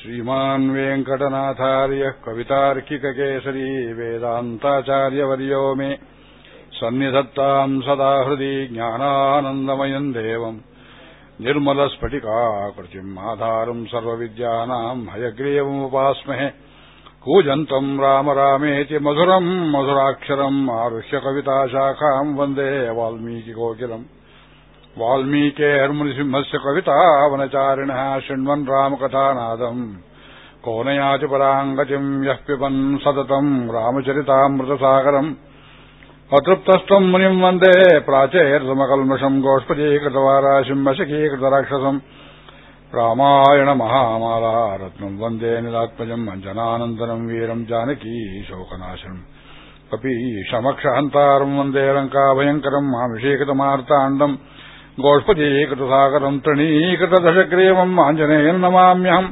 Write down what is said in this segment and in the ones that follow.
श्रीमान् वेङ्कटनाथार्यः कवितार्किककेसरी वेदान्ताचार्यवर्यो मे सन्निधत्ताम् सदा हृदि ज्ञानानन्दमयम् देवम् निर्मलस्फटिकाकृतिम् आधारम् सर्वविद्यानाम् हयग्रीवमुपास्महे कूजन्तम् राम रामेति मधुरम् मधुराक्षरम् आरुह्य कविताशाखाम् वन्दे वाल्मीकिकोकिलम् वाल्मीकेर्मुनिसिंहस्य कवितावनचारिणः शृण्वन् रामकथानादम् को नयाति पराङ्गतिम् यः पिबन् सततम् रामचरितामृतसागरम् अतृप्तस्तम् मुनिम् वन्दे प्राचेर्समकल्मषम् गोष्पदीकृतवाराशिम् वशकीकृतराक्षसम् रामायणमहामाला रत्नम् वन्दे निलात्मजम् अञ्जनानन्दनम् वीरम् जानकी शोकनाशनम् कपीशमक्षहन्तारम् वन्दे लङ्काभयङ्करम् मामिषीकृतमार्ताण्डम् गोष्पदीकृतसागरम् तृणीकृतदशग्रीवम् आञ्जनेयम् नमाम्यहम्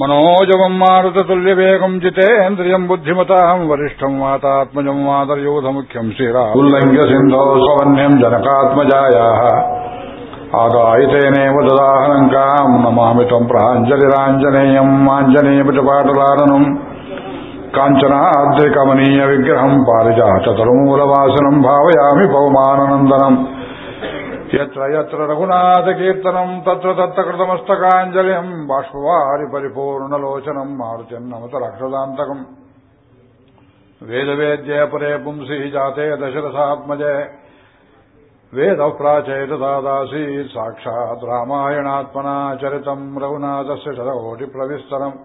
मनोजवम् मारुततुल्यवेगम् जितेन्द्रियम् बुद्धिमताम् वरिष्ठम् वातात्मजम् मातर्यूधमुख्यम् श्रीरामुल्लङ्घ्य सिन्धो सवन्यम् जनकात्मजायाः आदायितेनेव ददाहनङ्काम् नमामि त्वम् प्राञ्जलिराञ्जनेयम् आञ्जनेयपटपाटलाननम् काञ्चनाद्रिकमनीय विग्रहम् पारिजाततरुमूलवासनम् भावयामि पौमाननन्दनम् यत्र यत्र रघुनाथकीर्तनम् तत्र तत्र कृतमस्तकाञ्जलिम् बाष्पवारि परिपूर्णलोचनम् मारुत्यम् नमत रक्षदान्तकम् वेदवेद्ये परे पुंसिः जाते दशरथात्मजे वेदः प्राचेतदासीत् साक्षात् रामायणात्मना चरितम् रघुनाथस्य शतकोटिप्रविस्तरम्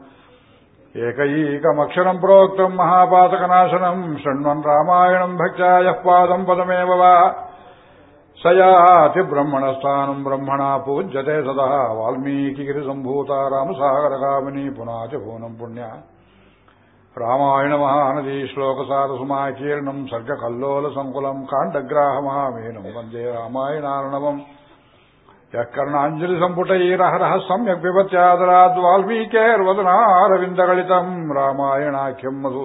एकैकमक्षरम् प्रोक्तम् महापातकनाशनम् शृण्वन् रामायणम् भक्त्या यः पादम् पदमेव वा ಸಯಾತಿ ಬ್ರಹ್ಮಣ ಸ್ಥಾನಂ ಬ್ರಹ್ಮಣ ಪೂಜ್ಯತೆ ಸದಾ. ವಾಲ್ಮೀಕಿಗಿರಿ ಸಂಭೂತ ರಾಮಸಾಗರ ಕಾಮಿನಿ ಪುನಾಚ ಭೂನಂ ಪುಣ್ಯ. ರಾಮಾಯಣ ಮಹಾನದಿ ಶ್ಲೋಕಸಾರ ಸುಮಾಕೀರ್ಣಂ ಸರ್ಗಕಲ್ಲೋಲ ಸಂಕುಲಂ ಕಾಂಡಗ್ರಾಹ ಮಹಾಮೇನಂ ವಂದೇ ರಾಮಾಯಣಾರ್ಣವಂ. യക്കർണാഞ്ജലിസംപുടൈരഹരഹ സമ്യക് വിപത്യാദരാദ് വാൽമീകേർവദനാരവിന്ദകളിതം രാമായണാഖ്യം മധു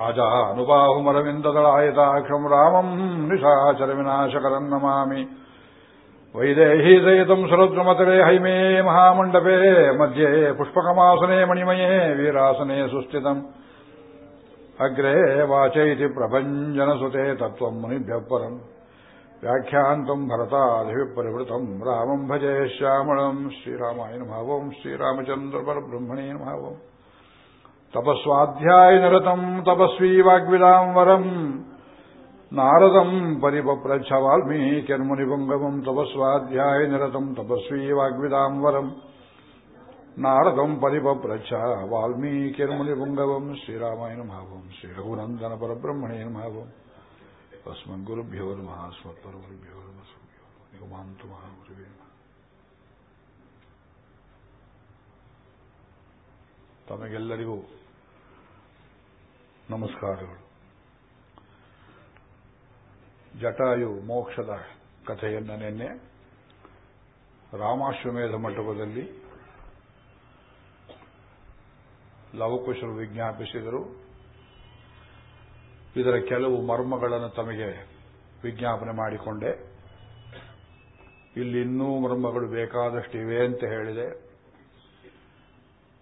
दशरथात्मजमप्रमेयम् सीतापचम् रघुकुलान्वयरत्नदीपम् आजानुबाहुमरविन्ददलायताक्षम् रामम् निशाचरविनाशकरम् नमामि वैदेहीसहितम् सुरुद्रमतरे हैमे महामण्डपे मध्ये पुष्पकमासने मणिमये वीरासने सुस्थितम् अग्रे वाचैति प्रभञ्जनसुते तत्त्वम् मुनिभ्यः परम् व्याख्यान्तम् भरतादिभिः परिवृतम् रामम् भजे श्यामळम् श्रीरामाय नमः श्रीरामचन्द्रपरब्रह्मणे नमः ತಪಸ್ವಾಧ್ಯಾಯನಿರತಂ ತಪಸ್ವಿ ವಾಗ್ವಿದಾಂವರಂ ನಾರದಂ ಪರಿಪಪ್ರಚ್ಛ ವಾಲ್ಮೀಕಿರ್ಮುನಿಪುಂಗಮಂ ತಪಸ್ವಾಧ್ಯಾಯನಿರತಂ ತಪಸ್ವಿ ವಾಗ್ವಿದಾಂವರಂ ನಾರದಂ ಪರಿಪಪ್ರಚ್ಛ ವಾಲ್ಮೀಕಿರ್ಮುನಿಪುಂಗವಂ ಶ್ರೀರಾಮಾಯಣ ಭಾವಂ ಶ್ರೀ ರಘುನಂದನ ಪರಬ್ರಹ್ಮಣೇ ಭಾವಂ ಅಸ್ಮದ್ಗುರುಭ್ಯೋ ನಮಃ. ಅಸ್ಮತ್ಪರಗುರುಭ್ಯೋ ನಮಃ. ನಿಗಮಾಂತು ಮಹಾಗುರುವೇ ತಮಗೆಲ್ಲರಿಗೂ ನಮಸ್ಕಾರಗಳು. ಜಟಾಯು ಮೋಕ್ಷದ ಕಥೆಯನ್ನು ನಿನ್ನೆ ರಾಮಾಶ್ವಮೇಧ ಮಂಟಪದಲ್ಲಿ ಲವಕುಶರು ವಿಜ್ಞಾಪಿಸಿದರು. ಇದರ ಕೆಲವು ಮರ್ಮಗಳನ್ನು ತಮಗೆ ವಿಜ್ಞಾಪನೆ ಮಾಡಿಕೊಂಡೆ. ಇಲ್ಲಿ ಇನ್ನೂ ಮರ್ಮಗಳು ಬೇಕಾದಷ್ಟು ಇವೆ ಅಂತ ಹೇಳಿದೆ.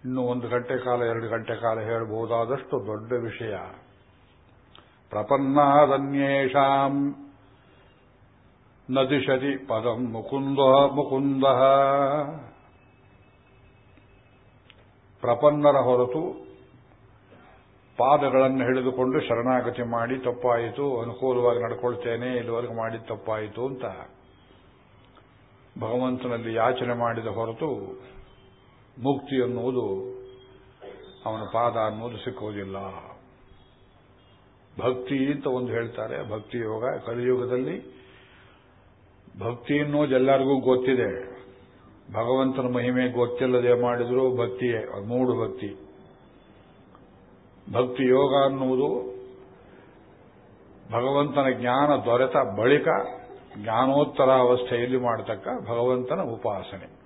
ಇನ್ನು ಒಂದು ಗಂಟೆ ಕಾಲ, ಎರಡು ಗಂಟೆ ಕಾಲ ಹೇಳಬಹುದಾದಷ್ಟು ದೊಡ್ಡ ವಿಷಯ. ಪ್ರಪನ್ನಾದನ್ಯೇಷಾಂ ನದಿಶತಿ ಪದಂ ಮುಕುಂದ ಮುಕುಂದ. ಪ್ರಪನ್ನರ ಹೊರತು ಪಾದಗಳನ್ನು ಹಿಡಿದುಕೊಂಡು ಶರಣಾಗತಿ ಮಾಡಿ ತಪ್ಪಾಯಿತು, ಅನುಕೂಲವಾಗಿ ನಡ್ಕೊಳ್ತೇನೆ, ಇಲ್ಲಿವರೆಗೂ ಮಾಡಿ ತಪ್ಪಾಯಿತು ಅಂತ ಭಗವಂತನಲ್ಲಿ ಯಾಚನೆ ಮಾಡಿದ ಹೊರತು ಮುಕ್ತಿ ಅನ್ನುವುದು ಅವನ ಪಾದ ಅನ್ನೋದು ಸಿಕ್ಕೋದಿಲ್ಲ ಭಕ್ತಿ ಅಂತ ಒಂದು ಹೇಳ್ತಾರೆ. ಭಕ್ತಿ ಯೋಗ, ಕಲಿಯುಗದಲ್ಲಿ ಭಕ್ತಿ ಅನ್ನೋದು ಎಲ್ಲರಿಗೂ ಗೊತ್ತಿದೆ. ಭಗವಂತನ ಮಹಿಮೆ ಗೊತ್ತಿಲ್ಲದೆ ಮಾಡಿದರೂ ಭಕ್ತಿಯೇ ಮೂಡು ಭಕ್ತಿ. ಭಕ್ತಿ ಯೋಗ ಅನ್ನುವುದು ಭಗವಂತನ ಜ್ಞಾನ ದೊರೆತ ಬಳಿಕ ಜ್ಞಾನೋತ್ತರ ಅವಸ್ಥೆಯಲ್ಲಿ ಮಾಡತಕ್ಕ ಭಗವಂತನ ಉಪಾಸನೆ.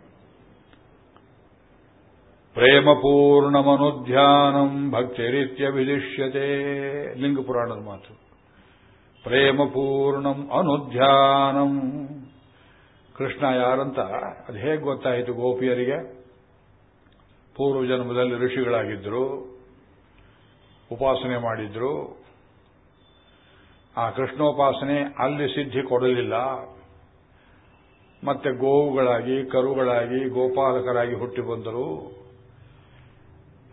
ಪ್ರೇಮಪೂರ್ಣಮನುಧ್ಯಾನಂ ಭಕ್ತಿರೀತ್ಯ ವಿಧಿಷ್ಯತೆ ಲಿಂಗ ಪುರಾಣದ ಮಾತು. ಪ್ರೇಮಪೂರ್ಣಂ ಅನುಧ್ಯಾನಂ. ಕೃಷ್ಣ ಯಾರಂತ, ಅದು ಹೇಗೆ ಗೊತ್ತಾಯಿತು ಗೋಪಿಯರಿಗೆ? ಪೂರ್ವ ಜನ್ಮದಲ್ಲಿ ಋಷಿಗಳಾಗಿದ್ದರು, ಉಪಾಸನೆ ಮಾಡಿದ್ರು. ಆ ಕೃಷ್ಣೋಪಾಸನೆ ಅಲ್ಲಿ ಸಿದ್ಧಿ ಕೊಡಲಿಲ್ಲ. ಮತ್ತೆ ಗೋವುಗಳಾಗಿ, ಕರುಗಳಾಗಿ, ಗೋಪಾಲಕರಾಗಿ ಹುಟ್ಟಿ ಬಂದರು.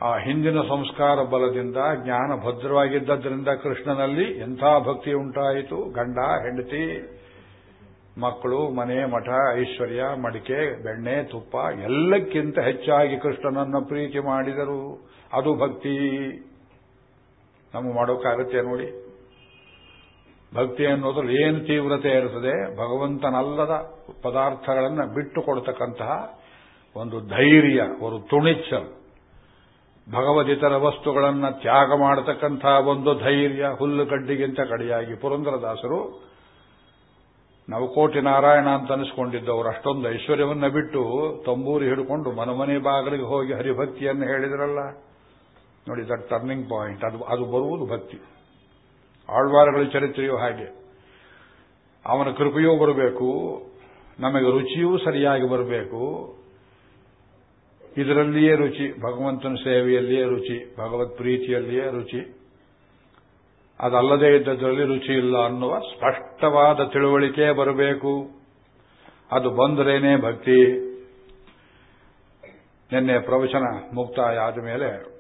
ಆ ಹಿಂದಿನ ಸಂಸ್ಕಾರ ಬಲದಿಂದ ಜ್ಞಾನ ಭದ್ರವಾಗಿದ್ದರಿಂದ ಕೃಷ್ಣನಲ್ಲಿ ಎಂಥ ಭಕ್ತಿ ಉಂಟಾಯಿತು? ಗಂಡ, ಹೆಂಡತಿ, ಮಕ್ಕಳು, ಮನೆ, ಮಠ, ಐಶ್ವರ್ಯ, ಮಡಿಕೆ, ಬೆಣ್ಣೆ, ತುಪ್ಪ, ಎಲ್ಲಕ್ಕಿಂತ ಹೆಚ್ಚಾಗಿ ಕೃಷ್ಣನನ್ನು ಪ್ರೀತಿ ಮಾಡಿದರು. ಅದು ಭಕ್ತಿ. ನಮಗೆ ಮಾಡೋಕ್ಕಾಗತ್ತೆ ನೋಡಿ. ಭಕ್ತಿ ಅನ್ನೋದ್ರಲ್ಲಿ ಏನು ತೀವ್ರತೆ ಇರುತ್ತದೆ ಭಗವಂತನಲ್ಲದ ಪದಾರ್ಥಗಳನ್ನು ಬಿಟ್ಟು ಕೊಡ್ತಕ್ಕಂತಹ ಒಂದು ಧೈರ್ಯ, ಒಂದು ತುಣಿಚ್ಚಲ್ ಭಗವದಿತರ ವಸ್ತುಗಳನ್ನು ತ್ಯಾಗ ಮಾಡತಕ್ಕಂಥ ಒಂದು ಧೈರ್ಯ ಹುಲ್ಲು ಕಡೆಯಾಗಿ ಕಡಿಯಾಗಿ. ಪುರಂದರದಾಸರು ನವಕೋಟಿ ನಾರಾಯಣ ಅಂತ ಅನಿಸ್ಕೊಂಡಿದ್ದವರು, ಅಷ್ಟೊಂದು ಐಶ್ವರ್ಯವನ್ನ ಬಿಟ್ಟು ತಂಬೂರಿ ಹಿಡ್ಕೊಂಡು ಮನಮನೆ ಬಾಗಿಲಿಗೆ ಹೋಗಿ ಹರಿಭಕ್ತಿಯನ್ನು ಹೇಳಿದ್ರಲ್ಲ? ನೋಡಿ ದಟ್ ಟರ್ನಿಂಗ್ ಪಾಯಿಂಟ್ ಅದು ಅದು ಬರುವುದು ಭಕ್ತಿ. ಆಳ್ವಾರಗಳ ಚರಿತ್ರೆಯೂ ಹಾಗೆ. ಅವನ ಕೃಪೆಯೂ ಬರಬೇಕು, ನಮಗೆ ರುಚಿಯೂ ಸರಿಯಾಗಿ ಬರಬೇಕು ಇದರಲ್ಲಿಯೇ ರುಚಿ, ಭಗವಂತನ ಸೇವೆಯಲ್ಲಿಯೇ ರುಚಿ, ಭಗವತ್ ಪ್ರೀತಿಯಲ್ಲಿಯೇ ರುಚಿ. ಅದಲ್ಲದೇ ಇದ್ದದರಲ್ಲಿ ರುಚಿ ಇಲ್ಲ ಅನ್ನುವ ಸ್ಪಷ್ಟವಾದ ತಿಳುವಳಿಕೆ ಬರಬೇಕು. ಅದು ಬಂದರೇನೇ ಭಕ್ತಿ. ನಿನ್ನೆ ಪ್ರವಚನ ಮುಕ್ತಾಯ ಆದ ಮೇಲೆ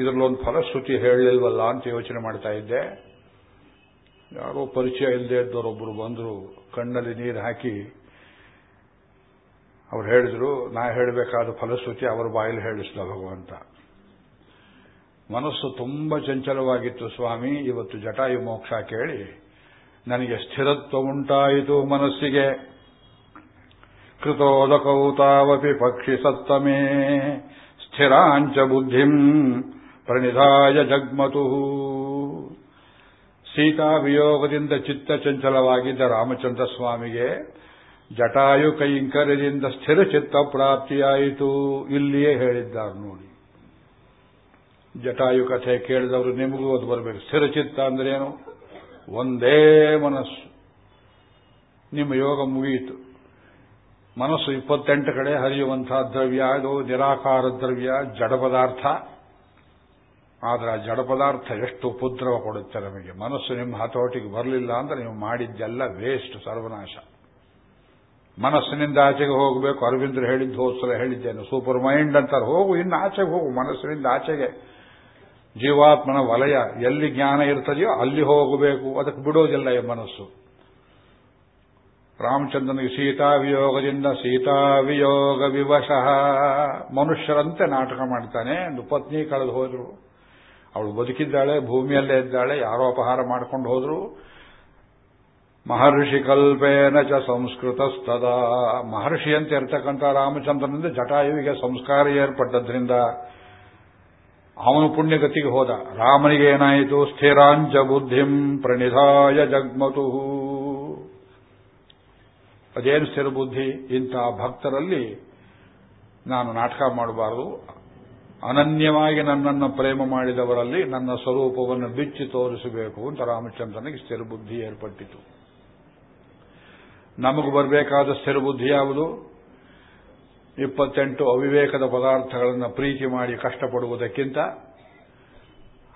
ಇದರಲ್ಲೊಂದು ಫಲಶ್ರುತಿ ಹೇಳಲಿಲ್ವಲ್ಲ ಅಂತ ಯೋಚನೆ ಮಾಡ್ತಾ ಇದ್ದೆ. ಯಾರೋ ಪರಿಚಯ ಇಲ್ಲದೆ ಇದ್ದವರೊಬ್ಬರು ಬಂದರು, ಕಣ್ಣಲ್ಲಿ ನೀರು ಹಾಕಿ ಅವ್ರು ಹೇಳಿದ್ರು, ನಾ ಹೇಳಬೇಕಾದ ಫಲಶ್ರುತಿ ಅವರ ಬಾಯಲ್ಲಿ ಹೇಳಿಸ್ದ ಭಗವಂತ. ಮನಸ್ಸು ತುಂಬ ಚಂಚಲವಾಗಿತ್ತು ಸ್ವಾಮಿ, ಇವತ್ತು ಜಟಾಯು ಮೋಕ್ಷ ಕೇಳಿ, ನನಗೆ ಸ್ಥಿರತ್ವ ಉಂಟಾಯಿತು ಮನಸ್ಸಿಗೆ. ಕೃತೋದಕೌತಾವಪಿ ಪಕ್ಷಿ ಸತ್ತಮೇ, ಸ್ಥಿರಾಂಚ ಬುದ್ಧಿಂ ಪ್ರಣಿಧಾಯ ಜಗ್ಮತು. ಸೀತಾ ವಿಯೋಗದಿಂದ ಚಿತ್ತ ಚಂಚಲವಾಗಿದ್ದ ರಾಮಚಂದ್ರ ಸ್ವಾಮಿಗೆ ಜಟಾಯು ಕೈಂಕರ್ಯದಿಂದ ಸ್ಥಿರ ಚಿತ್ತ ಪ್ರಾಪ್ತಿಯಾಯಿತು. ಇಲ್ಲಿಯೇ ಹೇಳಿದ್ದಾರೆ ನೋಡಿ. ಜಟಾಯು ಕಥೆ ಕೇಳಿದವರು ನಿಮಗೂ ಅದು ಬರಬೇಕು. ಸ್ಥಿರ ಚಿತ್ತ ಅಂದ್ರೇನು? ಒಂದೇ ಮನಸ್ಸು. ನಿಮ್ಮ ಯೋಗ ಮುಗಿಯಿತು. ಮನಸ್ಸು ಇಪ್ಪತ್ತೆಂಟು ಕಡೆ ಹರಿಯುವಂತಹ ದ್ರವ್ಯ, ಅದು ನಿರಾಕಾರ ದ್ರವ್ಯ, ಜಡ ಪದಾರ್ಥ. ಆದರೆ ಆ ಜಡ ಪದಾರ್ಥ ಎಷ್ಟು ಉಪದ್ರವ ಕೊಡುತ್ತೆ ನಮಗೆ? ಮನಸ್ಸು ನಿಮ್ಮ ಹತೋಟಿಗೆ ಬರಲಿಲ್ಲ ಅಂದ್ರೆ ನೀವು ಮಾಡಿದ್ದೆಲ್ಲ ವೇಸ್ಟ್ ಸರ್ವನಾಶ. ಮನಸ್ಸಿನಿಂದ ಆಚೆಗೆ ಹೋಗಬೇಕು. ಅರವಿಂದ್ರ ಹೇಳಿದ್ದು ಹೋದ್ಸಲ ಹೇಳಿದ್ದೇನೆ. ಸೂಪರ್ ಮೈಂಡ್ ಅಂತಾರೆ. ಹೋಗು, ಇನ್ನು ಆಚೆಗೆ ಹೋಗು. ಮನಸ್ಸಿನಿಂದ ಆಚೆಗೆ. ಜೀವಾತ್ಮನ ವಲಯ ಎಲ್ಲಿ ಜ್ಞಾನ ಇರ್ತದೆಯೋ ಅಲ್ಲಿ ಹೋಗಬೇಕು. ಅದಕ್ಕೆ ಬಿಡೋದಿಲ್ಲ ಈ ಮನಸ್ಸು. ರಾಮಚಂದ್ರನಿಗೆ ಸೀತಾವಿಯೋಗದಿಂದ ಸೀತಾವಿಯೋಗ ಸೀತಾ ವಿಯೋಗ ವಿವಶಃ. ಮನುಷ್ಯರಂತೆ ನಾಟಕ ಮಾಡ್ತಾನೆ. ಒಂದು ಪತ್ನಿ ಕಳೆದು ಹೋದ್ರು. ಅವಳು ಬದುಕಿದ್ದಾಳೆ, ಭೂಮಿಯಲ್ಲೇ ಇದ್ದಾಳೆ, ಯಾರೋ ಅಪಹಾರ ಮಾಡ್ಕೊಂಡು ಹೋದ್ರು. ಮಹರ್ಷಿ ಕಲ್ಪೇನ ಚ ಸಂಸ್ಕೃತಸ್ತದ. ಅಂತ ಇರ್ತಕ್ಕಂಥ ರಾಮಚಂದ್ರನಿಂದ ಜಟಾಯುವಿಗೆ ಸಂಸ್ಕಾರ ಏರ್ಪಟ್ಟದ್ರಿಂದ ಅವನು ಪುಣ್ಯಗತಿಗೆ ಹೋದ. ರಾಮನಿಗೆ ಏನಾಯಿತು? ಸ್ಥಿರಾಂಚ ಬುದ್ಧಿಂ ಪ್ರಣಿಧಾಯ ಜಗ್ಮತು. ಅದೇನು ಸ್ಥಿರ ಬುದ್ಧಿ? ಇಂತಹ ಭಕ್ತರಲ್ಲಿ ನಾನು ನಾಟಕ ಮಾಡಬಾರದು. ಅನನ್ಯವಾಗಿ ನನ್ನನ್ನು ಪ್ರೇಮ ಮಾಡಿದವರಲ್ಲಿ ನನ್ನ ಸ್ವರೂಪವನ್ನು ಬಿಚ್ಚಿ ತೋರಿಸಬೇಕು ಅಂತ ರಾಮಚಂದ್ರನಿಗೆ ಸ್ಥಿರ ಬುದ್ಧಿ ಏರ್ಪಟ್ಟಿತು. ನಮಗೂ ಬರಬೇಕಾದ ಸ್ಥಿರ ಬುದ್ಧಿ ಯಾವುದು? ಇಪ್ಪತ್ತೆಂಟು ಅವಿವೇಕದ ಪದಾರ್ಥಗಳನ್ನು ಪ್ರೀತಿ ಮಾಡಿ ಕಷ್ಟಪಡುವುದಕ್ಕಿಂತ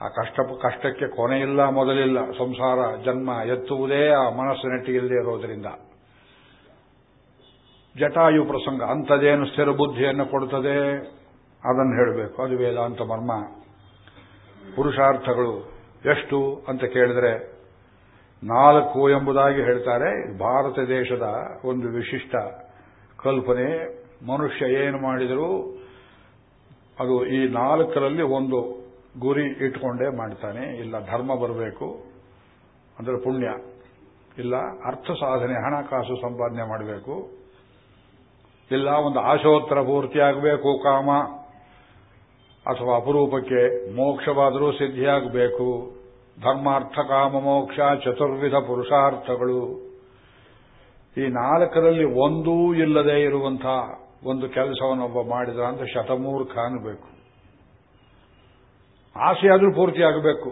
ಆ ಕಷ್ಟ, ಕಷ್ಟಕ್ಕೆ ಕೊನೆಯಿಲ್ಲ ಮೊದಲಿಲ್ಲ. ಸಂಸಾರ, ಜನ್ಮ ಎತ್ತುವುದೇ ಆ ಮನಸ್ಸು ನೆಟ್ಟಿಗಿಲ್ಲದೆ ಇರೋದರಿಂದ. ಜಟಾಯು ಪ್ರಸಂಗ ಅಂಥದೇನು ಸ್ಥಿರ ಬುದ್ಧಿಯನ್ನು ಕೊಡುತ್ತದೆ ಅದನ್ನು ಹೇಳಬೇಕು. ಅದು ವೇದಾಂತ ಮರ್ಮ. ಪುರುಷಾರ್ಥಗಳು ಎಷ್ಟು ಅಂತ ಕೇಳಿದ್ರೆ ನಾಲ್ಕು ಎಂಬುದಾಗಿ ಹೇಳ್ತಾರೆ. ಭಾರತ ದೇಶದ ಒಂದು ವಿಶಿಷ್ಟ ಕಲ್ಪನೆ. ಮನುಷ್ಯ ಏನು ಮಾಡಿದರೂ ಅದು ಈ ನಾಲ್ಕರಲ್ಲಿ ಒಂದು ಗುರಿ ಇಟ್ಕೊಂಡೇ ಮಾಡ್ತಾನೆ. ಇಲ್ಲ, ಧರ್ಮ ಬರಬೇಕು. ಅಂದರೆ ಪುಣ್ಯ. ಇಲ್ಲ, ಅರ್ಥ ಸಾಧನೆ, ಹಣಕಾಸು ಸಂಪಾದನೆ ಮಾಡಬೇಕು. ಇಲ್ಲ, ಒಂದು ಆಶೋತ್ತರ ಪೂರ್ತಿಯಾಗಬೇಕು ಕಾಮ. ಅಥವಾ ಅಪರೂಪಕ್ಕೆ ಮೋಕ್ಷವಾದರೂ ಸಿದ್ಧಿಯಾಗಬೇಕು. ಧರ್ಮಾರ್ಥ ಕಾಮ ಮೋಕ್ಷ ಚತುರ್ವಿಧ ಪುರುಷಾರ್ಥಗಳು. ಈ ನಾಲ್ಕರಲ್ಲಿ ಒಂದೂ ಇಲ್ಲದೆ ಇರುವಂತಹ ಒಂದು ಕೆಲಸವನ್ನೊಬ್ಬ ಮಾಡಿದ ಅಂತ ಶತಮೂರ್ಖ ಅನ್ನಬೇಕು ಆಸೆಯಾದರೂ ಪೂರ್ತಿಯಾಗಬೇಕು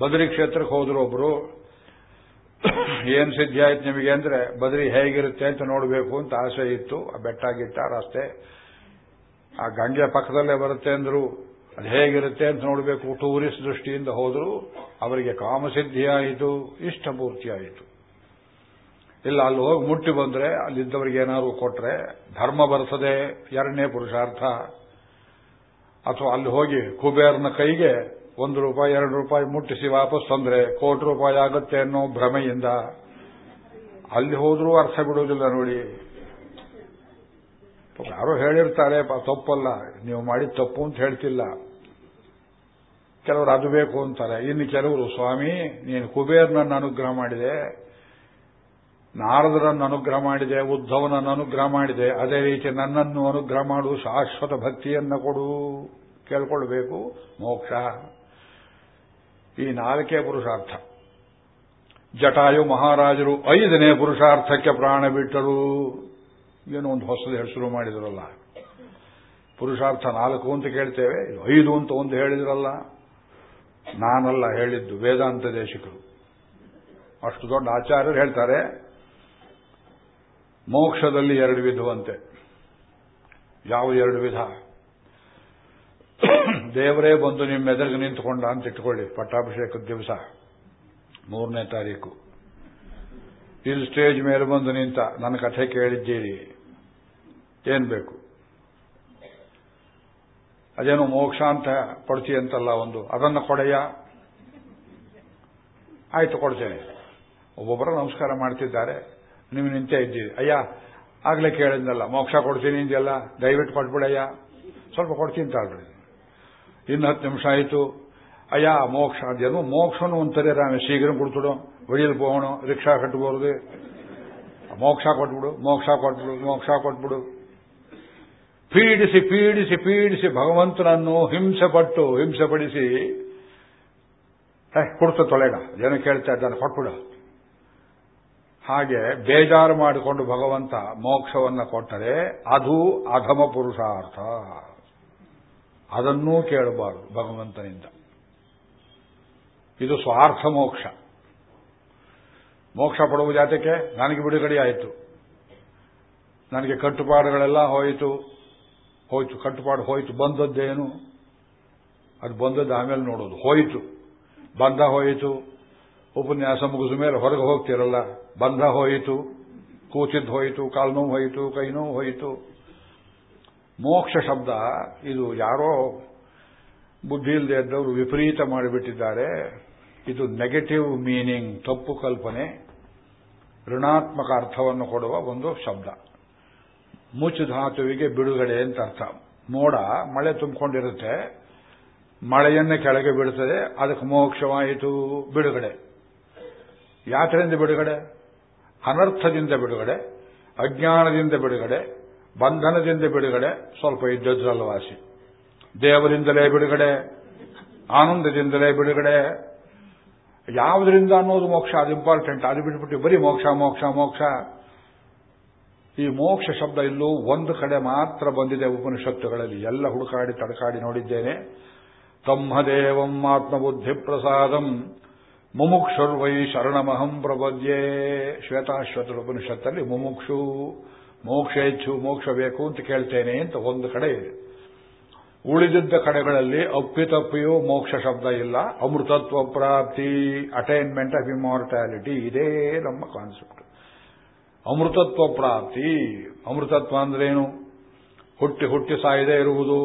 ಬದರಿ ಕ್ಷೇತ್ರಕ್ಕೆ ಹೋದ್ರು ಒಬ್ರು, ಏನ್ ಸಿದ್ಧಿ ಆಯ್ತು ನಿಮಗೆ ಅಂದ್ರೆ ಬದರಿ ಹೇಗಿರುತ್ತೆ ಅಂತ ನೋಡಬೇಕು ಅಂತ ಆಸೆ ಇತ್ತು. ಆ ಬೆಟ್ಟ ಗಿಟ್ಟ ರಸ್ತೆ, ಆ ಗಂಗೆ ಪಕ್ಕದಲ್ಲೇ ಬರುತ್ತೆ ಅಂದ್ರು ಅದು ಹೇಗಿರುತ್ತೆ ಅಂತ ನೋಡಬೇಕು. ಟೂರಿಸ್ಟ್ ದೃಷ್ಟಿಯಿಂದ ಹೋದರೂ ಅವರಿಗೆ ಕಾಮಸಿದ್ಧಿಯಾಯಿತು ಇಷ್ಟಪೂರ್ತಿಯಾಯಿತು ಇಲ್ಲ, ಅಲ್ಲಿ ಹೋಗಿ ಮುಟ್ಟಿ ಬಂದ್ರೆ, ಅಲ್ಲಿದ್ದವರಿಗೆ ಏನಾದ್ರು ಕೊಟ್ರೆ, ಧರ್ಮ ಬರ್ತದೆ ಎರಡನೇ ಪುರುಷಾರ್ಥ. ಅಥವಾ ಅಲ್ಲಿ ಹೋಗಿ ಕುಬೇರನ ಕೈಗೆ ಒಂದು ರೂಪಾಯಿ, ಎರಡು ರೂಪಾಯಿ ಮುಟ್ಟಿಸಿ ವಾಪಸ್ ತಂದ್ರೆ ಕೋಟಿ ರೂಪಾಯಿ ಆಗುತ್ತೆ ಅನ್ನೋ ಭ್ರಮೆಯಿಂದ ಅಲ್ಲಿ ಹೋದ್ರೂ ಅರ್ಥ ಬಿಡುವುದಿಲ್ಲ ನೋಡಿ. ಯಾರೋ ಹೇಳಿರ್ತಾರೆ ತಪ್ಪಲ್ಲ, ನೀವು ಮಾಡಿದ ತಪ್ಪು ಅಂತ ಹೇಳ್ತಿಲ್ಲ. ಕೆಲವರು ಅದು ಬೇಕು ಅಂತಾರೆ. ಇನ್ನು ಕೆಲವರು, ಸ್ವಾಮಿ, ನೀನು ಕುಬೇರ್ನನ್ನು ಅನುಗ್ರಹ ಮಾಡಿದೆ, ನಾರದರನ್ನು ಅನುಗ್ರಹ ಮಾಡಿದೆ, ಉದ್ಧವನನ್ನು ಅನುಗ್ರಹ ಮಾಡಿದೆ, ಅದೇ ರೀತಿ ನನ್ನನ್ನು ಅನುಗ್ರಹ ಮಾಡು, ಶಾಶ್ವತ ಭಕ್ತಿಯನ್ನ ಕೊಡು. ಕೇಳ್ಕೊಳ್ಬೇಕು, ಮೋಕ್ಷ. ಈ ನಾಲ್ಕೇ ಪುರುಷಾರ್ಥ. ಜಟಾಯು ಮಹಾರಾಜರು ಐದನೇ ಪುರುಷಾರ್ಥಕ್ಕೆ ಪ್ರಾಣ ಬಿಟ್ಟರು. ಏನೋ ಒಂದು ಹೊಸದು ಹೆಸರು ಮಾಡಿದ್ರಲ್ಲ. ಪುರುಷಾರ್ಥ ನಾಲ್ಕು ಅಂತ ಕೇಳ್ತೇವೆ, ಐದು ಅಂತ ಒಂದು ಹೇಳಿದ್ರಲ್ಲ. ನಾನಲ್ಲ ಹೇಳಿದ್ದು ವೇದಾಂತ ದೇಶಿಕರು. ಅಷ್ಟು ದೊಡ್ಡ ಆಚಾರ್ಯರು ಹೇಳ್ತಾರೆ, ಮೋಕ್ಷದಲ್ಲಿ ಎರಡು ವಿಧವಂತೆ. ಯಾವ ಎರಡು ವಿಧ? ದೇವರೇ ಬಂದು ನಿಮ್ಮ ಎದುರಿಗೆ ನಿಂತುಕೊಂಡ ಅಂತ ಇಟ್ಕೊಳ್ಳಿ ಪಟ್ಟಾಭಿಷೇಕದ ದಿವಸ, ಮೂರನೇ ತಾರೀಕು. ಇಲ್ಲಿ ಸ್ಟೇಜ್ ಮೇಲೆ ಬಂದು ನಿಂತ ನನ್ನ ಕಥೆ ಕೇಳಿದ್ದೀರಿ, ಏನ್ ಬೇಕು? ಅದೇನು ಮೋಕ್ಷ ಅಂತ ಕೊಡ್ತೀಯಂತಲ್ಲ ಒಂದು. ಅದನ್ನು ಕೊಡೆಯ? ಆಯ್ತು, ಕೊಡ್ತೇನೆ. ಒಬ್ಬೊಬ್ಬರ ನಮಸ್ಕಾರ ಮಾಡ್ತಿದ್ದಾರೆ. ನೀವು ನಿಂತೇ ಇದ್ದೀವಿ ಅಯ್ಯ, ಆಗ್ಲೇ ಕೇಳಿದ್ನಲ್ಲ, ಮೋಕ್ಷ ಕೊಡ್ತೀನಿ ಇದೆಯಲ್ಲ ದಯವಿಟ್ಟು ಕೊಟ್ಬಿಡಯ್ಯ? ಸ್ವಲ್ಪ ಕೊಡ್ತೀನಿ ತಾಳ್ಬಿಡಿ. ಇನ್ನು ಹತ್ತು ನಿಮಿಷ ಆಯಿತು. ಅಯ್ಯ, ಮೋಕ್ಷ, ಅದೇನು ಮೋಕ್ಷನೂ ಒಂಥರ ರಾಮೆ ಶೀಘ್ರ ಕೊಡ್ತಿಡು. ಒಡಿಯಲ್ಲಿ ಹೋಗೋಣ ರಿಕ್ಷಾ ಕಟ್ಬೋದು ಮೋಕ್ಷ ಕೊಟ್ಬಿಡು ಮೋಕ್ಷ ಕೊಟ್ಬಿಡು ಮೋಕ್ಷ ಕೊಟ್ಬಿಡು. ಪೀಡಿಸಿ ಪೀಡಿಸಿ ಪೀಡಿಸಿ ಭಗವಂತನನ್ನು ಹಿಂಸೆಪಟ್ಟು, ಹಿಂಸೆಪಡಿಸಿ ಕೊಡ್ತ ತೊಳೆಗ. ಜನ ಕೇಳ್ತಾ ಇದ್ದಾನೆ ಕೊಟ್ಬಿಡ ಹಾಗೆ ಬೇಜಾರು ಮಾಡಿಕೊಂಡು ಭಗವಂತ ಮೋಕ್ಷವನ್ನ ಕೊಟ್ಟರೆ ಅದು ಅಧಮ ಪುರುಷಾರ್ಥ. ಅದನ್ನೂ ಕೇಳಬಾರದು ಭಗವಂತನಿಂದ. ಇದು ಸ್ವಾರ್ಥ ಮೋಕ್ಷ. ಮೋಕ್ಷ ಪಡುವ ಜಾತಕ್ಕೆ ನನಗೆ ಬಿಡುಗಡೆ ಆಯಿತು. ನನಗೆ ಕಟ್ಟುಪಾಡುಗಳೆಲ್ಲ ಹೋಯಿತು. ಹೋಯ್ತು, ಕಟ್ಟುಪಾಡು ಹೋಯ್ತು, ಬಂದದ್ದೇನು? ಅದು ಬಂದದ್ದು ಆಮೇಲೆ ನೋಡೋದು. ಹೋಯಿತು. ಬಂದ ಹೋಯಿತು. ಉಪನ್ಯಾಸ ಮುಗಿದ ಮೇಲೆ ಹೊರಗೆ ಹೋಗ್ತಿರಲ್ಲ? ಬಂದ ಹೋಯಿತು. ಕೂತಿದ್ದು ಹೋಯಿತು, ಕಾಲು ನೋವು ಹೋಯಿತು, ಕೈ ನೋವು ಹೋಯಿತು. ಮೋಕ್ಷ ಶಬ್ದ. ಇದು ಯಾರೋ ಬುದ್ಧಿ ಇಲ್ಲದೆ ಇದ್ದವರು ವಿಪರೀತ ಮಾಡಿಬಿಟ್ಟಿದ್ದಾರೆ. ಇದು ನೆಗೆಟಿವ್ ಮೀನಿಂಗ್ ತಪ್ಪು ಕಲ್ಪನೆ, ಋಣಾತ್ಮಕ ಅರ್ಥವನ್ನು ಕೊಡುವ ಒಂದು ಶಬ್ದ. ಮುಚ್ಚು ಧಾತುವಿಗೆ ಬಿಡುಗಡೆ ಅಂತ ಅರ್ಥ. ಮೋಡ ಮಳೆ ತುಂಬಿಕೊಂಡಿರುತ್ತೆ, ಮಳೆಯನ್ನೇ ಕೆಳಗೆ ಬೀಳುತ್ತದೆ ಅದಕ್ಕೆ ಮೋಕ್ಷವಾಯಿತು, ಬಿಡುಗಡೆ. ಯಾತ್ರೆಯಿಂದ ಬಿಡುಗಡೆ? ಅನರ್ಥದಿಂದ ಬಿಡುಗಡೆ, ಅಜ್ಞಾನದಿಂದ ಬಿಡುಗಡೆ, ಬಂಧನದಿಂದ ಬಿಡುಗಡೆ, ಸ್ವಲ್ಪ ಇದ್ದದ್ರಲ್ಲ ವಾಸಿ. ದೇವರಿಂದಲೇ ಬಿಡುಗಡೆ, ಆನಂದದಿಂದಲೇ ಬಿಡುಗಡೆ. ಯಾವುದರಿಂದ ಅನ್ನೋದು ಮೋಕ್ಷ, ಅದು ಇಂಪಾರ್ಟೆಂಟ್ ಅದು ಬಿಟ್ಬಿಟ್ಟು ಬರೀ ಮೋಕ್ಷ ಮೋಕ್ಷ ಮೋಕ್ಷ. ಈ ಮೋಕ್ಷ ಶಬ್ದ ಇಲ್ಲೂ ಒಂದು ಕಡೆ ಮಾತ್ರ ಬಂದಿದೆ ಉಪನಿಷತ್ತುಗಳಲ್ಲಿ. ಎಲ್ಲ ಹುಡುಕಾಡಿ ತಡಕಾಡಿ ನೋಡಿದ್ದೇನೆ. ತಮ್ಮದೇವಂ ಆತ್ಮಬುದ್ಧಿ ಪ್ರಸಾದಂ ಮುಮುಕ್ಷುರ್ವೈ ಶರಣಮಹಂ ಪ್ರಪದ್ಯೇ. ಶ್ವೇತಾಶ್ವತರ ಉಪನಿಷತ್ತಲ್ಲಿ ಮುಮುಕ್ಷು, ಮೋಕ್ಷೇಚ್ಛು ಮೋಕ್ಷ ಬೇಕು ಅಂತ ಕೇಳ್ತೇನೆ ಅಂತ ಒಂದು ಕಡೆ ಇದೆ. ಉಳಿದಿದ್ದ ಕಡೆಗಳಲ್ಲಿ ಅಪ್ಪಿತಪ್ಪಿಯೂ ಮೋಕ್ಷ ಶಬ್ದ ಇಲ್ಲ, ಅಮೃತತ್ವ ಪ್ರಾಪ್ತಿ, ಅಟೈನ್ಮೆಂಟ್ ಆಫ್ ಇಮಾರ್ಟ್ಯಾಲಿಟಿ ಇದೇ ನಮ್ಮ ಕಾನ್ಸೆಪ್ಟ್ ಅಮೃತತ್ವ ಪ್ರಾಪ್ತಿ. ಅಮೃತತ್ವ ಅಂದ್ರೇನು? ಹುಟ್ಟಿ ಹುಟ್ಟಿ ಸಾಯದೇ ಇರುವುದು,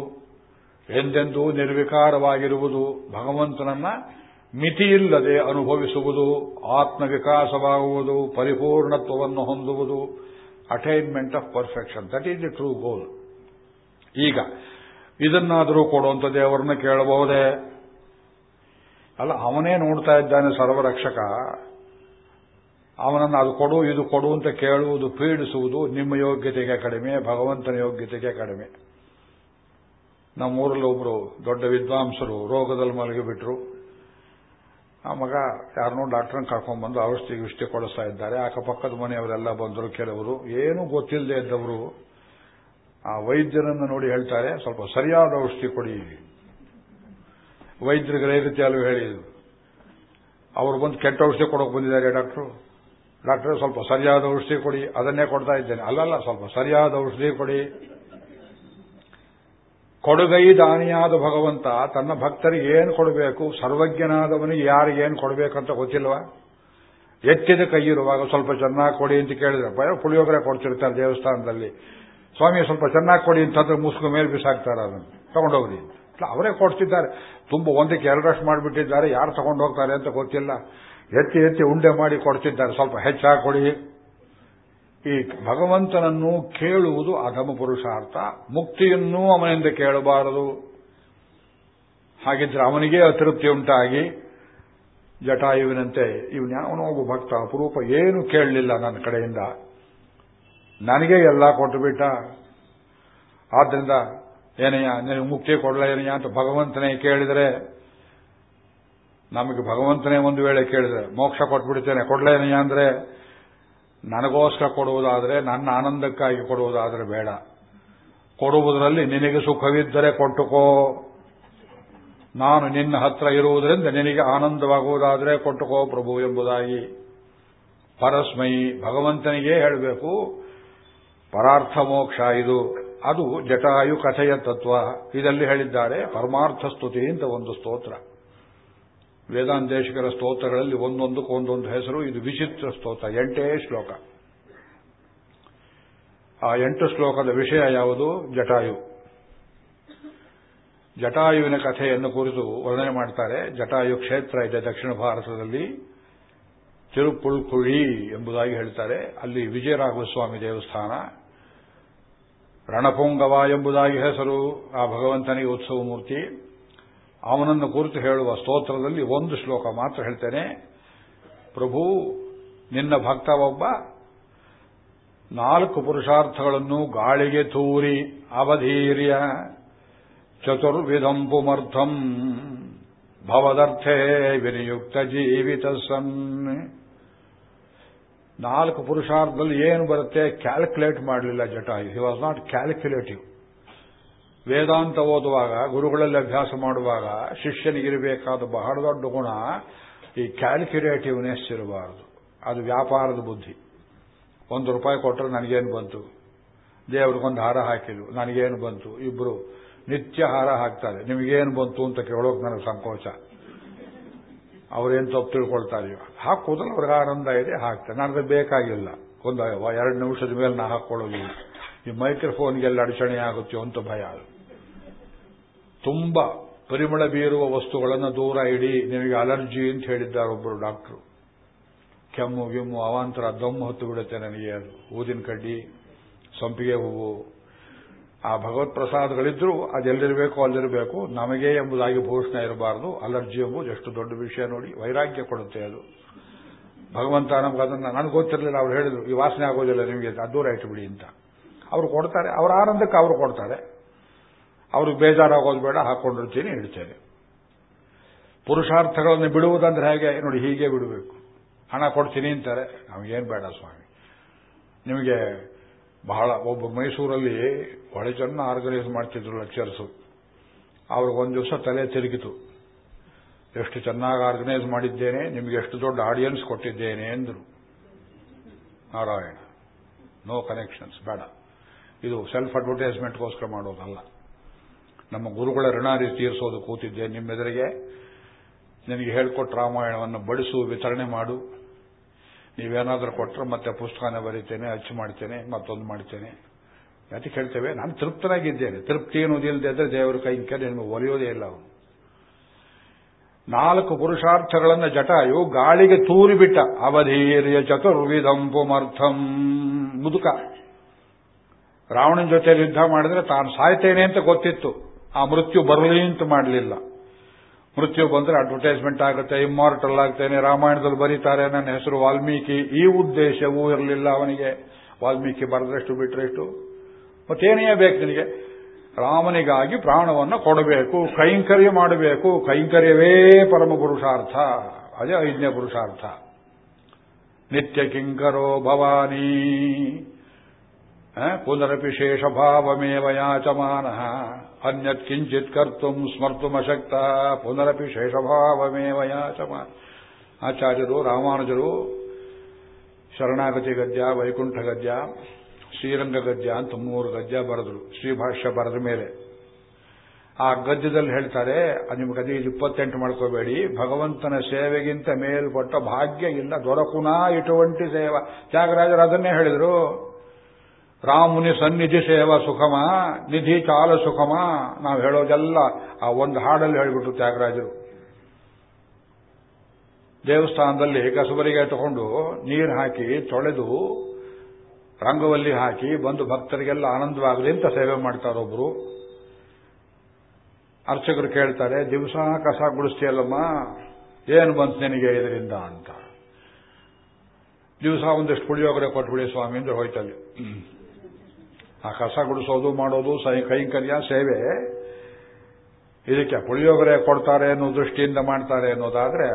ಎಂದೆಂದೂ ನಿರ್ವಿಕಾರವಾಗಿರುವುದು. ಭಗವಂತನನ್ನ ಮಿತಿಯಿಲ್ಲದೆ ಅನುಭವಿಸುವುದು, ಆತ್ಮವಿಕಾಸವಾಗುವುದು, ಪರಿಪೂರ್ಣತ್ವವನ್ನು ಹೊಂದುವುದು. Attainment of perfection that is the true goal ಈಗ, ಇದನ್ನಾದರೂ ಕೊಡುವಂತ ದೇವರನ್ನ ಕೇಳಬಹುದೇ? ಅಲ್ಲ, ಅವನೇ ನೋಡ್ತಾ ಇದ್ದಾನೆ ಸರ್ವರಕ್ಷಕ. ಅವನನ್ನು ಅದು ಕೊಡು, ಇದು ಕೊಡು ಅಂತ ಕೇಳುವುದು, ಪೀಡಿಸುವುದು ನಿಮ್ಮ ಯೋಗ್ಯತೆಗೆ ಕಡಿಮೆ, ಭಗವಂತನ ಯೋಗ್ಯತೆಗೆ ಕಡಿಮೆ. ನಮ್ಮೂರಲ್ಲಿ ಒಬ್ಬರು ದೊಡ್ಡ ವಿದ್ವಾಂಸರು ರೋಗದಲ್ಲಿ ಮಲಗಿಬಿಟ್ರು. ಆ ಮಗ ಯಾರನ್ನೋ ಡಾಕ್ಟರ್ನ ಕರ್ಕೊಂಡ್ಬಂದು ಔಷಧಿ ಗಿಷ್ಟಿ ಕೊಡಿಸ್ತಾ ಇದ್ದಾರೆ. ಅಕ್ಕಪಕ್ಕದ ಮನೆಯವರೆಲ್ಲ ಬಂದರು, ಕೆಲವರು. ಏನೂ ಗೊತ್ತಿಲ್ಲದೆ ಇದ್ದವರು. ಆ ವೈದ್ಯರನ್ನು ನೋಡಿ ಹೇಳ್ತಾರೆ, ಸ್ವಲ್ಪ ಸರಿಯಾದ ಔಷಧಿ ಕೊಡಿ. ವೈದ್ಯರಿಗೆ ರೀತಿ ಅಲ್ಲೂ ಹೇಳಿದ್ರು ಅವರು ಬಂದು ಕೆಟ್ಟ ಔಷಧಿ ಕೊಡೋಕೆ ಬಂದಿದ್ದಾರೆ ಡಾಕ್ಟ್ರು. ಡಾಕ್ಟರ್, ಸ್ವಲ್ಪ ಸರಿಯಾದ ಔಷಧಿ ಕೊಡಿ, ಅದನ್ನೇ ಕೊಡ್ತಾ ಇದ್ದೇನೆ. ಅಲ್ಲಲ್ಲ, ಸ್ವಲ್ಪ ಸರಿಯಾದ ಔಷಧಿ ಕೊಡಿ. ಕೊಡುಗೈ ದಾನಿಯಾದ ಭಗವಂತ, ತನ್ನ ಭಕ್ತರಿಗೆ ಏನು ಕೊಡಬೇಕು? ಸರ್ವಜ್ಞನಾದವನಿಗೆ ಯಾರಿಗೇನು ಕೊಡಬೇಕಂತ ಗೊತ್ತಿಲ್ವಾ? ಎತ್ತಿದ ಕೈ ಇರುವಾಗ ಸ್ವಲ್ಪ ಚೆನ್ನಾಗಿ ಕೊಡಿ ಅಂತ ಕೇಳಿದ್ರೆ. ಪುಳಿಯೋಗರೆ ಕೊಡ್ತಿರ್ತಾರೆ ದೇವಸ್ಥಾನದಲ್ಲಿ. ಸ್ವಾಮಿ, ಸ್ವಲ್ಪ ಚೆನ್ನಾಗಿ ಕೊಡಿ ಅಂತಂದ್ರೆ ಮುಸ್ಕು ಮೇಲೆ ಬಿಸಾಕ್ತಾರೆ ಅದನ್ನು. ತಗೊಂಡೋಗ್ರಿ ಅವರೇ ಕೊಡ್ತಿದ್ದಾರೆ. ತುಂಬ ಒಂದಕ್ಕೆ ಎರಡರಷ್ಟು ಮಾಡಿಬಿಟ್ಟಿದ್ದಾರೆ. ಯಾರು ತಗೊಂಡು ಹೋಗ್ತಾರೆ ಅಂತ ಗೊತ್ತಿಲ್ಲ. ಎತ್ತಿ ಎತ್ತಿ ಉಂಡೆ ಮಾಡಿ ಕೊಡ್ತಿದ್ದಾರೆ. ಸ್ವಲ್ಪ ಹೆಚ್ಚಾಗಿ ಕೊಡಿ ಈ ಭಗವಂತನನ್ನು ಕೇಳುವುದು ಅಧಮ ಪುರುಷಾರ್ಥ. ಮುಕ್ತಿಯನ್ನೂ ಅವನಿಂದ ಕೇಳಬಾರದು. ಹಾಗಿದ್ರೆ ಅವನಿಗೆ ಅತೃಪ್ತಿ ಉಂಟಾಗಿ ಜಟಾಯುವಿನಂತೆ ಇವನ್ಯಾವನೋ ಒಬ್ಬ ಭಕ್ತ ಅಪರೂಪ ಏನು ಕೇಳಲಿಲ್ಲ ನನ್ನ ಕಡೆಯಿಂದ. ನನಗೆ ಎಲ್ಲ ಕೊಟ್ಟು ಬಿಟ್ಟ ಆದ್ರಿಂದ ಏನಯ್ಯ ನಿನಗೆ ಮುಕ್ತಿ ಕೊಡಲ ಏನಯ್ಯ ಅಂತ ಭಗವಂತನೇ ಕೇಳಿದರೆ ನಮಗೆ ಭಗವಂತನೇ ಒಂದು ವೇಳೆ ಕೇಳಿದ್ರೆ, ಮೋಕ್ಷ ಕೊಟ್ಬಿಡ್ತೇನೆ ಕೊಡ್ಲೇನಯ್ಯ ಅಂದ್ರೆ, ನನಗೋಸ್ಕರ ಕೊಡುವುದಾದರೆ, ನನ್ನ ಆನಂದಕ್ಕಾಗಿ ಕೊಡುವುದಾದರೆ ಬೇಡ. ಕೊಡುವುದರಲ್ಲಿ ನಿನಗೆ ಸುಖವಿದ್ದರೆ ಕೊಟ್ಟುಕೋ. ನಾನು ನಿನ್ನ ಹತ್ರ ಇರುವುದರಿಂದ ನಿನಗೆ ಆನಂದವಾಗುವುದಾದರೆ ಕೊಟ್ಟುಕೋ ಪ್ರಭು ಎಂಬುದಾಗಿ. ಪರಸ್ಮೈ, ಭಗವಂತನಿಗೇ ಹೇಳಬೇಕು, ಪರಾರ್ಥ ಮೋಕ್ಷ ಇದು. ಅದು ಜಟಾಯು ಕಥೆಯ ತತ್ವ. ಇದರಲ್ಲಿ ಹೇಳಿದ್ದಾರೆ, ಪರಮಾರ್ಥ ಸ್ತುತಿ ಅಂತ ಒಂದು ಸ್ತೋತ್ರ. ವೇದಾಂತೇಶಕರ ಸ್ತೋತ್ರಗಳಲ್ಲಿ ಒಂದೊಂದಕ್ಕೂ ಒಂದೊಂದು ಹೆಸರು. ಇದು ವಿಚಿತ್ರ ಸ್ತೋತ್ರ, ಎಂಟೇ ಶ್ಲೋಕ. ಆ ಎಂಟು ಶ್ಲೋಕದ ವಿಷಯ ಯಾವುದು? ಜಟಾಯು. ಜಟಾಯುವಿನ ಕಥೆಯನ್ನು ಕುರಿತು ವರ್ಣನೆ ಮಾಡ್ತಾರೆ. ಜಟಾಯು ಕ್ಷೇತ್ರ ಇದೆ ದಕ್ಷಿಣ ಭಾರತದಲ್ಲಿ. ತಿರುಪುಳ್ಕುಳಿ ಎಂಬುದಾಗಿ ಹೇಳ್ತಾರೆ. ಅಲ್ಲಿ ವಿಜಯರಾಘವಸ್ವಾಮಿ ದೇವಸ್ಥಾನ. ರಣಪುಂಗವ ಎಂಬುದಾಗಿ ಹೆಸರು. ಆ ಭಗವಂತನಿಗೆ ಉತ್ಸವ ಮೂರ್ತಿ. ಅವನನ್ನು ಕುರಿತು ಹೇಳುವ ಸ್ತೋತ್ರದಲ್ಲಿ ಒಂದು ಶ್ಲೋಕ ಮಾತ್ರ ಹೇಳ್ತೇನೆ. ಪ್ರಭು, ನಿನ್ನ ಭಕ್ತ ಒಬ್ಬ ನಾಲ್ಕು ಪುರುಷಾರ್ಥಗಳನ್ನು ಗಾಳಿಗೆ ತೂರಿ ಅವಧೀರ್ಯ ಚತುರ್ವಿಧಂ ಪುಮರ್ಥಂ ಭವದರ್ಥೇ ವಿನಿಯುಕ್ತ ಜೀವಿತ ಸನ್. ನಾಲ್ಕು ಪುರುಷಾರ್ಥದಲ್ಲಿ ಏನು ಬರುತ್ತೆ? ಕ್ಯಾಲ್ಕುಲೇಟ್ ಮಾಡಲಿಲ್ಲ Jatayu. He was not calculative Vedanta ಓದುವಾಗ, ಗುರುಗಳಲ್ಲಿ ಅಭ್ಯಾಸ ಮಾಡುವಾಗ ಶಿಷ್ಯನಿಗಿರಬೇಕಾದ ಬಹಳ ದೊಡ್ಡ ಗುಣ ಈ ಕ್ಯಾಲ್ಕ್ಯುಲೇಟಿವ್ನೆಸ್ ಇರಬಾರದು. ಅದು ವ್ಯಾಪಾರದ ಬುದ್ಧಿ. ಒಂದು ರೂಪಾಯಿ ಕೊಟ್ಟರೆ ನನಗೇನು ಬಂತು? ದೇವ್ರಿಗೊಂದು ಹಾರ ಹಾಕಿದ್ರು, ನನಗೇನು ಬಂತು? ಇಬ್ರು ನಿತ್ಯ ಹಾರ ಹಾಕ್ತಾರೆ. ನಿಮಗೇನು ಬಂತು ಅಂತ ಕೇಳೋಕೆ ನನಗೆ ಸಂಕೋಚ. ಅವರೇನು ತಪ್ಪು ತಿಳ್ಕೊಳ್ತಾರೆ ಹಾಕೋದ್ರಲ್ಲಿ ಅವ್ರಿಗೆ ಆನಂದ ಇದೆ, ಹಾಕ್ತಾರೆ. ನನಗೆ ಬೇಕಾಗಿಲ್ಲ. ಒಂದು, ಎರಡು ನಿಮಿಷದ ಮೇಲೆ ನಾ ಹಾಕೊಳ್ಳೋದಿಲ್ಲ ಈ ಮೈಕ್ರೋಫೋನ್ಗೆಲ್ಲ ಅಡಚಣೆ ಆಗುತ್ತೆ ಅಂತ ಭಯ. ತುಂಬಾ ಪರಿಮಳ ಬೀರುವ ವಸ್ತುಗಳನ್ನು ದೂರ ಇಡಿ, ನಿಮಗೆ ಅಲರ್ಜಿ ಅಂತ ಹೇಳಿದ್ದಾರೆ ಒಬ್ಬರು ಡಾಕ್ಟರು. ಕೆಮ್ಮು, ಗಿಮ್ಮು, ಅವಾಂತರ ದಮ್ಮು ಹೊತ್ತು ಬಿಡುತ್ತೆ ನನಗೆ ಅದು. ಊದಿನ ಕಡ್ಡಿ, ಸಂಪಿಗೆ ಹೂವು. ಆ ಭಗವತ್ ಪ್ರಸಾದಗಳಿದ್ರೂ ಅದೆಲ್ಲಿರಬೇಕು ಅಲ್ಲಿರಬೇಕು. ನಮಗೆ ಎಂಬುದಾಗಿ ಭೂಷಣ ಇರಬಾರದು. ಅಲರ್ಜಿ ಎಂಬುದು ಎಷ್ಟು ದೊಡ್ಡ ವಿಷಯ ನೋಡಿ, ವೈರಾಗ್ಯ ಕೊಡುತ್ತೆ ಅದು. ಭಗವಂತ ನಮ್ಗೆ ಅದನ್ನು, ನನಗೆ ಗೊತ್ತಿರಲಿಲ್ಲ, ಅವ್ರು ಹೇಳಿದ್ರು, ಈ ವಾಸನೆ ಆಗೋದಿಲ್ಲ ನಿಮಗೆ ದೂರ ಇಟ್ಟುಬಿಡಿ ಅಂತ. ಅವರು ಕೊಡ್ತಾರೆ. ಅವರ ಆನಂದಕ್ಕೆ ಅವರು ಕೊಡ್ತಾರೆ. ಅವ್ರಿಗೆ ಬೇಜಾರಾಗೋದು ಬೇಡ ಹಾಕೊಂಡಿರ್ತೀನಿ ಹೇಳ್ತೇನೆ ಪುರುಷಾರ್ಥಗಳನ್ನು ಬಿಡುವುದಂದ್ರೆ ಹೇಗೆ? ನೋಡಿ, ಹೀಗೆ ಬಿಡಬೇಕು. ಹಣ ಕೊಡ್ತೀನಿ ಅಂತಾರೆ. ನಮಗೇನು ಬೇಡ ಸ್ವಾಮಿ. ನಿಮಗೆ ಬಹಳ, ಒಬ್ಬ ಮೈಸೂರಲ್ಲಿ ಒಳ್ಳೆ ಜನ ಆರ್ಗನೈಸ್ ಮಾಡ್ತಿದ್ರು ಲೆಕ್ಚರ್ಸು ಅವ್ರಿಗೊಂದು ದಿವಸ ತಲೆ ತಿರುಗಿತು. ಎಷ್ಟು ಚೆನ್ನಾಗಿ ಆರ್ಗನೈಸ್ ಮಾಡಿದ್ದೇನೆ, ನಿಮಗೆ ಎಷ್ಟು ದೊಡ್ಡ ಆಡಿಯನ್ಸ್ ಕೊಟ್ಟಿದ್ದೇನೆ ಎಂದರು ನಾರಾಯಣ. ನೋ ಕನೆಕ್ಷನ್ಸ್ ಬೇಡ. ಇದು ಸೆಲ್ಫ್ ಅಡ್ವರ್ಟೈಸ್ಮೆಂಟ್ಗೋಸ್ಕರ ಮಾಡೋದಲ್ಲ. ನಮ್ಮ ಗುರುಗಳ ಋಣಾರಿ ತೀರಿಸೋದು ಕೂತಿದ್ದೆ. ನಿಮ್ಮೆದುರಿಗೆ ನಿನಗೆ ಹೇಳ್ಕೊಟ್ಟು ರಾಮಾಯಣವನ್ನು ಬಡಿಸು, ವಿತರಣೆ ಮಾಡು. ನೀವೇನಾದರೂ ಕೊಟ್ಟರೆ ಮತ್ತೆ ಪುಸ್ತಕನ ಬರೀತೇನೆ ಅಚ್ಚು ಮಾಡ್ತೇನೆ, ಮತ್ತೊಂದು ಮಾಡ್ತೇನೆ. ಯಾಕೆ ಹೇಳ್ತೇವೆ? ನಾನು ತೃಪ್ತನಾಗಿದ್ದೇನೆ. ತೃಪ್ತಿ ಅನ್ನೋದಿಲ್ಲದೆ ಅಂದರೆ ದೇವರ ಕೈಂಕ ನಿಮಗೆ ಒಲಿಯೋದೇ ಇಲ್ಲ ಅವನು. ನಾಲ್ಕು ಪುರುಷಾರ್ಥಗಳನ್ನು ಜಟಾಯು ಗಾಳಿಗೆ ತೂರಿಬಿಟ್ಟ. ಅವಧೀರ್ಯ ಚತುರ್ವಿಧಂ ಪುಮರ್ಥಂ. ಮುದುಕ. ರಾವಣನ ಜೊತೆಯಲ್ಲಿ ಯುದ್ಧ ಮಾಡಿದ್ರೆ ತಾನು ಸಾಯ್ತೇನೆ ಅಂತ ಗೊತ್ತಿತ್ತು. ಆ ಮೃತ್ಯು ಬರಲಿ ಅಂತ ಮಾಡಲಿಲ್ಲ. ಮೃತ್ಯು ಬಂದ್ರೆ ಅಡ್ವರ್ಟೈಸ್ಮೆಂಟ್ ಆಗುತ್ತೆ ಇಮ್ಮಾರ್ಟಲ್ ಆಗ್ತೇನೆ, ರಾಮಾಯಣದಲ್ಲಿ ಬರೀತಾರೆ, ನನ್ನ ಹೆಸರು ವಾಲ್ಮೀಕಿ. ಈ ಉದ್ದೇಶವೂ ಇರಲಿಲ್ಲ ಅವನಿಗೆ. ವಾಲ್ಮೀಕಿ ಬರೆದ್ರಷ್ಟು ಬಿಟ್ರೆಷ್ಟು. ಮತ್ತೇನೇ ಬೇಕು ನಿನಗೆ? ರಾಮನಿಗಾಗಿ ಪ್ರಾಣವನ್ನು ಕೊಡಬೇಕು, ಕೈಂಕರ್ಯ ಮಾಡಬೇಕು. ಕೈಂಕರ್ಯವೇ ಪರಮ ಪುರುಷಾರ್ಥ. ಅದೇ ಐದನೇ ಪುರುಷಾರ್ಥ. ನಿತ್ಯ ಕಿಂಕರೋ ಭವಾನಿ. ಪುನರಪಿ ಶೇಷಭಾವಮೇವ ಯಾಚಮಾನ ಅನ್ಯತ್ ಕಿಂಚಿತ್ ಕರ್ತು ಸ್ಮರ್ತುಮಶಕ್ತ ಪುನರಪಿ ಶೇಷಭಾವಮೇವ ಯಾಚಮಾನ ಆಚಾರ್ಯರು, ರಾಮಾನುಜರು ಶರಣಾಗತಿ ಗದ್ಯ ವೈಕುಂಠ ಗದ್ಯ ಶ್ರೀರಂಗ ಗದ್ಯ ಅಂತ ಮೂರು ಗದ್ಯ ಬರೆದ್ರು, ಶ್ರೀಭಾಷ್ಯ ಬರೆದ ಮೇಲೆ. ಆ ಗದ್ಯದಲ್ಲಿ ಹೇಳ್ತಾರೆ, ನಿಮ್ಗೆ ಅದೇ ಇಪ್ಪತ್ತೆಂಟು ಮಾಡ್ಕೋಬೇಡಿ, ಭಗವಂತನ ಸೇವೆಗಿಂತ ಮೇಲ್ಪಟ್ಟ ಭಾಗ್ಯ ಇಲ್ಲ, ದೊರಕುನಾ ಇಟುವಂಟಿ ಸೇವ. ತ್ಯಾಗರಾಜರು ಅದನ್ನೇ ಹೇಳಿದ್ರು. ರಾಮುನಿ ಸನ್ನಿಧಿ ಸೇವ ಸುಖಮ, ನಿಧಿ ಚಾಲ ಸುಖಮ. ನಾವು ಹೇಳೋದೆಲ್ಲ ಆ ಒಂದು ಹಾಡಲ್ಲಿ ಹೇಳಿಬಿಟ್ರು ತ್ಯಾಗರಾಜರು. ದೇವಸ್ಥಾನದಲ್ಲಿ ಕಸಬರಿಗೆ ತಗೊಂಡು ನೀರು ಹಾಕಿ ತೊಳೆದು ರಂಗವಲ್ಲಿ ಹಾಕಿ ಬಂದು ಭಕ್ತರಿಗೆಲ್ಲ ಆನಂದವಾಗಲಿ ಅಂತ ಸೇವೆ ಮಾಡ್ತಾರೊಬ್ರು ಅರ್ಚಕರು ಕೇಳ್ತಾರೆ, ದಿವಸ ಕಸ ಗುಡಿಸ್ತೀಯಲ್ಲಮ್ಮ, ಏನು ಬಂತು ನಿನಗೆ ಇದರಿಂದ ಅಂತ. ದಿವಸ ಒಂದಿಷ್ಟು ಪುಳಿಯೋಗರೆ ಕೊಟ್ಬಿಡಿ ಸ್ವಾಮಿ ಅಂದ್ರೆ ಹೋಯ್ತಲ್ಲಿ. ಆ ಕಸ ಗುಡಿಸೋದು, ಮಾಡೋದು ಕೈಂಕರ್ಯ ಸೇವೆ. ಇದಕ್ಕೆ ಪುಳಿಯೋಗರೆ ಕೊಡ್ತಾರೆ ಅನ್ನೋ ದೃಷ್ಟಿಯಿಂದ ಮಾಡ್ತಾರೆ ಅನ್ನೋದಾದ್ರೆ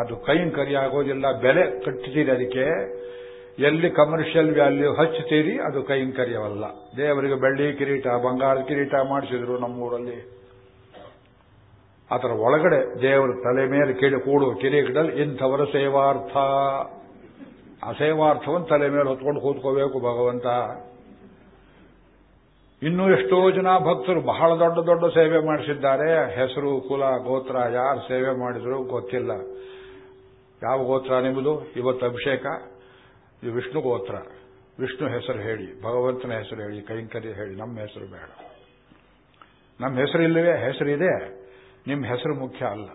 ಅದು ಕೈಂಕರ್ಯ ಆಗೋದಿಲ್ಲ, ಬೆಲೆ ಕಟ್ತೀರಿ ಅದಕ್ಕೆ. ಎಲ್ಲಿ ಕಮರ್ಷಿಯಲ್ ವ್ಯಾಲ್ಯೂ ಹಚ್ಚುತ್ತೀರಿ ಅದು ಕೈಂಕರ್ಯವಲ್ಲ ದೇವರಿಗೆ ಬೆಳ್ಳಿ ಕಿರೀಟ, ಬಂಗಾರದ ಕಿರೀಟ ಮಾಡಿಸಿದ್ರು ನಮ್ಮೂರಲ್ಲಿ. ಅದರ ಒಳಗಡೆ ದೇವರ ತಲೆ ಮೇಲೆ ಕಿಡಿ ಕೂಡು ಕಿರೀಟದಲ್ಲಿ ಇಂಥವರ ಸೇವಾರ್ಥ. ಆ ಸೇವಾರ್ಥವನ್ನು ತಲೆ ಮೇಲೆ ಹೊತ್ಕೊಂಡು ಕೂತ್ಕೋಬೇಕು ಭಗವಂತ. ಇನ್ನೂ ಎಷ್ಟೋ ಜನ ಭಕ್ತರು ಬಹಳ ದೊಡ್ಡ ದೊಡ್ಡ ಸೇವೆ ಮಾಡಿಸಿದ್ದಾರೆ. ಹೆಸರು, ಕುಲ, ಗೋತ್ರ, ಯಾರು ಸೇವೆ ಮಾಡಿದ್ರು ಗೊತ್ತಿಲ್ಲ. ಯಾವ ಗೋತ್ರ ನಿಮ್ಮದು? ಇವತ್ತು ಅಭಿಷೇಕ, ಇದು ವಿಷ್ಣು ಗೋತ್ರ. ವಿಷ್ಣು ಹೆಸರು ಹೇಳಿ, ಭಗವಂತನ ಹೆಸರು ಹೇಳಿ, ಕೈಂಕರ್ಯ ಹೇಳಿ, ನಮ್ಮ ಹೆಸರು ಬೇಡ. ನಮ್ಮ ಹೆಸರು ಇಲ್ಲವೇ? ಹೆಸರಿದೆ ನಿಮ್ಮ ಹೆಸರು ಮುಖ್ಯ ಅಲ್ಲ.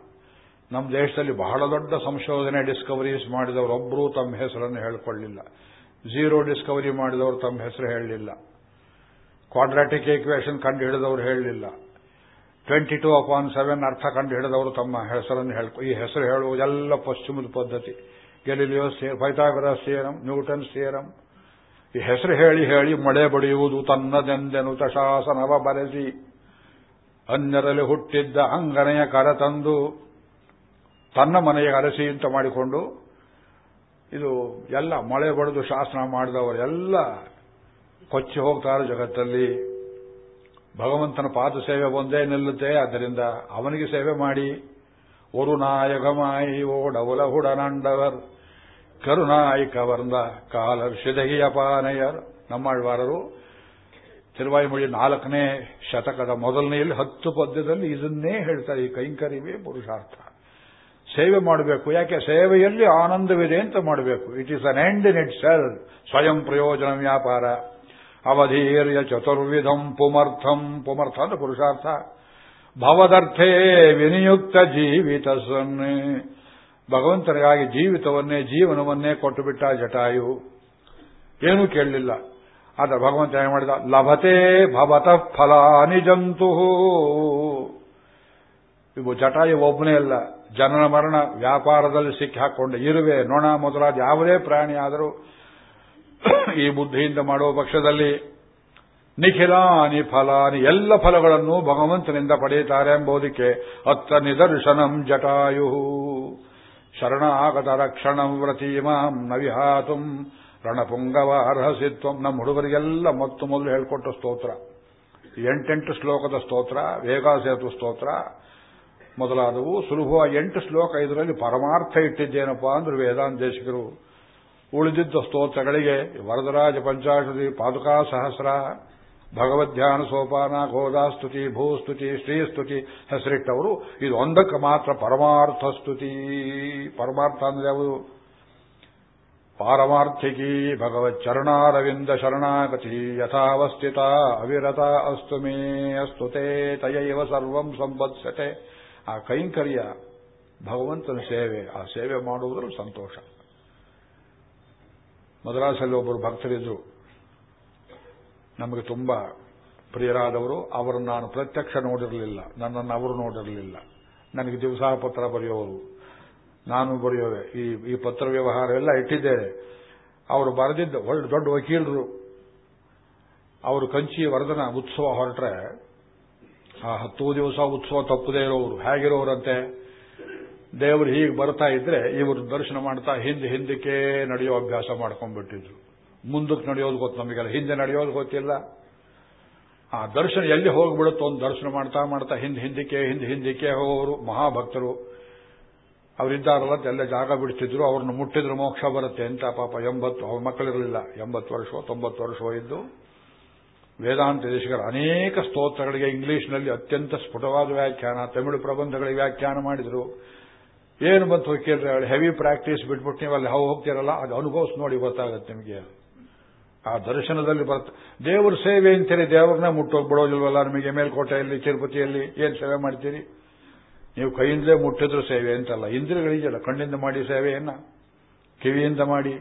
ನಮ್ಮ ದೇಶದಲ್ಲಿ ಬಹಳ ದೊಡ್ಡ ಸಂಶೋಧನೆ ಡಿಸ್ಕವರೀಸ್ ಮಾಡಿದವರೊಬ್ಬರೂ ತಮ್ಮ ಹೆಸರನ್ನು ಹೇಳಿಕೊಳ್ಳಿಲ್ಲ. ಝೀರೋ ಡಿಸ್ಕವರಿ ಮಾಡಿದವರು ತಮ್ಮ ಹೆಸರು ಹೇಳಲಿಲ್ಲ. ಕ್ವಾಡ್ರಾಟಿಕ್ ಈಕ್ವೇಷನ್ ಕಂಡು ಹಿಡಿದವರು ಹೇಳಲಿಲ್ಲ. ಟ್ವೆಂಟಿ ಟೂ ಅಪಾನ್ ಸೆವೆನ್ ಅರ್ಥ ಕಂಡು ಹಿಡಿದವರು ತಮ್ಮ ಹೆಸರನ್ನು ಹೇಳ ಈ ಹೆಸರು ಹೇಳುವುದೆಲ್ಲ ಪಶ್ಚಿಮದ ಪದ್ಧತಿ. Galileo Pythagoras theorem Newton theorem. ಈ ಹೆಸರು ಹೇಳಿ ಹೇಳಿ ಮಳೆ ಬಡಿಯುವುದು ತನ್ನದೆಂದೆನುತ ಶಾಸನವ ಬರೆಸಿ. ಅನ್ಯರಲ್ಲಿ ಹುಟ್ಟಿದ್ದ ಅಂಗನೆಯ ಕರ ತಂದು ತನ್ನ ಮನೆಯ ಅರಸಿ ಅಂತ ಮಾಡಿಕೊಂಡು, ಇದು ಎಲ್ಲ ಮಳೆ ಬಡಿದು ಶಾಸನ ಮಾಡಿದವರೆಲ್ಲ ಕೊಚ್ಚಿ ಹೋಗ್ತಾರೆ ಜಗತ್ತಲ್ಲಿ ಭಗವಂತನ ಪಾದ ಸೇವೆ ಒಂದೇ ನಿಲ್ಲುತ್ತೆ ಆದ್ದರಿಂದ ಅವನಿಗೆ ಸೇವೆ ಮಾಡಿ ஒரு நாயகமாய் ஓடவுல ಹುಡನಂಡವರ್ ಕರುನಾಯಿ ಕವರ್ದ ಕಾಲರ್ ಶಿದಗಿಯ ಪಾನೆಯರ್ ನಮ್ಮಾಳ್ವಾರರು ತಿರುವಾಯಿಮೊಳಿ ನಾಲ್ಕನೇ ಶತಕದ ಮೊದಲನೆಯಲ್ಲಿ ಹತ್ತು ಪದ್ಯದಲ್ಲಿ ಇದನ್ನೇ ಹೇಳ್ತಾರೆ ಈ ಕೈಂಕರ್ಯವೇ ಪುರುಷಾರ್ಥ ಸೇವೆ ಮಾಡಬೇಕು ಯಾಕೆ ಸೇವೆಯಲ್ಲಿ ಆನಂದವಿದೆ ಅಂತ ಮಾಡಬೇಕು it is an end in itself ಸ್ವಯಂ ಪ್ರಯೋಜನ ವ್ಯಾಪಾರ ಅವಧೀರ್ಯ ಚತುರ್ವಿಧಂ ಪುಮರ್ಥಂ. ಪುಮರ್ಥ ಅಂತ ಪುರುಷಾರ್ಥ. ಭವದರ್ಥೇ ವಿನಿಯುಕ್ತ ಜೀವಿತ ಸನ್ನೆ. ಜೀವಿತವನ್ನೇ, ಜೀವನವನ್ನೇ ಕೊಟ್ಟುಬಿಟ್ಟ ಜಟಾಯು. ಏನೂ ಕೇಳಲಿಲ್ಲ. ಆದ್ರೆ ಭಗವಂತ ಏನು ಮಾಡಿದ? ಲಭತೆ ಭವತ ಫಲಾನಿ ಜಂತು. ಇವು ಜಟಾಯು ಒಬ್ಬನೇ ಅಲ್ಲ. ಜನನ ಮರಣ ವ್ಯಾಪಾರದಲ್ಲಿ ಸಿಕ್ಕಿ ಹಾಕೊಂಡ ಇರುವೆ, ನೊಣ ಮೊದಲಾದ ಯಾವುದೇ ಪ್ರಾಣಿ ಆದರೂ ಈ ಬುದ್ಧಿಯಿಂದ ಮಾಡುವ ಪಕ್ಷದಲ್ಲಿ ನಿಖಿಲಾನಿ ಫಲಾನಿ ಎಲ್ಲ ಫಲಗಳನ್ನು ಭಗವಂತನಿಂದ ಪಡೆಯುತ್ತಾರೆ ಎಂಬುದಕ್ಕೆ ಅತ್ತ ನಿದರ್ಶನಂ ಜಟಾಯು. ಶರಣಾಗತ ರಕ್ಷಣಂ ವ್ರತೀಮಾಂ ನವಿಹಾತುಂ ರಣಪುಂಗವ ಅರ್ಹಸಿತ್ವಂ ನಮ್ಮ ಹುಡುಗರಿಗೆಲ್ಲ ಮತ್ತು ಮೊದಲು ಹೇಳ್ಕೊಟ್ಟ ಸ್ತೋತ್ರ. ಎಂಟೆಂಟು ಶ್ಲೋಕದ ಸ್ತೋತ್ರ ವೇಗಾಸೇತು ಸ್ತೋತ್ರ. ಮೊದಲಾದವು ಸುಲಭವಾಗಿ ಎಂಟು ಶ್ಲೋಕ ಇದರಲ್ಲಿ ಪರಮಾರ್ಥ ಇಟ್ಟಿದ್ದೇನಪ್ಪ ಅಂದ್ರೆ ವೇದಾಂತ ದೇಶಿಕರು ಉಳಿದಿದ್ದ ಸ್ತೋತ್ರಗಳಿಗೆ ವರದರಾಜ ಪಂಚಾಶತಿ ಪಾದುಕಾ ಸಹಸ್ರ, ಭಗವದ್ಧ್ಯಾನ ಸೋಪಾನ ಗೋದಾಸ್ತುತಿ ಭೂಸ್ತುತಿ ಶ್ರೀಸ್ತುತಿ ಹೆಸರಿಟ್ಟವರು ಇದು ಒಂದಕ್ಕೆ ಮಾತ್ರ ಪರಮಾರ್ಥ ಸ್ತುತಿ. ಪರಮಾರ್ಥ ಅಂದ್ರೆ ಯಾವುದು? ಪಾರಮಾರ್ಥಿಕಿ ಭಗವತ್ ಚರಣಾರವಿಂದ ಶರಣಾಗತಿ, ಯಥಾವಸ್ಥಿತ ಅವಿರತ ಅಸ್ತು ಮೇ ಅಸ್ತುತೆ ತಯೈವ ಸರ್ವಂ ಸಂಬತ್ಸತೆ ಆ ಕೈಂಕರ್ಯ ಭಗವಂತನ ಸೇವೆ, ಆ ಸೇವೆ ಮಾಡುವುದರಲ್ಲಿ ಸಂತೋಷ. ಮದ್ರಾಸಲ್ಲಿ ಒಬ್ಬರು ಭಕ್ತರಿದ್ರು. ನಮಗೆ ತುಂಬಾ ಪ್ರಿಯರಾದವರು. ಅವರನ್ನು ನಾನು ಪ್ರತ್ಯಕ್ಷ ನೋಡಿರಲಿಲ್ಲ. ನನ್ನನ್ನು ಅವರು ನೋಡಿರಲಿಲ್ಲ. ನನಗೆ ದಿವಸ ಪತ್ರ ಬರೆಯೋರು. ನಾನು ಬರೆಯೋವೆ. ಈ ಈ ಪತ್ರ ವ್ಯವಹಾರ ಎಲ್ಲ ಇಟ್ಟಿದ್ದೇನೆ ಅವರು ಬರೆದಿದ್ದ, ಒಳ್ಳೆ ದೊಡ್ಡ ವಕೀಲರು. ಅವರು ಕಂಚಿ ವರದನ ಉತ್ಸವ ಹೊರಟ್ರೆ, ಆ ಹತ್ತು ದಿವಸ ಉತ್ಸವ ತಪ್ಪದೇ ಇರೋರು. ಹೇಗಿರೋರಂತೆ? ದೇವರು ಹೀಗೆ ಬರ್ತಾ ಇದ್ರೆ ಇವರು ದರ್ಶನ ಮಾಡ್ತಾ ಹಿಂದೆ ಹಿಂದಕ್ಕೆ ನಡೆಯೋ ಅಭ್ಯಾಸ ಮಾಡ್ಕೊಂಡ್ಬಿಟ್ಟಿದ್ರು. ಮುಂದಕ್ಕೆ ನಡೆಯೋದು ಗೊತ್ತು ನಮಗೆಲ್ಲ. ಹಿಂದೆ ನಡೆಯೋದು ಗೊತ್ತಿಲ್ಲ. ಆ ದರ್ಶನ ಎಲ್ಲಿ ಹೋಗ್ಬಿಡುತ್ತೋ ಒಂದು ದರ್ಶನ ಮಾಡ್ತಾ ಮಾಡ್ತಾ ಹಿಂದೆ ಹಿಂದಕ್ಕೆ ಹಿಂದೆ ಹಿಂದಕ್ಕೆ ಹೋಗೋರು, ಮಹಾಭಕ್ತರು. ಅವರಿದ್ದಾರಲ್ಲ ಎಲ್ಲ ಜಾಗ ಬಿಡ್ತಿದ್ರು. ಅವ್ರನ್ನ ಮುಟ್ಟಿದ್ರೆ ಮೋಕ್ಷ ಬರುತ್ತೆ ಅಂತ ಪಾಪ ಎಂಬತ್ತು, ಅವ್ರ ಮಕ್ಕಳಿರಲಿಲ್ಲ. ಎಂಬತ್ತು ವರ್ಷವೋ ತೊಂಬತ್ತು ವರ್ಷವೋ ಇದ್ದು ವೇದಾಂತ ದೇಶಗಳ ಅನೇಕ ಸ್ತೋತ್ರಗಳಿಗೆ ಇಂಗ್ಲಿಷ್ನಲ್ಲಿ ಅತ್ಯಂತ ಸ್ಫುಟವಾದ ವ್ಯಾಖ್ಯಾನ, ತಮಿಳು ಪ್ರಬಂಧಗಳಿಗೆ ವ್ಯಾಖ್ಯಾನ ಮಾಡಿದ್ರು. ಏನು ಬಂತು ಕೇಳಿದ್ರೆ ಹೆವಿ ಪ್ರಾಕ್ಟೀಸ್ ಬಿಟ್ಬಿಟ್ಟು ನೀವು ಅಲ್ಲಿ ಹಾವು ಹೋಗ್ತೀರಲ್ಲ, ಅದು ಅನುಭವಿಸಿ ನೋಡಿ, ಗೊತ್ತಾಗುತ್ತೆ ನಿಮಗೆ. ಆ ದರ್ಶನದಲ್ಲಿ ಬರುತ್ತೆ. ದೇವ್ರ ಸೇವೆ ಅಂತೀರಿ, ದೇವ್ರನ್ನ ಮುಟ್ಟೋಗಿ ಬಿಡೋದಿಲ್ವಲ್ಲ ನಿಮಗೆ ಮೇಲ್ಕೋಟೆಯಲ್ಲಿ, ತಿರುಪತಿಯಲ್ಲಿ ಏನು ಸೇವೆ ಮಾಡ್ತೀರಿ? ನೀವು ಕೈಯಿಂದಲೇ ಮುಟ್ಟಿದ್ರು ಸೇವೆ ಅಂತಲ್ಲ, ಇಂದ್ರಿಯಗಳಿದೆಯಲ್ಲ, ಕಣ್ಣಿಂದ ಮಾಡಿ ಸೇವೆಯನ್ನ, ಕಿವಿಯಿಂದ ಮಾಡಿ,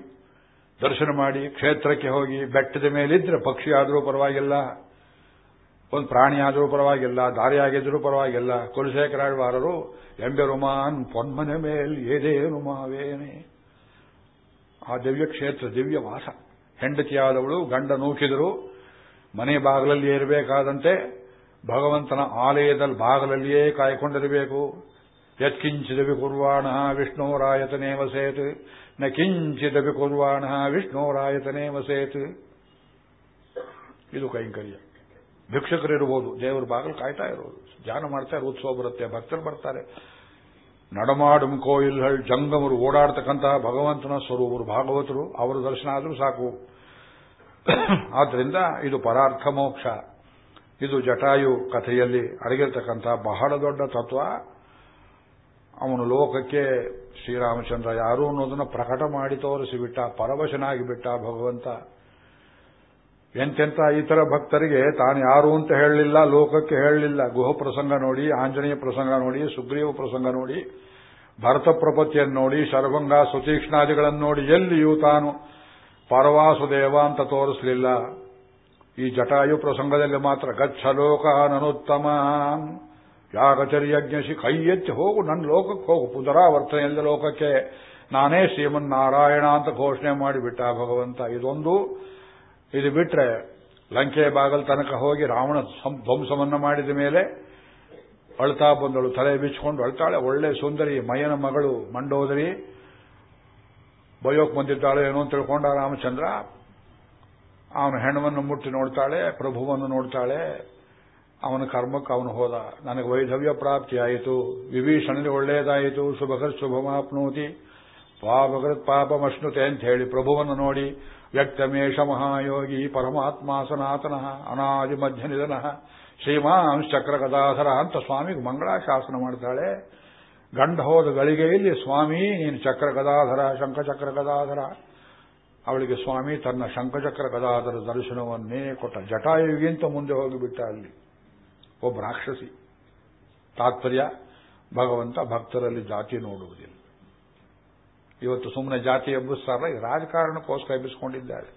ದರ್ಶನ ಮಾಡಿ, ಕ್ಷೇತ್ರಕ್ಕೆ ಹೋಗಿ, ಬೆಟ್ಟದ ಮೇಲಿದ್ರೆ ಪಕ್ಷಿ ಆದರೂ ಪರವಾಗಿಲ್ಲ. ಒಂದು ಪ್ರಾಣಿ ಆದರೂ ಪರವಾಗಿಲ್ಲ, ದಾರಿ ಆಗಿದ್ರೂ ಪರವಾಗಿಲ್ಲ. ಕುಲಶೇಖರಾಳ್ವಾರರು ಎಂಬೆರುಮಾನ್ ಪೊನ್ಮನೆ ಮೇಲ್ ಏದೇನು ಮಾವೇನೆ? ಆ ದಿವ್ಯ ಕ್ಷೇತ್ರ, ದಿವ್ಯ ವಾಸ. ಹೆಂಡತಿಯಾದವಳು ಗಂಡ ನೂಕಿದರು, ಮನೆ ಬಾಗಿಲಲ್ಲಿ ಇರಬೇಕಾದಂತೆ ಭಗವಂತನ ಆಲಯದಲ್ಲಿ ಬಾಗಲಲ್ಲಿಯೇ ಕಾಯ್ಕೊಂಡಿರಬೇಕು. ಯತ್ಕಿಂಚಿದವಿ ಕುರ್ವಾಣ ವಿಷ್ಣೋರಾಯತನೇ ವಸೇತ್. ನ ಕಿಂಚಿದವಿ ಕುರ್ವಾಣ ವಿಷ್ಣೋರಾಯತನೇ ವಸೇತ್. ಇದು ಕೈಂಕರ್ಯ. ಭಿಕ್ಷಕರಿರ್ಬೋದು, ದೇವರ ಬಾಗಿಲು ಕಾಯ್ತಾ ಇರೋದು. ಧ್ಯಾನ ಮಾಡ್ತಾರೆ ಉತ್ಸವ ಬರುತ್ತೆ, ಭಕ್ತರು ಬರ್ತಾರೆ. ನಡಮಾಡುಂ ಕೋಯಿಲ್ಗಳು ಜಂಗಮರು ಓಡಾಡ್ತಕ್ಕಂತಹ ಭಗವಂತನ ಸ್ವರೂಪರು, ಭಾಗವತರು, ಅವರ ದರ್ಶನ ಆದರೂ ಸಾಕು. ಆದ್ದರಿಂದ ಇದು ಪರಾರ್ಥ ಮೋಕ್ಷ. ಇದು ಜಟಾಯು ಕಥೆಯಲ್ಲಿ ಅಡಗಿರ್ತಕ್ಕಂಥ ಬಹಳ ದೊಡ್ಡ ತತ್ವ. ಅವನು ಲೋಕಕ್ಕೆ ಶ್ರೀರಾಮಚಂದ್ರ ಯಾರು ಅನ್ನೋದನ್ನು ಪ್ರಕಟ ಮಾಡಿ ತೋರಿಸಿಬಿಟ್ಟ ಪರವಶನಾಗಿ ಬಿಟ್ಟ ಭಗವಂತ. ಎಂತೆಂಥ ಇತರ ಭಕ್ತರಿಗೆ ತಾನು ಯಾರು ಅಂತ ಹೇಳಲಿಲ್ಲ, ಲೋಕಕ್ಕೆ ಹೇಳಲಿಲ್ಲ. ಗುಹ ಪ್ರಸಂಗ ನೋಡಿ, ಆಂಜನೇಯ ಪ್ರಸಂಗ ನೋಡಿ, ಸುಗ್ರೀವ ಪ್ರಸಂಗ ನೋಡಿ, ಭರತ ಪ್ರಪತಿಯನ್ನು ನೋಡಿ, ಶರಭಂಗ ಸುತೀಕ್ಷ್ಣಾದಿಗಳನ್ನು ನೋಡಿ, ಎಲ್ಲಿಯೂ ತಾನು ಪರವಾಸುದೇವ ಅಂತ ತೋರಿಸಲಿಲ್ಲ. ಈ ಜಟಾಯು ಪ್ರಸಂಗದಲ್ಲಿ ಮಾತ್ರ, ಗಚ್ಚ ಲೋಕಾನನುತ್ತಮ ಯಾಗಚರ್ಯಜ್ಞಶಿ ಕೈ ಎತ್ತಿ ಹೋಗು, ನನ್ನ ಲೋಕಕ್ಕೆ ಹೋಗು ಪುನರಾವರ್ತನೆಯಿಂದ ಲೋಕಕ್ಕೆ. ನಾನೇ ಶ್ರೀಮನ್ನಾರಾಯಣ ಅಂತ ಘೋಷಣೆ ಮಾಡಿಬಿಟ್ಟ ಭಗವಂತ. ಇದೊಂದು ಇದು ಬಿಟ್ರೆ ಲಂಕೆ ಬಾಗಲ್ ತನಕ ಹೋಗಿ ರಾವಣ ಧ್ವಂಸವನ್ನು ಮಾಡಿದ ಮೇಲೆ ಅಳ್ತಾ ಬಂದಳು. ತಲೆ ಬಿಚ್ಚಿಕೊಂಡು ಅಳ್ತಾಳೆ. ಒಳ್ಳೆ ಸುಂದರಿ, ಮಯನ ಮಗಳು ಮಂಡೋದರಿ. ಬಯೋಕ್ ಬಂದಿದ್ದಾಳೆ ಏನು ಅಂತ ತಿಳ್ಕೊಂಡ ರಾಮಚಂದ್ರ. ಅವನ ಹೆಣ್ಣವನ್ನು ಮುಟ್ಟಿ ನೋಡ್ತಾಳೆ, ಪ್ರಭುವನ್ನು ನೋಡ್ತಾಳೆ. ಅವನ ಕರ್ಮಕ್ಕೆ ಅವನು ಹೋದ. ನನಗೆ ವೈಧವ್ಯ ಪ್ರಾಪ್ತಿಯಾಯಿತು ವಿಭೀಷಣನಿಗೆ ಒಳ್ಳೆಯದಾಯಿತು. ಶುಭಕರ್ ಶುಭಮಾಪ್ನೋತಿ. ಪಾಪಕೃತ್ ಪಾಪಮಶ್ನುತೆ ಅಂತ ಹೇಳಿ ಪ್ರಭುವನ್ನು ನೋಡಿ ವ್ಯಕ್ತಮೇಶ ಮಹಾಯೋಗಿ ಪರಮಾತ್ಮ ಸನಾತನ ಅನಾದಿ ಮಧ್ಯ ನಿಧನ. ಶ್ರೀಮಾನ್ ಚಕ್ರ ಗದಾಧರ ಅಂತ ಸ್ವಾಮಿಗೆ ಮಂಗಳಾಶಾಸನ ಮಾಡ್ತಾಳೆ. ಗಂಡ ಹೋದ ಗಳಿಗೆಯಲ್ಲಿ, ಸ್ವಾಮಿ, ನೀನು ಚಕ್ರ ಗದಾಧರ ಶಂಖಚಕ್ರ ಗದಾಧರ. ಅವಳಿಗೆ, ಸ್ವಾಮಿ, ತನ್ನ ಶಂಖಚಕ್ರ ಗದಾಧರ ದರ್ಶನವನ್ನೇ ಕೊಟ್ಟ ಜಟಾಯುಗಿಂತ ಮುಂದೆ ಹೋಗಿಬಿಟ್ಟ ಅಲ್ಲಿ. ಒಬ್ಬ ರಾಕ್ಷಸಿ. ತಾತ್ಪರ್ಯ, ಭಗವಂತ ಭಕ್ತರಲ್ಲಿ ಜಾತಿ ನೋಡುವುದಿಲ್ಲ. ಇವತ್ತು ಸುಮ್ಮನೆ ಜಾತಿ ಎಬ್ಬಿಸ್ತಾರಲ್ಲ ರಾಜಕಾರಣಕ್ಕೋಸ್ಕರ ಎಬ್ಬಿಸ್ಕೊಂಡಿದ್ದಾರೆ.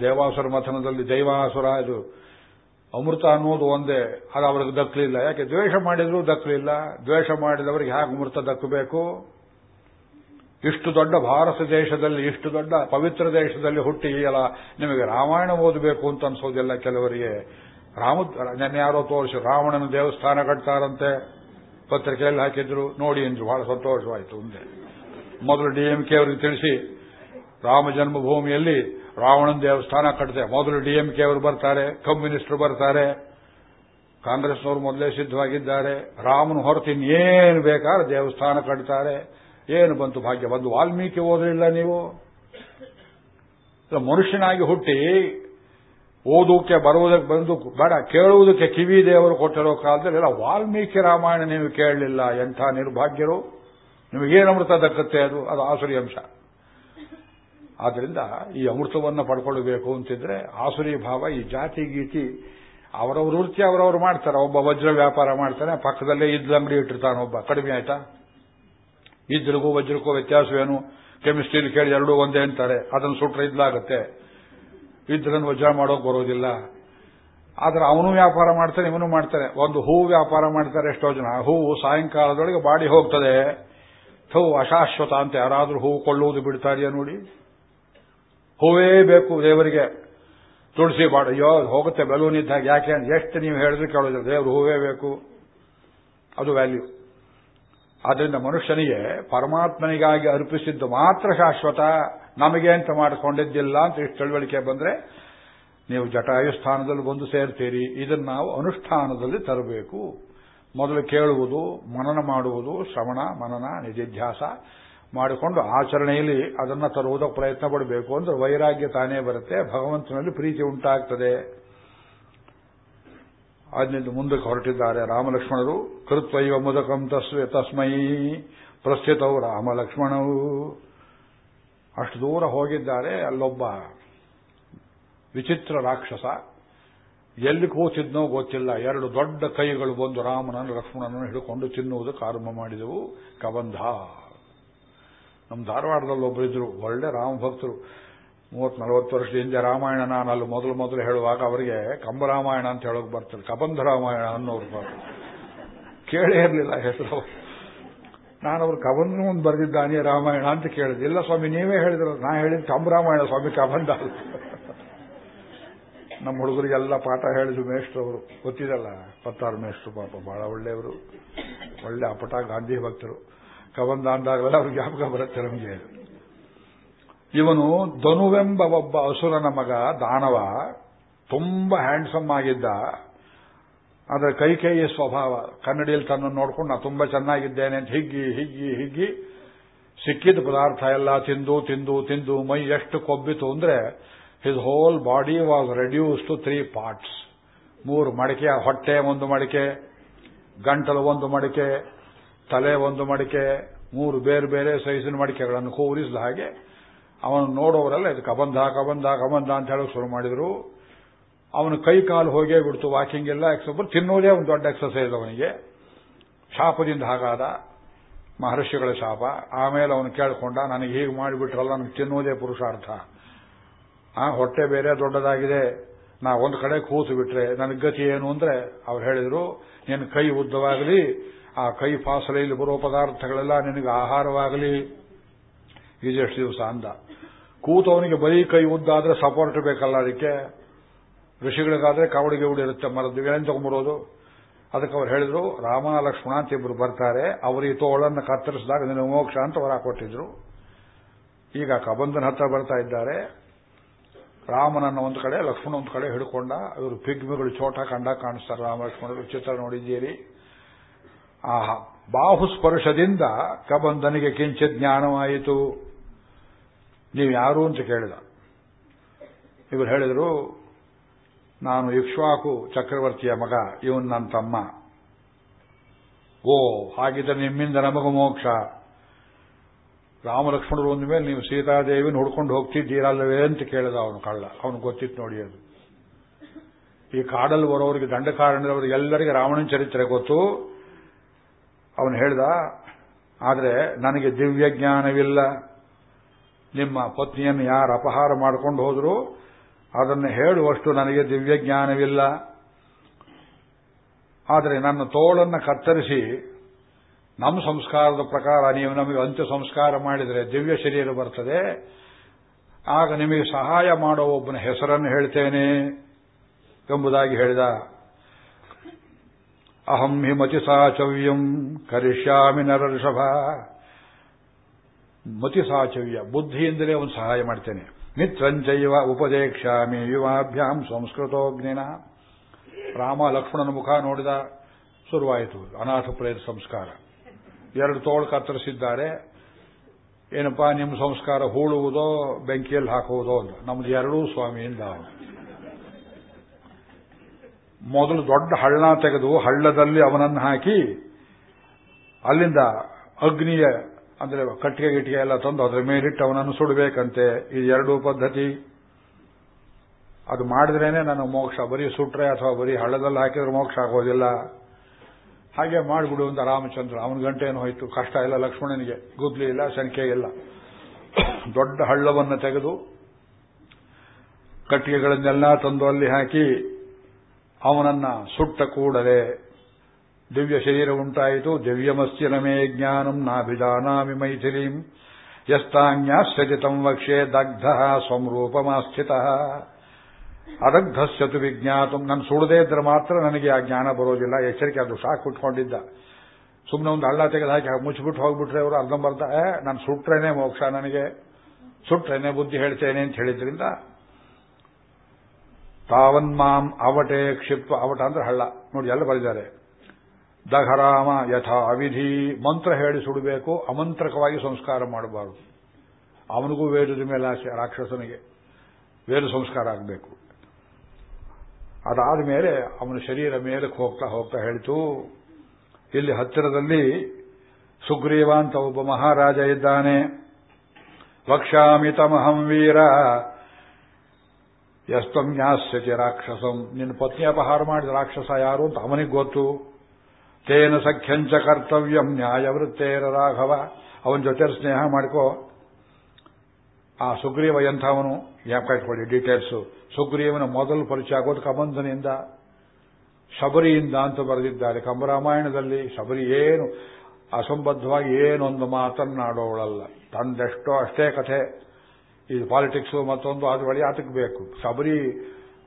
ದೇವಾಸುರ ಮಥನದಲ್ಲಿ ದೈವಾಸುರ, ಇದು ಅಮೃತ ಅನ್ನೋದು ಒಂದೇ, ಅದು ಅವ್ರಿಗೆ ದಕ್ಕಲಿಲ್ಲ ಯಾಕೆ? ದ್ವೇಷ ಮಾಡಿದ್ರು ದಕ್ಕಲಿಲ್ಲ ದ್ವೇಷ ಮಾಡಿದವರಿಗೆ ಹೇಗೆ ಅಮೃತ ದಕ್ಕಬೇಕು ಇಷ್ಟು ದೊಡ್ಡ ಭಾರತ ದೇಶದಲ್ಲಿ, ಇಷ್ಟು ದೊಡ್ಡ ಪವಿತ್ರ ದೇಶದಲ್ಲಿ ಹುಟ್ಟಿ ಇಲ್ಲ ನಿಮಗೆ ರಾಮಾಯಣ ಓದಬೇಕು ಅಂತ ಅನ್ಸೋದಿಲ್ಲ ಕೆಲವರಿಗೆ. ರಾಮ, ನೆನ್ನೆ ಯಾರೋ ತೋರಿಸಿ, ರಾವಣನ ದೇವಸ್ಥಾನ ಕಟ್ತಾರಂತೆ. ಪತ್ರಿಕೆಯಲ್ಲಿ ಹಾಕಿದ್ರು. ನೋಡಿ ಎಂದು ಬಹಳ ಸಂತೋಷವಾಯಿತು ಮುಂದೆ ಮೊದಲು ಡಿಎಂಕೆ ಅವರಿಗೆ ತಿಳಿಸಿ, ರಾಮ ಜನ್ಮಭೂಮಿಯಲ್ಲಿ ರಾವಣನ ದೇವಸ್ಥಾನ ಕಟ್ಟಿದೆ ಮೊದಲು ಡಿಎಂಕೆ ಅವರು ಬರ್ತಾರೆ ಕಮ್ಯುನಿಸ್ಟ್ರು ಬರ್ತಾರೆ, ಕಾಂಗ್ರೆಸ್ನವರು ಮೊದಲೇ ಸಿದ್ಧವಾಗಿದ್ದಾರೆ, ರಾಮನ ಹೊರತು ಇನ್ನೇನು ಬೇಕಾದ್ರೆ ದೇವಸ್ಥಾನ ಕಟ್ತಾರೆ. ಏನು ಬಂತು ಭಾಗ್ಯ? ಬಂದು ವಾಲ್ಮೀಕಿ ಓದಲಿಲ್ಲ ನೀವು? ಮನುಷ್ಯನಾಗಿ ಹುಟ್ಟಿ ಓದೋಕೆ ಬರುವುದಕ್ಕೆ ಬಂದು ಬೇಡ, ಕೇಳುವುದಕ್ಕೆ ಕಿವಿ ದೇವರು ಕೊಟ್ಟಿರೋ ಕಾಲದಲ್ಲಿ ವಾಲ್ಮೀಕಿ ರಾಮಾಯಣ ನೀವು ಕೇಳಲಿಲ್ಲ ಎಂಥ ನಿರ್ಭಾಗ್ಯರು? ನಿಮಗೇನು ಅಮೃತ ದಕ್ಕತ್ತೆ ಅದು? ಅದು ಆಸುರಿ ಅಂಶ. ಆದ್ರಿಂದ ಈ ಅಮೃತವನ್ನು ಪಡ್ಕೊಳ್ಬೇಕು ಅಂತಿದ್ರೆ ಆಸುರಿ ಭಾವ ಈ ಜಾತಿ ಗೀತಿ ಅವರವ್ರ ವೃತ್ತಿ ಅವರವ್ರು ಮಾಡ್ತಾರೆ. ಒಬ್ಬ ವಜ್ರ ವ್ಯಾಪಾರ ಮಾಡ್ತಾನೆ, ಪಕ್ಕದಲ್ಲೇ ಇದ್ದ ಅಂಗಡಿ ಇಟ್ಟಿರ್ತಾನೆ ಒಬ್ಬ. ಕಡಿಮೆ ಆಯ್ತಾ? ಇದ್ರಿಗೂ ವಜ್ರಕ್ಕೂ ವ್ಯತ್ಯಾಸವೇನು? ಕೆಮಿಸ್ಟ್ರಿಲಿ ಕೇಳಿ ಎರಡೂ ಒಂದೇ ಅಂತಾರೆ. ಅದನ್ನು ಸುಟ್ರೆ ಇದ್ಲಾಗತ್ತೆ. ಇದ್ರನ್ನು ವಜ್ರ ಮಾಡೋಕೆ ಬರೋದಿಲ್ಲ. ಆದ್ರೆ ಅವನು ವ್ಯಾಪಾರ ಮಾಡ್ತಾನೆ, ಇವನು ಮಾಡ್ತಾನೆ. ಒಂದು ಹೂವು ವ್ಯಾಪಾರ ಮಾಡ್ತಾರೆ ಎಷ್ಟೋ ಜನ. ಹೂವು ಸಾಯಂಕಾಲದೊಳಗೆ ಬಾಡಿ ಹೋಗ್ತದೆ. ಥೂ ಅಶಾಶ್ವತ ಅಂತ ಯಾರಾದರೂ ಹೂವು ಕೊಳ್ಳುವುದು ಬಿಡ್ತಾರಿಯಾ ನೋಡಿ? ಹೂವೇ ಬೇಕು ದೇವರಿಗೆ. ತುಳಸಿ ಬಾಡ, ಅಯ್ಯೋ ಹೋಗುತ್ತೆ ಬೆಲೂನ್ ಇದ್ದಾಗ ಯಾಕೆ ಎಷ್ಟು ನೀವು ಹೇಳಿದ್ರೆ ಕೇಳೋದಿಲ್ಲ. ದೇವರು ಹೂವೇ ಬೇಕು. ಅದು ವ್ಯಾಲ್ಯೂ. ಆದ್ರಿಂದ ಮನುಷ್ಯನಿಗೆ ಪರಮಾತ್ಮನಿಗಾಗಿ ಅರ್ಪಿಸಿದ್ದು ಮಾತ್ರ ಶಾಶ್ವತ. ನಮಗೆ ಅಂತ ಮಾಡಿಕೊಂಡಿದ್ದಿಲ್ಲ ಅಂತ ಇಷ್ಟು ತಿಳುವಳಿಕೆ ಬಂದ್ರೆ ನೀವು ಜಟಾಯು ಸ್ಥಾನದಲ್ಲಿ ಬಂದು ಸೇರ್ತೀರಿ. ಇದನ್ನು ನಾವು ಅನುಷ್ಠಾನದಲ್ಲಿ ತರಬೇಕು. ಮೊದಲು ಕೇಳುವುದು, ಮನನ ಮಾಡುವುದು, ಶ್ರವಣ, ಮನನ ನಿಧಿಧ್ಯಾಸ ಮಾಡಿಕೊಂಡು ಆಚರಣೆಯಲ್ಲಿ ಅದನ್ನ ತರುವುದಕ್ಕೆ ಪ್ರಯತ್ನ ಪಡಬೇಕು ಅಂದ್ರೆ ವೈರಾಗ್ಯ ತಾನೇ ಬರುತ್ತೆ, ಭಗವಂತನಲ್ಲಿ ಪ್ರೀತಿ ಉಂಟಾಗ್ತದೆ. ಅದರಿಂದ ಮುಂದಕ್ಕೆ ಹೊರಟಿದ್ದಾರೆ ರಾಮಲಕ್ಷ್ಮಣರು. ಕೃತ್ವೈವ ಮುದಕಂ ತಸ್ವೆ ತಸ್ಮೈ ಪ್ರಸ್ಥಿತವು ರಾಮಲಕ್ಷ್ಮಣವು ಅಷ್ಟು ದೂರ ಹೋಗಿದ್ದಾರೆ ಅಲ್ಲೊಬ್ಬ ವಿಚಿತ್ರ ರಾಕ್ಷಸ. ಎಲ್ಲಿ ಕೂತಿದ್ನೋ ಗೊತ್ತಿಲ್ಲ. ಎರಡು ದೊಡ್ಡ ಕೈಗಳು ಬಂದು ರಾಮನನ್ನು, ಲಕ್ಷ್ಮಣನನ್ನು ಹಿಡ್ಕೊಂಡು ತಿನ್ನುವುದಕ್ಕೆ ಆರಂಭ ಮಾಡಿದೆವು. ಕಬಂಧ. ನಮ್ಮ ಧಾರವಾಡದಲ್ಲಿ ಒಬ್ಬರಿದ್ರು ಒಳ್ಳೆ ರಾಮ ಭಕ್ತರು. ಮೂವತ್ ನಲವತ್ತು ವರ್ಷದ ಹಿಂದೆ ರಾಮಾಯಣ ನಾನು ಅಲ್ಲಿ ಮೊದಲು ಮೊದಲು ಹೇಳುವಾಗ ಅವರಿಗೆ ಕಂಬರಾಮಾಯಣ ಅಂತ ಹೇಳೋಕೆ ಬರ್ತಾರೆ. ಕಬಂಧ ರಾಮಾಯಣ ಅನ್ನೋರು ಕೇಳೇ ಇರಲಿಲ್ಲ ಹೆಸರು ನಾನು ಅವ್ರು ಕಬಂಧ ಒಂದು ಬರೆದಿದ್ದಾನೆ ರಾಮಾಯಣ ಅಂತ ಕೇಳಿದೆ. ಇಲ್ಲ ಸ್ವಾಮಿ, ನೀವೇ ಹೇಳಿದ್ರು. ನಾ ಹೇಳಿದ ಕಂಬರಾಮಾಯಣ ಸ್ವಾಮಿ ಕಬಂಧ ನಮ್ಮ ಹುಡುಗರಿಗೆಲ್ಲ ಪಾಠ ಹೇಳಿದ್ರು ಮೇಷ್ಟ್ರು ಅವರು. ಗೊತ್ತಿದಲ್ಲ? ಪತ್ತಾರು ಮೇಷ್ಟ್ರು ಪಾಪ, ಬಹಳ ಒಳ್ಳೆಯವರು. ಒಳ್ಳೆ ಅಪಟ ಗಾಂಧಿ ಭಕ್ತರು. ಕಬಂದ ಅಂದಾಗಲೆಲ್ಲ ಅವ್ರಿಗೆ ಜ್ಞಾಪಕ ಬರುತ್ತೆ ನಮಗೆ. ಇವನು ಧನುವೆಂಬ ಒಬ್ಬ ಅಸುರನ ಮಗ, ದಾನವ, ತುಂಬಾ ಹ್ಯಾಂಡ್ಸಮ್ ಆಗಿದ್ದ. ಆದರೆ ಕೈಕೇಯಿಯ ಸ್ವಭಾವ. ಕನ್ನಡಿಯಲ್ಲಿ ತನ್ನ ನೋಡ್ಕೊಂಡು, ನಾ ತುಂಬಾ ಚೆನ್ನಾಗಿದ್ದೇನೆ ಅಂತ ಹಿಗ್ಗಿ ಹಿಗ್ಗಿ ಹಿಗ್ಗಿ ಸಿಕ್ಕಿದ ಪದಾರ್ಥ ಎಲ್ಲ ತಿಂದು ತಿಂದು ತಿಂದು ಮೈ ಎಷ್ಟು ಕೊಬ್ಬಿತು ಅಂದ್ರೆ his whole body was reduce to three parts ಮೂರು ಮಡಿಕೆ, ಹೊಟ್ಟೆ ಒಂದು ಮಡಿಕೆ, ಗಂಟಲು ಒಂದು ಮಡಿಕೆ, ತಲೆ ಒಂದು ಮಡಿಕೆ, ಮೂರು ಬೇರೆ ಬೇರೆ ಸೈಜಿನ ಮಡಿಕೆಗಳನ್ನು ಕೂರಿಸಿದ ಹಾಗೆ ಅವನು ನೋಡೋವರೆಲ್ಲ ಇದು ಕಬಂಧ ಕಬಂಧ ಕಬಂಧ ಅಂತ ಹೇಳೋಕೆ ಶುರು ಮಾಡಿದ್ರು. ಅವನ ಕೈ ಕಾಲು ಹೋಗೇ ಬಿಡ್ತು, ವಾಕಿಂಗ್ ಎಲ್ಲ ಎಕ್ಸೊಬ್ಬರು ತಿನ್ನೋದೇ ಒಂದು ದೊಡ್ಡ ಎಕ್ಸಸೈಸ್ ಅವನಿಗೆ. ಶಾಪದಿಂದ ಹಾಗಾದ. ಮಹರ್ಷಿಗಳ ಶಾಪ. ಆಮೇಲೆ ಅವನು ಕೇಳಿಕೊಂಡ, ನನಗೆ ಹೀಗೆ ಮಾಡಿಬಿಟ್ರಲ್ಲ, ನನಗೆ ತಿನ್ನೋದೇ ಪುರುಷಾರ್ಥ. ಆ ಹೊಟ್ಟೆ ಬೇರೆ ದೊಡ್ಡದಾಗಿದೆ, ನಾ ಒಂದು ಕಡೆ ಕೂತು ಬಿಟ್ರೆ ನನ್ನ ಗತಿ ಏನು ಅಂದ್ರೆ ಅವ್ರು ಹೇಳಿದ್ರು ನಿನ್ನ ಕೈ ಉದ್ದವಾಗಲಿ, ಆ ಕೈ ಫಾಸಲೆಯಲ್ಲಿ ಬರೋ ಪದಾರ್ಥಗಳೆಲ್ಲ ನಿನಗೆ ಆಹಾರವಾಗಲಿ. ಇದೆಷ್ಟು ದಿವಸ ಅಂದ. ಕೂತವನಿಗೆ ಬರೀ ಕೈ ಉದ್ದ ಆದ್ರೆ ಸಪೋರ್ಟ್ ಬೇಕಲ್ಲ ಅದಕ್ಕೆ. ಋಷಿಗಳಿಗಾದ್ರೆ ಕವಡಿಗೆ ಇರುತ್ತೆ ಮರದ್ದು ಏನೇನು ತಗೊಂಬರೋದು ಅದಕ್ಕೆ ಅವ್ರು ಹೇಳಿದ್ರು, ರಾಮ, ಲಕ್ಷ್ಮಣ ಅಂತ ಇಬ್ಬರು ಬರ್ತಾರೆ. ಅವರು ಈ ತೋಳನ್ನು ಕತ್ತರಿಸಿದಾಗ ನಿನ್ನ ಮೋಕ್ಷ ಅಂತ ಹೊರ ಕೊಟ್ಟಿದ್ರು. ಈಗ ಕಬಂಧನ ಹತ್ರ ಬರ್ತಾ ಇದ್ದಾರೆ. ರಾಮನನ್ನ ಒಂದು ಕಡೆ, ಲಕ್ಷ್ಮಣ ಒಂದು ಕಡೆ ಹಿಡ್ಕೊಂಡ, ಇವರು ಪಿಗ್ಮಿಗಳು ಚೋಟ ಕಂಡ ಕಾಣಿಸ್ತಾರೆ. ರಾಮ ಲಕ್ಷ್ಮಣರು ಚಿತ್ರ ನೋಡಿದ್ದೀರಿ. ಆ ಬಾಹುಸ್ಪರ್ಶದಿಂದ ಕಬಂಧನಿಗೆ ಕಿಂಚಿತ್ ಜ್ಞಾನವಾಯಿತು. ನೀವು ಯಾರು ಅಂತ ಕೇಳಿದ. ಇವರು ಹೇಳಿದರು, ನಾನು ಇಕ್ಷ್ವಾಕು ಚಕ್ರವರ್ತಿಯ ಮಗ, ಇವನ್ ನನ್ನ ತಮ್ಮ. ಓ ಹಾಗಿದ್ದರೆ ನಿಮ್ಮಿಂದ ನಮಗೂ ಮೋಕ್ಷ. ರಾಮಲಕ್ಷ್ಮಣರು ಒಂದ ಮೇಲೆ ನೀವು ಸೀತಾದೇವಿನ ಹುಡ್ಕೊಂಡು ಹೋಗ್ತಿದ್ದೀರಲ್ಲವೇ ಅಂತ ಕೇಳಿದ ಅವನು ಕಳ್ಳ. ಅವನು ಗೊತ್ತಿತ್ತು ನೋಡಿ ಅದು. ಈ ಕಾಡಲ್ಲಿ ಬರೋರಿಗೆ ದಂಡಕಾರಣದವರಿಗೆ ಎಲ್ಲರಿಗೆ ರಾವಣನ ಚರಿತ್ರೆ ಗೊತ್ತು. ಅವನು ಹೇಳ್ದ, ಆದರೆ ನನಗೆ ದಿವ್ಯ ಜ್ಞಾನವಿಲ್ಲ. ನಿಮ್ಮ ಪತ್ನಿಯನ್ನು ಯಾರು ಅಪಹಾರ ಮಾಡಿಕೊಂಡು ಹೋದರೂ, ಅದನ್ನು ಹೇಳುವಷ್ಟು ನನಗೆ ದಿವ್ಯ ಜ್ಞಾನವಿಲ್ಲ. ಆದರೆ ನನ್ನ ತೋಳನ್ನು ಕತ್ತರಿಸಿ ನಮ್ಮ ಸಂಸ್ಕಾರದ ಪ್ರಕಾರ ನೀವು ನಮಗೆ ಅಂತ್ಯ ಸಂಸ್ಕಾರ ಮಾಡಿದರೆ ದಿವ್ಯ ಶರೀರ ಬರ್ತದೆ. ಆಗ ನಿಮಗೆ ಸಹಾಯ ಮಾಡೋ ಒಬ್ಬನ ಹೆಸರನ್ನು ಹೇಳ್ತೇನೆ ಎಂಬುದಾಗಿ ಹೇಳಿದ. ಅಹಂ ಹಿಮತಿ ಸಾಚವ್ಯಂ ಕರಿಷ್ಯಾಮಿ ನರಋಷಭ ಮತಿ ಸಾಚವ್ಯ, ಬುದ್ಧಿಯಿಂದಲೇ ಒಂದು ಸಹಾಯ ಮಾಡ್ತೇನೆ. ಮಿತ್ರಂಚೈವ ಉಪದೇಕ್ಷಾಮಿ ಯುವಾಭ್ಯಾಂ ಸಂಸ್ಕೃತೋಗ್ನಿನ ರಾಮ ಲಕ್ಷ್ಮಣನ ಮುಖ ನೋಡಿದ ಶುರುವಾಯಿತು. ಅನಾಥ ಪ್ರೇತ ಸಂಸ್ಕಾರ. ಎರಡು ತೋಳು ಕತ್ತರಿಸಿದ್ದಾರೆ. ಏನಪ್ಪಾ, ನಿಮ್ಮ ಸಂಸ್ಕಾರ ಹೂಳುವುದೋ, ಬೆಂಕಿಯಲ್ಲಿ ಹಾಕುವುದೋ ಅಂತ. ನಮ್ದು ಎರಡೂ ಸ್ವಾಮಿಯಿಂದ. ಮೊದಲು ದೊಡ್ಡ ಹಳ್ಳ ತೆಗೆದು ಹಳ್ಳದಲ್ಲಿ ಅವನನ್ನು ಹಾಕಿ, ಅಲ್ಲಿಂದ ಅಗ್ನಿಯ, ಅಂದ್ರೆ ಕಟ್ಟಿಗೆ ಗಿಟ್ಟಿಗೆ ಎಲ್ಲ ತಂದು ಅದರ ಮೇಲಿಟ್ಟು ಅವನನ್ನು ಸುಡಬೇಕಂತೆ. ಇದು ಎರಡೂ ಪದ್ಧತಿ. ಅದು ಮಾಡಿದ್ರೇನೆ ನನಗೆ ಮೋಕ್ಷ. ಬರೀ ಸುಟ್ರೆ ಅಥವಾ ಬರೀ ಹಳ್ಳದಲ್ಲಿ ಹಾಕಿದ್ರೆ ಮೋಕ್ಷ ಆಗೋದಿಲ್ಲ. ಹಾಗೆ ಮಾಡಿಬಿಡು ಅಂತ ರಾಮಚಂದ್ರ. ಅವನ ಗಂಟೆ ಏನು ಹೋಯ್ತು. ಕಷ್ಟ ಇಲ್ಲ, ಲಕ್ಷ್ಮಣನಿಗೆ. ಗುದ್ಲಿ ಇಲ್ಲ ಸಂಖ್ಯೆ ಇಲ್ಲ. ದೊಡ್ಡ ಹಳ್ಳವನ್ನು ತೆಗೆದು ಕಟ್ಟಿಗೆಗಳನ್ನೆಲ್ಲ ತಂದು ಅಲ್ಲಿ ಹಾಕಿ ಅವನನ್ನ ಸುಟ್ಟ ಕೂಡಲೇ ದಿವ್ಯ ಶರೀರ ಉಂಟಾಯಿತು. ದಿವ್ಯಮಸ್ಯ ನಮೇ ಜ್ಞಾನಂ ನಾಭಿಜಾನಾಮಿ ಮೈಥಿಲೀಂ ಯಸ್ತಾನ್ಯಾಸ್ಯಜಿತಂ ವಕ್ಷೇ ದಗ್ಧ ಸ್ವರೂಪಮಾಸ್ಥಿತ ಅದಗ್ಧಸ್ಯತು ವಿಜ್ಞಾತು. ನಾನು ಸುಡದೇ ಇದ್ರೆ ಮಾತ್ರ ನನಗೆ ಆ ಜ್ಞಾನ ಬರೋದಿಲ್ಲ. ಎಚ್ಚರಿಕೆ ಅದು ಸಾಕು ಕುಟ್ಕೊಂಡಿದ್ದ ಸುಮ್ಮನೆ ಒಂದು ಹಳ್ಳ ತೆಗೆದು ಹಾಕಿ ಮುಚ್ಚಿಬಿಟ್ಟು ಹೋಗ್ಬಿಟ್ರೆ ಅವರು ಅರ್ಧಂಬರ್ಧ ನಾನು ಸುಟ್ರೇನೆ ಮೋಕ್ಷ ನನಗೆ. ಸುಟ್ರೇನೆ ಬುದ್ಧಿ ಹೇಳ್ತೇನೆ ಅಂತ ಹೇಳಿದ್ರಿಂದ ತಾವನ್ಮಾಂ ಅವಟೆ ಕ್ಷಿಪ್ತ, ಅವಟ ಅಂದ್ರೆ ಹಳ್ಳ. ನೋಡಿ, ಎಲ್ಲ ಬರೆದಿದ್ದಾರೆ ದಘರಾಮ ಯಥಾ ಅವಿಧಿ ಮಂತ್ರ ಹೇಳಿ ಸುಡಬೇಕು, ಅಮಂತ್ರಕವಾಗಿ ಸಂಸ್ಕಾರ ಮಾಡಬಾರದು. ಅವನಿಗೂ ವೇದದ ಮೇಲೆ ಆಸೆ, ರಾಕ್ಷಸನಿಗೆ. ವೇದ ಸಂಸ್ಕಾರ ಆಗಬೇಕು. ಅದಾದ ಮೇಲೆ ಅವನ ಶರೀರ ಮೇಲಕ್ಕೆ ಹೋಗ್ತಾ ಹೋಗ್ತಾ ಹೇಳಿತು, ಇಲ್ಲಿ ಹತ್ತಿರದಲ್ಲಿ ಸುಗ್ರೀವ ಅಂತ ಒಬ್ಬ ಮಹಾರಾಜ ಇದ್ದಾನೆ. ವಕ್ಷಾಮಿ ತಮಹಂ ವೀರ ಜ್ಞಾಸ್ಯತಿ ರಾಕ್ಷಸಂ. ನಿನ್ನ ಪತ್ನಿ ಅಪಹಾರ ಮಾಡಿದ ರಾಕ್ಷಸ ಯಾರು ಅಂತ ಅವನಿಗೆ ಗೊತ್ತು. ತೇನ ಸಖ್ಯಂಚ ಕರ್ತವ್ಯಂ ನ್ಯಾಯವೃತ್ತೇನ ರಾಘವ. ಅವನ ಜೊತೆ ಸ್ನೇಹ ಮಾಡ್ಕೋ. ಆ ಸುಗ್ರೀವ ಎಂಥವನು? ಯಾಕೆ ಇಟ್ಕೊಳ್ಳಿ ಡೀಟೇಲ್ಸು ಸುಗ್ರೀವನ ಮೊದಲು ಪರಿಚಯ ಆಗೋದು ಕಬಂಧನಿಂದ ಶಬರಿಯಿಂದ ಅಂತ ಬರೆದಿದ್ದಾರೆ. ಕಂಬರಾಮಾಯಣದಲ್ಲಿ ಶಬರಿ ಏನು, ಅಸಂಬದ್ಧವಾಗಿ ಏನೊಂದು ಮಾತನ್ನಾಡೋಳಲ್ಲ ತಂದೆಷ್ಟೋ ಅಷ್ಟೇ ಕಥೆ. ಇದು ಪಾಲಿಟಿಕ್ಸು ಮತ್ತೊಂದು ಅದು ಬಳಿ ಆತಕ್ಕೆ ಬೇಕು. ಶಬರಿ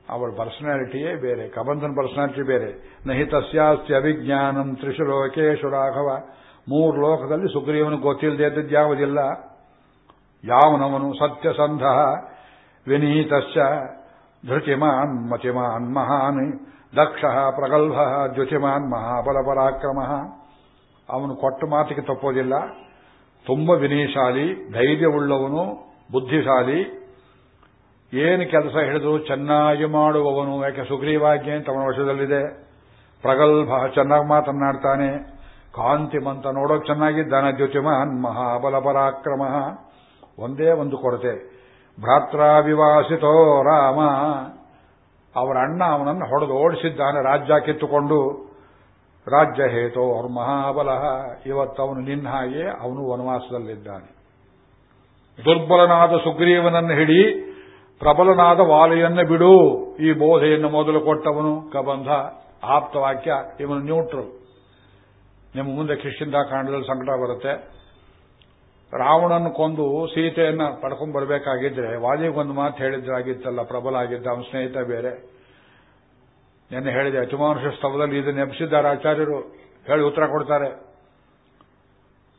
ಅವಳ ಪರ್ಸನಾಲಿಟಿಯೇ ಬೇರೆ ಕಬಂಧನ್ ಪರ್ಸನಾಲಿಟಿ ಬೇರೆ. ನಹಿ ತಸ್ಯಾಸ್ತಿ ಅವಿಜ್ಞಾನಂ ತ್ರಿಶು ಲೋಕೇಶು ರಾಘವ. ಮೂರು ಲೋಕದಲ್ಲಿ ಸುಗ್ರೀವನು ಗೊತ್ತಿಲ್ಲದೆ ಇದ್ದದ್ದು ಯಾವುದಿಲ್ಲ? ಯಾವನವನು? ಸತ್ಯಸಂಧ ವಿನೀತಶ್ಚ ಧೃತಿಮಾನ್ ಮತಿಮಾನ್ ಮಹಾನ್ ದಕ್ಷ ಪ್ರಗಲ್ಭ ದ್ಯುತಿಮಾನ್ ಮಹಾಬಲ ಪರಾಕ್ರಮ ಅವನು ಕೊಟ್ಟ ಮಾತಿಗೆ ತಪ್ಪೋದಿಲ್ಲ. ತುಂಬ ವಿನಯಶಾಲಿ, ಧೈರ್ಯವುಳ್ಳವನು, ಬುದ್ಧಿಶಾಲಿ. ಏನು ಕೆಲಸ ಹಿಡಿದು ಚೆನ್ನಾಗಿ ಮಾಡುವವನು, ಯಾಕೆ ಸುಗ್ರೀವಾಜ್ಞೆ ಅಂತ ಅವನ ವಶದಲ್ಲಿದೆ. ಪ್ರಗಲ್ಭ, ಚೆನ್ನಾಗಿ ಮಾತನ್ನಾಡ್ತಾನೆ ಕಾಂತಿಮಂತ ನೋಡೋಕೆ ಚೆನ್ನಾಗಿದ್ದಾನೆ ದ್ಯುತಿಮಾನ್ ಮಹಾಬಲ ಪರಾಕ್ರಮ ಒಂದೇ ಒಂದು ಕೊರತೆ. ಭ್ರಾತ್ರಾವಿವಾಸಿತೋ ರಾಮ. ಅವರ ಅಣ್ಣ ಅವನನ್ನು ಹೊಡೆದು ಓಡಿಸಿದ್ದಾನೆ ರಾಜ್ಯ ಕಿತ್ತುಕೊಂಡು. ರಾಜ್ಯ ಹೇತೋ ಅವ್ರ ಮಹಾಬಲ ಇವತ್ತವನು ನಿನ್ನ ಹಾಗೆ ಅವನು ವನವಾಸದಲ್ಲಿದ್ದಾನೆ. ದುರ್ಬಲನಾದ ಸುಗ್ರೀವನನ್ನು ಹಿಡಿ, ಪ್ರಬಲನಾದ ವಾಲೆಯನ್ನು ಬಿಡು. ಈ ಬೋಧೆಯನ್ನು ಮೊದಲು ಕೊಟ್ಟವನು ಕಬಂಧ ಆಪ್ತವಾಕ್ಯ ಇವನು ನ್ಯೂಟ್ರಲ್ ನಿಮ್ಮ ಮುಂದೆ ಕಿಷ್ಕಿಂಧಾಕಾಂಡದಲ್ಲಿ ಸಂಕಟ ಬರುತ್ತೆ. ರಾವಣನ್ನು ಕೊಂದು ಸೀತೆಯನ್ನ ಪಡ್ಕೊಂಡು ಬರಬೇಕಾಗಿದ್ರೆ ಒಂದು ಮಾತು ಹೇಳಿದ್ರಾಗಿತ್ತಲ್ಲ ಪ್ರಬಲ ಆಗಿದ್ದ, ಅವನ ಸ್ನೇಹಿತ ಬೇರೆ. ನಿನ್ನೆ ಹೇಳಿದೆ, ಅತಿಮಾನುಷ ಸ್ಥಳದಲ್ಲಿ ಇದನ್ನು ನೆಪಿಸಿದ್ದಾರೆ ಆಚಾರ್ಯರು. ಹೇಳಿ ಉತ್ತರ ಕೊಡ್ತಾರೆ.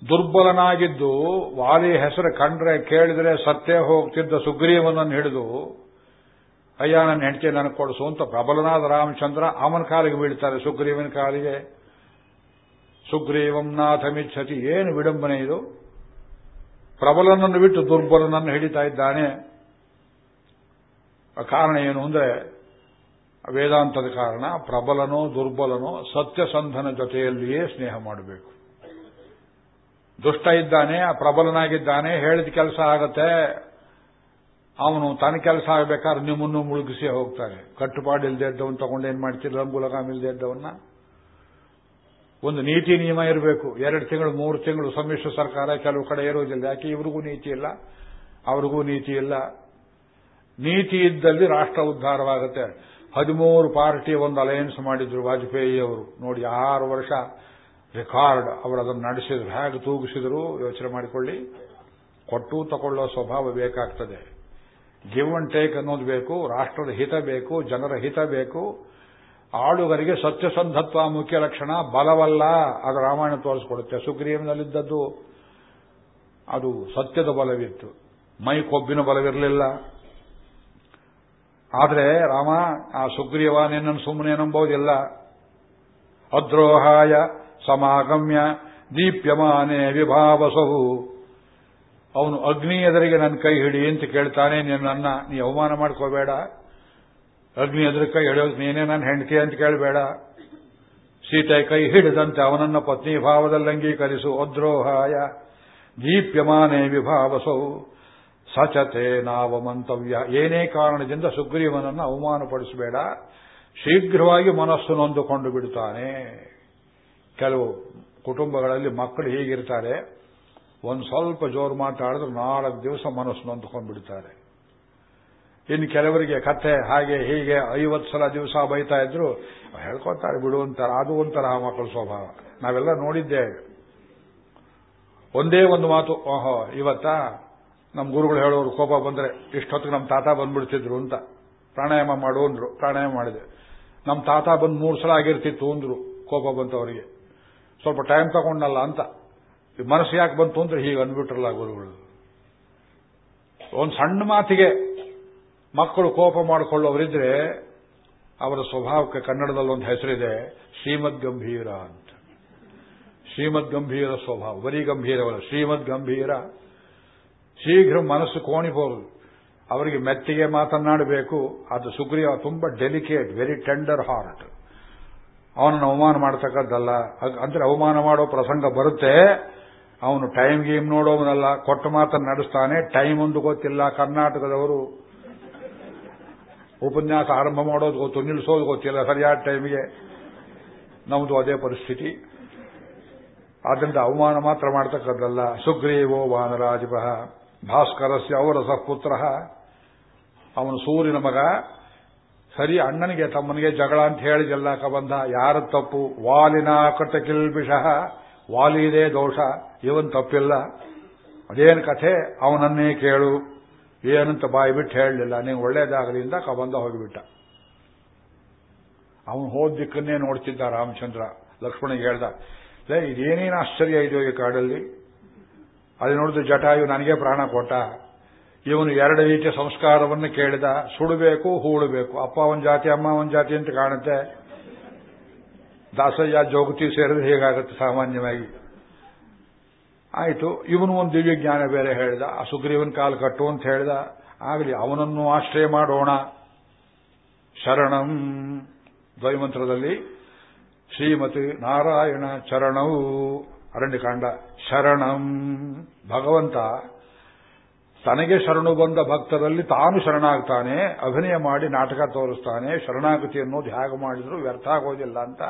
ದುರ್ಬಲನಾಗಿದ್ದು ವಾಲಿ ಹೆಸರು ಕಂಡ್ರೆ ಕೇಳಿದ್ರೆ ಸತ್ತೇ ಹೋಗ್ತಿದ್ದ ಸುಗ್ರೀವನನ್ನು ಹಿಡಿದು, ಅಯ್ಯ, ನನ್ನ ಹೆಂಡತಿ ನನಗೆ ಕೊಡಿಸು ಅಂತ ಪ್ರಬಲನಾದ ರಾಮಚಂದ್ರ ಅವನ ಕಾಲಿಗೆ ಬೀಳ್ತಾರೆ ಸುಗ್ರೀವನ ಕಾಲಿಗೆ. ಸುಗ್ರೀವಂ ನಾಥಮಿಚ್ಛತಿ, ಏನು ವಿಡಂಬನೆ ಇದು? ಪ್ರಬಲನನ್ನು ಬಿಟ್ಟು ದುರ್ಬಲನನ್ನು ಹಿಡಿತಾ ಇದ್ದಾನೆ. ಕಾರಣ ಏನು ಅಂದ್ರೆ, ವೇದಾಂತದ ಕಾರಣ ಪ್ರಬಲನೋ ದುರ್ಬಲನೋ ಸತ್ಯಸಂಧನ ಜೊತೆಯಲ್ಲಿಯೇ ಸ್ನೇಹ ಮಾಡಬೇಕು. ದುಷ್ಟ ಇದ್ದಾನೆ, ಆ ಪ್ರಬಲನಾಗಿದ್ದಾನೆ, ಹೇಳಿದ ಕೆಲಸ ಆಗತ್ತೆ. ಅವನು ತನ್ನ ಕೆಲಸ ಆಗಬೇಕಾದ್ರೆ ನಿಮ್ಮನ್ನು ಮುಳುಗಿಸಿ ಹೋಗ್ತಾರೆ. ಕಟ್ಟುಪಾಡು ಇಲ್ಲದೆ ತಗೊಂಡೇನ್ ಮಾಡ್ತೀರಿ? ರಂಗುಲಗಾಮ್ ಇಲ್ಲದೆ ಇದ್ದವನ್ನ? ಒಂದು ನೀತಿ ನಿಯಮ ಇರಬೇಕು. ಎರಡು ತಿಂಗಳು, ಮೂರು ತಿಂಗಳು ಸಮ್ಮಿಶ್ರ ಸರ್ಕಾರ ಕೆಲವು ಕಡೆ ಇರುವುದಿಲ್ಲ. ಯಾಕೆ? ಇವ್ರಿಗೂ ನೀತಿ ಇಲ್ಲ. ಅವ್ರಿಗೂ ನೀತಿ ಇಲ್ಲ. ನೀತಿ ಇದ್ದಲ್ಲಿ ರಾಷ್ಟ್ರ ಉದ್ಧಾರವಾಗುತ್ತೆ. ಹದಿಮೂರು ಪಾರ್ಟಿ ಒಂದು ಅಲಯನ್ಸ್ ಮಾಡಿದ್ರು ವಾಜಪೇಯಿ ಅವರು. ನೋಡಿ, ಆರು ವರ್ಷ ರೆಕಾರ್ಡ್ ಅವರು ಅದನ್ನು ನಡೆಸಿದ್ರು. ಹೇಗೆ ತೂಗಿಸಿದ್ರು? ಯೋಚನೆ ಮಾಡಿಕೊಳ್ಳಿ. ಕೊಟ್ಟು ತಗೊಳ್ಳೋ ಸ್ವಭಾವ ಬೇಕಾಗ್ತದೆ. ಗಿವ್ ಅಂಡ್ ಟೇಕ್ ಅನ್ನೋದು ಬೇಕು. ರಾಷ್ಟ್ರದ ಹಿತ ಬೇಕು. ಜನರ ಹಿತ ಬೇಕು. ಆಳುಗರಿಗೆ ಸತ್ಯಸಂಧತ್ವ ಮುಖ್ಯ ಲಕ್ಷಣ, ಬಲವಲ್ಲ, ಅದು ರಾಮಾಯಣ ತೋರಿಸ್ಕೊಡುತ್ತೆ. ಸುಗ್ರೀವನಲ್ಲಿದ್ದದ್ದು ಅದು ಸತ್ಯದ ಬಲವಿತ್ತು. ಮೈ ಕೊಬ್ಬಿನ ಬಲವಿರಲಿಲ್ಲ. ಆದರೆ ರಾಮ, ಆ ಸುಗ್ರೀವ ನಿನ್ನನ್ನು ಸುಮ್ಮನೆ ನಂಬೋದಿಲ್ಲ ಅದ್ರೋಹಾಯ ಸಮಾಗಮ್ಯ ದೀಪ್ಯಮಾನೆ ವಿಭಾವಸವು ಅವನು ಅಗ್ನಿ ಎದುರಿಗೆ ನನ್ನ ಕೈ ಹಿಡಿ ಅಂತ ಕೇಳ್ತಾನೆ ನಿನ್ನ, ನೀ ಅವಮಾನ ಮಾಡ್ಕೋಬೇಡ. ಅಗ್ನಿ ಅದ್ರ ಕೈ ಹಿಡಿಯೋದು ನೀನೇ ನನ್ನ ಹೆಂಡತಿ ಅಂತ ಕೇಳಬೇಡ. ಸೀತೆ ಕೈ ಹಿಡಿದಂತೆ ಅವನನ್ನ ಪತ್ನಿ ಭಾವದಲ್ಲಿ ಅಂಗೀಕರಿಸು ಅದ್ರೋಹಾಯ. ದೀಪ್ಯಮಾನೆ ವಿಭಾವಸೌ. ಸಚತೆ ನಾವ ಮಂತವ್ಯ ಏನೇ ಕಾರಣದಿಂದ ಸುಗ್ರೀವನನ್ನು ಅವಮಾನಪಡಿಸಬೇಡ. ಶೀಘ್ರವಾಗಿ ಮನಸ್ಸು ನೊಂದುಕೊಂಡು ಬಿಡುತ್ತಾನೆ ಕೆಲವು ಕುಟುಂಬಗಳಲ್ಲಿ ಮಕ್ಕಳು ಹೀಗಿರ್ತಾರೆ. ಒಂದು ಸ್ವಲ್ಪ ಜೋರು ಮಾತಾಡಿದ್ರೆ ನಾಲ್ಕು ದಿವಸ ಮನಸ್ಸು ನೊಂದುಕೊಂಡು ಬಿಡ್ತಾರೆ. ಇನ್ನು ಕೆಲವರಿಗೆ ಕಥೆ, ಹಾಗೆ, ಹೀಗೆ, ಐವತ್ತು ಸಲ ದಿವಸ ಬೈತಾ ಇದ್ರು ಹೇಳ್ಕೊತಾರೆ ಬಿಡು ಅಂತಾರೆ, ಅದು ಒಂಥರ ಮಕ್ಕಳ ಸ್ವಭಾವ. ನಾವೆಲ್ಲ ನೋಡಿದ್ದೇವೆ ಒಂದೇ ಒಂದು ಮಾತು, ಓಹೋ, ಇವತ್ತ ನಮ್ಮ ಗುರುಗಳು ಹೇಳೋರು ಕೋಪ ಬಂದ್ರೆ, ಇಷ್ಟೊತ್ತಿಗೆ ನಮ್ಮ ತಾತ ಬಂದ್ಬಿಡ್ತಿದ್ರು ಅಂತ. ಪ್ರಾಣಾಯಾಮ ಮಾಡು ಅಂದ್ರು, ಪ್ರಾಣಾಯಾಮ ಮಾಡಿದೆ. ನಮ್ಮ ತಾತ ಬಂದು ಮೂರು ಸಲ ಆಗಿರ್ತಿತ್ತು ಅಂದ್ರು, ಕೋಪ ಬಂತು ಅವರಿಗೆ ಸ್ವಲ್ಪ ಟೈಮ್ ತಗೊಂಡಲ್ಲ ಅಂತ. ಮನಸ್ಸು ಯಾಕೆ ಬಂತು ಅಂದ್ರೆ ಹೀಗೆ ಅಂದ್ಬಿಟ್ರಲ್ಲ ಗುರುಗಳು. ಒಂದು ಸಣ್ಣ ಮಾತಿಗೆ ಮಕ್ಕಳು ಕೋಪ ಮಾಡಿಕೊಳ್ಳೋರಿದ್ರೆ ಅವರ ಸ್ವಭಾವಕ್ಕೆ ಕನ್ನಡದಲ್ಲಿ ಒಂದು ಹೆಸರಿದೆ ಶ್ರೀಮದ್ ಗಂಭೀರ ಅಂತ. ಶ್ರೀಮದ್ ಗಂಭೀರ ಸ್ವಭಾವ, ಬರೀ ಗಂಭೀರವಲ್ಲ ಶ್ರೀಮದ್ ಗಂಭೀರ ಶೀಘ್ರ ಮನಸ್ಸು ಕೋಣಿಬೋದು. ಅವರಿಗೆ ಮೆತ್ತಿಗೆ ಮಾತನಾಡಬೇಕು ಅದು ಸುಗ್ರೀವ ತುಂಬಾ ಡೆಲಿಕೇಟ್ ವೆರಿ ಟೆಂಡರ್ ಹಾರ್ಟ್ ಅವನನ್ನು ಅವಮಾನ ಮಾಡತಕ್ಕದ್ದಲ್ಲ. ಅಂದ್ರೆ ಅವಮಾನ ಮಾಡೋ ಪ್ರಸಂಗ ಬರುತ್ತೆ. ಅವನು ಟೈಮ್ ಗೇಮ್ ನೋಡೋವನಲ್ಲ, ಕೊಟ್ಟ ಮಾತನ್ನು ನಡೆಸ್ತಾನೆ. ಟೈಮ್ ಒಂದು ಗೊತ್ತಿಲ್ಲ. ಕರ್ನಾಟಕದವರು ಉಪನ್ಯಾಸ ಆರಂಭ ಮಾಡೋದು ಗೊತ್ತು, ನಿಲ್ಲಿಸೋದು ಗೊತ್ತಿಲ್ಲ ಸರಿಯಾದ ಟೈಮಿಗೆ ನಮ್ಮದು ಅದೇ ಪರಿಸ್ಥಿತಿ. ಆದ್ದರಿಂದ ಅವಮಾನ ಮಾತ್ರ ಮಾಡ್ತಕ್ಕದ್ದಲ್ಲ ಸುಗ್ರೀವೋ ವಾನರಾಜಿಪ. ಭಾಸ್ಕರಸ್ಯ ಅವರ ಸಹಪುತ್ರ ಅವನು ಸೂರ್ಯನ ಮಗ. ಸರಿ, ಅಣ್ಣನಿಗೆ, ತಮ್ಮನಿಗೆ ಜಗಳ ಅಂತ ಹೇಳಿದೆಲ್ಲ ಕಬಂಧ. ಯಾರ ತಪ್ಪು? ವಾಲಿನ ಕೃತ ಕಿಲ್ಬಿಷಃ. ವಾಲಿದೇ ದೋಷ. ಇವನ್ ತಪ್ಪಿಲ್ಲ. ಅದೇನು ಕಥೆ? ಅವನನ್ನೇ ಕೇಳು. ಏನಂತ ಬಾಯಿ ಬಿಟ್ಟು ಹೇಳಲಿಲ್ಲ. ನೀವು ಒಳ್ಳೇದಾಗಲಿಂದ ಕಬಂದ ಹೋಗಿಬಿಟ್ಟ. ಅವನು ಹೋದ ದಿಕ್ಕನ್ನೇ ನೋಡ್ತಿದ್ದ ರಾಮಚಂದ್ರ. ಲಕ್ಷ್ಮಣಿಗೆ ಹೇಳ್ದ, ಲೇ, ಇದೇನೇನು ಆಶ್ಚರ್ಯ ಇದೆಯೋ ಈ ಕಾಡಲ್ಲಿ? ಅಲ್ಲಿ ನೋಡಿದ್ರೆ ಜಟಾಯು ನನಗೆ ಪ್ರಾಣ ಕೊಟ್ಟ. ಇವನು ಎರಡು ರೀತಿಯ ಸಂಸ್ಕಾರವನ್ನು ಕೇಳಿದ. ಸುಡಬೇಕು ಹೂಳಬೇಕು ಅಪ್ಪ ಒಂದ್ ಜಾತಿ, ಅಮ್ಮ ಒಂದ್ ಜಾತಿ ಅಂತ ಕಾಣುತ್ತೆ. ದಾಸಯ್ಯ ಜೋಗತಿ ಸೇರಿದ್ರೆ ಹೇಗಾಗುತ್ತೆ ಸಾಮಾನ್ಯವಾಗಿ? ಆಯಿತು, ಇವನು ಒಂದು ದಿವ್ಯ ಜ್ಞಾನ ಬೇರೆ ಹೇಳಿದ, ಆ ಸುಗ್ರೀವನ್ ಕಾಲು ಕಟ್ಟು ಅಂತ ಹೇಳಿದ, ಆಗಲಿ ಅವನನ್ನು ಆಶ್ರಯ ಮಾಡೋಣ. ಶರಣಂ, ದ್ವೈಮಂತ್ರದಲ್ಲಿ, ಶ್ರೀಮತಿ ನಾರಾಯಣ ಚರಣವು ಅರಣ್ಯಕಾಂಡ, ಶರಣಂ. ಭಗವಂತ, ತನಗೆ ಶರಣು ಬಂದ ಭಕ್ತರಲ್ಲಿ ತಾನು ಶರಣಾಗ್ತಾನೆ, ಅಭಿನಯ ಮಾಡಿ ನಾಟಕ ತೋರಿಸ್ತಾನೆ, ಶರಣಾಗತಿ ಅನ್ನೋದು ಹೇಗೆ ಮಾಡಿದ್ರು ವ್ಯರ್ಥ ಆಗೋದಿಲ್ಲ ಅಂತ.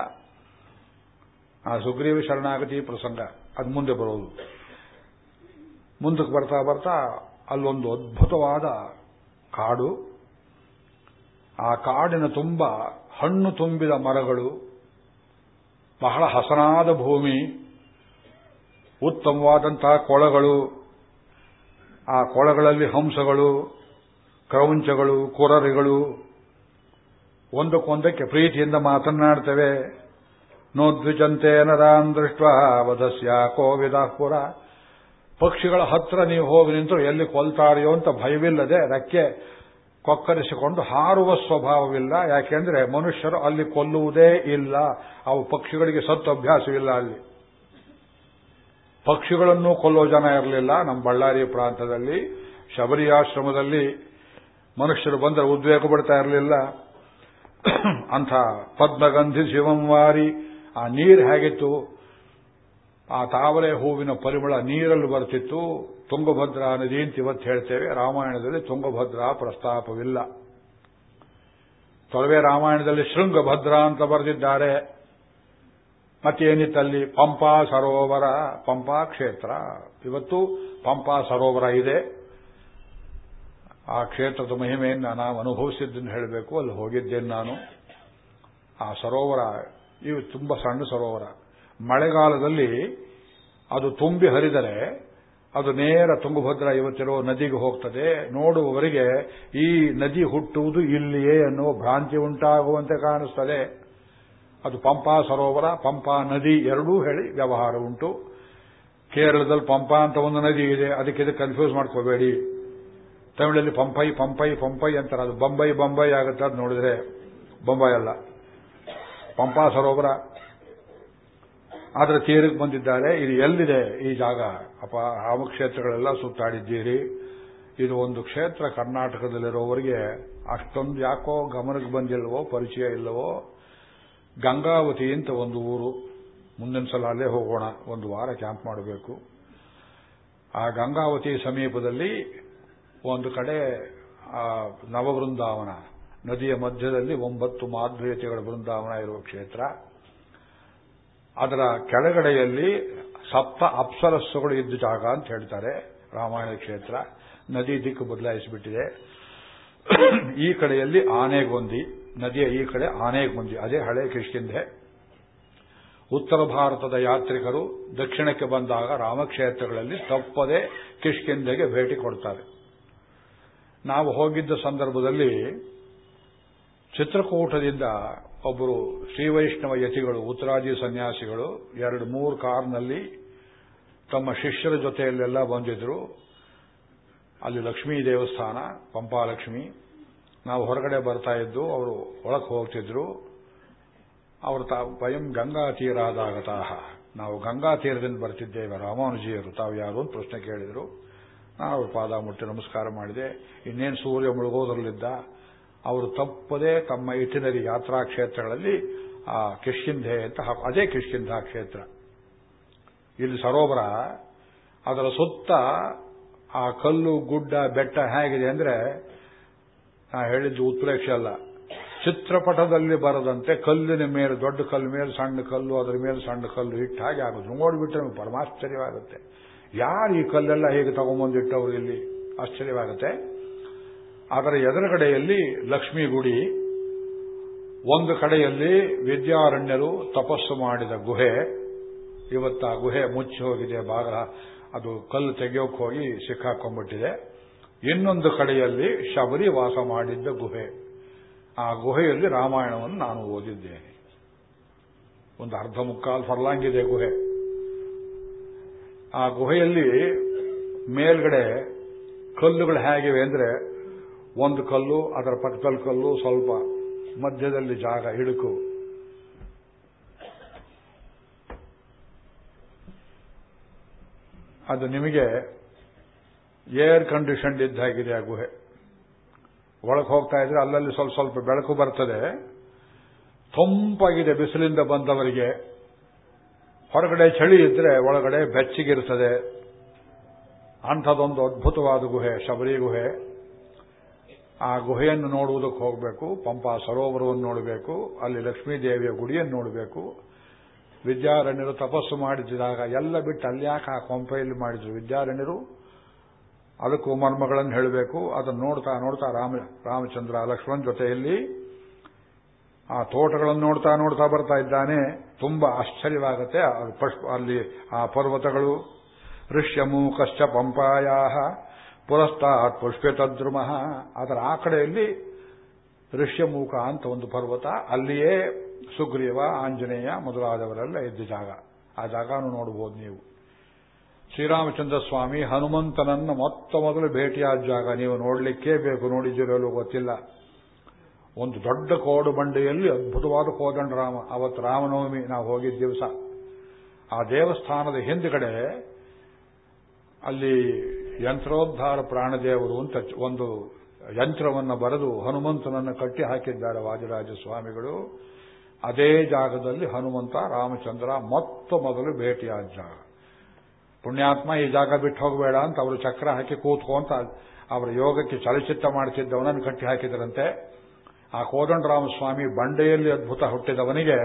ಆ ಸುಗ್ರೀವ ಶರಣಾಗತಿ ಪ್ರಸಂಗ, ಅದು ಮುಂದೆ ಬರೋದು. ಮುಂದಕ್ಕೆ ಬರ್ತಾ ಬರ್ತಾ ಅಲ್ಲೊಂದು ಅದ್ಭುತವಾದ ಕಾಡು. ಆ ಕಾಡಿನ ತುಂಬ ಹಣ್ಣು ತುಂಬಿದ ಮರಗಳು, ಬಹಳ ಹಸನಾದ ಭೂಮಿ, ಉತ್ತಮವಾದಂತಹ ಕೊಳಗಳು, ಆ ಕೊಳಗಳಲ್ಲಿ ಹಂಸಗಳು, ಕ್ರೌಂಚಗಳು, ಕುರರಿಗಳು, ಒಂದಕ್ಕೊಂದಕ್ಕೆ ಪ್ರೀತಿಯಿಂದ ಮಾತನಾಡ್ತವೆ. ನೋದ್ವಿಜಂತೆ ನರಾನ್ ದೃಷ್ಟ ವಧಸ್ಯ ಕೋವಿದಾಪುರ ಪಕ್ಷಿಗಳ ಹತ್ರ ನೀವು ಹೋಗಿ ನಿಂತು ಎಲ್ಲಿ ಕೊಲ್ತಾರೆಯೋ ಅಂತ ಭಯವಿಲ್ಲದೆ ರೆಕ್ಕೆ ಕೊಕ್ಕರಿಸಿಕೊಂಡು ಹಾರುವ ಸ್ವಭಾವವಿಲ್ಲ. ಯಾಕೆಂದ್ರೆ ಮನುಷ್ಯರು ಅಲ್ಲಿ ಕೊಲ್ಲುವುದೇ ಇಲ್ಲ. ಅವು ಪಕ್ಷಿಗಳಿಗೆ ಸತ್ತು ಅಭ್ಯಾಸವಿಲ್ಲ ಅಲ್ಲಿ. ಪಕ್ಷಿಗಳನ್ನು ಕೊಲ್ಲೋ ಜನ ಇರಲಿಲ್ಲ ನಮ್ಮ ಬಳ್ಳಾರಿ ಪ್ರಾಂತದಲ್ಲಿ. ಶಬರಿ ಆಶ್ರಮದಲ್ಲಿ ಮನುಷ್ಯರು ಬಂದರೆ ಉದ್ವೇಗ ಪಡ್ತಾ ಇರಲಿಲ್ಲ. ಅಂಥ ಪದ್ಮಗಂಧಿ ಶಿವಂವಾರಿ ಆ ನೀರು ಹೇಗಿತ್ತು? ಆ ತಾವರೆ ಹೂವಿನ ಪರಿಮಳ ನೀರಲ್ಲಿ ಬರ್ತಿತ್ತು ತುಂಗಭದ್ರಾ ನದಿ ಅಂತ ಇವತ್ತು ಹೇಳ್ತೇವೆ. ರಾಮಾಯಣದಲ್ಲಿ ತುಂಗಭದ್ರಾ ಪ್ರಸ್ತಾಪವಿಲ್ಲ. ತೊಳವೆ ರಾಮಾಯಣದಲ್ಲಿ ಶೃಂಗಭದ್ರಾ ಅಂತ ಬರೆದಿದ್ದಾರೆ. ಮತ್ತೇನಿತ್ತಲ್ಲಿ? ಪಂಪಾ ಸರೋವರ, ಪಂಪಾ ಕ್ಷೇತ್ರ. ಇವತ್ತು ಪಂಪಾ ಸರೋವರ ಇದೆ. ಆ ಕ್ಷೇತ್ರದ ಮಹಿಮೆಯನ್ನು ನಾವು ಅನುಭವಿಸಿದ್ದನ್ನು ಹೇಳಬೇಕು. ಅಲ್ಲಿ ಹೋಗಿದ್ದೇನೆ ನಾನು. ಆ ಸರೋವರ, ಇವು ತುಂಬಾ ಸಣ್ಣ ಸರೋವರ. ಮಳೆಗಾಲದಲ್ಲಿ ಅದು ತುಂಬಿ ಹರಿದರೆ ಅದು ನೇರ ತುಂಗಭದ್ರಾ ಇವತ್ತಿರೋ ನದಿಗೆ ಹೋಗ್ತದೆ. ನೋಡುವವರಿಗೆ ಈ ನದಿ ಹುಟ್ಟುವುದು ಇಲ್ಲಿಯೇ ಅನ್ನುವ ಭ್ರಾಂತಿ ಉಂಟಾಗುವಂತೆ ಕಾಣಿಸ್ತದೆ. ಅದು ಪಂಪಾ ಸರೋವರ, ಪಂಪಾ ನದಿ ಎರಡೂ ಹೇಳಿ ವ್ಯವಹಾರ ಉಂಟು. ಕೇರಳದಲ್ಲಿ ಪಂಪಾ ಅಂತ ಒಂದು ನದಿ ಇದೆ. ಅದಕ್ಕೆ ಇದು ಕನ್ಫ್ಯೂಸ್ ಮಾಡ್ಕೋಬೇಡಿ. ತಮಿಳಲ್ಲಿ ಪಂಪೈ ಪಂಪೈ ಪಂಪೈ ಅಂತಾರೆ. ಅದು ಬೊಂಬೈ ಬೊಂಬೈ ಆಗುತ್ತೆ ಅದು ನೋಡಿದ್ರೆ. ಬೊಂಬೈ ಅಲ್ಲ. ಪಂಪಾ ಸರೋವರ ಆದ್ರೆ ತೀರಿಗೆ ಬಂದಿದ್ದಾರೆ, ಇದು ಎಲ್ಲಿದೆ ಈ ಜಾಗ? ಅಪ ರಾಮಕ್ಷೇತ್ರಗಳೆಲ್ಲ ಸುತ್ತಾಡಿದ್ದೀರಿ. ಇದು ಒಂದು ಕ್ಷೇತ್ರ ಕರ್ನಾಟಕದಲ್ಲಿರೋವರಿಗೆ ಅಷ್ಟೊಂದು ಯಾಕೋ ಗಮನಕ್ಕೆ ಬಂದಿಲ್ಲವೋ, ಪರಿಚಯ ಇಲ್ಲವೋ? ಗಂಗಾವತಿ ಅಂತ ಒಂದು ಊರು. ಮುಂದಿನ ಸಲ ಅಲ್ಲೇ ಹೋಗೋಣ, ಒಂದು ವಾರ ಕ್ಯಾಂಪ್ ಮಾಡಬೇಕು. ಆ ಗಂಗಾವತಿ ಸಮೀಪದಲ್ಲಿ ಒಂದು ಕಡೆ ನವಬೃಂದಾವನ ನದಿಯ ಮಧ್ಯದಲ್ಲಿ ಒಂಬತ್ತು ಮಾಧ್ವೀಯತೆಗಳ ಬೃಂದಾವನ ಇರುವ ಕ್ಷೇತ್ರ. ಅದರ ಕೆಳಗಡೆಯಲ್ಲಿ ಸಪ್ತ ಅಪ್ಸರಸ್ಸುಗಳು ಇದ್ದ ಜಾಗ ಅಂತ ಹೇಳ್ತಾರೆ ರಾಮಾಯಣ ಕ್ಷೇತ್ರ. ನದಿ ದಿಕ್ಕು ಬದಲಾಯಿಸಿಬಿಟ್ಟಿದೆ. ಈ ಕಡೆಯಲ್ಲಿ ಆನೆಗೊಂದಿ, ನದಿಯ ಈ ಕಡೆ ಆನೆಗೊಂದಿ, ಅದೇ ಹಳೆ ಕಿಷ್ಕಿಂಧೆ ಉತ್ತರ ಭಾರತದ ಯಾತ್ರಿಕರು ದಕ್ಷಿಣಕ್ಕೆ ಬಂದಾಗ ರಾಮಕ್ಷೇತ್ರಗಳಲ್ಲಿ ತಪ್ಪದೆ ಕಿಷ್ಕಿಂಧೆಗೆ ಭೇಟಿ ಕೊಡ್ತಾರೆ. ನಾವು ಹೋಗಿದ್ದ ಸಂದರ್ಭದಲ್ಲಿ ಚಿತ್ರಕೂಟದಿಂದ ಒಬ್ಬರು ಶ್ರೀವೈಷ್ಣವ ಯತಿಗಳು, ಉತ್ತರಾದಿ ಸನ್ಯಾಸಿಗಳು, ಎರಡು, ಮೂರು ಕಾರ್ನಲ್ಲಿ ತಮ್ಮ ಶಿಷ್ಯರ ಜೊತೆಯಲ್ಲೆಲ್ಲ ಬಂದಿದ್ರು. ಅಲ್ಲಿ ಲಕ್ಷ್ಮೀ ದೇವಸ್ಥಾನ, ಪಂಪಾಲಕ್ಷ್ಮಿ. ನಾವು ಹೊರಗಡೆ ಬರ್ತಾ ಇದ್ದು, ಅವರು ಒಳಕ್ಕೆ ಹೋಗ್ತಿದ್ರು. ಅವರು ತಾ ಸ್ವಯಂ ಗಂಗಾ ತೀರಾದಾಗತಾಹ. ನಾವು ಗಂಗಾ ತೀರದಿಂದ ಬರ್ತಿದ್ದೇವೆ. ರಾಮಾನುಜಿಯರು ತಾವು ಯಾರು ಅಂತ ಪ್ರಶ್ನೆ ಕೇಳಿದರು. ನಾನು ಪಾದ ಮುಟ್ಟಿ ನಮಸ್ಕಾರ ಮಾಡಿದೆ. ಇನ್ನೇನು ಸೂರ್ಯ ಮುಳುಗೋದ್ರಲ್ಲಿದ್ದ? ಅವರು ತಪ್ಪದೇ ತಮ್ಮ ಇಟ್ಟಿನರಿ ಯಾತ್ರಾ ಕ್ಷೇತ್ರಗಳಲ್ಲಿ, ಆ ಕಿಷ್ಕಿಂಧೆ ಅಂತ ಅದೇ ಕಿಷ್ಕಿಂಧ ಕ್ಷೇತ್ರ. ಇಲ್ಲಿ ಸರೋವರ, ಅದರ ಸುತ್ತ ಆ ಕಲ್ಲು, ಗುಡ್ಡ, ಬೆಟ್ಟ ಹೇಗಿದೆ ಅಂದ್ರೆ, ನಾ ಹೇಳಿದ್ದು ಉತ್ಪ್ರೇಕ್ಷೆ ಅಲ್ಲ. ಚಿತ್ರಪಟದಲ್ಲಿ ಬರದಂತೆ ಕಲ್ಲಿನ ಮೇಲೆ, ದೊಡ್ಡ ಕಲ್ಲು ಮೇಲೆ, ಸಣ್ಣ ಕಲ್ಲು, ಅದರ ಮೇಲೆ ಸಣ್ಣ ಕಲ್ಲು ಇಟ್ಟು ಹಾಗೆ ಆಗುತ್ತೆ. ನೋಡಿಬಿಟ್ರೆ ಪರಮಾಶ್ಚರ್ಯವಾಗುತ್ತೆ. ಯಾರು ಈ ಕಲ್ಲೆಲ್ಲ ಹೇಗೆ ತಗೊಂಬಂದಿಟ್ಟವರು ಇಲ್ಲಿ? ಆಶ್ಚರ್ಯವಾಗುತ್ತೆ. ಅದರ ಎದುರುಗಡೆಯಲ್ಲಿ ಲಕ್ಷ್ಮೀ ಗುಡಿ, ಒಂದು ಕಡೆಯಲ್ಲಿ ವಿದ್ಯಾರಣ್ಯರು ತಪಸ್ಸು ಮಾಡಿದ ಗುಹೆ. ಇವತ್ತು ಆ ಗುಹೆ ಮುಚ್ಚಿ ಹೋಗಿದೆ, ಭಾಗ ಅದು ಕಲ್ಲು ತೆಗೆಯೋಕೆ ಹೋಗಿ ಸಿಕ್ಕಾಕೊಂಡ್ಬಿಟ್ಟಿದೆ. ಇನ್ನೊಂದು ಕಡೆಯಲ್ಲಿ ಶಬರಿ ವಾಸ ಮಾಡಿದ್ದ ಗುಹೆ. ಆ ಗುಹೆಯಲ್ಲಿ ರಾಮಾಯಣವನ್ನು ನಾನು ಓದಿದ್ದೇನೆ. ಒಂದು ಅರ್ಧ ಮುಕ್ಕಾಲು ಫರ್ಲಾಂಗಿದೆ ಗುಹೆ. ಆ ಗುಹೆಯಲ್ಲಿ ಮೇಲ್ಗಡೆ ಕಲ್ಲುಗಳು ಹೇಗಿವೆ ಅಂದ್ರೆ ಒಂದು ಕಲ್ಲು, ಅದರ ಪಕ್ಕದಲ್ಲಿ ಕಲ್ಲು, ಸ್ವಲ್ಪ ಮಧ್ಯದಲ್ಲಿ ಜಾಗ, ಹಿಡುಕು. ಅದು ನಿಮಗೆ ಏರ್ ಕಂಡೀಷನ್ ಇದ್ದಾಗಿದೆ ಆ ಗುಹೆ. ಒಳಗೆ ಹೋಗ್ತಾ ಇದ್ರೆ ಅಲ್ಲಲ್ಲಿ ಸ್ವಲ್ಪ ಸ್ವಲ್ಪ ಬೆಳಕು ಬರ್ತದೆ. ತಂಪಾಗಿದೆ ಬಿಸಿಲಿಂದ ಬಂದವರಿಗೆ. ಹೊರಗಡೆ ಚಳಿ ಇದ್ರೆ ಒಳಗಡೆ ಬೆಚ್ಚಗಿರ್ತದೆ. ಅಂಥದೊಂದು ಅದ್ಭುತವಾದ ಗುಹೆ, ಶಬರಿ ಗುಹೆ. ಆ ಗುಹೆಯನ್ನು ನೋಡುವುದಕ್ಕೆ ಹೋಗಬೇಕು, ಪಂಪಾ ಸರೋವರವನ್ನು ನೋಡಬೇಕು, ಅಲ್ಲಿ ಲಕ್ಷ್ಮೀದೇವಿಯ ಗುಡಿಯನ್ನು ನೋಡಬೇಕು. ವಿದ್ಯಾರಣ್ಯರು ತಪಸ್ಸು ಮಾಡಿದ್ದಾಗ ಎಲ್ಲ ಬಿಟ್ಟು ಅಲ್ಯಾಕೆ ಆ ಕೊಂಪೆಯಲ್ಲಿ ಮಾಡಿದ್ರು? ವಿದ್ಯಾರಣ್ಯರು ಅದಕ್ಕೂ ಮರ್ಮಗಳನ್ನು ಹೇಳಬೇಕು. ಅದನ್ನು ನೋಡ್ತಾ ನೋಡ್ತಾ ರಾಮ, ರಾಮಚಂದ್ರ ಲಕ್ಷ್ಮಣ್ ಜೊತೆಯಲ್ಲಿ ಆ ತೋಟಗಳನ್ನು ನೋಡ್ತಾ ನೋಡ್ತಾ ಬರ್ತಾ ಇದ್ದಾನೆ. ತುಂಬಾ ಆಶ್ಚರ್ಯವಾಗುತ್ತೆ. ಅಲ್ಲಿ ಆ ಪರ್ವತಗಳು ಋಷ್ಯಮೂಕಶ್ಚ ಪಂಪಾಯಾ ಪುರಸ್ತಾತ್ ಪುಷ್ಪತದ್ರುಮ. ಅದರ ಆ ಕಡೆಯಲ್ಲಿ ಋಷ್ಯಮೂಕ ಅಂತ ಒಂದು ಪರ್ವತ, ಅಲ್ಲಿಯೇ ಸುಗ್ರೀವ, ಆಂಜನೇಯ ಮೊದಲಾದವರೆಲ್ಲ ಇದ್ದ ಜಾಗ. ಆ ಜಾಗನೂ ನೋಡಬಹುದು ನೀವು. ಶ್ರೀರಾಮಚಂದ್ರ ಸ್ವಾಮಿ ಹನುಮಂತನನ್ನ ಮೊತ್ತ ಮೊದಲು ಭೇಟಿಯಾದ ಜಾಗ ನೀವು ನೋಡಲಿಕ್ಕೇ ಬೇಕು, ನೋಡಿದ್ದೀರಲ್ಲೂ ಗೊತ್ತಿಲ್ಲ. ಒಂದು ದೊಡ್ಡ ಕೋಡು ಬಂಡೆಯಲ್ಲಿ ಅದ್ಭುತವಾದ ಕೋದಂಡ ರಾಮ. ಅವತ್ತು ರಾಮನವಮಿ, ನಾವು ಹೋಗಿದ್ದ ದಿವಸ. ಆ ದೇವಸ್ಥಾನದ ಹಿಂದ್ಗಡೆ ಅಲ್ಲಿ ಯಂತ್ರೋದ್ಧಾರ ಪ್ರಾಣದೇವರು ಅಂತ ಒಂದು ಯಂತ್ರವನ್ನು ಬರೆದು ಹನುಮಂತನನ್ನು ಕಟ್ಟಿ ಹಾಕಿದ್ದಾರೆ ವಾಜರಾಜ ಸ್ವಾಮಿಗಳು. ಅದೇ ಜಾಗದಲ್ಲಿ ಹನುಮಂತ, ರಾಮಚಂದ್ರ ಮೊತ್ತ ಮೊದಲು ಭೇಟಿಯಾದ ಜಾಗ. ಪುಣ್ಯಾತ್ಮ ಈ ಜಾಗ ಬಿಟ್ಟು ಹೋಗಬೇಡ ಅಂತ ಅವರು ಚಕ್ರ ಹಾಕಿ ಕೂತ್ಕೊಂತ ಅವರ ಯೋಗಕ್ಕೆ ಚಲಚಿತ್ರ ಮಾಡುತ್ತಿದ್ದವನನ್ನು ಕಟ್ಟಿ ಹಾಕಿದರಂತೆ. ಆ ಕೋದಂಡರಾಮಸ್ವಾಮಿ ಬಂಡೆಯಲ್ಲಿ ಅದ್ಭುತ ಹುಟ್ಟಿದವನಿಗೆ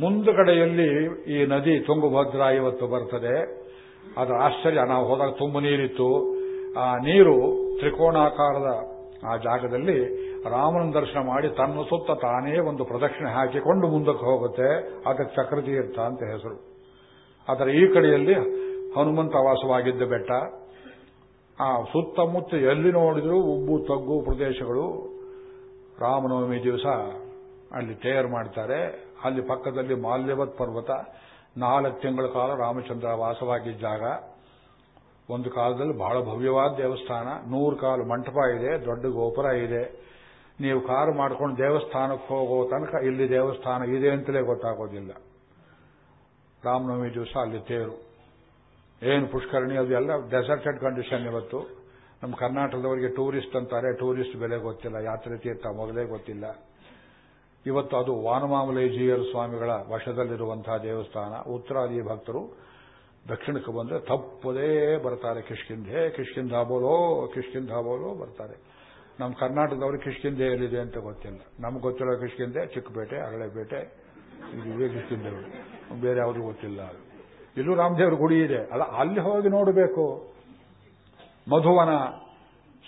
ಮುಂದುಗಡೆಯಲ್ಲಿ ಈ ನದಿ ತುಂಗಭದ್ರಾ ಇವತ್ತು ಬರ್ತದೆ. ಅದರ ಆಶ್ಚರ್ಯ. ನಾವು ಹೋದಾಗ ತುಂಬ ನೀರಿತ್ತು. ಆ, ನೀರು ತ್ರಿಕೋಣಾಕಾರದ ಆ ಜಾಗದಲ್ಲಿ ರಾಮನ ದರ್ಶನ ಮಾಡಿ ತನ್ನ ಸುತ್ತ ತಾನೇ ಒಂದು ಪ್ರದಕ್ಷಿಣೆ ಹಾಕಿಕೊಂಡು ಮುಂದಕ್ಕೆ ಹೋಗುತ್ತೆ. ಅದಕ್ಕೆ ಚಕ್ರತೀರ್ಥ ಅಂತ ಹೆಸರು. ಅದರ ಈ ಕಡೆಯಲ್ಲಿ ಹನುಮಂತ ವಾಸವಾಗಿದ್ದ ಬೆಟ್ಟ, ಆ ಸುತ್ತಮುತ್ತ ಎಲ್ಲಿ ನೋಡಿದ್ರು ಉಬ್ಬು ತಗ್ಗು ಪ್ರದೇಶಗಳು. ರಾಮನವಮಿ ದಿವಸ ಅಲ್ಲಿ ತಯಾರು ಮಾಡ್ತಾರೆ. ಅಲ್ಲಿ ಪಕ್ಕದಲ್ಲಿ ಮಾಲ್ಯವತ್ ಪರ್ವತ ನಾಲ್ಕು ತಿಂಗಳ ಕಾಲ ರಾಮಚಂದ್ರ ವಾಸವಾಗಿದ್ದ ಜಾಗ ಒಂದು ಕಾಲದಲ್ಲಿ ಬಹಳ ಭವ್ಯವಾದ ದೇವಸ್ಥಾನ. ನೂರು ಕಾಲು ಮಂಟಪ ಇದೆ, ದೊಡ್ಡ ಗೋಪುರ ಇದೆ. ನೀವು ಕಾರು ಮಾಡ್ಕೊಂಡು ದೇವಸ್ಥಾನಕ್ಕೆ ಹೋಗೋ ತನಕ ಇಲ್ಲಿ ದೇವಸ್ಥಾನ ಇದೆ ಅಂತಲೇ ಗೊತ್ತಾಗೋದಿಲ್ಲ. ರಾಮನವಮಿ ದಿವಸ ಅಲ್ಲಿ ತೇರು. ಏನು ಪುಷ್ಕರಣಿ, ಅದು ಎಲ್ಲ ಡೆಸರ್ಟೆಡ್ ಕಂಡೀಷನ್ ಇವತ್ತು. ನಮ್ಮ ಕರ್ನಾಟಕದವರಿಗೆ ಟೂರಿಸ್ಟ್ ಅಂತಾರೆ. ಟೂರಿಸ್ಟ್ ಬೆಲೆ ಗೊತ್ತಿಲ್ಲ. ಯಾತ್ರೆ ತೀರ್ಥ ಮೊದಲೇ ಗೊತ್ತಿಲ್ಲ. ಇವತ್ತು ಅದು ವಾನಮಾಮಲೇಜಿಯರ್ ಸ್ವಾಮಿಗಳ ವಶದಲ್ಲಿರುವಂತಹ ದೇವಸ್ಥಾನ. ಉತ್ತರಾದಿ ಭಕ್ತರು ದಕ್ಷಿಣಕ್ಕೆ ಬಂದರೆ ತಪ್ಪದೇ ಬರ್ತಾರೆ. ಕಿಷ್ಕಿಂಧೆ, ಕಿಷ್ಕಿಂಧ ಬೋಲೋ ಕಿಷ್ಕಿಂಧ ಬೋಲೋ ಬರ್ತಾರೆ. ನಮ್ಮ ಕರ್ನಾಟಕದವರು ಕಿಷ್ಕಿಂಧೆ ಎಲ್ಲಿದೆ ಅಂತ ಗೊತ್ತಿಲ್ಲ. ನಮ್ಗೆ ಗೊತ್ತಿರೋ ಕಿಷ್ಕಿಂಧೆ, ಚಿಕ್ಕಪೇಟೆ, ಅರಳೆಪೇಟೆ ಇವೇ ಕಿಷ್ಕಿಂಧೆಗಳು ಬೇರೆ ಯಾವುದು ಗೊತ್ತಿಲ್ಲ. ಇಲ್ಲೂ ರಾಮದೇವ್ರ ಗುಡಿ ಇದೆ. ಅಲ್ಲ, ಅಲ್ಲಿ ಹೋಗಿ ನೋಡಬೇಕು. ಮಧುವನ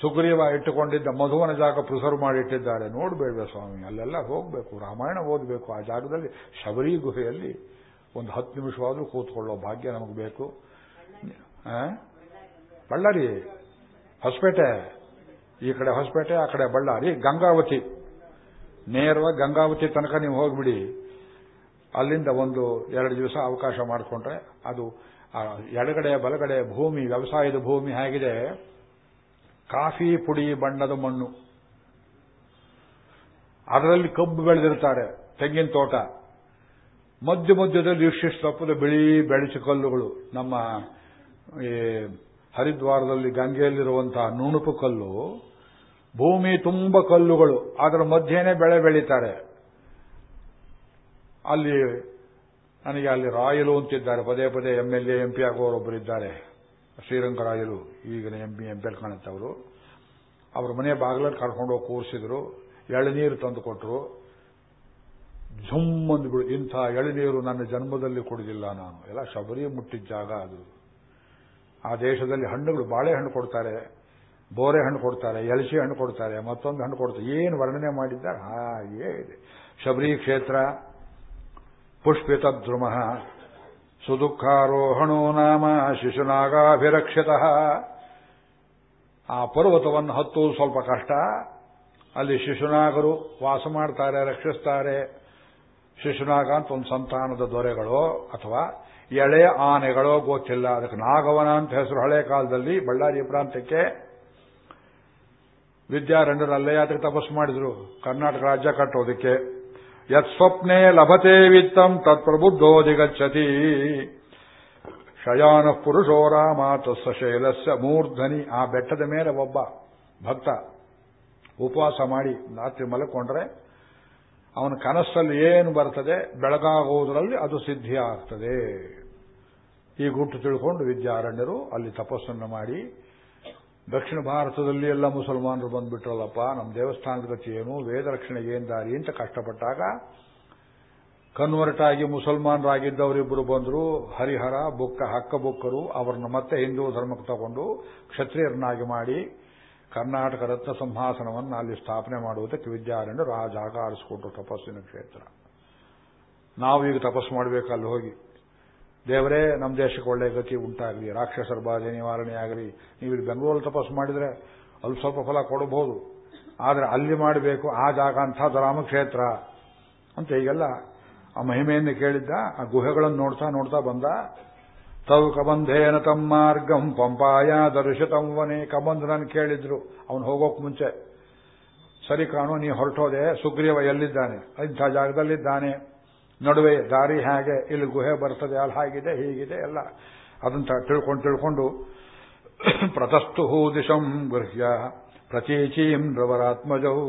ಸುಗ್ರೀವ ಇಟ್ಟುಕೊಂಡಿದ್ದ ಮಧುವನ ಜಾಗ ಪ್ರಿಸರ್ವ್ ಮಾಡಿ ಇಟ್ಟಿದ್ದಾರೆ. ನೋಡಬೇಡ ಸ್ವಾಮಿ, ಅಲ್ಲೆಲ್ಲ ಹೋಗಬೇಕು, ರಾಮಾಯಣ ಓದಬೇಕು. ಆ ಜಾಗದಲ್ಲಿ ಶಬರಿ ಗುಹೆಯಲ್ಲಿ ಒಂದು ಹತ್ತು ನಿಮಿಷವಾದರೂ ಕೂತ್ಕೊಳ್ಳೋ ಭಾಗ್ಯ ನಮಗೆ ಬೇಕು. ಬಳ್ಳಾರಿ, ಹೊಸಪೇಟೆ. ಈ ಕಡೆ ಹೊಸಪೇಟೆ, ಆ ಕಡೆ ಬಳ್ಳಾರಿ. ಗಂಗಾವತಿ. ನೇರವಾಗಿ ಗಂಗಾವತಿ ತನಕ ನೀವು ಹೋಗ್ಬಿಡಿ. ಅಲ್ಲಿಂದ ಒಂದು ಎರಡು ದಿವಸ ಅವಕಾಶ ಮಾಡಿಕೊಂಡ್ರೆ ಅದು ಎಡಗಡೆ ಬಲಗಡೆ ಭೂಮಿ, ವ್ಯವಸಾಯದ ಭೂಮಿ ಹೇಗಿದೆ. ಕಾಫಿ ಪುಡಿ ಬಣ್ಣದ ಮಣ್ಣು. ಅದರಲ್ಲಿ ಕಬ್ಬು ಬೆಳೆದಿರ್ತಾರೆ ತೆಂಗಿನ ತೋಟ. ಮಧ್ಯ ಮಧ್ಯದಲ್ಲಿ ಇಷ್ಟಿಷ್ಟು ತಪ್ಪದ ಬಿಳಿ ಬೆಳಚು ಕಲ್ಲುಗಳು. ನಮ್ಮ ಈ ಹರಿದ್ವಾರದಲ್ಲಿ ಗಂಗೆಯಲ್ಲಿರುವಂತಹ ನುಣುಪು ಕಲ್ಲು, ಭೂಮಿ ತುಂಬ ಕಲ್ಲುಗಳು. ಅದರ ಮಧ್ಯೆನೇ ಬೆಳೆ ಬೆಳೀತಾರೆ. ಅಲ್ಲಿ ನನಗೆ ಅಲ್ಲಿ ರಾಯಲು ಅಂತಿದ್ದಾರೆ. ಪದೇ ಪದೇ M L A, M P ಆಗುವವರೊಬ್ಬರಿದ್ದಾರೆ. Sriranga Rayalu ಈಗಿನ M B M P L ಕಾಣುತ್ತೆ ಅವರು ಮನೆ ಬಾಗಿಲಲ್ಲಿ ಕರ್ಕೊಂಡು ಹೋಗಿ ಕೂರಿಸಿದ್ರು. ಎಳನೀರು ತಂದು ಕೊಟ್ಟರು ಝುಮ್ ಅಂದ್ಬಿಡು, ಇಂಥ ಎಳನೀರು ನನ್ನ ಜನ್ಮದಲ್ಲಿ ಕುಡಿದಿಲ್ಲ ನಾನು. ಎಲ್ಲ ಶಬರಿ ಮುಟ್ಟಿದ ಜಾಗ ಅದು. ಆ ದೇಶದಲ್ಲಿ ಹಣ್ಣುಗಳು, ಬಾಳೆಹಣ್ಣು ಕೊಡ್ತಾರೆ, ಬೋರೆ ಹಣ್ಣು ಕೊಡ್ತಾರೆ ಎಳಸಿ ಹಣ್ಣು ಕೊಡ್ತಾರೆ, ಮತ್ತೊಂದು ಹಣ್ಣು ಕೊಡ್ತಾರೆ. ಏನು ವರ್ಣನೆ ಮಾಡಿದ್ದಾರೆ? ಹಾಗೆ ಇದೆ. ಶಬರಿ ಕ್ಷೇತ್ರ, ಪುಷ್ಪಿತದ್ರುಮ ಸುದುಃಖಾರೋಹಣೋ ನಾಮ ಶಿಶುನಾಗಾಭಿರಕ್ಷಿತಃ. ಆ ಪರ್ವತವನ್ನು ಹತ್ತುವುದು ಸ್ವಲ್ಪ ಕಷ್ಟ. ಅಲ್ಲಿ ಶಿಶುನಾಗರು ವಾಸ ಮಾಡ್ತಾರೆ, ರಕ್ಷಿಸ್ತಾರೆ. ಶಿಶುನಾಗ ಅಂತ ಒಂದು ಸಂತಾನದ ದೊರೆಗಳು ಅಥವಾ ಎಳೆ ಆನೆಗಳೋ ಗೊತ್ತಿಲ್ಲ. ಅದಕ್ಕೆ ನಾಗವನ ಅಂತ ಹೆಸರು ಹಳೆ ಕಾಲದಲ್ಲಿ ಬಳ್ಳಾರಿ ಪ್ರಾಂತ್ಯಕ್ಕೆ ವಿದ್ಯಾರಣ್ಯರು ಅಲ್ಲೇ ಯಾತ್ರೆ ತಪಸ್ಸು ಮಾಡಿದ್ರು. ಕರ್ನಾಟಕ ರಾಜ್ಯ ಕಟ್ಟೋದಕ್ಕೆ. ಯತ್ ಸ್ವಪ್ನೆ ಲಭತೆ ವಿತ್ತಂ ತತ್ಪ್ರಬುದ್ಧೋದಿಗಚ್ಚತಿ ಶಯಾನ ಪುರುಷೋ ರಾಮ ತಸ್ಸ ಶೈಲಸ್ಯ ಮೂರ್ಧನಿ ಆ ಬೆಟ್ಟದ ಮೇಲೆ ಒಬ್ಬ ಭಕ್ತ ಉಪವಾಸ ಮಾಡಿ, ರಾತ್ರಿ ಮಲಕೊಂಡ್ರೆ ಅವನ ಕನಸಲ್ಲಿ ಏನು ಬರ್ತದೆ, ಬೆಳಗಾಗುವುದರಲ್ಲಿ ಅದು ಸಿದ್ಧಿ ಆಗ್ತದೆ ಈ ಗುಟ್ಟು ತಿಳ್ಕೊಂಡು ವಿದ್ಯಾರಣ್ಯರು ಅಲ್ಲಿ ತಪಸ್ಸನ್ನು ಮಾಡಿ ದಕ್ಷಿಣ ಭಾರತದಲ್ಲಿ ಎಲ್ಲ ಮುಸಲ್ಮಾನರು ಬಂದ್ಬಿಟ್ರಲ್ಲಪ್ಪ ನಮ್ಮ ದೇವಸ್ಥಾನದ ಗತಿ ಏನು, ವೇದ ರಕ್ಷಣೆಗೆ ಏನ್ ದಾರಿ ಅಂತ ಕಷ್ಟಪಟ್ಟಾಗ ಕನ್ವರ್ಟ್ ಆಗಿ ಮುಸಲ್ಮಾನರಾಗಿದ್ದವರಿಬ್ಬರು ಬಂದರು. ಹರಿಹರ, ಬುಕ್ಕ, ಹಕ್ಕ ಬುಕ್ಕರು ಅವರನ್ನು ಮತ್ತೆ ಹಿಂದೂ ಧರ್ಮಕ್ಕೆ ತಗೊಂಡು ಕ್ಷತ್ರಿಯರನ್ನಾಗಿ ಮಾಡಿ ಕರ್ನಾಟಕ ರತ್ನ ಸಿಂಹಾಸನವನ್ನು ಅಲ್ಲಿ ಸ್ಥಾಪನೆ ಮಾಡುವುದಕ್ಕೆ ವಿದ್ಯಾರಣ್ಯರು ಆ ಜಾಗ ಆರಿಸಿಕೊಂಡ್ರು ತಪಸ್ಸಿನ ಕ್ಷೇತ್ರ. ನಾವು ಈಗ ತಪಸ್ಸು ಮಾಡಬೇಕು ಅಲ್ಲಿ ಹೋಗಿ. ದೇವರೇ, ನಮ್ಮ ದೇಶಕ್ಕೆ ಒಳ್ಳೆ ಗತಿ ಉಂಟಾಗಲಿ, ರಾಕ್ಷಸರ ಬಾಧೆ ನಿವಾರಣೆ ಆಗಲಿ. ನೀವು ಇಲ್ಲಿ ಬೆಂಗಳೂರಲ್ಲಿ ತಪಸ್ಸು ಮಾಡಿದ್ರೆ ಅಲ್ಲಿ ಸ್ವಲ್ಪ ಫಲ ಕೊಡಬಹುದು. ಆದರೆ ಅಲ್ಲಿ ಮಾಡಬೇಕು, ಆ ಜಾಗ ಅಂಥ ರಾಮಕ್ಷೇತ್ರ ಅಂತ ಈಗೆಲ್ಲ ಆ ಮಹಿಮೆಯನ್ನು ಕೇಳಿದ್ದ, ಆ ಗುಹೆಗಳನ್ನು ನೋಡ್ತಾ ನೋಡ್ತಾ ಬಂದ. ತವು ಕಬಂಧೇನ ತಮ್ಮಾರ್ಗಂ ಪಂಪಾಯ ದರ್ಶಿತಂ ವನೆ. ಕಬಂಧು ನಾನು ಕೇಳಿದ್ರು, ಅವನು ಹೋಗೋಕ್ ಮುಂಚೆ. ಸರಿ ಕಾಣು, ನೀ ಹೊರಟೋದೆ, ಸುಗ್ರೀವ ಎಲ್ಲಿದ್ದಾನೆ? ಇಂಥ ಜಾಗದಲ್ಲಿದ್ದಾನೆ. ನಡುವೆ ದಾರಿ ಹೇಗೆ, ಇಲ್ಲಿ ಗುಹೆ ಬರ್ತದೆ, ಅಲ್ಲಿ ಹಾಗಿದೆ, ಹೀಗಿದೆ, ಎಲ್ಲ. ಅದಂತ ತಿಳ್ಕೊಂಡು ತಿಳ್ಕೊಂಡು ಪ್ರತಸ್ತು ದಿಶಂ ಗೃಹ್ಯ ಪ್ರತೀಚೀಂ ರವರಾತ್ಮಜವು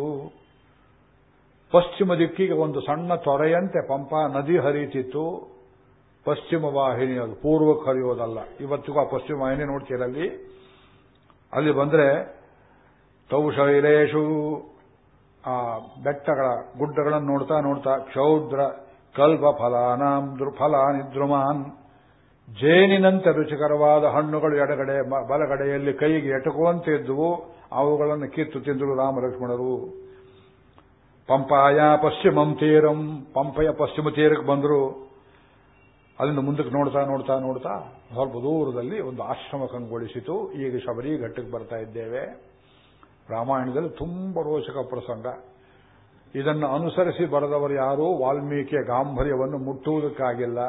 ಪಶ್ಚಿಮ ದಿಕ್ಕಿಗೆ ಒಂದು ಸಣ್ಣ ತೊರೆಯಂತೆ ಪಂಪಾ ನದಿ ಹರಿಯುತ್ತಿತ್ತು ಪಶ್ಚಿಮ ವಾಹಿನಿ ಅದು, ಪೂರ್ವಕ್ಕೆ ಹರಿಯೋದಲ್ಲ. ಇವತ್ತಿಗೂ ಆ ಪಶ್ಚಿಮ ವಾಹಿನಿ ನೋಡ್ತೀರಲ್ಲಿ ಅಲ್ಲಿ? ಬಂದ್ರೆ ತೌ ಆ ಬೆಟ್ಟಗಳ ಗುಡ್ಡಗಳನ್ನು ನೋಡ್ತಾ ನೋಡ್ತಾ ಕ್ಷೌದ್ರ ಕಲ್ಪ ಫಲಾನಾಂ ದುರ್ಫಲಾನಿದ್ರುಮಾನ್ ಜೇನಿನಂತೆ ರುಚಿಕರವಾದ ಹಣ್ಣುಗಳು ಎಡಗಡೆ ಬಲಗಡೆಯಲ್ಲಿ ಕೈಗೆ ಎಟಕುವಂತೆ ಇದ್ದುವು ಅವುಗಳನ್ನು ಕಿತ್ತು ತಿಂದರು ರಾಮಲಕ್ಷ್ಮಣರು. ಪಂಪಾಯ ಪಶ್ಚಿಮಂ ತೀರಂ, ಪಂಪಯ ಪಶ್ಚಿಮ ತೀರಕ್ಕೆ ಬಂದರು. ಅಲ್ಲಿಂದ ಮುಂದಕ್ಕೆ ನೋಡ್ತಾ ನೋಡ್ತಾ ನೋಡ್ತಾ ಸ್ವಲ್ಪ ದೂರದಲ್ಲಿ ಒಂದು ಆಶ್ರಮ ಕಂಗೊಳಿಸಿತು. ಈಗ ಶಬರಿ ಘಟ್ಟಕ್ಕೆ ಬರ್ತಾ ಇದ್ದೇವೆ. ರಾಮಾಯಣದಲ್ಲಿ ತುಂಬ ರೋಚಕ ಪ್ರಸಂಗ. ಇದನ್ನು ಅನುಸರಿಸಿ ಬರೆದವರು ಯಾರೂ ವಾಲ್ಮೀಕಿಯ ಗಾಂಭರ್ಯವನ್ನು ಮುಟ್ಟುವುದಕ್ಕಾಗಿಲ್ಲ.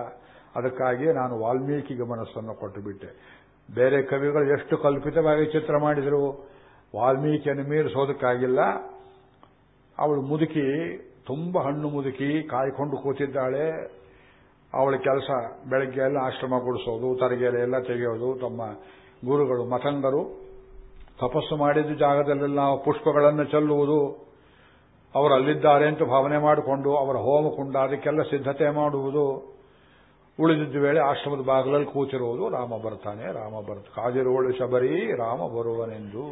ಅದಕ್ಕಾಗಿ ನಾನು ವಾಲ್ಮೀಕಿಗೆ ಮನಸ್ಸನ್ನು ಕೊಟ್ಟುಬಿಟ್ಟೆ. ಬೇರೆ ಕವಿಗಳು ಎಷ್ಟು ಕಲ್ಪಿತವಾಗಿ ಚಿತ್ರ ಮಾಡಿದರು, ವಾಲ್ಮೀಕಿಯನ್ನು ಮೀರಿಸೋದಕ್ಕಾಗಿಲ್ಲ. ಅವಳು ಮುದುಕಿ, ತುಂಬ ಹಣ್ಣು ಮುದುಕಿ, ಕಾಯ್ಕೊಂಡು ಕೂತಿದ್ದಾಳೆ. ಅವಳ ಕೆಲಸ ಬೆಳಗ್ಗೆ ಎಲ್ಲ ಆಶ್ರಮ ಗುಡಿಸೋದು ತರಗೆಲೆ ಎಲ್ಲ ತೆಗೆಯೋದು, ತಮ್ಮ ಗುರುಗಳು ಮತಂಗರು ತಪಸ್ಸು ಮಾಡಿದ ಜಾಗದಲ್ಲೆಲ್ಲ ಪುಷ್ಪಗಳನ್ನು ಚೆಲ್ಲುವುದು. ಅವರು ಅಲ್ಲಿದ್ದಾರೆ ಅಂತ ಭಾವನೆ ಮಾಡಿಕೊಂಡು ಅವರ ಹೋಮಕುಂಡ, ಅದಕ್ಕೆಲ್ಲ ಸಿದ್ಧತೆ ಮಾಡುವುದು. ಉಳಿದಿದ್ದ ವೇಳೆ ಆಶ್ರಮದ ಬಾಗಿಲಲ್ಲಿ ಕೂತಿರುವುದು, ರಾಮ ಬರ್ತಾನೆ, ರಾಮ ಬರ್ತ ಕಾದಿರುವಳು ಶಬರಿ, ರಾಮ ಬರುವನೆಂದು.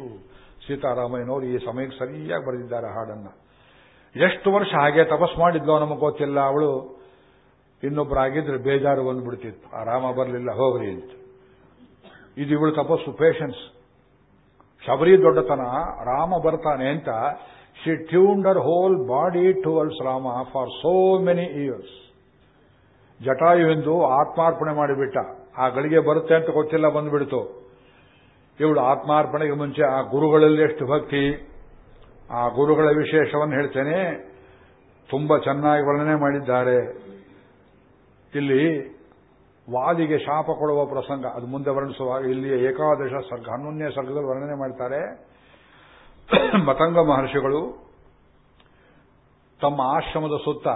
ಸೀತಾರಾಮಯ್ಯನವರು ಈ ಸಮಯಕ್ಕೆ ಸರಿಯಾಗಿ ಬರೆದಿದ್ದಾರೆ ಹಾಡನ್ನ. ಎಷ್ಟು ವರ್ಷ ಹಾಗೆ ತಪಸ್ ಮಾಡಿದ್ಲೋ ನಮಗೆ ಗೊತ್ತಿಲ್ಲ. ಅವಳು ಇನ್ನೊಬ್ಬರಾಗಿದ್ರೆ ಬೇಜಾರು ಬಂದ್ಬಿಡ್ತಿತ್ತು. ಆ ರಾಮ ಬರಲಿಲ್ಲ, ಹೋಗ್ರಿ ಅಂತ. ಇದು ಇವಳು ತಪಸ್ಸು ಪೇಷನ್ಸ್ ಶಬರಿ ದೊಡ್ಡತನ, ರಾಮ ಬರ್ತಾನೆ ಅಂತ she tuned whole body towards Rama for so many years Jatayu ಎಂದು ಆತ್ಮಾರ್ಪಣೆ ಮಾಡಿಬಿಟ್ಟ. ಆ ಗಳಿಗೆ ಬರುತ್ತೆ ಅಂತ ಗೊತ್ತಿಲ್ಲ, ಬಂದ್ಬಿಡ್ತು. ಇವಳು ಆತ್ಮಾರ್ಪಣೆಗೆ ಮುಂಚೆ ಆ ಗುರುಗಳಲ್ಲಿ ಎಷ್ಟು ಭಕ್ತಿ. ಆ ಗುರುಗಳ ವಿಶೇಷವನ್ನು ಹೇಳ್ತೇನೆ. ತುಂಬಾ ಚೆನ್ನಾಗಿ ವರ್ಣನೆ ಮಾಡಿದ್ದಾರೆ. ಇಲ್ಲಿ ವಾದಿಗೆ ಶಾಪ ಕೊಡುವ ಪ್ರಸಂಗ, ಅದು ಮುಂದೆ ವರ್ಣಿಸುವಾಗ ಇಲ್ಲಿಯ ಏಕಾದಶ ಸರ್ಗ, ಹನ್ನೊಂದನೇ ಸರ್ಗದಲ್ಲಿ ವರ್ಣನೆ ಮಾಡ್ತಾರೆ. ಮತಂಗ ಮಹರ್ಷಿಗಳು ತಮ್ಮ ಆಶ್ರಮದ ಸುತ್ತ,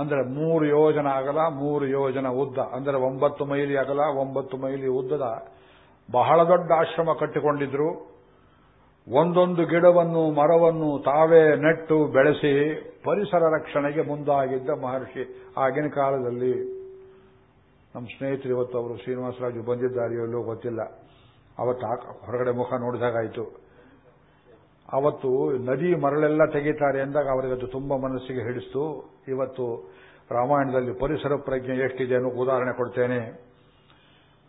ಅಂದರೆ ಮೂರು ಯೋಜನ ಅಗಲ, ಮೂರು ಯೋಜನ ಉದ್ದ, ಅಂದರೆ ಒಂಬತ್ತು ಮೈಲಿ ಅಗಲ, ಒಂಬತ್ತು ಮೈಲಿ ಉದ್ದದ ಬಹಳ ದೊಡ್ಡ ಆಶ್ರಮ ಕಟ್ಟಿಕೊಂಡಿದ್ರು. ಒಂದೊಂದು ಗಿಡವನ್ನು, ಮರವನ್ನು ತಾವೇ ನೆಟ್ಟು ಬೆಳೆಸಿ ಪರಿಸರ ರಕ್ಷಣೆಗೆ ಮುಂದಾಗಿದ್ದ ಮಹರ್ಷಿ ಆಗಿನ ಕಾಲದಲ್ಲಿ. ನಮ್ಮ ಸ್ನೇಹಿತರು ಇವತ್ತು ಅವರು ಶ್ರೀನಿವಾಸರಾಜು ಬಂದಿದ್ದಾರೆ ಎಲ್ಲೋ ಗೊತ್ತಿಲ್ಲ. ಅವತ್ತು ಹೊರಗಡೆ ಮುಖ ನೋಡಿದಾಗಾಯಿತು. ಅವತ್ತು ನದಿ ಮರಳೆಲ್ಲ ತೆಗೀತಾರೆ ಎಂದಾಗ ಅವರಿಗೆ ಅದು ತುಂಬ ಮನಸ್ಸಿಗೆ ಹಿಡಿಸ್ತು. ಇವತ್ತು ರಾಮಾಯಣದಲ್ಲಿ ಪರಿಸರ ಪ್ರಜ್ಞೆ ಎಷ್ಟಿದೆ ಅನ್ನೋ ಉದಾಹರಣೆ ಕೊಡ್ತೇನೆ.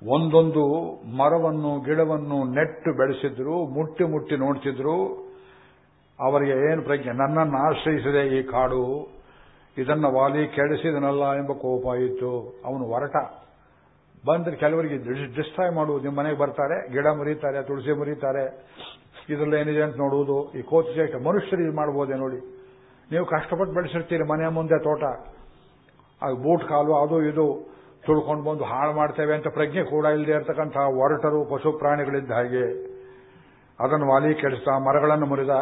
ಒಂದೊಂದು ಮರವನ್ನು, ಗಿಡವನ್ನು ನೆಟ್ಟು ಬೆಳೆಸಿದ್ರು, ಮುಟ್ಟಿ ಮುಟ್ಟಿ ನೋಡ್ತಿದ್ರು. ಅವರಿಗೆ ಏನು ಪ್ರಜ್ಞೆ? ನನ್ನನ್ನು ಆಶ್ರಯಿಸಿದೆ ಈ ಕಾಡು. ಇದನ್ನ ವಾಲಿ ಕೆಡಿಸಿದನಲ್ಲ ಎಂಬ ಕೋಪ ಇತ್ತು. ಅವನು ಹೊರಟ ಬಂದ್ರೆ ಕೆಲವರಿಗೆ ಡಿಸ್ಟ್ರಾಯ್ ಮಾಡುವುದು ನಿಮ್ಮ ಮನೆಗೆ ಬರ್ತಾರೆ, ಗಿಡ ಮುರಿತಾರೆ, ತುಳಸಿ ಮುರಿತಾರೆ, ಇದರಲ್ಲಿ ಏನಿದೆ ಅಂತ ನೋಡುವುದು, ಈ ಚೇಷ್ಟ ಮನುಷ್ಯರು ಇದು ಮಾಡ್ಬೋದೇ ನೋಡಿ. ನೀವು ಕಷ್ಟಪಟ್ಟು ಬೆಳೆಸಿರ್ತೀರಿ ಮನೆ ಮುಂದೆ ತೋಟ. ಅದು ಬೂಟ್ ಕಾಲು, ಅದು ಇದು, ತುಳ್ಕೊಂಡು ಬಂದು ಹಾಳು ಮಾಡ್ತೇವೆ ಅಂತ ಪ್ರಜ್ಞೆ ಕೂಡ ಇಲ್ಲದೆ ಇರತಕ್ಕಂತಹ ಒರಟರು, ಪಶು ಪ್ರಾಣಿಗಳಿದ್ದ ಹಾಗೆ. ಅದನ್ನು ವಾಲಿ ಕೆಡಿಸ್ತಾ, ಮರಗಳನ್ನು ಮುರಿದ,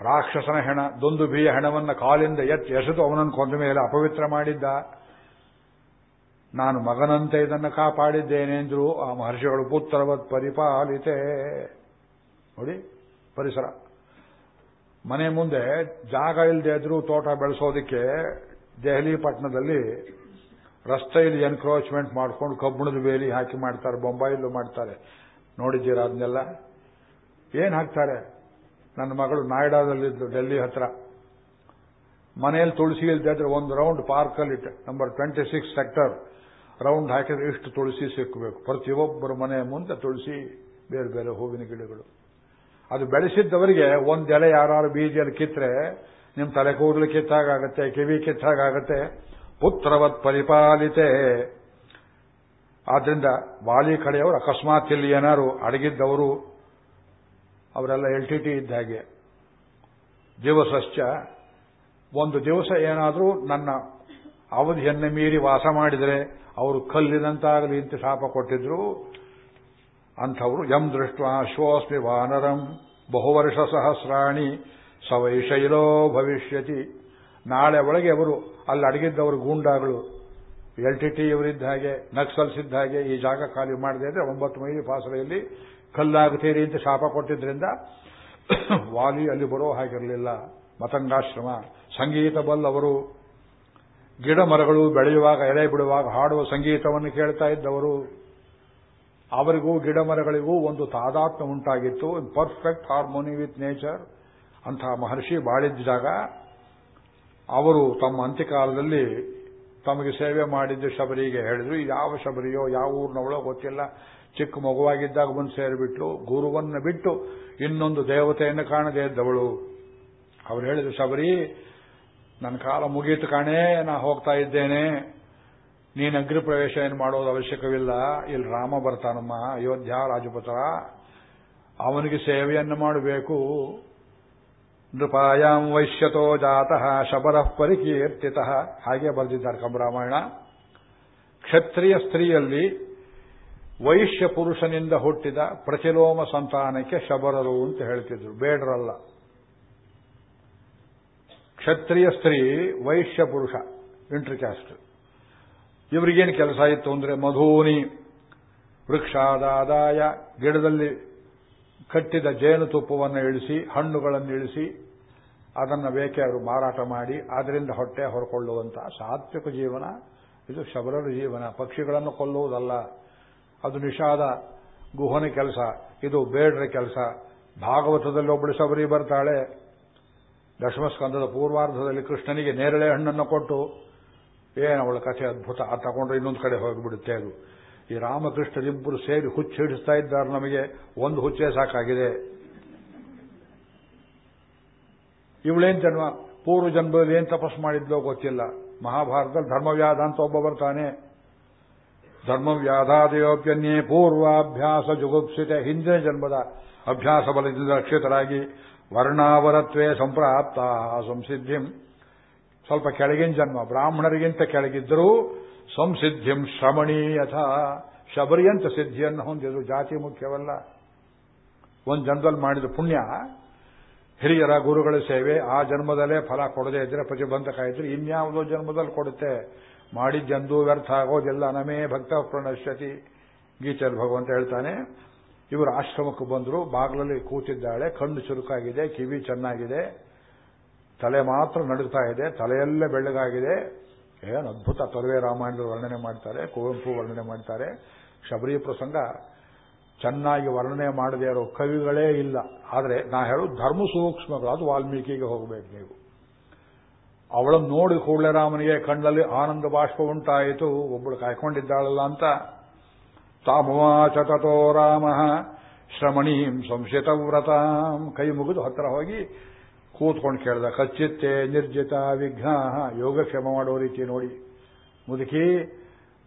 ರಾಕ್ಷಸನ ಹೆಣ ದೊಂದು ಬೀಯ ಹೆಣವನ್ನು ಕಾಲಿಂದ ಎತ್ತಿ ಎಸೆದು ಅವನನ್ನು ಕೊಂದ ಮೇಲೆ ಅಪವಿತ್ರ ಮಾಡಿದ್ದ. ನಾನು ಮಗನಂತೆ ಇದನ್ನು ಕಾಪಾಡಿದ್ದೇನೆ ಅಂದ್ರು ಆ ಮಹರ್ಷಿಗಳು ಪುತ್ರವತ್ ಪರಿಪಾಲಿತೆ. ನೋಡಿ, ಪರಿಸರ. ಮನೆ ಮುಂದೆ ಜಾಗ ಇಲ್ಲದೆ ಇದ್ರೂ ತೋಟ ಬೆಳೆಸೋದಕ್ಕೆ ದೆಹಲಿ ಪಟ್ಟಣದಲ್ಲಿ ರಸ್ತೆಯಲ್ಲಿ ಎನ್ಕ್ರೋಚ್ಮೆಂಟ್ ಮಾಡ್ಕೊಂಡು ಕಬ್ಬಣದ ಬೇಲಿ ಹಾಕಿ ಮಾಡ್ತಾರೆ, ಬೊಂಬಾಯಿಲ್ಲೂ ಮಾಡ್ತಾರೆ. ನೋಡಿದ್ದೀರಾ ಅದನ್ನೆಲ್ಲ? ಏನ್ ಹಾಕ್ತಾರೆ? ನನ್ನ ಮಗಳು ನಾಯ್ಡಾದಲ್ಲಿದ್ದು ಡೆಲ್ಲಿ ಹತ್ರ. ಮನೆಯಲ್ಲಿ ತುಳಸಿ ಇಲ್ಲದೆ ಇದ್ರೆ ಒಂದು ರೌಂಡ್ ಪಾರ್ಕಲ್ಲಿ number twenty six sector round ಹಾಕಿದ್ರೆ ಇಷ್ಟು ತುಳಸಿ ಸಿಕ್ಕಬೇಕು ಪ್ರತಿಯೊಬ್ಬರ ಮನೆ ಮುಂದೆ ತುಳಸಿ ಬೇರೆ ಬೇರೆ ಹೂವಿನ ಗಿಡಗಳು. ಅದು ಬೆಳೆಸಿದ್ದವರಿಗೆ ಒಂದೆಲೆ ಯಾರು ಬೀಜಲ್ಲಿ ಕಿತ್ತರೆ ನಿಮ್ಮ ತಲೆ ಕೂದಲು ಕಿತ್ತಾಗತ್ತೆ ಕಿವಿ ಕಿತ್ತಾಗತ್ತೆ ಪುತ್ರವತ್ ಪರಿಪಾಲಿತೆ. ಆದ್ರಿಂದ ವಾಲಿ ಕಡೆಯವರು ಅಕಸ್ಮಾತ್ ಇಲ್ಲಿ ಏನಾರು ಅಡಗಿದ್ದವರು, ಅವರೆಲ್ಲ ಎಲ್ ಟಿ ಟಿ ಇದ್ದ ಹಾಗೆ. ದಿವಸಶ್ಚ. ಒಂದು ದಿವಸ ಏನಾದರೂ ನನ್ನ ಅವಧಿಯನ್ನು ಮೀರಿ ವಾಸ ಮಾಡಿದರೆ ಅವರು ಕಲ್ಲಿನಂತಾಗಲಿ ಇಂತ ಶಾಪ ಕೊಟ್ಟಿದ್ರು. ಅಂಥವರು, ಯಂ ದೃಷ್ಟ ಶ್ವೋಸ್ಮಿ ವಾನರಂ ಬಹುವರ್ಷ ಸಹಸ್ರಾಣಿ ಸವೈಶೈಲೋ ಭವಿಷ್ಯತಿ. ನಾಳೆ ಒಳಗೆ ಅವರು ಅಲ್ಲಿ ಅಡಗಿದ್ದವರು ಗೂಂಡಾಗಳು. ಎಲ್ ಟಿ ಟಿ ಇವರಿದ್ದ ಹಾಗೆ ನಕ್ಸಲ್ಸ್ ಇದ್ದ ಹಾಗೆ ಈ ಜಾಗ ಖಾಲಿ ಮಾಡದೆ ಅಂದ್ರೆ ಒಂಬತ್ತು ಮೈಲಿ ಫಾಸಲೆಯಲ್ಲಿ ಕಲ್ಲಾಗುತ್ತೀರಿ ಅಂತ ಶಾಪ ಕೊಟ್ಟಿದ್ರಿಂದ ವಾಲಿ ಅಲ್ಲಿ ಬರೋ ಹಾಗಿರಲಿಲ್ಲ. ಮತಂಗಾಶ್ರಮ, ಸಂಗೀತ ಬಲ್ಲವರು ಗಿಡ ಮರಗಳು ಬೆಳೆಯುವಾಗ ಎಳೆ ಬಿಡುವಾಗ ಹಾಡುವ ಸಂಗೀತವನ್ನು ಕೇಳ್ತಾ ಇದ್ದವರು, ಅವರಿಗೂ, ಗಿಡ ಮರಗಳಿಗೂ ಒಂದು ತಾದಾತ್ಮ್ಯ ಉಂಟಾಗಿತ್ತು. ಪರ್ಫೆಕ್ಟ್ ಹಾರ್ಮೋನಿ ವಿತ್ ನೇಚರ್ ಅಂತಹ ಮಹರ್ಷಿ ಬಾಳಿದ್ದಾಗ, ಅವರು ತಮ್ಮ ಅಂತ್ಯಕಾಲದಲ್ಲಿ ತಮಗೆ ಸೇವೆ ಮಾಡಿದ್ದು ಶಬರಿಗೆ ಹೇಳಿದ್ರು. ಯಾವ ಶಬರಿಯೋ, ಯಾವ ಊರಿನವಳೋ ಗೊತ್ತಿಲ್ಲ. ಚಿಕ್ಕ ಮಗುವಾಗಿದ್ದಾಗ ಬಂದು ಸೇರಿಬಿಟ್ಲು. ಗುರುವನ್ನು ಬಿಟ್ಟು ಇನ್ನೊಂದು ದೇವತೆಯನ್ನು ಕಾಣದೇ ಇದ್ದವಳು. ಅವರು ಹೇಳಿದ್ರು, ಶಬರಿ ನನ್ನ ಕಾಲ ಮುಗೀತು ಕಾಣೆ, ನಾ ಹೋಗ್ತಾ ಇದ್ದೇನೆ. ನೀನು ಅಗ್ರಿ ಪ್ರವೇಶ ಏನು ಮಾಡೋದು ಅವಶ್ಯಕವಿಲ್ಲ. ಇಲ್ಲಿ ರಾಮ ಬರ್ತಾನಮ್ಮ, ಅಯೋಧ್ಯ ರಾಜಪುತ್ರ. ಅವನಿಗೆ ಸೇವೆಯನ್ನು ಮಾಡಬೇಕು. ನೃಪಾಯಾಂ ವೈಶ್ಯತೋ ಜಾತಃ ಶಬರ ಪರಿಕೀರ್ತಿತ. ಹಾಗೆ ಬರೆದಿದ್ದಾರೆ ಕಂಬರಾಮಾಯಣ. ಕ್ಷತ್ರಿಯ ಸ್ತ್ರೀಯಲ್ಲಿ ವೈಶ್ಯ ಪುರುಷನಿಂದ ಹುಟ್ಟಿದ ಪ್ರತಿಲೋಮ ಸಂತಾನಕ್ಕೆ ಶಬರರು ಅಂತ ಹೇಳ್ತಿದ್ರು. ಬೇಡರಲ್ಲ. ಕ್ಷತ್ರಿಯ ಸ್ತ್ರೀ ವೈಶ್ಯ ಪುರುಷ ಇಂಟರ್ಕ್ಯಾಸ್ಟ್ ಇವರಿಗೇನು ಕೆಲಸ ಇತ್ತು ಅಂದ್ರೆ ಮಧೂನಿ, ವೃಕ್ಷಾದಾದಾಯ, ಗಿಡದಲ್ಲಿ ಕಟ್ಟಿದ ಜೇನುತುಪ್ಪವನ್ನು ಇಳಿಸಿ, ಹಣ್ಣುಗಳನ್ನು ಇಳಿಸಿ, ಅದನ್ನು ಬೇಕೆ ಅವರು ಮಾರಾಟ ಮಾಡಿ ಅದರಿಂದ ಹೊಟ್ಟೆ ಹೊರಕೊಳ್ಳುವಂತಹ ಸಾತ್ವಿಕ ಜೀವನ, ಇದು ಶಬರರ ಜೀವನ. ಪಕ್ಷಿಗಳನ್ನು ಕೊಲ್ಲುವುದಲ್ಲ, ಅದು ನಿಷಾದ, ಗುಹನ ಕೆಲಸ, ಇದು ಬೇಡ್ರ ಕೆಲಸ. ಭಾಗವತದಲ್ಲಿ ಒಬ್ಬಳು ಶಬರಿ ಬರ್ತಾಳೆ ದಶಮಸ್ಕಂದದ ಪೂರ್ವಾರ್ಧದಲ್ಲಿ ಕೃಷ್ಣನಿಗೆ ನೇರಳೆ ಹಣ್ಣನ್ನು ಕೊಟ್ಟು, ಏನು ಅವಳ ಕಥೆ ಅದ್ಭುತ, ಆ ತಗೊಂಡ್ರೆ ಇನ್ನೊಂದು ಕಡೆ ಹೋಗಿಬಿಡುತ್ತೆ ಅದು. ಈ ರಾಮಕೃಷ್ಣರಿಬ್ಬರು ಸೇರಿ ಹುಚ್ಚು ಹಿಡಿಸ್ತಾ ಇದ್ದಾರೆ ನಮಗೆ, ಒಂದು ಹುಚ್ಚೇ ಸಾಕಾಗಿದೆ. ಇವಳೇನ್ ಜನ್ಮ? ಪೂರ್ವ ಜನ್ಮದಲ್ಲಿ ಏನು ತಪಸ್ಸು ಮಾಡಿದ್ಲೋ ಗೊತ್ತಿಲ್ಲ. ಮಹಾಭಾರತದಲ್ಲಿ ಧರ್ಮವ್ಯಾಧ ಅಂತ ಒಬ್ಬ ಬರ್ತಾನೆ. ಧರ್ಮವ್ಯಾಧಾದಯೋಪ್ಯನ್ಯೇ ಪೂರ್ವಾಭ್ಯಾಸ ಜುಗುಪ್ಸಿತೆ. ಹಿಂದಿನ ಜನ್ಮದ ಅಭ್ಯಾಸ ಬಲದಿಂದ ರಕ್ಷಿತರಾಗಿ ವರ್ಣಾವರತ್ವೇ ಸಂಪ್ರಾಪ್ತ ಸಂಸಿದ್ಧಿಂ. ಸ್ವಲ್ಪ ಕೆಳಗಿನ ಜನ್ಮ, ಬ್ರಾಹ್ಮಣರಿಗಿಂತ ಕೆಳಗಿದ್ದರೂ ಸಂಸಿದ್ಧಿಂ ಶ್ರಮಣೀಯಥ ಶಬರಿಯಂತ ಸಿದ್ಧಿಯನ್ನು ಹೊಂದಿದ್ರು, ಜಾತಿ ಮುಖ್ಯವಲ್ಲ. ಒಂದು ಜನ್ಮದಲ್ಲಿ ಮಾಡಿದ ಪುಣ್ಯ, ಹಿರಿಯರ ಗುರುಗಳ ಸೇವೆ, ಆ ಜನ್ಮದಲ್ಲೇ ಫಲ ಕೊಡದೇ ಇದ್ರೆ ಪ್ರತಿಬಂಧಕ ಇದ್ರೆ ಇನ್ಯಾವುದೋ ಜನ್ಮದಲ್ಲಿ ಕೊಡುತ್ತೆ. ಮಾಡಿದ್ದೆಂದೂ ವ್ಯರ್ಥ ಆಗೋದಿಲ್ಲ, ನಮೇ ಭಕ್ತ ಪ್ರಣಶ್ಯತಿ. ಗೀತೆಯಲ್ಲಿ ಭಗವಂತ ಹೇಳ್ತಾನೆ ಇವರು ಆಶ್ರಮಕ್ಕೆ ಬಂದರು, ಬಾಗಿಲಲ್ಲಿ ಕೂತಿದ್ದಾಳೆ, ಕಣ್ಣು ಚುರುಕಾಗಿದೆ, ಕಿವಿ ಚೆನ್ನಾಗಿದೆ, ತಲೆ ಮಾತ್ರ ನಡುಗ್ತಾ ಇದೆ, ತಲೆಯಲ್ಲೇ ಬೆಳ್ಳಗಾಗಿದೆ. ಏನು ಅದ್ಭುತ, ತೊರವೆ ರಾಮಾಯಣದಲ್ಲಿ ವರ್ಣನೆ ಮಾಡ್ತಾರೆ, ಕುವೆಂಪು ವರ್ಣನೆ ಮಾಡ್ತಾರೆ. ಶಬರಿ ಪ್ರಸಂಗ, ಚೆನ್ನಾಗಿ ವರ್ಣನೆ ಮಾಡದೇ ಇರೋ ಕವಿಗಳೇ ಇಲ್ಲ. ಆದರೆ ನಾ ಹೇಳು ಧರ್ಮ ಸೂಕ್ಷ್ಮಗಳು, ಅದು ವಾಲ್ಮೀಕಿಗೆ ಹೋಗಬೇಕು ನೀವು. ಅವಳನ್ನು ನೋಡಿ ಕೂಡಲೇ ರಾಮನಿಗೆ ಕಣ್ಣಲ್ಲಿ ಆನಂದ ಬಾಷ್ಪ ಉಂಟಾಯಿತು. ಒಬ್ಬಳು ಕಾಯ್ಕೊಂಡಿದ್ದಾಳಲ್ಲ ಅಂತ ತಾಮವಾಚ ತಥೋ ರಾಮ. ಶ್ರಮಣೀಂ ಸಂಶಿತ ವ್ರತಾಂ ಕೈ ಮುಗಿದು ಹತ್ತಿರ ಹೋಗಿ ಕೂತ್ಕೊಂಡು ಕೇಳ್ದ, ಕಚ್ಚಿತ್ತೆ ನಿರ್ಜಿತ ವಿಘ್ನ ಯೋಗಕ್ಷೇಮ ಮಾಡೋ ರೀತಿ ನೋಡಿ. ಮುದುಕಿ,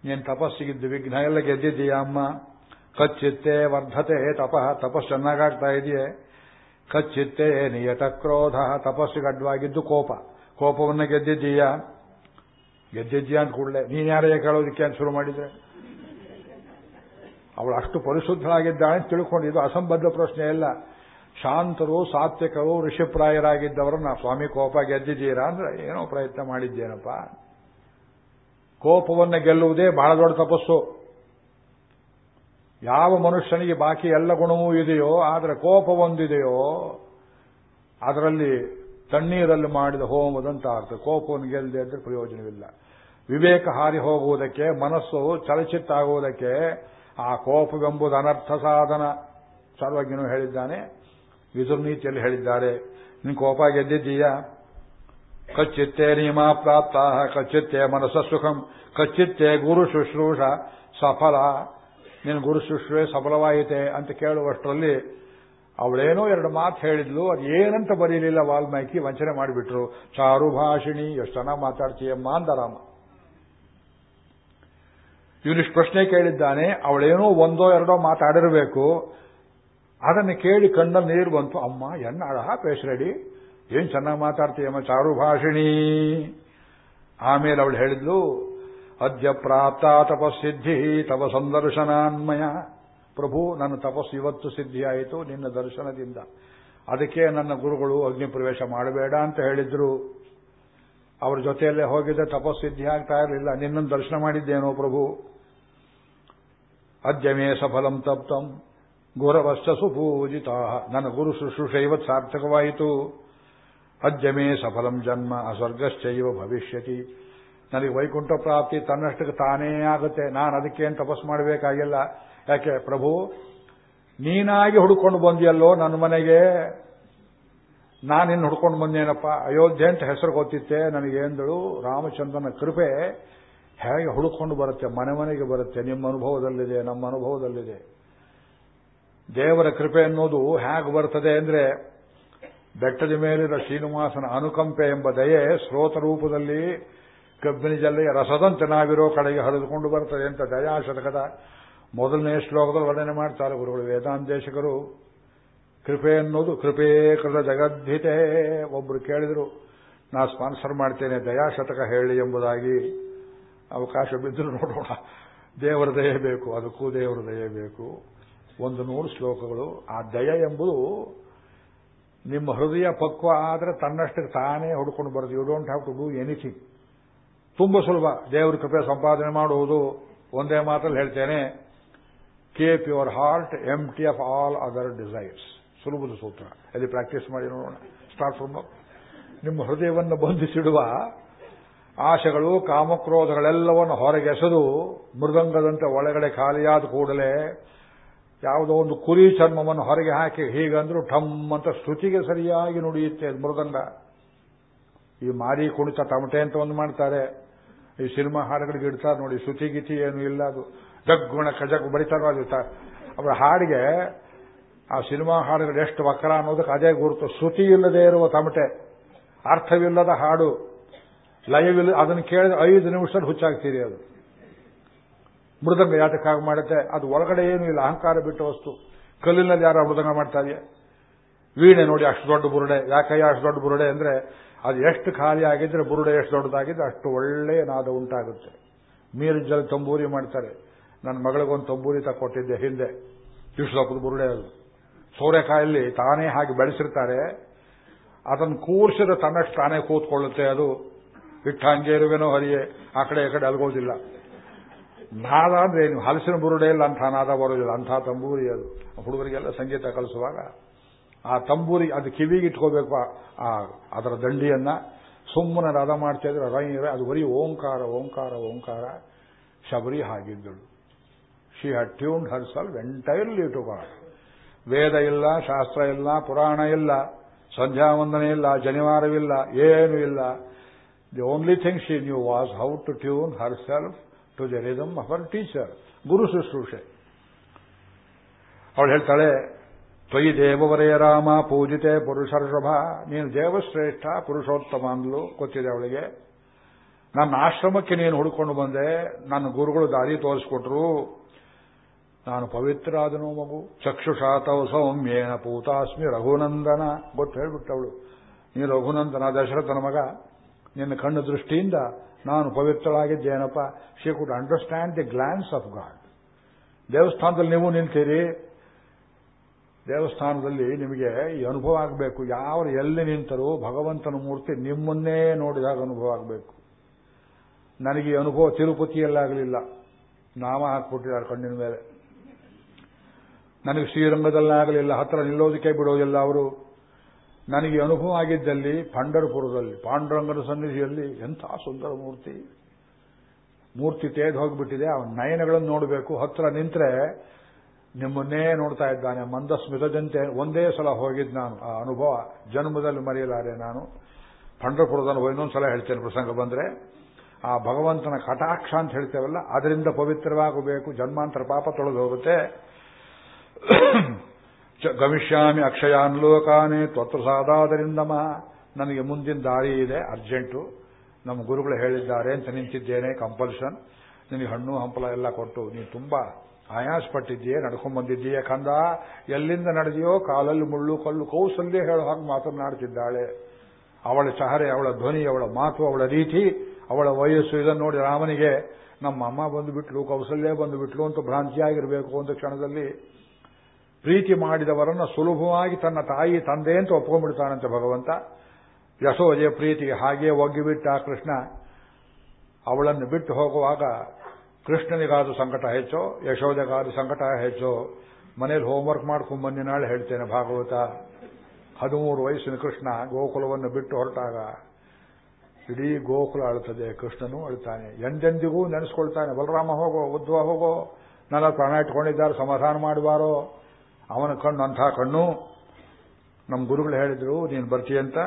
ನೀನು ತಪಸ್ಸಿಗಿದ್ದು ವಿಘ್ನ ಎಲ್ಲ ಗೆದ್ದಿದ್ದೀಯ ಅಮ್ಮ? ಕಚ್ಚಿತ್ತೆ ವರ್ಧತೆ, ತಪ ತಪಸ್ ಚೆನ್ನಾಗಾಗ್ತಾ ಇದೆಯೇ? ಕಚ್ಚಿತ್ತೆ ನಿಯತ ಕ್ರೋಧ, ತಪಸ್ಸಿಗೆ ಅಡ್ಡವಾಗಿದ್ದು ಕೋಪ. ಕೋಪವನ್ನು ಗೆದ್ದಿದ್ದೀಯಾ? ಗೆದ್ದಿದ್ದೀಯಾ ಅಂತ ಕೂಡಲೇ ನೀನ್ ಯಾರೇ ಕೇಳೋದಕ್ಕೆ ಶುರು ಮಾಡಿದ್ರೆ? ಅವಳು ಅಷ್ಟು ಪರಿಶುದ್ಧರಾಗಿದ್ದಾಳೆ ಅಂತ ತಿಳ್ಕೊಂಡಿದ್ದು ಅಸಂಬದ್ಧ ಪ್ರಶ್ನೆ ಇಲ್ಲ ಶಾಂತರು, ಸಾತ್ವಿಕರು ಋಷಿಪ್ರಾಯರಾಗಿದ್ದವರನ್ನ ಸ್ವಾಮಿ ಕೋಪ ಗೆದ್ದಿದ್ದೀರಾ ಅಂದ್ರೆ ಏನೋ ಪ್ರಯತ್ನ ಮಾಡಿದ್ದೇನಪ್ಪ. ಕೋಪವನ್ನು ಗೆಲ್ಲುವುದೇ ಬಹಳ ದೊಡ್ಡ ತಪಸ್ಸು. ಯಾವ ಮನುಷ್ಯನಿಗೆ ಬಾಕಿ ಎಲ್ಲ ಗುಣವೂ ಇದೆಯೋ, ಆದರೆ ಕೋಪ ಒಂದಿದೆಯೋ, ಅದರಲ್ಲಿ ತಣ್ಣೀರಲ್ಲಿ ಮಾಡಿದ ಹೋಮದಂತ ಆಗ್ತದೆ ಕೋಪವನ್ನು ಗೆಲ್ಲದೆ ಅಂದ್ರೆ ಪ್ರಯೋಜನವಿಲ್ಲ. ವಿವೇಕ ಹಾರಿ ಹೋಗುವುದಕ್ಕೆ, ಮನಸ್ಸು ಚಲಚಿತ್ತ ಆಗುವುದಕ್ಕೆ ಆ ಕೋಪವೆಂಬುದು ಅನರ್ಥ ಸಾಧನ ಸರ್ವಜ್ಞನು ಹೇಳಿದ್ದಾನೆ ನೀತಿಯಲ್ಲಿ ಹೇಳಿದ್ದಾರೆ. ನಿನ್ ಕೋಪ ಗೆದ್ದಿದ್ದೀಯಾ? ಕಚ್ಚಿತ್ತೆ ನಿಯಮ ಪ್ರಾಪ್ತ ಕಚ್ಚಿತ್ತೆ ಮನಸ್ಸ ಸುಖಂ, ಕಚ್ಚಿತ್ತೆ ಗುರು ಶುಶ್ರೂಷ ಸಫಲ. ನಿನ್ ಗುರು ಶುಶ್ರೂಷೆ ಸಫಲವಾಯಿತೆ ಅಂತ ಕೇಳುವಷ್ಟರಲ್ಲಿ ಅವಳೇನೋ ಎರಡು ಮಾತು ಹೇಳಿದ್ಲು, ಅದು ಏನಂತ ಬರೀಲಿಲ್ಲ ವಾಲ್ಮೀಕಿ, ವಂಚನೆ ಮಾಡಿಬಿಟ್ರು. ಚಾರು ಭಾಷಿಣಿ ಎಷ್ಟು ಚೆನ್ನಾಗಿ ಮಾತಾಡ್ತೀಯಮ್ಮ ಅಂದರಾಮ ಇವನಿಷ್ಟು ಪ್ರಶ್ನೆ ಕೇಳಿದ್ದಾನೆ, ಅವಳೇನೋ ಒಂದೋ ಎರಡೋ ಮಾತಾಡಿರಬೇಕು. ಅದನ್ನು ಕೇಳಿ ಕಣ್ಣಲ್ಲಿ ನೀರು ಬಂತು. ಅಮ್ಮ, ಎನ್ನಾಳ? ಪೇಶ್ರಡಿ ಏನ್ ಚೆನ್ನಾಗಿ ಮಾತಾಡ್ತೀಯಮ್ಮ ಚಾರುಭಾಷಿಣಿ. ಆಮೇಲೆ ಅವಳು ಹೇಳಿದ್ಲು, ಅದ್ಯ ಪ್ರಾಪ್ತ ತಪಸ್ಸಿದ್ಧಿ, ತವ ಸಂದರ್ಶನಾನ್ಮಯ. ಪ್ರಭು, ನನ್ನ ತಪಸ್ಸು ಇವತ್ತು ಸಿದ್ಧಿಯಾಯಿತು ನಿನ್ನ ದರ್ಶನದಿಂದ. ಅದಕ್ಕೆ ನನ್ನ ಗುರುಗಳು ಅಗ್ನಿ ಪ್ರವೇಶ ಮಾಡಬೇಡ ಅಂತ ಹೇಳಿದ್ರು. ಅವರ ಜೊತೆಯಲ್ಲೇ ಹೋಗಿದ್ದೆ ತಪಸ್ಸಿದ್ಧಿ ಆಗ್ತಾ ಇರಲಿಲ್ಲ. ನಿನ್ನನ್ನು ದರ್ಶನ ಮಾಡಿದ್ದೇನೋ ಪ್ರಭು. ಅದ್ಯಮೇ ಸಫಲಂ ತಪ್ತಂ ಗುರವಶ್ಚ ಸುಪೂಜಿತ ನನ್ನ ಗುರು ಶುಶ್ರೂಷೆ ಇವತ್ತು ಸಾರ್ಥಕವಾಯಿತು ಅದ್ಯಮೇ ಸಫಲಂ ಜನ್ಮ ಅಸ್ವರ್ಗಶ್ಚೈವ ಭವಿಷ್ಯತಿ ನನಗೆ ವೈಕುಂಠ ಪ್ರಾಪ್ತಿ ತನ್ನಷ್ಟಕ್ಕೆ ತಾನೇ ಆಗುತ್ತೆ ನಾನು ಅದಕ್ಕೇನು ತಪಸ್ ಮಾಡಬೇಕಾಗಿಲ್ಲ। ಯಾಕೆ ಪ್ರಭು, ನೀನಾಗಿ ಹುಡ್ಕೊಂಡು ಬಂದಿಯಲ್ಲೋ ನನ್ನ ಮನೆಗೆ? ನಾನಿನ್ನು ಹುಡ್ಕೊಂಡು ಬಂದೇನಪ್ಪ? ಅಯೋಧ್ಯೆ ಅಂತ ಹೆಸರು ಗೊತ್ತಿತ್ತೆ ನನಗೇಂದಳು ರಾಮಚಂದ್ರನ ಕೃಪೆ. ಹೇಗೆ ಹುಡುಕೊಂಡು ಬರುತ್ತೆ, ಮನೆ ಮನೆಗೆ ಬರುತ್ತೆ, ನಿಮ್ಮ ಅನುಭವದಲ್ಲಿದೆ, ನಮ್ಮ ಅನುಭವದಲ್ಲಿದೆ. ದೇವರ ಕೃಪೆ ಅನ್ನೋದು ಹೇಗೆ ಬರ್ತದೆ ಅಂದ್ರೆ, ಬೆಟ್ಟದ ಮೇಲಿನ ಶ್ರೀನಿವಾಸನ ಅನುಕಂಪೆ ಎಂಬ ದಯೆ ಸ್ರೋತ ರೂಪದಲ್ಲಿ ಕಬ್ಬಿನ ಜಲ್ಲೆಯ ರಸದಂತೆ ನಾವಿರೋ ಕಡೆಗೆ ಹರಿದುಕೊಂಡು ಬರ್ತದೆ ಅಂತ ದಯಾಶತಕದ ಮೊದಲನೇ ಶ್ಲೋಕದಲ್ಲಿ ವರ್ಣನೆ ಮಾಡ್ತಾರೆ ಗುರುಗಳು. ವೇದಾಂತೇಶಕರು ಕೃಪೆ ಅನ್ನೋದು ಕೃಪೇ ಕೃತ ಜಗದ್ಭಿತೆ ಒಬ್ಬರು ಕೇಳಿದರು, ನಾ ಸ್ಪಾನ್ಸರ್ ಮಾಡ್ತೇನೆ, ದಯಾಶತಕ ಹೇಳಿ ಎಂಬುದಾಗಿ. ಅವಕಾಶ ಬಿದ್ದರೂ ನೋಡೋಣ. ದೇವರ ದಯೆ ಬೇಕು, ಅದಕ್ಕೂ ದೇವರ ದಯೆ ಬೇಕು. ಒಂದು ನೂರು ಶ್ಲೋಕಗಳು. ಆ ದಯ ಎಂಬುದು ನಿಮ್ಮ ಹೃದಯ ಪಕ್ವ ಆದರೆ ತನ್ನಷ್ಟಕ್ಕೆ ತಾನೇ ಹುಡ್ಕೊಂಡು ಬರೋದು. You don't have to do anything ತುಂಬ ಸುಲಭ. ದೇವರ ಕೃಪೆ ಸಂಪಾದನೆ ಮಾಡುವುದು. ಒಂದೇ ಮಾತಲ್ಲಿ ಹೇಳ್ತೇನೆ. Keep your heart empty of all other desires ಸುಲಭದ ಸೂತ್ರ. ಅಲ್ಲಿ ಪ್ರಾಕ್ಟೀಸ್ ಮಾಡಿ ನೋಡೋಣ. ಸ್ಟಾರ್ಟ್ ಫ್ರಮ್ ನಿಮ್ಮ ಹೃದಯವನ್ನು ಬಂಧಿಸಿಡುವ ಆಶೆಗಳು, ಕಾಮಕ್ರೋಧಗಳೆಲ್ಲವನ್ನು ಹೊರಗೆಸೆದು ಮೃದಂಗದಂತೆ ಒಳಗಡೆ ಖಾಲಿಯಾದ ಕೂಡಲೇ ಯಾವುದೋ ಒಂದು ಕುರಿ ಚರ್ಮವನ್ನು ಹೊರಗೆ ಹಾಕಿ, ಹೀಗಂದ್ರೂ ಠಮ್ ಅಂತ ಶ್ರುತಿಗೆ ಸರಿಯಾಗಿ ನುಡಿಯುತ್ತೆ ಮೃದಂಗ. ಈ ಮಾರಿ ಕುಣಿತ ತಮಟೆ ಅಂತ ಒಂದು ಮಾಡ್ತಾರೆ. ಈ ಸಿನಿಮಾ ಹಾಡುಗಳಿಗೆ ಇಡ್ತಾರೆ ನೋಡಿ, ಶ್ರುತಿ ಗೀತಿ ಏನು ಇಲ್ಲ ಅದು. ಜಗ್ಗುಣ ಕಜಗ್ ಬರಿತಾರೋ ಅದು ಅವರ ಹಾಡಿಗೆ ಆ ಸಿನಿಮಾ ಹಾಡುಗಳು ಎಷ್ಟು ವಕ್ರ ಅನ್ನೋದಕ್ಕೆ ಅದೇ ಗುರುತು. ಶ್ರುತಿ ಇಲ್ಲದೆ ಇರುವ ತಮಟೆ. ಅರ್ಥವಿಲ್ಲದ ಹಾಡು. ಲಯವಿಲ್ಲ ಅದನ್ನು ಕೇಳಿದ್ರೆ ಐದು ನಿಮಿಷದಲ್ಲಿ ಹುಚ್ಚಾಗ್ತೀರಿ ಅದು. ಮೃದಂಗ ಯಾಟಕ್ಕಾಗಿ ಮಾಡುತ್ತೆ? ಅದು ಒಳಗಡೆ ಏನೂ ಇಲ್ಲ. ಅಹಂಕಾರ ಬಿಟ್ಟ ವಸ್ತು. ಕಲ್ಲಿನಲ್ಲಿ ಯಾರು ಮೃದಂಗ ಮಾಡ್ತಾ ಇದೆಯಾ? ವೀಣೆ ನೋಡಿ ಅಷ್ಟು ದೊಡ್ಡ ಬುರುಡೆ. ಯಾಕಯ್ಯ ಅಷ್ಟು ದೊಡ್ಡ ಬುರುಡೆ ಅಂದ್ರೆ ಅದು ಎಷ್ಟು ಖಾಲಿ ಆಗಿದ್ರೆ ಬುರುಡೆ ಎಷ್ಟು ದೊಡ್ಡದಾಗಿದ್ರೆ ಅಷ್ಟು ಒಳ್ಳೆಯ ನಾದ ಉಂಟಾಗುತ್ತೆ. ಮೀರಿಜ್ಜಲ್ಲಿ ತಂಬೂರಿ ಮಾಡ್ತಾರೆ. ನನ್ನ ಮಗಳಿಗೊಂದು ತಂಬೂರಿ ತಕ್ಕೊಟ್ಟಿದ್ದೆ ಹಿಂದೆ. ಇಷ್ಟು ಬುರುಡೆ ಅದು. ಸೋರೆಕಾಯಲ್ಲಿ ತಾನೇ ಹಾಗೆ ಬೆಳೆಸಿರ್ತಾರೆ ಅದನ್ನು ಕೂರ್ಸಿದ್ರೆ ತನ್ನಷ್ಟು ತಾನೇ ಕೂತ್ಕೊಳ್ಳುತ್ತೆ ಅದು. ಇಟ್ಟು ಹಂಗೆ ಇರುವೆನೋ ಹರಿಯೇ, ಆ ಕಡೆ ಈ ಕಡೆ ಅಲ್ಗೋದಿಲ್ಲ. ನಾದ ಅಂದ್ರೆ ಏನು? ಹಲಸಿನ ಬುರುಡೆ ಇಲ್ಲ ಅಂಥ ನಾದ ಬರೋದಿಲ್ಲ ಅಂಥ ತಂಬೂರಿ ಅದು. ಹುಡುಗರಿಗೆಲ್ಲ ಸಂಗೀತ ಕಲಿಸುವಾಗ ಆ ತಂಬೂರಿ, ಅದು ಕಿವಿಗೆ ಇಟ್ಕೋಬೇಕು ಆ ಅದರ ದಂಡಿಯನ್ನ. ಸುಮ್ಮನೆ ರಥ ಮಾಡ್ತಾ ಇದ್ರೆ ರೈ ಅದು ಬರೀ ಓಂಕಾರ ಓಂಕಾರ ಓಂಕಾರ. Shabari ಹಾಗಿದ್ದಳು. She had tune herself entirely to Veda ಇಲ್ಲ, ಶಾಸ್ತ್ರ ಇಲ್ಲ, ಪುರಾಣ ಇಲ್ಲ ಸಂಧ್ಯಾ ವಂದನೆ ಇಲ್ಲ ಜನಿವಾರವಿಲ್ಲ ಏನೂ ಇಲ್ಲ. The only thing she knew was how to tune herself to rhythm of our teacher ಗುರು ಶುಶ್ರೂಷೆ ಅವಳು ಹೇಳ್ತಾಳೆ, ತ್ವಯಿ ದೇವವರೇ ರಾಮ, ಪೂಜಿತೆ ಪುರುಷರ್ಷಭ ನೀನು ದೇವಶ್ರೇಷ್ಠ ಪುರುಷೋತ್ತಮ ಅಂದ್ಲು ಗೊತ್ತಿದೆ ಅವಳಿಗೆ. ನನ್ನ ಆಶ್ರಮಕ್ಕೆ ನೀನು ಹುಡ್ಕೊಂಡು ಬಂದೆ, ನನ್ನ ಗುರುಗಳು ದಾರಿ ತೋರಿಸ್ಕೊಟ್ರು. ನಾನು ಪವಿತ್ರ ಆದನು ಮಗು ಚಕ್ಷುಷಾತವ ಸೌಮ್ಯೇನ ಪೂತಾಸ್ಮಿ ರಘುನಂದನ, ಗೊತ್ತು ಹೇಳ್ಬಿಟ್ಟವಳು. ನೀನು ರಘುನಂದನ, ದಶರಥನ ಮಗ. ನಿನ್ನ ಕಣ್ಣು ದೃಷ್ಟಿಯಿಂದ ನಾನು ಪವಿತ್ರಳಾಗಿದ್ದೇನಪ್ಪ? She could understand the glance of God ದೇವಸ್ಥಾನದಲ್ಲಿ ನೀವು ನಿಂತೀರಿ. ದೇವಸ್ಥಾನದಲ್ಲಿ ನಿಮಗೆ ಈ ಅನುಭವ ಆಗಬೇಕು. ಯಾರು ಎಲ್ಲಿ ನಿಂತರೂ ಭಗವಂತನ ಮೂರ್ತಿ ನಿಮ್ಮನ್ನೇ ನೋಡಿದಾಗ ಅನುಭವ ಆಗಬೇಕು. ನನಗೆ ಈ ಅನುಭವ ತಿರುಪತಿಯಲ್ಲಾಗಲಿಲ್ಲ ನಾಮ ಹಾಕ್ಬಿಟ್ಟಿದ್ದಾರೆ ಕಣ್ಣಿನ ಮೇಲೆ. ನನಗೆ ಶ್ರೀರಂಗದಲ್ಲಾಗಲಿಲ್ಲ ಹತ್ರ ನಿಲ್ಲೋದಕ್ಕೆ ಬಿಡೋದಿಲ್ಲ ಅವರು. ನನಗೆ ಅನುಭವ ಆಗಿದ್ದಲ್ಲಿ ಪಂಡರಪುರದಲ್ಲಿ ಪಾಂಡುರಂಗನ ಸನ್ನಿಧಿಯಲ್ಲಿ ಎಂಥ ಸುಂದರ ಮೂರ್ತಿ. ಮೂರ್ತಿ ತೇದ್ ಹೋಗಿಬಿಟ್ಟಿದೆ ಅವನ ನಯನಗಳನ್ನು ನೋಡಬೇಕು. ಹತ್ರ ನಿಂತ್ರೆ ನಿಮ್ಮನ್ನೇ ನೋಡ್ತಾ ಇದ್ದಾನೆ ಮಂದ ಸ್ಮಿತದಂತೆ ಒಂದೇ ಸಲ ಹೋಗಿದ್ದು ನಾನು. ಆ ಅನುಭವ ಜನ್ಮದಲ್ಲಿ ಮರೆಯಲಾರೆ ನಾನು. ಪಂಡರಪುರದ ಇನ್ನೊಂದು ಸಲ ಹೇಳ್ತೇನೆ ಪ್ರಸಂಗ ಬಂದ್ರೆ. ಆ ಭಗವಂತನ ಕಟಾಕ್ಷ ಅಂತ ಹೇಳ್ತೇವಲ್ಲ, ಅದರಿಂದ ಪವಿತ್ರವಾಗಬೇಕು, ಜನ್ಮಾಂತರ ಪಾಪ ತೊಳೆದು ಹೋಗುತ್ತೆ. ಗಮಿಷ್ಯಾಮಿ ಅಕ್ಷಯಾನ್ ಲೋಕಾನೆ ತ್ವತ್ರಸಾದಾದರಿಂದಮ ನನಗೆ ಮುಂದಿನ ದಾರಿ ಇದೆ, ಅರ್ಜೆಂಟು. ನಮ್ಮ ಗುರುಗಳು ಹೇಳಿದ್ದಾರೆ ಅಂತ ನಿಂತಿದ್ದೇನೆ, ಕಂಪಲ್ಷನ್. ನಿನಗೆ ಹಣ್ಣು, ಹಂಪಲ ಎಲ್ಲ ಕೊಟ್ಟು. ನೀನು ತುಂಬಾ ಆಯಾಸ ಪಟ್ಟಿದ್ದೀಯೇ ನಡ್ಕೊಂಡ್ ಬಂದಿದ್ದೀಯ ಕಂದ. ಎಲ್ಲಿಂದ ನಡೆದಿಯೋ ಕಾಲಲ್ಲಿ ಮುಳ್ಳು, ಕಲ್ಲು, ಕೌಸಲ್ಯ ಹೇಳೋ ಹಾಗೆ ಮಾತನಾಡ್ತಿದ್ದಾಳೆ ಅವಳ ಚಹರೆ, ಅವಳ ಧ್ವನಿ, ಅವಳ ಮಾತು, ಅವಳ ರೀತಿ, ಅವಳ ವಯಸ್ಸು, ಇದನ್ನು ನೋಡಿ ರಾಮನಿಗೆ, ನಮ್ಮ ಅಮ್ಮ ಬಂದುಬಿಟ್ಲು, ಕೌಸಲ್ಯ ಬಂದುಬಿಟ್ಲು ಅಂತ ಭ್ರಾಂತಿಯಾಗಿರಬೇಕು ಒಂದು ಕ್ಷಣದಲ್ಲಿ. ಪ್ರೀತಿ ಮಾಡಿದವರನ್ನು ಸುಲಭವಾಗಿ ತನ್ನ ತಾಯಿ, ತಂದೆ ಅಂತ ಒಪ್ಕೊಂಡ್ಬಿಡ್ತಾನಂತೆ ಭಗವಂತ. ಯಶೋಜೆ ಪ್ರೀತಿ ಹಾಗೆ ಒಗ್ಗಿಬಿಟ್ಟ ಕೃಷ್ಣ. ಅವಳನ್ನು ಬಿಟ್ಟು ಹೋಗುವಾಗ ಕೃಷ್ಣನಿಗಾದ ಸಂಕಟ ಹೆಚ್ಚೋ ಯಶೋಧೆಗಾದ ಸಂಕಟ ಹೆಚ್ಚೋ, ಮನೇಲಿ ಹೋಮ್ವರ್ಕ್ ಮಾಡ್ಕೊಂಡು ನಾಳೆ ಹೇಳ್ತೇನೆ ಭಾಗವತ. ಹದಿಮೂರು ವಯಸ್ಸಿನ ಕೃಷ್ಣ ಗೋಕುಲವನ್ನು ಬಿಟ್ಟು ಹೊರಟಾಗ ಇಡೀ ಗೋಕುಲ ಅಳುತ್ತದೆ, ಕೃಷ್ಣನು ಅಳ್ತಾನೆ ಎಂದೆಂದಿಗೂ ನೆನೆಸ್ಕೊಳ್ತಾನೆ. ಬಲರಾಮ ಹೋಗೋ ಉದ್ವ ಹೋಗೋ, ನನ್ನ ಪ್ರಾಣ ಇಟ್ಕೊಂಡಿದ್ದಾರೆ, ಸಮಾಧಾನ ಮಾಡುವಾರೋ ಅವನ ಕಣ್ಣು, ಅಂಥ ಕಣ್ಣು. ನಮ್ಮ ಗುರುಗಳು ಹೇಳಿದ್ರು, ನೀನು ಬರ್ತೀಯಂತ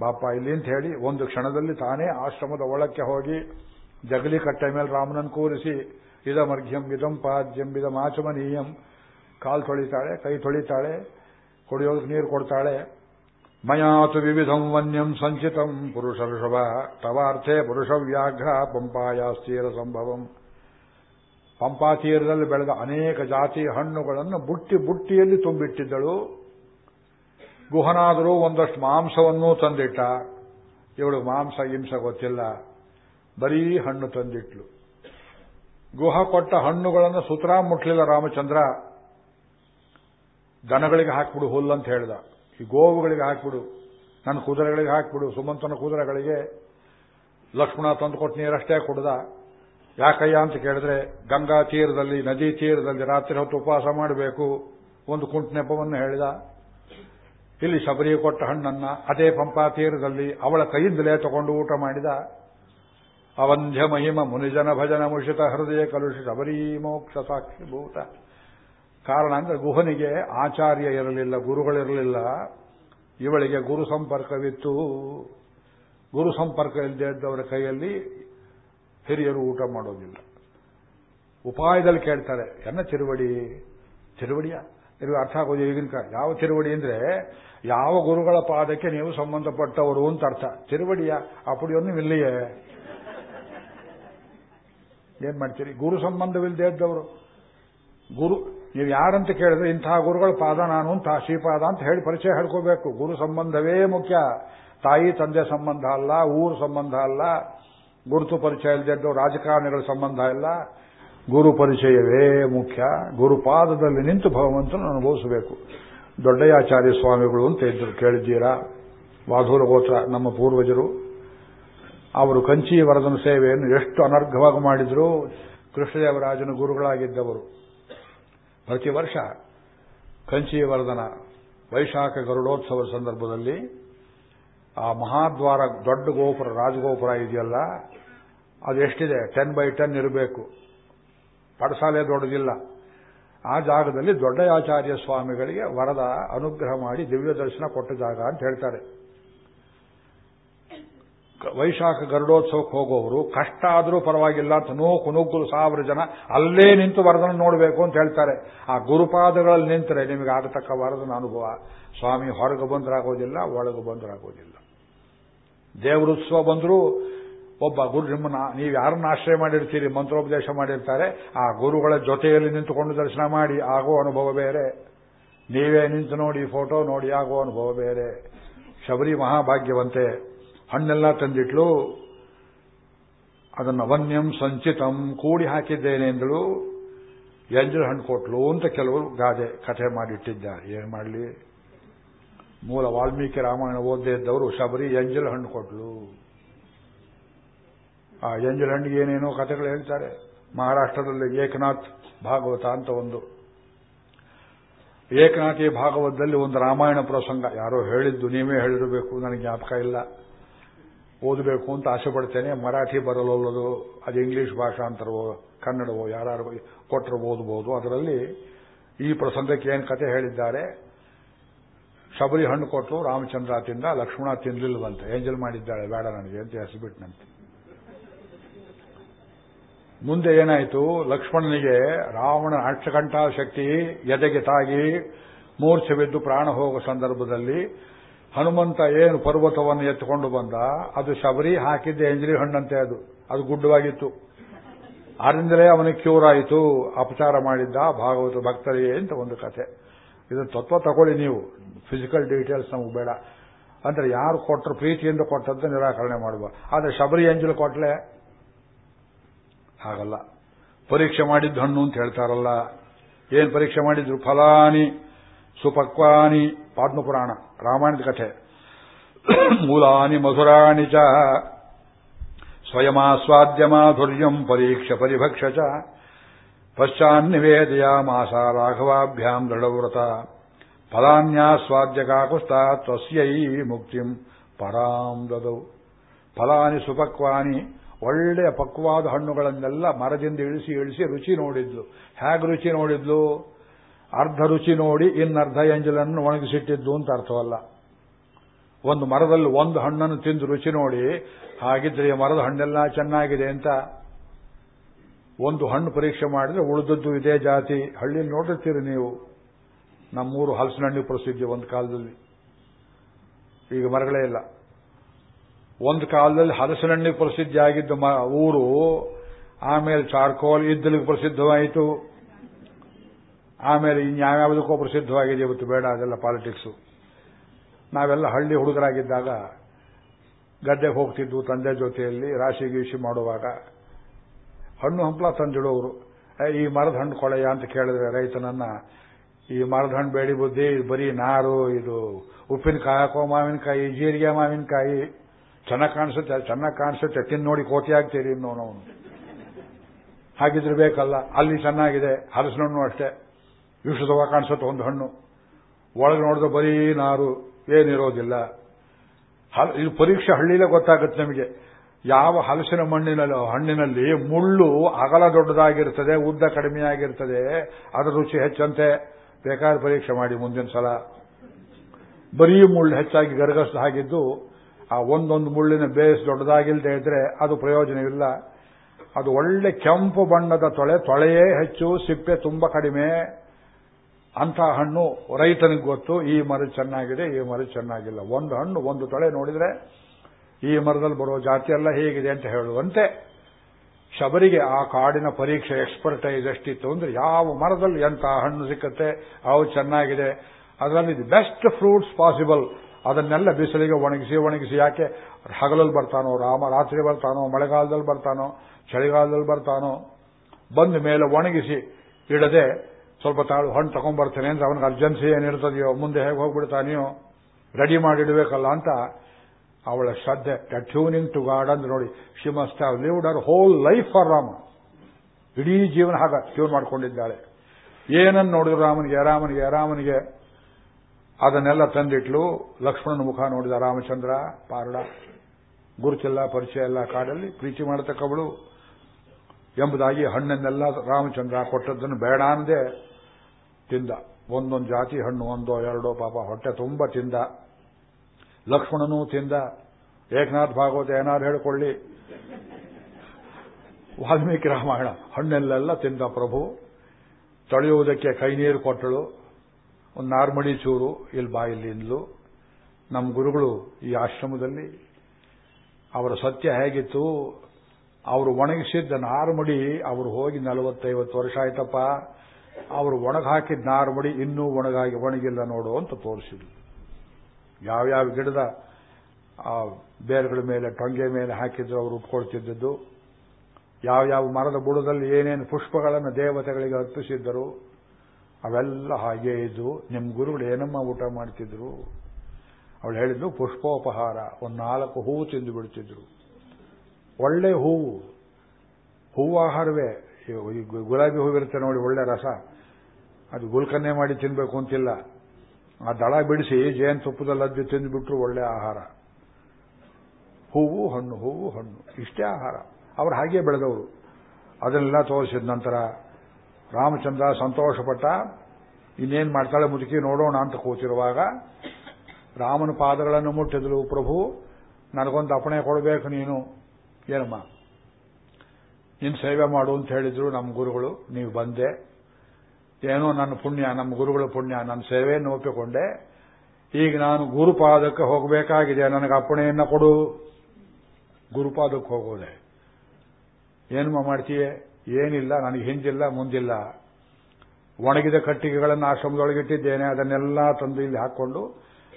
ಬಾಪ, ಇಲ್ಲಿ ಅಂತ ಹೇಳಿ, ಒಂದು ಕ್ಷಣದಲ್ಲಿ ತಾನೇ ಆಶ್ರಮದ ಒಳಕ್ಕೆ ಹೋಗಿ ಜಗಲಿ ಕಟ್ಟೆ ಮೇಲೆ ರಾಮನನ್ನು ಕೂರಿಸಿ ಇದಮರ್ಘ್ಯಂ ಇದಂ ಪಾದ್ಯಂ ಇದಂ ಆಚಮನೀಯಂ. ಕಾಲು ತೊಳಿತಾಳೆ, ಕೈ ತೊಳಿತಾಳೆ, ಕುಡಿಯೋದಕ್ಕೆ ನೀರು ಕೊಡ್ತಾಳೆ. ಮಯಾತು ವಿವಿಧಂ ವನ್ಯಂ ಸಂಚಿತಂ ಪುರುಷರ್ಷಭ ತವಾರ್ಥೆ ಪುರುಷ ವ್ಯಾಘ್ರ ಪಂಪಾಯಾಸ್ತೀರ ಸಂಭವಂ. ಪಂಪಾತೀರದಲ್ಲಿ ಬೆಳೆದ ಅನೇಕ ಜಾತಿ ಹಣ್ಣುಗಳನ್ನು ಬುಟ್ಟಿ ಬುಟ್ಟಿಯಲ್ಲಿ ತುಂಬಿಟ್ಟಿದ್ದಳು. ಗುಹನಾದರೂ ಒಂದಷ್ಟು ಮಾಂಸವನ್ನೂ ತಂದಿಟ್ಟ. ಇವಳು ಮಾಂಸ ಹಿಂಸ ಗೊತ್ತಿಲ್ಲ. ಬರೀ ಹಣ್ಣು ತಂದಿಟ್ಲು. ಗುಹ ಕೊಟ್ಟ ಹಣ್ಣುಗಳನ್ನು ಸುತರಾ ಮುಟ್ಲಿಲ್ಲ ರಾಮಚಂದ್ರ. ದನಗಳಿಗೆ ಹಾಕ್ಬಿಡು ಅಂತ ಹೇಳ್ದ. ಈ ಗೋವುಗಳಿಗೆ ಹಾಕ್ಬಿಡು. ನನ್ನ ಕುದುರೆಗಳಿಗೆ ಹಾಕ್ಬಿಡು. ಸುಮಂತನ ಕುದುರೆಗಳಿಗೆ. ಲಕ್ಷ್ಮಣ ತಂದುಕೊಟ್ಟು ನೀರಷ್ಟೇ ಕುಡ್ದ. ಯಾಕಯ್ಯ ಅಂತ ಕೇಳಿದ್ರೆ, ಗಂಗಾ ತೀರದಲ್ಲಿ, ನದಿ ತೀರದಲ್ಲಿ ರಾತ್ರಿ ಹೊತ್ತು ಉಪವಾಸ ಮಾಡಬೇಕು, ಒಂದು ಕುಂಟ್ ನೆಪವನ್ನು ಹೇಳಿದ. ಇಲ್ಲಿ ಶಬರಿ ಕೊಟ್ಟ ಹಣ್ಣನ್ನ ಅದೇ ಪಂಪಾ ತೀರದಲ್ಲಿ ಅವಳ ಕೈಯಿಂದಲೇ ತಗೊಂಡು ಊಟ ಮಾಡಿದ. ಅವಂಧ್ಯ ಮಹಿಮ ಮುನಿಜನ ಭಜನ ಮುಷಿತ ಹೃದಯ ಕಲುಷಿ ಶಬರಿ ಮೋಕ್ಷ ಸಾಕ್ಷಿಭೂತ ಕಾರಣ ಅಂದ್ರೆ ಗುಹನಿಗೆ ಆಚಾರ್ಯ ಇರಲಿಲ್ಲ, ಗುರುಗಳಿರಲಿಲ್ಲ. ಇವಳಿಗೆ ಗುರು ಸಂಪರ್ಕವಿತ್ತು. ಗುರು ಸಂಪರ್ಕ ಇಲ್ಲದೆ ಇದ್ದವರ ಕೈಯಲ್ಲಿ ಹಿರಿಯರು ಊಟ ಮಾಡೋದಿಲ್ಲ. ಉಪಾಯದಲ್ಲಿ ಕೇಳ್ತಾರೆ, ಎನ್ನ ಚಿರುವಡಿ ಚಿರುವಡಿಯ ನಿಮಗೆ ಅರ್ಥ ಆಗೋದು ಈಗಿನ ಯಾವ ತಿರುವಡಿ ಅಂದ್ರೆ, ಯಾವ ಗುರುಗಳ ಪಾದಕ್ಕೆ ನೀವು ಸಂಬಂಧಪಟ್ಟವರು ಅಂತ ಅರ್ಥ. ತಿರುವಡಿಯ ಅಪಡಿಯನ್ನು ಇಲ್ಲಿಯೇ. ಏನ್ ಮಾಡ್ತೀರಿ? ಗುರು ಸಂಬಂಧವಿಲ್ಲದೆ ಇದ್ದವರು. ಗುರು, ನೀವು ಯಾರಂತ ಕೇಳಿದ್ರೆ, ಇಂತಹ ಗುರುಗಳ ಪಾದ ನಾನು ಅಂತ, ಶ್ರೀಪಾದ ಅಂತ ಹೇಳಿ ಪರಿಚಯ ಹೇಳ್ಕೋಬೇಕು. ಗುರು ಸಂಬಂಧವೇ ಮುಖ್ಯ. ತಾಯಿ, ತಂದೆ ಸಂಬಂಧ ಅಲ್ಲ, ಊರು ಸಂಬಂಧ ಅಲ್ಲ. ಗುರುತು ಪರಿಚಯ ಇಲ್ಲದೆ ರಾಜಕಾರಣಿಗಳ ಸಂಬಂಧ ಇಲ್ಲ. ಗುರು ಪರಿಚಯವೇ ಮುಖ್ಯ. ಗುರುಪಾದದಲ್ಲಿ ನಿಂತು ಭಗವಂತನ ಅನುಭವಿಸಬೇಕು. ದೊಡ್ಡಯಾಚಾರ್ಯ ಸ್ವಾಮಿಗಳು ಅಂತ ಇದ್ದರು ಕೇಳಿದ್ದೀರಾ? ವಾಧೂರ ಗೋತ್ರ, ನಮ್ಮ ಪೂರ್ವಜರು. ಅವರು ಕಂಚಿ ವರದನ ಸೇವೆಯನ್ನು ಎಷ್ಟು ಅನರ್ಘವಾಗಿ ಮಾಡಿದ್ರು. ಕೃಷ್ಣದೇವರಾಜನ ಗುರುಗಳಾಗಿದ್ದವರು. ಪ್ರತಿ ವರ್ಷ ಕಂಚಿ ವರದನ ವೈಶಾಖ ಗರುಡೋತ್ಸವ ಸಂದರ್ಭದಲ್ಲಿ ಆ ಮಹಾದ್ವಾರ ದೊಡ್ಡ ಗೋಪುರ, ರಾಜಗೋಪುರ ಇದೆಯಲ್ಲ ಅದು ಎಷ್ಟಿದೆ ಟೆನ್ ಬೈ ಟೆನ್ ಇರಬೇಕು. ಪಡಸಾಲೆ ದೊಡ್ಡದಿಲ್ಲ. ಆ ಜಾಗದಲ್ಲಿ ದೊಡ್ಡ ಆಚಾರ್ಯ ಸ್ವಾಮಿಗಳಿಗೆ ವರದ ಅನುಗ್ರಹ ಮಾಡಿ ದಿವ್ಯ ದರ್ಶನ ಕೊಟ್ಟ ಜಾಗ ಅಂತ ಹೇಳ್ತಾರೆ. ವೈಶಾಖ ಗರುಡೋತ್ಸವಕ್ಕೆ ಹೋಗೋವರು ಕಷ್ಟ ಆದರೂ ಪರವಾಗಿಲ್ಲ ಅಂತ ನೂಕು ನೂಕು ಸಾವಿರ ಜನ ಅಲ್ಲೇ ನಿಂತು ವರದನ ನೋಡಬೇಕು ಅಂತ ಹೇಳ್ತಾರೆ. ಆ ಗುರುಪಾದಗಳಲ್ಲಿ ನಿಂತರೆ ನಿಮಗೆ ಆಗತಕ್ಕ ವರದನ ಅನುಭವ. ಸ್ವಾಮಿ ಹೊರಗೆ ಬಂದರಾಗೋದಿಲ್ಲ, ಒಳಗೆ ಬಂದರಾಗೋದಿಲ್ಲ. ದೇವರುತ್ಸವ ಬಂದರೂ, ಒಬ್ಬ ಗುರು ನಿಮ್ಮನ್ನ ನೀವು ಯಾರನ್ನ ಆಶ್ರಯ ಮಾಡಿರ್ತೀರಿ, ಮಂತ್ರೋಪದೇಶ ಮಾಡಿರ್ತಾರೆ, ಆ ಗುರುಗಳ ಜೊತೆಯಲ್ಲಿ ನಿಂತುಕೊಂಡು ದರ್ಶನ ಮಾಡಿ ಆಗೋ ಅನುಭವ ಬೇರೆ. ನೀವೇ ನಿಂತು ನೋಡಿ ಫೋಟೋ ನೋಡಿ ಆಗೋ ಅನುಭವ ಬೇರೆ. ಶಬರಿ ಮಹಾಭಾಗ್ಯವಂತೆ ಹಣ್ಣೆಲ್ಲ ತಂದಿಟ್ಲು. ಅದನ್ನು ವನ್ಯಂ ಸಂಚಿತಂ ಕೂಡಿ ಹಾಕಿದ್ದೇನೆ ಎಂದಳು. ಎಂಜಲ್ ಹಣ್ಣು ಕೊಟ್ಲು ಅಂತ ಕೆಲವರು ಗಾದೆ ಕಥೆ ಮಾಡಿಟ್ಟಿದ್ದಾರೆ. ಏನು ಮಾಡಲಿ? ಮೂಲ ವಾಲ್ಮೀಕಿ ರಾಮಾಯಣ ಓದ್ದೇ ಇದ್ದವರು ಶಬರಿ ಎಂಜಲ್ ಹಣ್ಣು ಕೊಟ್ಲು. ಆ ಎಂಜಲ್ ಹಣ್ಣಿಗೆ ಏನೇನೋ ಕಥೆಗಳು ಹೇಳ್ತಾರೆ. ಮಹಾರಾಷ್ಟ್ರದಲ್ಲಿ ಏಕನಾಥ್ ಭಾಗವತ ಅಂತ ಒಂದು. ಏಕನಾಥಿ ಭಾಗವತದಲ್ಲಿ ಒಂದು ರಾಮಾಯಣ ಪ್ರಸಂಗ. ಯಾರೋ ಹೇಳಿದ್ದು ನೀವೇ ಹೇಳಿರಬೇಕು, ನನಗೆ ಜ್ಞಾಪಕ ಇಲ್ಲ. ಓದಬೇಕು ಅಂತ ಆಸೆ ಪಡ್ತೇನೆ. ಮರಾಠಿ ಬರಲೊಲ್ಲದು. ಅದು ಇಂಗ್ಲಿಷ್ ಭಾಷಾಂತರವೋ ಕನ್ನಡವೋ ಯಾರು ಕೊಟ್ಟರು ಓದಬಹುದು ಅದರಲ್ಲಿ ಈ ಪ್ರಸಂಗಕ್ಕೆ ಏನು ಕತೆ ಹೇಳಿದ್ದಾರೆ? ಶಬರಿ ಹಣ್ಣು ಕೊಟ್ಟು ರಾಮಚಂದ್ರ ತಿಂದ ಲಕ್ಷ್ಮಣ ತಿನ್ಲಿಲ್ವಂತೆ. ಏಂಜಲ್ ಮಾಡಿದ್ದಾಳೆ, ಬೇಡ ನನಗೆ ಅಂತ ಹೆಸರುಬಿಟ್ನಂತೆ. ಮುಂದೆ ಏನಾಯಿತು? ಲಕ್ಷ್ಮಣನಿಗೆ ರಾವಣ ಅಕ್ಷಕಂಠ ಶಕ್ತಿ ಎದೆಗೆ ತಾಗಿ ಮೂರ್ಛೆ ಬಿದ್ದು ಪ್ರಾಣ ಹೋಗುವ ಸಂದರ್ಭದಲ್ಲಿ ಹನುಮಂತ ಏನು ಪರ್ವತವನ್ನು ಎತ್ತಿಕೊಂಡು ಬಂದ? ಅದು ಶಬರಿ ಹಾಕಿದ್ದ ಎಂಜಲಿ ಹಣ್ಣಂತೆ ಅದು. ಅದು ಗುಡ್ಡವಾಗಿತ್ತು. ಆದ್ರಿಂದಲೇ ಅವನಿಗೆ ಕ್ಯೂರ್ ಆಯಿತು. ಅಪಚಾರ ಮಾಡಿದ್ದ ಭಾಗವತ ಭಕ್ತರಿಗೆ ಅಂತ ಒಂದು ಕಥೆ ಇದು ತತ್ವ ತಗೊಳ್ಳಿ ನೀವು. ಫಿಸಿಕಲ್ ಡೀಟೇಲ್ಸ್ ನಮಗೆ ಬೇಡ. ಅಂದ್ರೆ ಯಾರು ಕೊಟ್ಟರು ಪ್ರೀತಿಯಿಂದ ಕೊಟ್ಟದ್ದು ನಿರಾಕರಣೆ ಮಾಡುವ. ಆದರೆ ಶಬರಿ ಅಂಜಲು ಕೊಟ್ಲೆ ಹಾಗಲ್ಲ. ಪರೀಕ್ಷೆ ಮಾಡಿದ್ದು ಹಣ್ಣು ಅಂತ ಹೇಳ್ತಾರಲ್ಲ. ಏನ್ ಪರೀಕ್ಷೆ ಮಾಡಿದ್ರು? ಫಲಾನಿ, ಸುಪಕ್ವಾನಿ ಪುರಾಣ ರಾಮಾಯಣದ ಕಥೆ. ಮೂಲಾನಿ, ಮಧುರಾಣಿ ಚ ಸ್ವಯಮಾಸ್ವಾದ್ಯ ಮಾಧುರ್ಯಂ ಪರೀಕ್ಷ ಪರಿಭಕ್ಷ ಚ ಮಾಸ ರಾಘವಾಭ್ಯಾಂ ದೃಢವ್ರತ. ಫಲಾನ್ಯಾಸ್ವಾದ್ಯ ಕಾಕುಸ್ತಾ ತ್ವಸ್ಯೈ ಮುಕ್ತಿಂ. ಪರಾಂ ದದವು ಫಲಾನಿ ಸುಪಕ್ವಾನಿ ಒಳ್ಳೆಯ ಪಕ್ವಾದ ಹಣ್ಣುಗಳನ್ನೆಲ್ಲ ಮರದಿಂದ ಇಳಿಸಿ ಇಳಿಸಿ ರುಚಿ ನೋಡಿದ್ಲು. ಹೇಗೆ ರುಚಿ ನೋಡಿದ್ಲು? ಅರ್ಧ ರುಚಿ ನೋಡಿ ಇನ್ನರ್ಧ ಎಂಜಲನ್ನು ಒಣಗಿಸಿಟ್ಟಿದ್ದು ಅಂತ ಅರ್ಥವಲ್ಲ. ಒಂದು ಮರದಲ್ಲಿ ಒಂದು ಹಣ್ಣನ್ನು ತಿಂದು ರುಚಿ ನೋಡಿ, ಹಾಗಿದ್ರೆ ಮರದ ಹಣ್ಣೆಲ್ಲ ಚೆನ್ನಾಗಿದೆ ಅಂತ. ಒಂದು ಹಣ್ಣು ಪರೀಕ್ಷೆ ಮಾಡಿದ್ರೆ ಉಳಿದದ್ದು ಇದೇ ಜಾತಿ. ಹಳ್ಳಿಯಲ್ಲಿ ನೋಡಿರ್ತೀರಿ ನೀವು. ನಮ್ಮೂರು ಹಲಸಿನ ಹಣ್ಣು ಪ್ರಸಿದ್ಧಿ ಒಂದು ಕಾಲದಲ್ಲಿ. ಈಗ ಮರಗಳೇ ಇಲ್ಲ. ಒಂದು ಕಾಲದಲ್ಲಿ ಹಲಸಿನಣ್ಣಿ ಪ್ರಸಿದ್ಧಿ ಆಗಿದ್ದ ಊರು ಆಮೇಲೆ ಚಾರ್ಕೋಲ್ ಇದ್ದಲಿಗೆ ಪ್ರಸಿದ್ಧವಾಯಿತು. ಆಮೇಲೆ ಇನ್ಯಾವ್ಯಾವುದಕ್ಕೋ ಪ್ರಸಿದ್ಧವಾಗಿದೆ, ಇವತ್ತು ಬೇಡ, ಅದೆಲ್ಲ ಪಾಲಿಟಿಕ್ಸು ನಾವೆಲ್ಲ ಹಳ್ಳಿ ಹುಡುಗರಾಗಿದ್ದಾಗ ಗದ್ದೆಗೆ ಹೋಗ್ತಿದ್ವು ತಂದೆ ಜೊತೆಯಲ್ಲಿ, ರಾಶಿ ಗೀಶಿ ಮಾಡುವಾಗ. ಹಣ್ಣು ಹಂಪಲ ತಂದಿಡೋರು. ಈ ಮರದ ಹಣ್ಣು ಕೊಳೆಯ ಅಂತ ಕೇಳಿದ್ರೆ ರೈತನನ್ನ ಈ ಮರದ ಹಣ್ಣು ಬೇಡಿ ಬುದ್ಧಿ ಬರೀ ನಾರು, ಇದು ಉಪ್ಪಿನಕಾಯಿ ಹಾಕೋ ಮಾವಿನಕಾಯಿ, ಜೀರಿಗೆ ಮಾವಿನಕಾಯಿ. ಚೆನ್ನಾಗಿ ಕಾಣಿಸುತ್ತೆ ಚೆನ್ನಾಗಿ ಕಾಣಿಸುತ್ತೆ. ತಿನ್ ನೋಡಿ ಕೋತಿ ಆಗ್ತೀರಿ ಇನ್ನೋನು ಹಾಗಿದ್ರೆ ಬೇಕಲ್ಲ, ಅಲ್ಲಿ ಚೆನ್ನಾಗಿದೆ ಹಲಸಿನ ಹಣ್ಣು ಅಷ್ಟೇ. ವಿಷದವಾಗಿ ಕಾಣಿಸುತ್ತೆ ಒಂದು ಹಣ್ಣು. ಒಳಗೆ ನೋಡಿದ್ರೆ ಬರೀ ನಾರು, ಏನಿರೋದಿಲ್ಲ. ಇದು ಪರೀಕ್ಷೆ ಹಳ್ಳಿಲೇ ಗೊತ್ತಾಗುತ್ತೆ ನಮಗೆ. ಯಾವ ಹಲಸಿನ ಮಣ್ಣಿನಲ್ಲಿ, ಹಣ್ಣಿನಲ್ಲಿ ಮುಳ್ಳು ಅಗಲ ದೊಡ್ಡದಾಗಿರ್ತದೆ, ಉದ್ದ ಕಡಿಮೆಯಾಗಿರ್ತದೆ, ಅದರ ರುಚಿ ಹೆಚ್ಚಂತೆ. ಬೇಕಾದ್ರೆ ಪರೀಕ್ಷೆ ಮಾಡಿ ಮುಂದಿನ ಸಲ. ಬರೀ ಮುಳ್ಳು ಹೆಚ್ಚಾಗಿ ಗರಗಸ ಹಾಗಿದ್ದು ಆ ಒಂದೊಂದು ಮುಳ್ಳಿನ ಬೇಸ್ ದೊಡ್ಡದಾಗಿಲ್ಲದೆ ಇದ್ರೆ ಅದು ಪ್ರಯೋಜನವಿಲ್ಲ. ಅದು ಒಳ್ಳೆ ಕೆಂಪು ಬಣ್ಣದ ತೊಳೆ, ತೊಳೆಯೇ ಹೆಚ್ಚು, ಸಿಪ್ಪೆ ತುಂಬಾ ಕಡಿಮೆ. ಅಂತ ಹಣ್ಣು ರೈತನಿಗೆ ಗೊತ್ತು, ಈ ಮರ ಚೆನ್ನಾಗಿದೆ, ಈ ಮರ ಚೆನ್ನಾಗಿಲ್ಲ. ಒಂದು ಹಣ್ಣು, ಒಂದು ತೊಳೆ ನೋಡಿದ್ರೆ ಈ ಮರದಲ್ಲಿ ಬರೋ ಜಾತಿ ಎಲ್ಲ ಹೇಗಿದೆ ಅಂತ ಹೇಳುವಂತೆ ಶಬರಿಗೆ ಆ ಕಾಡಿನ ಪರೀಕ್ಷೆ ಎಕ್ಸ್ಪರ್ಟೈಸ್ ಎಷ್ಟಿತ್ತು ಅಂದ್ರೆ ಯಾವ ಮರದಲ್ಲಿ ಎಂತ ಹಣ್ಣು ಸಿಕ್ಕತ್ತೆ, ಅವು ಚೆನ್ನಾಗಿದೆ. ಅದರಲ್ಲಿ ದಿ ಬೆಸ್ಟ್ ಫ್ರೂಟ್ಸ್ ಪಾಸಿಬಲ್ ಅದನ್ನೆಲ್ಲ ಬಿಸಿಲಿಗೆ ಒಣಗಿಸಿ ಒಣಗಿಸಿ ಯಾಕೆ? ಹಗಲಲ್ಲಿ ಬರ್ತಾನೋ, ರಾಮ, ರಾತ್ರಿ ಬರ್ತಾನೋ, ಮಳೆಗಾಲದಲ್ಲಿ ಬರ್ತಾನೋ, ಚಳಿಗಾಲದಲ್ಲಿ ಬರ್ತಾನೋ, ಬಂದ ಮೇಲೆ ಒಣಗಿಸಿ ಇಡದೆ ಸ್ವಲ್ಪ ತಾಳು ಹಣ್ಣು ತಗೊಂಡ್ಬರ್ತೇನೆ ಅಂದ್ರೆ ಅವನಿಗೆ ಅರ್ಜೆನ್ಸಿ ಏನಿರ್ತದೆಯೋ, ಮುಂದೆ ಹೇಗೆ ಹೋಗ್ಬಿಡ್ತಾನೆಯೋ ರೆಡಿ ಮಾಡಿಡಬೇಕಲ್ಲ ಅಂತ ಅವಳ ಶ್ರದ್ಧೆ ಟ್ಯೂನಿಂಗ್ ಟು ಗಾಡ್ ಅಂದ್ರೆ ನೋಡಿ. She must have lived our whole life for Rama ಇಡೀ ಜೀವನ ಹಾಗ ಟ್ಯೂನ್ ಮಾಡ್ಕೊಂಡಿದ್ದಾಳೆ. ಏನನ್ನು ನೋಡಿದ್ರು ರಾಮನಿಗೆ? ರಾಮನಿಗೆ ರಾಮನಿಗೆ ಅದನ್ನೆಲ್ಲ ತಂದಿಟ್ಲು. ಲಕ್ಷ್ಮಣನ ಮುಖ ನೋಡಿದ ರಾಮಚಂದ್ರ, ಪಾರಡ, ಗುರುತಿಲ್ಲ, ಪರಿಚಯ ಎಲ್ಲ ಕಾಡಲ್ಲಿ, ಪ್ರೀತಿ ಮಾಡತಕ್ಕವಳು ಎಂಬುದಾಗಿ ಹಣ್ಣನ್ನೆಲ್ಲ ರಾಮಚಂದ್ರ ಕೊಟ್ಟದ್ದನ್ನು ಬೇಡ ಅಂದೇ ತಿಂದ. ಒಂದೊಂದು ಜಾತಿ ಹಣ್ಣು, ಒಂದೋ, ಎರಡೋ ಪಾಪ ಹೊಟ್ಟೆ ತುಂಬ ತಿಂದ. ಲಕ್ಷ್ಮಣನೂ ತಿಂದ. ಏಕನಾಥ್ ಭಾಗವತ ಏನಾದ್ರು ಹೇಳಿಕೊಳ್ಳಿ. ವಾಲ್ಮೀಕಿ ರಾಮಾಯಣ, ಹಣ್ಣೆಲ್ಲೆಲ್ಲ ತಿಂದ ಪ್ರಭು. ತೊಳೆಯುವುದಕ್ಕೆ ಕೈ ನೀರು ಕೊಟ್ಟಳು. ಒಂದು ನಾರ್ಮಡಿ ಚೂರು ಇಲ್ಲಿ ಬಾಯಲ್ಲಿ ಇಂದ್ಲು. ನಮ್ಮ ಗುರುಗಳು ಈ ಆಶ್ರಮದಲ್ಲಿ, ಅವರ ಸತ್ಯ ಹೇಗಿತ್ತು? ಅವರು ಒಣಗಿಸಿದ್ದ ನಾರ್ಮಡಿ, ಅವರು ಹೋಗಿ ನಲವತ್ತೈವತ್ತು ವರ್ಷ ಆಯ್ತಪ್ಪ. ಅವರು ಒಣಗಾಕಿದ್ದ ನಾರ್ಮಡಿ ಇನ್ನೂ ಒಣಗಾಗಿ ಒಣಗಿಲ್ಲ ನೋಡು ಅಂತ ತೋರಿಸಿದ್ರು ಯಾವ್ಯಾವ ಗಿಡದ ಬೇರುಗಳ ಮೇಲೆ, ಟೊಂಗೆ ಮೇಲೆ ಹಾಕಿದ್ರು ಅವರು ಉಟ್ಕೊಳ್ತಿದ್ದದ್ದು ಯಾವ್ಯಾವ ಮರದ ಬುಡದಲ್ಲಿ ಏನೇನು ಪುಷ್ಪಗಳನ್ನು ದೇವತೆಗಳಿಗೆ ಅರ್ಪಿಸಿದ್ದರು, ಅವೆಲ್ಲ ಹಾಗೇ ಇದ್ದು ನಿಮ್ಮ ಗುರುಗಳು ಏನಮ್ಮ ಊಟ ಮಾಡ್ತಿದ್ರು? ಅವಳು ಹೇಳಿದ್ದು ಪುಷ್ಪೋಪಹಾರ. ಒಂದು ನಾಲ್ಕು ಹೂವು ತಿಂದು ಬಿಡ್ತಿದ್ರು. ಒಳ್ಳೆ ಹೂವು. ಹೂವಾಹಾರವೇ ಗುಲಾಬಿ ಹೂವಿರುತ್ತೆ ನೋಡಿ, ಒಳ್ಳೆ ರಸ. ಅದು ಗುಲ್ಕನ್ನೇ ಮಾಡಿ ತಿನ್ಬೇಕು ಅಂತಿಲ್ಲ. ಆ ದಳ ಬಿಡಿಸಿ ಜೇನು ತುಪ್ಪದಲ್ಲಿ ಅದ್ದು ತಿಂದುಬಿಟ್ರು ಒಳ್ಳೆ ಆಹಾರ. ಹೂವು, ಹಣ್ಣು ಹೂವು, ಹಣ್ಣು, ಇಷ್ಟೇ ಆಹಾರ. ಅವರು ಹಾಗೆ ಬೆಳೆದವರು. ಅದನ್ನೆಲ್ಲ ತೋರಿಸಿದ ನಂತರ ರಾಮಚಂದ್ರ ಸಂತೋಷಪಟ್ಟ, ಇನ್ನೇನು ಮಾಡ್ತಾಳೆ ಮುದುಕಿ ನೋಡೋಣ ಅಂತ ಕೂತಿರುವಾಗ, ರಾಮನ ಪಾದಗಳನ್ನು ಮುಟ್ಟಿದ್ರು ಪ್ರಭು, ನನಗೊಂದು ಅಪಣೆ ಕೊಡಬೇಕು ನೀನು. ಏನಮ್ಮ? ನಿನ್ನ ಸೇವೆ ಮಾಡು ಅಂತ ಹೇಳಿದ್ರು ನಮ್ಮ ಗುರುಗಳು. ನೀವು ಬಂದೆ. ಏನೋ ನನ್ನ ಪುಣ್ಯ, ನಮ್ಮ ಗುರುಗಳ ಪುಣ್ಯ, ನನ್ನ ಸೇವೆಯನ್ನು ಒಪ್ಪಿಕೊಂಡೆ. ಈಗ ನಾನು ಗುರುಪಾದಕ್ಕೆ ಹೋಗಬೇಕಾಗಿದೆ, ನನಗೆ ಅಪ್ಪಣೆಯನ್ನ ಕೊಡು. ಗುರುಪಾದಕ್ಕೆ ಹೋಗೋದೆ. ಏನು ಮಾಡ್ತೀಯೇ? ಏನಿಲ್ಲ, ನನಗೆ ಹಿಂದಿಲ್ಲ ಮುಂದಿಲ್ಲ ಒಣಗಿದ ಕಟ್ಟಿಗೆಗಳನ್ನು ಆಶ್ರಮದೊಳಗಿಟ್ಟಿದ್ದೇನೆ ಅದನ್ನೆಲ್ಲ ತಂದು ಇಲ್ಲಿ ಹಾಕೊಂಡು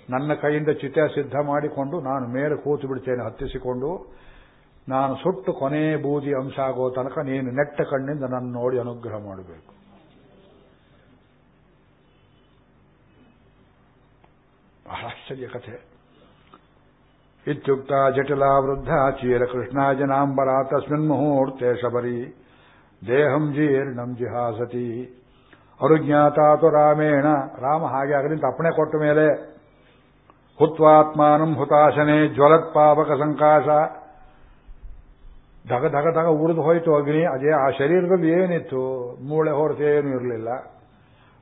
ನನ್ನ ಕೈಯಿಂದ ಚಿತೆ ಸಿದ್ಧ ಮಾಡಿಕೊಂಡು, ನಾನು ಮೇಲೆ ಕೂತು ಬಿಡ್ತೇನೆ, ಹತ್ತಿಸಿಕೊಂಡು. ನಾನು ಸುಟ್ಟು ಕೊನೆ ಬೂದಿ ಅಂಶ ಆಗೋ ತನಕ ನೀನು ನೆಟ್ಟ ಕಣ್ಣಿಂದ ನನ್ನ ನೋಡಿ ಅನುಗ್ರಹ ಮಾಡಬೇಕು. ಬಹಳ ಆಶ್ಚರ್ಯ ಕಥೆ. ಇತ್ಯುಕ್ತ ಜಟಿಲ ವೃದ್ಧ ಚೀರ ಕೃಷ್ಣಾಜನಾಂಬರ ತಸ್ಮಿನ್ ಮುಹೂರ್ತೆ ಶಬರಿ. ದೇಹಂ ಜೀರ್ಣಂ ಜಿಹಾಸತಿ. ಅರುಜ್ಞಾತಾತು ರಾಮೇಣ. ರಾಮ ಹಾಗೆ ಆಗಲಿಂತ ಅಪ್ಪಣೆ ಕೊಟ್ಟ ಮೇಲೆ ಹುತ್ವಾತ್ಮಾನಂ ಹುತಾಶನೆ ಜ್ವಲತ್ ಪಾಪಕ ಸಂಕಾಶ. ಧಗ ಧಗ ಧಗ ಉರಿದು ಹೋಯಿತು ಅಗ್ನಿ. ಅದೇ ಆ ಶರೀರದಲ್ಲಿ ಏನಿತ್ತು? ಮೂಳೆ ಹೊರತು ಏನೂ ಇರಲಿಲ್ಲ.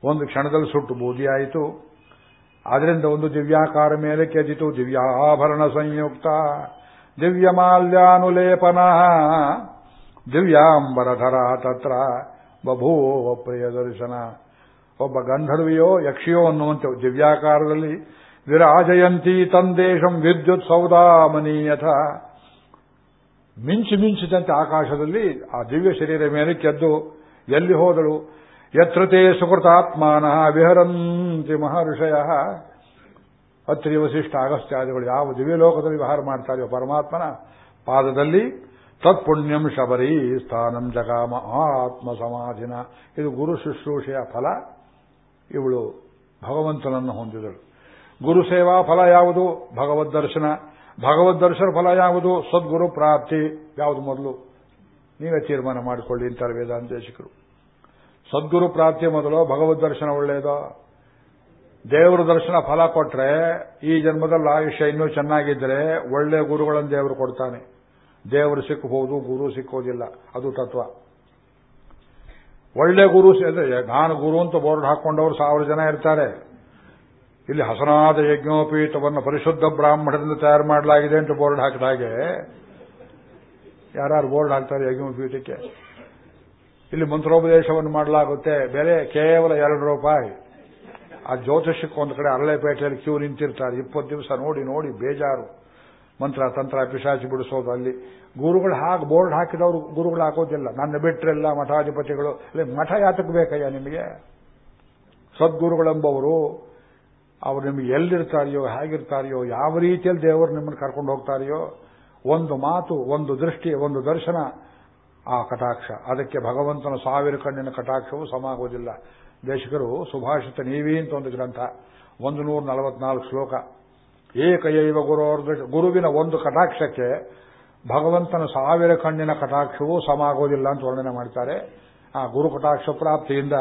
ಒಂದು ಕ್ಷಣದಲ್ಲಿ ಸುಟ್ಟು ಬೂದಿಯಾಯಿತು. ಅದರಿಂದ ಒಂದು ದಿವ್ಯಾಕಾರ ಮೇಲೆ ಕೆಜಿತು ದಿವ್ಯಾಭರಣ ಸಂಯುಕ್ತ. ದಿವ್ಯಮಾಲ್ಯಾನುಲೇಪನ ದಿವ್ಯಾಂಬರಧರ ತತ್ರ ಬಭೂವ ಪ್ರಿಯ ದರ್ಶನ. ಒಬ್ಬ ಗಂಧರ್ವಿಯೋ ಯಕ್ಷಿಯೋ ಅನ್ನುವಂತೆ ದಿವ್ಯಾಕಾರದಲ್ಲಿ ವಿರಾಜಯಂತಿ ತಂದೇಶಂ ವಿದ್ಯುತ್ ಸೌದಾಮನೀಯಥ. ಮಿಂಚು ಮಿಂಚಿದಂತೆ ಆಕಾಶದಲ್ಲಿ ಆ ದಿವ್ಯ ಶರೀರ ಮೇಲೆ ಕೆದ್ದು ಎಲ್ಲಿ ಹೋದಳು? ಯತ್ರತೆ ಸುಕೃತಾತ್ಮಾನ ವಿಹರಂತಿ ಮಹರ್ಷಯ ಅತ್ರಿ ವಸಿಷ್ಠ ಅಗಸ್ತ್ಯಾದಿಗಳು ಯಾವ ದಿವ್ಯ ಲೋಕದಲ್ಲಿ ವಿಹಾರ ಮಾಡ್ತಾರೆಯೋ ಪರಮಾತ್ಮನ ಪಾದದಲ್ಲಿ ತತ್ಪುಣ್ಯಂ ಶಬರಿ ಸ್ಥಾನಂ ಜಗಾಮ ಆತ್ಮ ಸಮಾಧಿನ. ಇದು ಗುರು ಶುಶ್ರೂಷೆಯ ಫಲ. ಇವಳು ಭಗವಂತನನ್ನು ಹೊಂದಿದಳು. ಗುರು ಸೇವಾ ಫಲ ಯಾವುದು? ಭಗವದ್ ದರ್ಶನ. ಭಗವದ್ ದರ್ಶನ ಫಲ ಯಾವುದು? ಸದ್ಗುರು ಪ್ರಾಪ್ತಿ. ಯಾವುದು ಮೊದಲು? ನೀವೇ ತೀರ್ಮಾನ ಮಾಡಿಕೊಳ್ಳಿ ಅಂತಾರೆ ವೇದಾಂತೇಶಿಕರು ಸದ್ಗುರು ಪ್ರಾಪ್ತಿ ಮೊದಲು ಭಗವದ್ ದರ್ಶನ ಒಳ್ಳೆಯದೋ ದೇವರ ದರ್ಶನ ಫಲ ಕೊಟ್ರೆ ಈ ಜನ್ಮದಲ್ಲಿ ಆಯುಷ್ಯ ಇನ್ನೂ ಚೆನ್ನಾಗಿದ್ರೆ ಒಳ್ಳೆ ಗುರುಗಳನ್ನು ದೇವರು ಕೊಡ್ತಾನೆ. ದೇವರು ಸಿಕ್ಕಬಹುದು ಗುರು ಸಿಕ್ಕೋದಿಲ್ಲ. ಅದು ತತ್ವ. ಒಳ್ಳೆ ಗುರು ನಾನು ಗುರು ಅಂತ ಬೋರ್ಡ್ ಹಾಕೊಂಡವರು ಸಾವಿರ ಜನ ಇರ್ತಾರೆ. ಇಲ್ಲಿ ಹಸನಾದ ಯಜ್ಞೋಪೀಠವನ್ನು ಪರಿಶುದ್ಧ ಬ್ರಾಹ್ಮಣದಿಂದ ತಯಾರು ಮಾಡಲಾಗಿದೆ ಅಂತ ಬೋರ್ಡ್ ಹಾಕಿದ ಹಾಗೆ. ಯಾರು ಬೋರ್ಡ್ ಹಾಕ್ತಾರೆ ಯಜ್ಞೋಪೀಠಕ್ಕೆ? ಇಲ್ಲಿ ಮಂತ್ರೋಪದೇಶವನ್ನು ಮಾಡಲಾಗುತ್ತೆ. ಬೆಲೆ ಕೇವಲ ಎರಡು ರೂಪಾಯಿ. ಆ ಜ್ಯೋತಿಷಕ್ಕೆ ಒಂದು ಕಡೆ ಅರಳೆಪೇಟೆಯಲ್ಲಿ ಕ್ಯೂ ನಿಂತಿರ್ತಾರೆ. ಇಪ್ಪತ್ತು ದಿವಸ ನೋಡಿ ನೋಡಿ, ಬೇಜಾರು. ಮಂತ್ರ, ತಂತ್ರ, ಪಿಶಾಚಿ ಬಿಡಿಸೋದು ಅಲ್ಲಿ. ಗುರುಗಳು ಹಾಕಿ ಬೋರ್ಡ್ ಹಾಕಿದವರು ಗುರುಗಳು ಹಾಕೋದಿಲ್ಲ. ನನ್ನ ಬಿಟ್ಟರೆಲ್ಲ ಮಠಾಧಿಪತಿಗಳು. ಅಲ್ಲಿ ಮಠ ಯಾತಕ್ಕೆ ಬೇಕಯ್ಯ ನಿಮಗೆ? ಸದ್ಗುರುಗಳೆಂಬವರು, ಅವರು ನಿಮಗೆ ಎಲ್ಲಿರ್ತಾರೆಯೋ, ಹೇಗಿರ್ತಾರೆಯೋ, ಯಾವ ರೀತಿಯಲ್ಲಿ ದೇವರು ನಿಮ್ಮನ್ನು ಕರ್ಕೊಂಡು ಹೋಗ್ತಾರೆಯೋ, ಒಂದು ಮಾತು, ಒಂದು ದೃಷ್ಟಿ, ಒಂದು ದರ್ಶನ ಆ ಕಟಾಕ್ಷ. ಅದಕ್ಕೆ ಭಗವಂತನ ಸಾವಿರ ಕಣ್ಣಿನ ಕಟಾಕ್ಷವೂ ಸಮ ಆಗೋದಿಲ್ಲ ದೇಶಕರು, ಸುಭಾಷಿತ ನೀವಿ ಅಂತ ಒಂದು ಗ್ರಂಥ, ಒಂದು ನೂರ ನಲವತ್ನಾಲ್ಕು ಶ್ಲೋಕ. ಏಕಯೈವ ಗುರು ಗುರುವಿನ ಒಂದು ಕಟಾಕ್ಷಕ್ಕೆ ಭಗವಂತನ ಸಾವಿರ ಕಣ್ಣಿನ ಕಟಾಕ್ಷವೂ ಸಮಾಗೋದಿಲ್ಲ ಅಂತ ವರ್ಣನೆ ಮಾಡ್ತಾರೆ. ಆ ಗುರು ಕಟಾಕ್ಷ ಪ್ರಾಪ್ತಿಯಿಂದ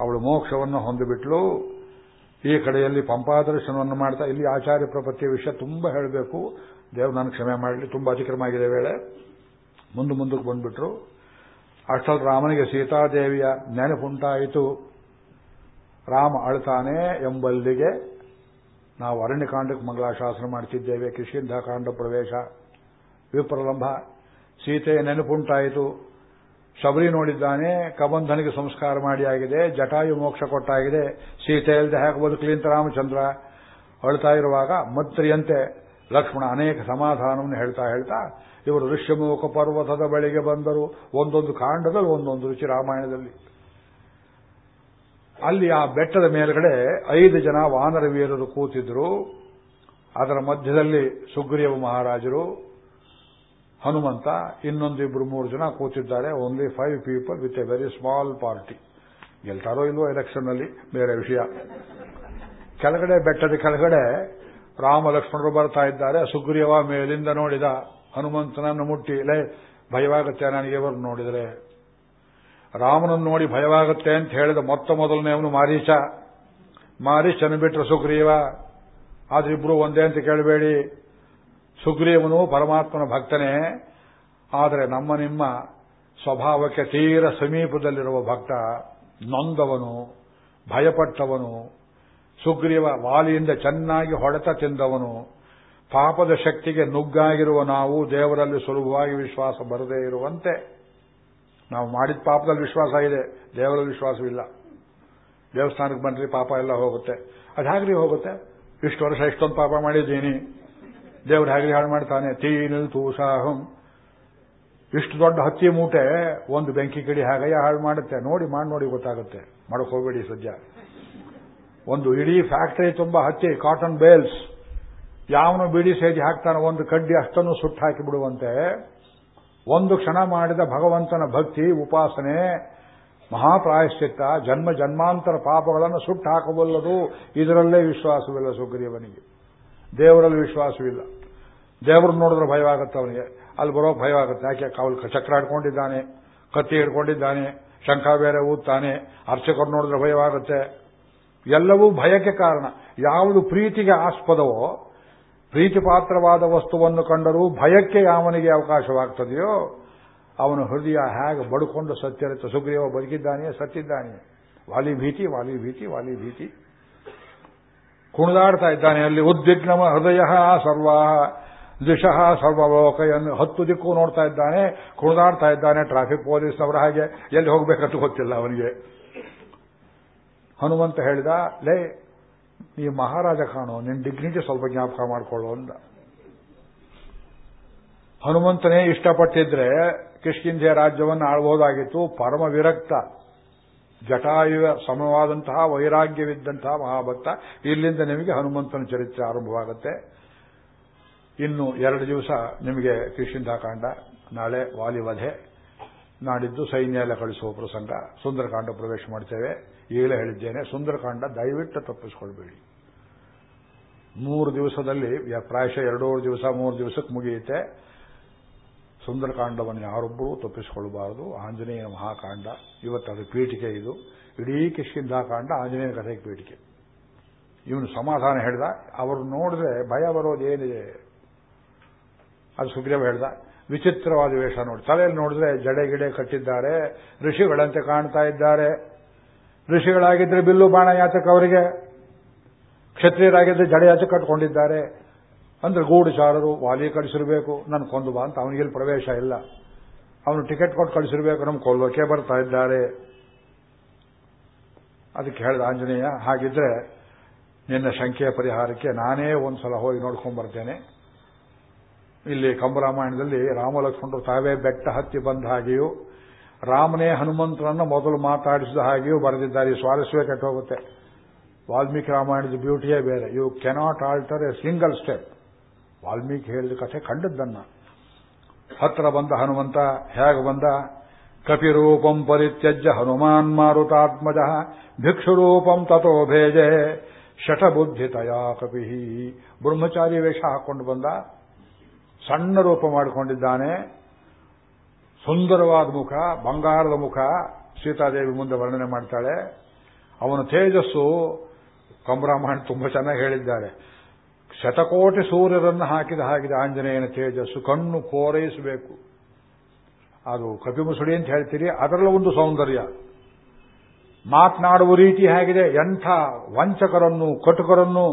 ಅವಳು ಮೋಕ್ಷವನ್ನು ಹೊಂದಿಬಿಟ್ಲು. ಈ ಕಡೆಯಲ್ಲಿ ಪಂಪಾದರ್ಶನವನ್ನು ಮಾಡ್ತಾ, ಇಲ್ಲಿ ಆಚಾರ್ಯ ಪ್ರಪತ್ತಿಯ ವಿಷಯ ತುಂಬಾ ಹೇಳಬೇಕು. ದೇವ್ ನನ್ನ ಕ್ಷಮೆ ಮಾಡಲಿ, ತುಂಬಾ ಅತಿಕ್ರಮ ಆಗಿದೆ ವೇಳೆ. ಮುಂದೆ ಮುಂದಕ್ಕೆ ಬಂದ್ಬಿಟ್ರು. ಅಷ್ಟಲ್ ರಾಮನಿಗೆ ಸೀತಾದೇವಿಯ ನೆನಪುಂಟಾಯಿತು ರಾಮ ಅಳ್ತಾನೆ ಎಂಬಲ್ಲಿಗೆ ನಾವು ಅರಣ್ಯಕಾಂಡಕ್ಕೆ ಮಂಗಳಾಶಾಸನ ಮಾಡ್ತಿದ್ದೇವೆ. ಕಾಂಡ ಪ್ರವೇಶ ವಿಪ್ರಲಂಭ ಸೀತೆಯ ನೆನಪುಂಟಾಯಿತು ಶಬರಿ ನೋಡಿದ್ದಾನೆ, ಕಬಂಧನಿಗೆ ಸಂಸ್ಕಾರ ಮಾಡಿ ಆಗಿದೆ, ಜಟಾಯು ಮೋಕ್ಷ ಕೊಟ್ಟಾಗಿದೆ. ಸೀತೆ ಇಲ್ಲದೆ ಹೇಗೆ ಬದುಕಲಿ ರಾಮಚಂದ್ರ ಅಳ್ತಾ ಇರುವಾಗ, ಮಂತ್ರಿಯಂತೆ ಲಕ್ಷ್ಮಣ ಅನೇಕ ಸಮಾಧಾನವನ್ನು ಹೇಳ್ತಾ ಹೇಳ್ತಾ ಇವರು ಋಷ್ಯಮುಖ ಪರ್ವತದ ಬಳಿಗೆ ಬಂದರು. ಒಂದೊಂದು ಕಾಂಡದಲ್ಲಿ ಒಂದೊಂದು ರುಚಿ ರಾಮಾಯಣದಲ್ಲಿ. ಅಲ್ಲಿ ಆ ಬೆಟ್ಟದ ಮೇಲ್ಗಡೆ ಐದು ಜನ ವಾನರ ವೀರರು ಕೂತಿದ್ರು. ಅದರ ಮಧ್ಯದಲ್ಲಿ ಸುಗ್ರೀವ ಮಹಾರಾಜರು, ಹನುಮಂತ ಇನ್ನೊಂದಿಬ್ರು ಮೂರು ಜನ ಕೂತಿದ್ದಾರೆ. Only five people with a very small party ಗೆಲ್ತಾರೋ ಇಲ್ವೋ ಎಲೆಕ್ಷನ್ ಅಲ್ಲಿ ಬೇರೆ ವಿಷಯ. ಕೆಳಗಡೆ, ಬೆಟ್ಟದ ಕೆಳಗಡೆ ರಾಮ ಲಕ್ಷ್ಮಣರು ಬರ್ತಾ ಇದ್ದಾರೆ. ಸುಗ್ರೀವ ಮೇಲಿಂದ ನೋಡಿದ ಹನುಮಂತನನ್ನು ಮುಟ್ಟಿ, ಲೇ, ಭಯವಾಗುತ್ತೆ ನನಗೆ ಇವರು ನೋಡಿದರೆ. ರಾಮನನ್ನು ನೋಡಿ ಭಯವಾಗುತ್ತೆ ಅಂತ ಹೇಳಿದ ಮೊತ್ತ ಮೊದಲನೇವನು ಮಾರೀಚ ಮಾರೀಚನ ಬಿಟ್ಟರೆ ಸುಗ್ರೀವ. ಆದ್ರೆ ಇಬ್ರು ಒಂದೇ ಅಂತ ಕೇಳಬೇಡಿ. ಸುಗ್ರೀವನು ಪರಮಾತ್ಮನ ಭಕ್ತನೇ. ಆದರೆ ನಮ್ಮ ನಿಮ್ಮ ಸ್ವಭಾವಕ್ಕೆ ತೀರ ಸಮೀಪದಲ್ಲಿರುವ ಭಕ್ತ, ನೊಂದವನು, ಭಯಪಟ್ಟವನು. ಸುಗ್ರೀವ ವಾಲಿಯಿಂದ ಚೆನ್ನಾಗಿ ಹೊಡೆತ ತಿಂದವನು. ಪಾಪದ ಶಕ್ತಿಗೆ ನುಗ್ಗಾಗಿರುವ ನಾವು ದೇವರಲ್ಲಿ ಸುಲಭವಾಗಿ ವಿಶ್ವಾಸ ಬರದೇ ಇರುವಂತೆ. ನಾವು ಮಾಡಿದ ಪಾಪದಲ್ಲಿ ವಿಶ್ವಾಸ ಇದೆ, ದೇವರಲ್ಲಿ ವಿಶ್ವಾಸವಿಲ್ಲ. ದೇವಸ್ಥಾನಕ್ಕೆ ಬಂದ್ರಿ ಪಾಪ ಎಲ್ಲ ಹೋಗುತ್ತೆ. ಅದು ಹಾಗ್ರಿ ಹೋಗುತ್ತೆ. ಇಷ್ಟು ವರ್ಷ ಇಷ್ಟೊಂದು ಪಾಪ ಮಾಡಿದ್ದೀನಿ. ದೇವ್ರು ಹಾಗೆ ಹಾಳು ಮಾಡ್ತಾನೆ. ತೀನಿಲ್ ತೂಸಾಹಂ ಇಷ್ಟು ದೊಡ್ಡ ಹತ್ತಿ ಮೂಟೆ ಒಂದು ಬೆಂಕಿ ಕಿಡಿ ಹಾಗಯ್ಯ ಹಾಳು ಮಾಡುತ್ತೆ. ನೋಡಿ, ಮಾಡಿ ನೋಡಿ ಗೊತ್ತಾಗುತ್ತೆ. ಮಾಡಕ್ ಹೋಗಬೇಡಿ ಸದ್ಯ. ಒಂದು ಇಡೀ ಫ್ಯಾಕ್ಟರಿ ತುಂಬಾ ಹತ್ತಿ ಕಾಟನ್ ಬೇಲ್ಸ್ ಯಾವನು ಬಿಡಿ ಸೇದಿ ಹಾಕ್ತಾನೆ, ಒಂದು ಕಡ್ಡಿ ಅಷ್ಟನ್ನು ಸುಟ್ಟು ಹಾಕಿ ಬಿಡುವಂತೆ, ಒಂದು ಕ್ಷಣ ಮಾಡಿದ ಭಗವಂತನ ಭಕ್ತಿ, ಉಪಾಸನೆ, ಮಹಾಪ್ರಾಯಶ್ಚಿತ್ತ, ಜನ್ಮ ಜನ್ಮಾಂತರ ಪಾಪಗಳನ್ನು ಸುಟ್ಟು ಹಾಕಬಲ್ಲದು. ಇದರಲ್ಲೇ ವಿಶ್ವಾಸವಿಲ್ಲ ಸುಗ್ರೀವನಿಗೆ. ದೇವರಲ್ಲಿ ವಿಶ್ವಾಸವಿಲ್ಲ. ದೇವರು ನೋಡಿದ್ರೆ ಭಯವಾಗುತ್ತೆ ಅವನಿಗೆ. ಅಲ್ಲಿ ಬರೋ ಭಯವಾಗುತ್ತೆ ಯಾಕೆ? ಅವಳು ಚಕ್ರ ಹಿಡ್ಕೊಂಡಿದ್ದಾನೆ ಕತ್ತಿ ಹಿಡ್ಕೊಂಡಿದ್ದಾನೆ, ಶಂಖ ಬೇರೆ ಊದ್ತಾನೆ, ಅರ್ಚಕರು ನೋಡಿದ್ರೆ ಭಯವಾಗುತ್ತೆ. ಎಲ್ಲವೂ ಭಯಕ್ಕೆ ಕಾರಣ. ಯಾವುದು ಪ್ರೀತಿಗೆ ಆಸ್ಪದವೋ ಪ್ರೀತಿಪಾತ್ರವಾದ ವಸ್ತುವನ್ನು ಕಂಡರೂ ಭಯಕ್ಕೆ ಯಾವನಿಗೆ ಅವಕಾಶವಾಗ್ತದೆಯೋ, ಅವನ ಹೃದಯ ಹೇಗೆ ಬಡ್ಕೊಂಡು ಸತ್ಯರಿತ ಸುಗ್ರೀವ ಬದುಕಿದ್ದಾನೆ ಸತ್ತಿದ್ದಾನೆ ವಾಲಿ ಭೀತಿ ವಾಲಿ ಭೀತಿ ವಾಲಿ ಭೀತಿ. ಕುಣಿದಾಡ್ತಾ ಇದ್ದಾನೆ ಅಲ್ಲಿ ಉದ್ವಿಗ್ನ ಹೃದಯ ಸರ್ವ ದಿಶಃ ಸರ್ವಲೋಕಯನ್ನು ಹತ್ತು ದಿಕ್ಕು ನೋಡ್ತಾ ಇದ್ದಾನೆ, ಕುಣಿದಾಡ್ತಾ ಇದ್ದಾನೆ, ಟ್ರಾಫಿಕ್ ಪೊಲೀಸ್ನವರ ಹಾಗೆ ಎಲ್ಲಿ ಹೋಗ್ಬೇಕಂತ ಗೊತ್ತಿಲ್ಲ ಅವನಿಗೆ. ಹನುಮಂತ ಹೇಳಿದ, ಲೇ ನೀ ಮಹಾರಾಜ ಕಾಣೋ ನಿನ್ನ ಡಿಗ್ನಿಟಿ ಸ್ವಲ್ಪ ಜ್ಞಾಪಕ ಮಾಡ್ಕೊಳ್ಳೋ ಅಂತ. ಹನುಮಂತನೇ ಇಷ್ಟಪಟ್ಟಿದ್ರೆ ಕಿಷ್ಕಿಂಧೆ ರಾಜ್ಯವನ್ನು ಆಳ್ಬಹುದಾಗಿತ್ತು ಪರಮ ವಿರಕ್ತ, ಜಟಾಯುವ, ಸಮವಾದಂತಹ, ವೈರಾಗ್ಯವಿದ್ದಂತಹ ಮಹಾಭಕ್ತ. ಇಲ್ಲಿಂದ ನಿಮಗೆ ಹನುಮಂತನ ಚರಿತ್ರೆ ಆರಂಭವಾಗುತ್ತೆ. ಇನ್ನು ಎರಡು ದಿವಸ ನಿಮಗೆ ಕಿಷ್ಕಿಂಧಾಕಾಂಡ ನಾಳೆ ವಾಲಿವಧೆ ನಾಡಿದ್ದು ಸೈನ್ಯ ಎಲ್ಲ ಕಳಿಸುವ ಪ್ರಸಂಗ, ಸುಂದರಕಾಂಡ ಪ್ರವೇಶ ಮಾಡ್ತೇವೆ. ಈಗಲೇ ಹೇಳಿದ್ದೇನೆ, ಸುಂದರಕಾಂಡ ದಯವಿಟ್ಟು ತಪ್ಪಿಸ್ಕೊಳ್ಬೇಡಿ. ಮೂರು ದಿವಸದಲ್ಲಿ ಪ್ರಾಯಶಃ ಎರಡೂರು ದಿವಸ, ಮೂರು ದಿವಸಕ್ಕೆ ಮುಗಿಯುತ್ತೆ. ಸುಂದರಕಾಂಡವನ್ನು ಯಾರೊಬ್ಬರೂ ತಪ್ಪಿಸಿಕೊಳ್ಳಬಾರದು ಆಂಜನೇಯ ಮಹಾಕಾಂಡ, ಇವತ್ತು ಅದು ಪೀಠಿಕೆ ಇದು. ಇಡೀ ಕಿಷ್ಕಿಂಧಾಕಾಂಡ ಆಂಜನೇಯ ಕಥೆಗೆ ಪೀಠಿಕೆ. ಇವನು ಸಮಾಧಾನ ಹೇಳ್ದ. ಅವರು ನೋಡಿದ್ರೆ ಭಯ ಬರೋದೇನಿದೆ ಅದು ಸುಗ್ರೀವ ಹೇಳ್ದ. ವಿಚಿತ್ರವಾದ ವೇಷ ನೋಡಿ. ತಲೆಯಲ್ಲಿ ನೋಡಿದ್ರೆ ಜಡೆ ಗಿಡೆ ಕಟ್ಟಿದ್ದಾರೆ, ಋಷಿಗಳಂತೆ ಕಾಣ್ತಾ ಇದ್ದಾರೆ. ಋಷಿಗಳಾಗಿದ್ರೆ ಬಿಲ್ಲು ಬಾಣ ಯಾತಕ ಅವರಿಗೆ ಕ್ಷತ್ರಿಯರಾಗಿದ್ದರೆ ಜಡೆಯಾಚ ಕಟ್ಕೊಂಡಿದ್ದಾರೆ. ಅಂದ್ರೆ ಗೂಢಚಾರರು ವಾಲಿ ಕಳಿಸಿರಬೇಕು ನನ್ನ ಕೊಂದು ಬಾ ಅಂತ ಅವನಿಗೆ ಪ್ರವೇಶ ಇಲ್ಲ. ಅವನು ಟಿಕೆಟ್ ಕೊಟ್ಟು ಕಳಿಸಿರ್ಬೇಕು, ನಮ್ಮ ಕೊಲ್ಲೋಕೆ ಬರ್ತಾ ಇದ್ದಾರೆ. ಅದಕ್ಕೆ ಹೇಳಿದ ಆಂಜನೇಯ, ಹಾಗಿದ್ರೆ ನಿನ್ನ ಶಂಕೆಯ ಪರಿಹಾರಕ್ಕೆ ನಾನೇ ಒಂದ್ಸಲ ಹೋಗಿ ನೋಡ್ಕೊಂಡ್ ಬರ್ತೇನೆ. ಇಲ್ಲಿ ಕಂಬರಾಮಾಯಣದಲ್ಲಿ ರಾಮಲಕ್ಷ್ಮಣರು ತಾವೇ ಬೆಟ್ಟ ಹತ್ತಿ ಬಂದ ಹಾಗೆಯೂ ರಾಮನೇ ಹನುಮಂತರನ್ನ ಮೊದಲು ಮಾತಾಡಿಸಿದ ಹಾಗೆಯೂ ಬರೆದಿದ್ದಾರೆ. ಈ ಸ್ವಾರಸ್ಯವೇ ಕೆಟ್ಟೋಗುತ್ತೆ. ವಾಲ್ಮೀಕಿ ರಾಮಾಯಣದ ಬ್ಯೂಟಿಯೇ ಬೇರೆ. You cannot alter a single step Valmiki ಹೇಳಿದ ಕಥೆ ಕಂಡದ್ದನ್ನ. ಹತ್ರ ಬಂದ ಹನುಮಂತ, ಹೇಗೆ ಬಂದ? ಕಪಿರೂಪಂ ಪರಿತ್ಯಜ್ಯ ಹನುಮಾನ್ ಮಾರುತಾತ್ಮಜ, ಭಿಕ್ಷುರೂಪಂ ತಥೋ ಭೇಜೆ ಶಠಬುದ್ಧಿತಯಾ ಕಪಿ. ಬ್ರಹ್ಮಚಾರಿ ವೇಷ ಹಾಕೊಂಡು ಬಂದ. ಸಣ್ಣ ರೂಪ ಮಾಡಿಕೊಂಡಿದ್ದಾನೆ. ಸುಂದರವಾದ ಮುಖ, ಬಂಗಾರದ ಮುಖ, ಸೀತಾದೇವಿ ಮುಂದೆ ವರ್ಣನೆ ಮಾಡ್ತಾಳೆ. ಅವನ ತೇಜಸ್ಸು, ಕಂಬರಾಮಾಯಣ ತುಂಬಾ ಚೆನ್ನಾಗಿ ಹೇಳಿದ್ದಾರೆ. ಶತಕೋಟಿ ಸೂರ್ಯರನ್ನು ಹಾಕಿದ ಹಾಕಿದ ಆಂಜನೇಯನ ತೇಜಸ್ಸು, ಕಣ್ಣು ಕೋರೈಸಬೇಕು. ಅದು ಕಪಿಮುಸುಡಿ ಅಂತ ಹೇಳ್ತೀರಿ, ಅದರಲ್ಲ ಒಂದು ಸೌಂದರ್ಯ. ಮಾತನಾಡುವ ರೀತಿ ಹೇಗಿದೆ, ಎಂಥ ವಂಚಕರನ್ನು, ಕಟುಕರನ್ನು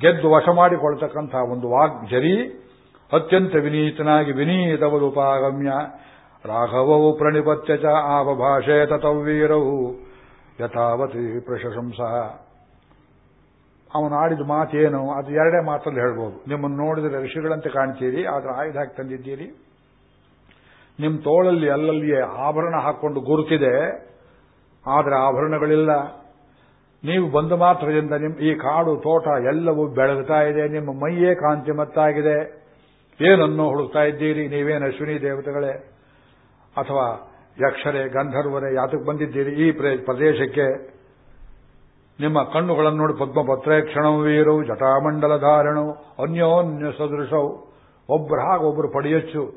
ಗೆದ್ದು ವಶ ಮಾಡಿಕೊಳ್ತಕ್ಕಂಥ ಒಂದು ವಾಗ್ಜರಿ, ಅತ್ಯಂತ ವಿನೀತನಾಗಿ ವಿನೀತವದುಪಾಗಮ್ಯ ರಾಘವವು ಪ್ರಣಿಪತ್ಯ ಚ ಆವಭಾಷೆ ತತವೀರೌ ಯಥಾವತಿ ಪ್ರಶಂಸ ಅವನು ಆಡಿದ ಮಾತೇನು? ಅದು ಎರಡೇ ಮಾತಲ್ಲಿ ಹೇಳ್ಬೋದು. ನಿಮ್ಮನ್ನು ನೋಡಿದರೆ ಋಷಿಗಳಂತೆ ಕಾಣ್ತೀರಿ, ಆದರೆ ಆಯುಧ ಹಾಕಿ ತಂದಿದ್ದೀರಿ. ನಿಮ್ಮ ತೋಳಲ್ಲಿ ಅಲ್ಲಲ್ಲಿಯೇ ಆಭರಣ ಹಾಕ್ಕೊಂಡು ಗುರುತಿದೆ, ಆದರೆ ಆಭರಣಗಳಿಲ್ಲ. ನೀವು ಬಂದ ಮಾತ್ರದಿಂದ ನಿಮ್ಮ ಈ ಕಾಡು, ತೋಟ ಎಲ್ಲವೂ ಬೆಳಗ್ತಾ ಇದೆ, ನಿಮ್ಮ ಮೈಯೇ ಕಾಂತಿಮತ್ತಾಗಿದೆ. ಏನನ್ನೋ ಹುಡುಕ್ತಾ ಇದ್ದೀರಿ? ನೀವೇನು ಅಶ್ವಿನಿ ದೇವತೆಗಳೇ? ಅಥವಾ ಯಕ್ಷರೇ, ಗಂಧರ್ವರೇ, ಯಾತಕ್ಕೆ ಬಂದಿದ್ದೀರಿ ಈ ಪ್ರದೇಶಕ್ಕೆ, ನಿಮ್ಮ ಕಣ್ಣುಗಳನ್ನು ನೋಡಿ ಪದ್ಮಪತ್ರೇಕ್ಷಣವು ವೀರು ಜಟಾಮಂಡಲ ಧಾರಣವು, ಅನ್ಯೋನ್ಯ ಸದೃಶವು. ಒಬ್ಬರು ಹಾಗೆ ಒಬ್ಬರು ಪಡಿಯಚ್ಚು.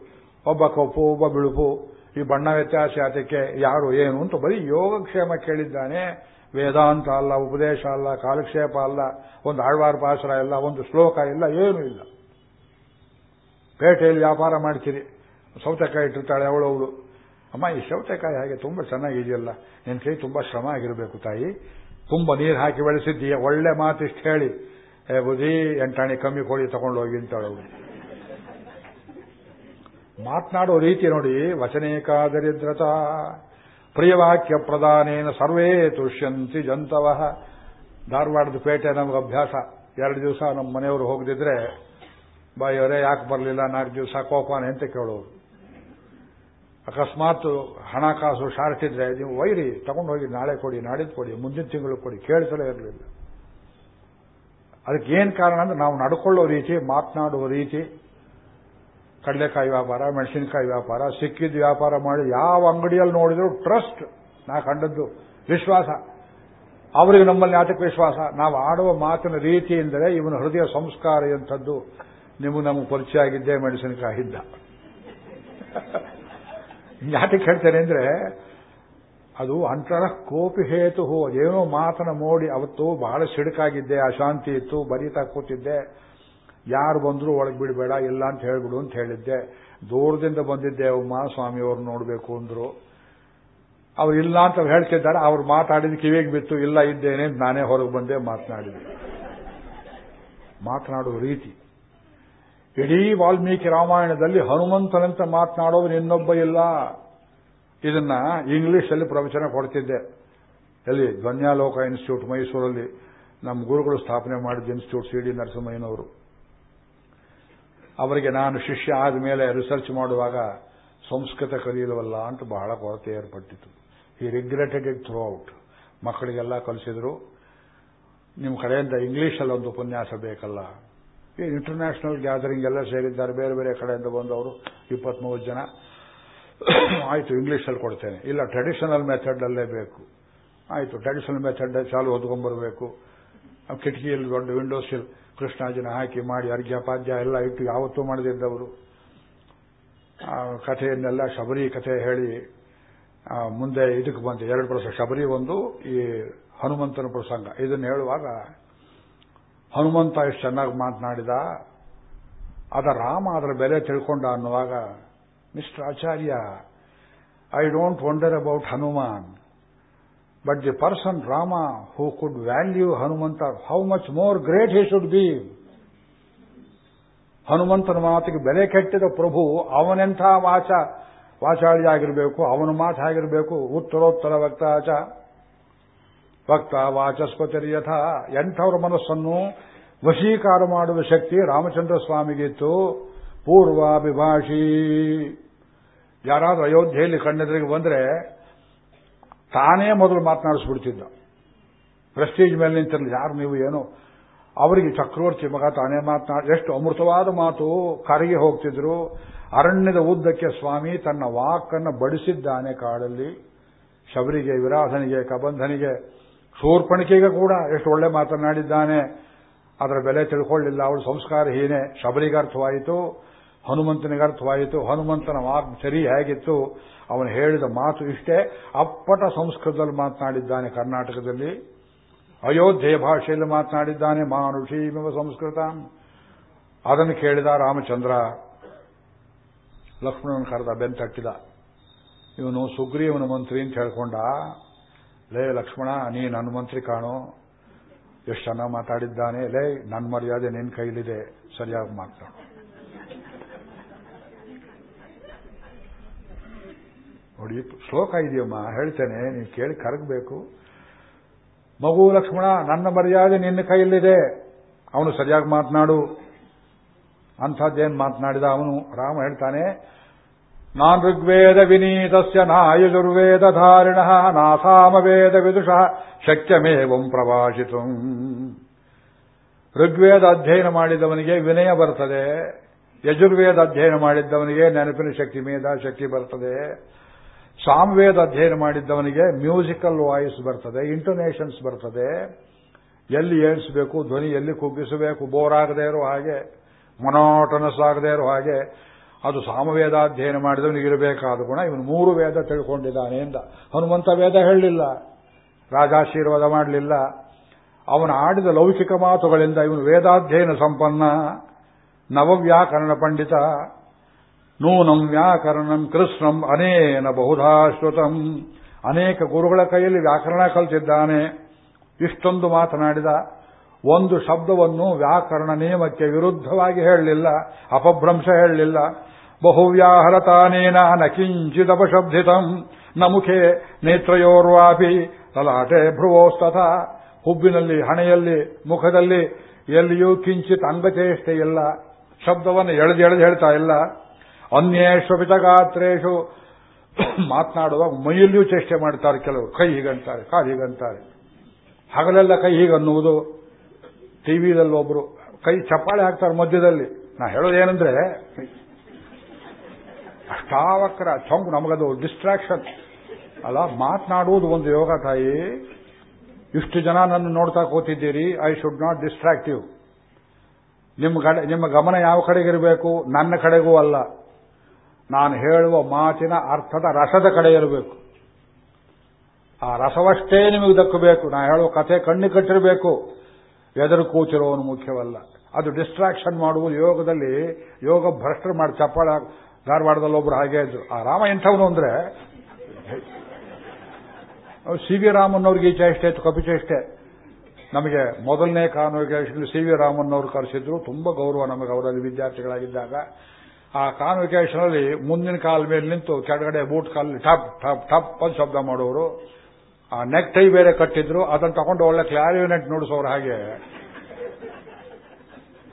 ಒಬ್ಬ ಕಪ್ಪು, ಒಬ್ಬ ಬಿಳುಪು. ಈ ಬಣ್ಣ ವ್ಯತ್ಯಾಸ ಯಾತಕ್ಕೆ, ಯಾರು, ಏನು ಅಂತ ಬರೀ ಯೋಗಕ್ಷೇಮ ಕೇಳಿದ್ದಾನೆ. ವೇದಾಂತ ಅಲ್ಲ, ಉಪದೇಶ ಅಲ್ಲ, ಕಾಲಕ್ಷೇಪ ಅಲ್ಲ, ಒಂದು ಆಳ್ವಾರ ಪಾಸರ ಇಲ್ಲ, ಒಂದು ಶ್ಲೋಕ ಇಲ್ಲ, ಏನೂ ಇಲ್ಲ. ಪೇಟೆಯಲ್ಲಿ ವ್ಯಾಪಾರ ಮಾಡ್ತೀರಿ. ಸೌತೆಕಾಯಿ ಇಟ್ಟಿರ್ತಾಳೆ ಅವಳವಳು. ಅಮ್ಮ, ಈ ಸೌತೆಕಾಯಿ ಹಾಗೆ ತುಂಬಾ ಚೆನ್ನಾಗಿದೆಯಲ್ಲ, ನಿನ್ ಕೈ ತುಂಬಾ ಶ್ರಮ ಆಗಿರಬೇಕು ತಾಯಿ. ತುಂಬಾ ನೀರು ಹಾಕಿ ಬೆಳೆಸಿದ್ದೀಯ, ಒಳ್ಳೆ ಮಾತಿಷ್ಟು ಹೇಳಿ. ಏ, ಬುದ್ಧಿ ಎಂಟಾಣಿ ಕಮ್ಮಿ ಕೋಳಿ ತಗೊಂಡು ಹೋಗಿ ಅಂತವಳು. ಮಾತನಾಡೋ ರೀತಿ ನೋಡಿ ವಚನೇಕಾದರಿದ್ರತ ಪ್ರಿಯವಾಕ್ಯ ಪ್ರಧಾನೇನ ಸರ್ವೇ ತುಷ್ಯಂತಿ ಜಂತವ. ಧಾರವಾಡದ ಪೇಟೆ ನಮ್ಗೆ ಅಭ್ಯಾಸ. ಎರಡು ದಿವಸ ನಮ್ಮ ಮನೆಯವರು ಹೋಗದಿದ್ರೆ ಬಾಯಿಯವರೇ ಯಾಕೆ ಬರಲಿಲ್ಲ, ನಾಲ್ಕು ದಿವಸ ಕೋಪಾನೆ ಅಂತ ಕೇಳೋರು. ಅಕಸ್ಮಾತ್ ಹಣಕಾಸು ಶಾರ್ಟ್ ಇದ್ರೆ ನೀವು ವೈರಿ ತಗೊಂಡು ಹೋಗಿ ನಾಳೆ ಕೊಡಿ, ನಾಡಿದ್ದು ಕೊಡಿ, ಮುಂದಿನ ತಿಂಗಳು ಕೊಡಿ, ಕೇಳಿಸಲೇ ಇರಲಿಲ್ಲ. ಅದಕ್ಕೆ ಏನ್ ಕಾರಣ ಅಂದ್ರೆ ನಾವು ನಡ್ಕೊಳ್ಳೋ ರೀತಿ, ಮಾತನಾಡುವ ರೀತಿ, ಕಡಲೆಕಾಯಿ ವ್ಯಾಪಾರ, ಮೆಣಸಿನಕಾಯಿ ವ್ಯಾಪಾರ ಸಿಕ್ಕಿದ ವ್ಯಾಪಾರ ಮಾಡಿ ಯಾವ ಅಂಗಡಿಯಲ್ಲಿ ನೋಡಿದ್ರು ಟ್ರಸ್ಟ್, ನಾ ಕಂಡದ್ದು ವಿಶ್ವಾಸ. ಅವರಿಗೆ ನಮ್ಮಲ್ಲಿ ಆತಕ್ಕೆ ವಿಶ್ವಾಸ. ನಾವು ಆಡುವ ಮಾತಿನ ರೀತಿ ಎಂದರೆ ಇವನ ಹೃದಯ ಸಂಸ್ಕಾರ ಎಂಥದ್ದು. ನಿಮಗೆ ನಮಗೆ ಪರಿಚಯ ಆಗಿದ್ದೇ ಮೆಣಸಿನಕಾಯಿ ಇದ್ದ. ಯಾತಕ್ಕೆ ಹೇಳ್ತೇನೆ ಅಂದ್ರೆ ಅದು ಅಂತರ ಕೋಪಿ ಹೇತು ಏನೋ ಮಾತನ ನೋಡಿ ಅವತ್ತು ಬಹಳ ಸಿಡುಕಾಗಿದ್ದೆ, ಅಶಾಂತಿ ಇತ್ತು, ಬರೀತಾ ಕೂತಿದ್ದೆ. ಯಾರು ಬಂದರೂ ಒಳಗೆ ಬಿಡಬೇಡ, ಇಲ್ಲ ಅಂತ ಹೇಳ್ಬಿಡು ಅಂತ ಹೇಳಿದ್ದೆ. ದೂರದಿಂದ ಬಂದಿದ್ದೆ ಉಮ್ಮ ಸ್ವಾಮಿಯವ್ರು ನೋಡಬೇಕು ಅಂದ್ರು. ಅವ್ರು ಇಲ್ಲ ಅಂತ ಹೇಳ್ತಿದ್ದಾರೆ, ಅವ್ರು ಮಾತಾಡಿದ ಕಿವಿಗೆ ಬಿತ್ತು, ಇಲ್ಲ ಇದ್ದೇನೆ ನಾನೇ ಹೊರಗೆ ಬಂದೆ ಮಾತನಾಡಿದೆ. ಮಾತನಾಡುವ ರೀತಿ. ಇಡೀ ವಾಲ್ಮೀಕಿ ರಾಮಾಯಣದಲ್ಲಿ ಹನುಮಂತನಂತ ಮಾತನಾಡೋದು ಇನ್ನೊಬ್ಬ ಇಲ್ಲ. ಇದನ್ನ ಇಂಗ್ಲಿಷ್ ಅಲ್ಲಿ ಪ್ರವಚನ ಕೊಡ್ತಿದ್ದೆ. ಎಲ್ಲಿ? ಧ್ವನ್ಯಾಲೋಕ ಇನ್ಸ್ಟಿಟ್ಯೂಟ್ ಮೈಸೂರಲ್ಲಿ. ನಮ್ಮ ಗುರುಗಳು ಸ್ಥಾಪನೆ ಮಾಡಿದ ಇನ್ಸ್ಟಿಟ್ಯೂಟ್ ಸಿ ಡಿ ನರಸಿಂಹಯ್ಯನವರು. ಅವರಿಗೆ ನಾನು ಶಿಷ್ಯ ಆದ ಮೇಲೆ ರಿಸರ್ಚ್ ಮಾಡುವಾಗ ಸಂಸ್ಕೃತ ಕಲಿಯಲ್ವಲ್ಲ ಅಂತ ಬಹಳ ಕೊರತೆ ಏರ್ಪಟ್ಟಿತ್ತು. ಈ ರಿಗ್ರೆಟೆಡ್ ಇಟ್ ಥ್ರೂ ಔಟ್ ಮಕ್ಕಳಿಗೆಲ್ಲ ಕಲಿಸಿದ್ರು. ನಿಮ್ಮ ಕಡೆಯಿಂದ ಇಂಗ್ಲಿಷಲ್ಲಿ ಒಂದು ಉಪನ್ಯಾಸ ಬೇಕಲ್ಲ? ಈ ಇಂಟರ್ನ್ಯಾಷನಲ್ ಗ್ಯಾದರಿಂಗ್ ಎಲ್ಲ ಸೇರಿದ್ದಾರೆ. ಬೇರೆ ಬೇರೆ ಕಡೆಯಿಂದ ಬಂದವರು ಇಪ್ಪತ್ಮೂರು ಜನ. ಆಯಿತು ಇಂಗ್ಲೀಷಲ್ಲಿ ಕೊಡ್ತೇನೆ. ಇಲ್ಲ ಟ್ರೆಡಿಷನಲ್ ಮೆಥಡಲ್ಲೇ ಬೇಕು. ಆಯಿತು ಟ್ರೆಡಿಷನಲ್ ಮೆಥಡ್ ಚಾಲು ಹೊದ್ಕೊಂಡ್ಬರಬೇಕು ಕಿಟಕಿಯಲ್ಲಿ ದೊಡ್ಡ ವಿಂಡೋಸ್ ಕೃಷ್ಣಾಜಿನ ಹಾಕಿ ಮಾಡಿ ಅರ್ಘ್ಯ ಪಾದ್ಯ ಎಲ್ಲ ಇಟ್ಟು ಯಾವತ್ತೂ ಮಾಡದಿದ್ದವರು. ಕಥೆಯನ್ನೆಲ್ಲ ಶಬರಿ ಕಥೆ ಹೇಳಿ ಮುಂದೆ ಇದಕ್ಕೆ ಬಂತು ಎರಡು ಪ್ರಸಂಗ. ಶಬರಿ ಒಂದು ಈ ಹನುಮಂತನ ಪ್ರಸಂಗ. ಇದನ್ನು ಹೇಳುವಾಗ ಹನುಮಂತ ಎಷ್ಟು ಚೆನ್ನಾಗಿ ಮಾತನಾಡಿದ? ಅದ ರಾಮ ಅದರ ಬೆಲೆ ತಿಳ್ಕೊಂಡ ಅನ್ನುವಾಗ, mister Acharya I don't wonder about Hanuman but the person Rama who could value Hanumantha how much more great he should be ಹನುಮಂತನ ಮಾತಿಗೆ ಬೆಲೆ ಕೆಟ್ಟಿದ ಪ್ರಭು ಅವನೆಂಥ ವಾಚ ವಾಚಾಳಿ ಆಗಿರಬೇಕು ಅವನ ಮಾತು ಆಗಿರಬೇಕು, ಉತ್ತರೋತ್ತರ ವಕ್ತಾಚ ವಕ್ತ ವಾಚಸ್ಪತಿರ್ಯಥ ಎಂಥವರ ಮನಸ್ಸನ್ನು ವಶೀಕಾರ ಮಾಡುವ ಶಕ್ತಿ ರಾಮಚಂದ್ರ ಸ್ವಾಮಿಗಿತ್ತು. ಪೂರ್ವಾಭಿಭಾಷಿ. ಯಾರಾದ್ರೂ ಅಯೋಧ್ಯೆಯಲ್ಲಿ ಕಣ್ಣೆದುರಿಗೆ ಬಂದ್ರೆ ತಾನೇ ಮೊದಲು ಮಾತನಾಡಿಸ್ಬಿಡ್ತಿದ್ದ. ಪ್ರೆಸ್ಟೀಜ್ ಮೇಲೆ ನಿಂತಿರಲಿ, ಯಾರು ನೀವು ಏನು? ಅವರಿಗೆ ಚಕ್ರವರ್ತಿ ಮಗ ತಾನೇ ಮಾತನಾಡಿ ಎಷ್ಟು ಅಮೃತವಾದ ಮಾತು. ಕರಗಿ ಹೋಗ್ತಿದ್ರು. ಅರಣ್ಯದ ಉದ್ದಕ್ಕೆ ಸ್ವಾಮಿ ತನ್ನ ವಾಕನ್ನು ಬಡಿಸಿದ್ದಾನೆ ಕಾಡಲ್ಲಿ. ಶಬರಿಗೆ, ವಿರಾಧನಿಗೆ, ಕಬಂಧನಿಗೆ. ಶೂರ್ಪಣಿಕೆಗೆ ಕೂಡ ಎಷ್ಟು ಒಳ್ಳೆ ಮಾತನಾಡಿದ್ದಾನೆ, ಅದರ ಬೆಲೆ ತಿಳ್ಕೊಳ್ಳಿಲ್ಲ. ಅವಳು ಸಂಸ್ಕಾರಹೀನೆ ಶಬರಿಗೆ ಅರ್ಥವಾಯಿತು, ಹನುಮಂತನಿಗೆ ಅರ್ಥವಾಯಿತು. ಹನುಮಂತನ ಸರಿ ಹೇಗಿತ್ತು, ಅವನು ಹೇಳಿದ ಮಾತು ಇಷ್ಟೇ. ಅಪ್ಪಟ ಸಂಸ್ಕೃತದಲ್ಲಿ ಮಾತನಾಡಿದ್ದಾನೆ ಕರ್ನಾಟಕದಲ್ಲಿ. ಅಯೋಧ್ಯೆಯ ಭಾಷೆಯಲ್ಲಿ ಮಾತನಾಡಿದ್ದಾನೆ, ಮಾನುಷೀಮಿವ ಸಂಸ್ಕೃತ. ಅದನ್ನು ಕೇಳಿದ ರಾಮಚಂದ್ರ, ಲಕ್ಷ್ಮಣನ ಕರೆದ ಬೆಂತಕ್ಕಿದ ಇವನು ಸುಗ್ರೀವನ ಮಂತ್ರಿ ಅಂತ ಹೇಳ್ಕೊಂಡ. ಲೇ ಲಕ್ಷ್ಮಣ, ನೀ ನನ್ನ ಮಂತ್ರಿ ಕಾಣೋ. ಎಷ್ಟು ಚೆನ್ನಾಗಿ ಮಾತಾಡಿದ್ದಾನೆ. ಲೇ ನನ್ನ ಮರ್ಯಾದೆ ನಿನ್ನ ಕೈಲಿದೆ. ಸರಿಯಾಗಿ ಮಾತಾಡು. ನೋಡಿ, ಶ್ಲೋಕ ಇದೆಯಮ್ಮ, ಹೇಳ್ತೇನೆ ನೀವು ಕೇಳಿ ಕರಗಬೇಕು. ಮಗು ಲಕ್ಷ್ಮಣ, ನನ್ನ ಮರ್ಯಾದೆ ನಿನ್ನ ಕೈಯಲ್ಲಿದೆ ಅವನು ಸರಿಯಾಗಿ ಮಾತನಾಡು. ಅಂಥದ್ದೇನು ಮಾತನಾಡಿದ ಅವನು? ರಾಮ ಹೇಳ್ತಾನೆ ನಾನ್ ಋಗ್ವೇದ ವಿನೀತಸ್ಯ ನಾಯುರ್ವೇದ ನಾ ಸಾಮವೇದ ವಿದುಷ ಶಕ್ಯಮೇವಂ ಪ್ರಭಾಷಿತು ಋಗ್ವೇದ ಅಧ್ಯಯನ ಮಾಡಿದವನಿಗೆ ವಿನಯ ಬರ್ತದೆ. ಯಜುರ್ವೇದ ಅಧ್ಯಯನ ಮಾಡಿದ್ದವನಿಗೆ ನೆನಪಿನ ಶಕ್ತಿ ಮೇಧ ಶಕ್ತಿ ಬರ್ತದೆ. ಸಾಮವೇದ ಅಧ್ಯಯನ ಮಾಡಿದ್ದವನಿಗೆ ಮ್ಯೂಸಿಕಲ್ ವಾಯ್ಸ್ ಬರ್ತದೆ, ಇಂಟೊನೇಷನ್ಸ್ ಬರ್ತದೆ. ಎಲ್ಲಿ ಏಳಿಸಬೇಕು, ಧ್ವನಿ ಎಲ್ಲಿ ಕುಗ್ಗಿಸಬೇಕು, ಬೋರ್ ಆಗದೇ ಇರೋ ಹಾಗೆ, ಮೊನೋಟನಸ್ ಆಗದೇ ಇರೋ ಹಾಗೆ ಅದು ಸಾಮವೇದ ಅಧ್ಯಯನ ಮಾಡಿದವನಿಗೆ ಇರಬೇಕಾದ ಗುಣ, ಇವನು ಮೂರು ವೇದ ತಿಳ್ಕೊಂಡಿದ್ದಾನೆ ಎಂದ. ಹನುಮಂತ ವೇದ ಹೇಳಲಿಲ್ಲ, ರಾಜಾಶೀರ್ವಾದ ಮಾಡಲಿಲ್ಲ. ಅವನ ಆಡಿದ ಲೌಕಿಕ ಮಾತುಗಳಿಂದ ಇವನು ವೇದಾಧ್ಯಯನ ಸಂಪನ್ನ. ನವವ್ಯಾಕರಣ ಪಂಡಿತ, ನೂನಂ ವ್ಯಾಕರಣಂ ಕೃಷ್ಣಂ ಅನೇನ ಬಹುಧಾಶ್ರುತಂ ಅನೇಕ ಗುರುಗಳ ಕೈಯಲ್ಲಿ ವ್ಯಾಕರಣ ಕಲಿತಿದ್ದಾನೆ. ಇಷ್ಟೊಂದು ಮಾತನಾಡಿದ, ಒಂದು ಶಬ್ದವನ್ನು ವ್ಯಾಕರಣ ನಿಯಮಕ್ಕೆ ವಿರುದ್ಧವಾಗಿ ಹೇಳಲಿಲ್ಲ, ಅಪಭ್ರಂಶ ಹೇಳಲಿಲ್ಲ. ಬಹುವ್ಯಾಹರತಾನೇನ ನ ಕಿಂಚಿದಪಶಬ್ದಿತಂ ನ ಮುಖೆ ನೇತ್ರಯೋರ್ವಾಪಿ ಲಲಾಟೆ ಭ್ರುವೋಸ್ತಥ ಹುಬ್ಬಿನಲ್ಲಿ ಹಣೆಯಲ್ಲಿ ಮುಖದಲ್ಲಿ ಎಲ್ಲಿಯೂ ಕಿಂಚಿತ್ ಅಂಗಚೇಷ್ಟೆ ಇಲ್ಲ। ಶಬ್ದವನ್ನು ಎಳೆದು ಎಳೆದು ಹೇಳ್ತಾ ಇಲ್ಲ। ಅನ್ಯೇಷು ಗಾತ್ರೇಶು ಮಾತನಾಡುವಾಗ ಮೈಯಲ್ಲಿಯೂ ಚೇಷ್ಟೆ ಮಾಡ್ತಾರೆ ಕೆಲವರು। ಕೈ ಹೀಗಂತಾರೆ, ಕಾಲು ಹೀಗಂತಾರೆ। ಹಗಲೆಲ್ಲ ಕೈ ಹೀಗನ್ನುವುದು। ಟಿವಿದಲ್ಲಿ ಒಬ್ರು ಕೈ ಚಪ್ಪಾಳೆ ಹಾಕ್ತಾರೆ ಮಧ್ಯದಲ್ಲಿ। ನಾ ಹೇಳೋದೇನೆಂದ್ರೆ ಅಷ್ಟಾವಕ್ರ ಚೊಂಕು ನಮಗದು ಡಿಸ್ಟ್ರಾಕ್ಷನ್ ಅಲ್ಲ ಮಾತನಾಡುವುದು ಒಂದು ಯೋಗ ತಾಯಿ. ಇಷ್ಟು ಜನ ನನ್ನ ನೋಡ್ತಾ ಕೂತಿದ್ದೀರಿ ಐ ಶುಡ್ ನಾಟ್ ಡಿಸ್ಟ್ರಾಕ್ಟಿವ್ ನಿಮ್ಮ ಕಡೆ, ನಿಮ್ಮ ಗಮನ ಯಾವ ಕಡೆಗಿರಬೇಕು ನನ್ನ ಕಡೆಗೂ ಅಲ್ಲ. ನಾನು ಹೇಳುವ ಮಾತಿನ ಅರ್ಥದ ರಸದ ಕಡೆ ಇರಬೇಕು. ಆ ರಸವಷ್ಟೇ ನಿಮಗೆ ದಕ್ಕಬೇಕು. ನಾನು ಹೇಳುವ ಕಥೆ ಕಣ್ಣು ಕಟ್ಟಿರಬೇಕು. ಎದುರು ಕೂತಿರೋನು ಮುಖ್ಯವಲ್ಲ. ಅದು ಡಿಸ್ಟ್ರಾಕ್ಷನ್ ಮಾಡುವುದು ಯೋಗದಲ್ಲಿ ಯೋಗ ಭ್ರಷ್ಟರು ಮಾಡಿ ಚಪ್ಪಾಳ ಧಾರವಾಡದಲ್ಲಿ ಒಬ್ರು ಹಾಗೆ ಇದ್ರು. ಆ ರಾಮ ಎಂಥವನು ಅಂದ್ರೆ ಸಿ ವಿ ರಾಮನ್ನವ್ರಿಗೆ ಈಚೆ ಚೇಷ್ಟೆ ಇತ್ತು ಕಪಿ ಚೇಷ್ಟೆ ನಮಗೆ ಮೊದಲನೇ ಕಾನ್ವಿಕೇಶನ್ ಸಿ ವಿ ರಾಮನ್ನವರು ಕರೆಸಿದ್ರು, ತುಂಬಾ ಗೌರವ ನಮಗೆ ಅವರಲ್ಲಿ ವಿದ್ಯಾರ್ಥಿಗಳಾಗಿದ್ದಾಗ. ಆ ಕಾನ್ವಿಕೇಶನ್ ಅಲ್ಲಿ ಮುಂದಿನ ಕಾಲ ಮೇಲೆ ನಿಂತು ಕೆಳಗಡೆ ಬೂಟ್ ಕಾಲಲ್ಲಿ ಟಪ್ ಟಪ್ ಟಪ್ ಅಂತ ಶಬ್ದ ಮಾಡೋರು. ಆ ನೆಕ್ ಟೈ ಬೇರೆ ಕಟ್ಟಿದ್ರು, ಅದನ್ನು ತಗೊಂಡು ಒಳ್ಳೆ ಕ್ಲಾರಿನೆಟ್ ನುಡಿಸೋರು ಹಾಗೆ.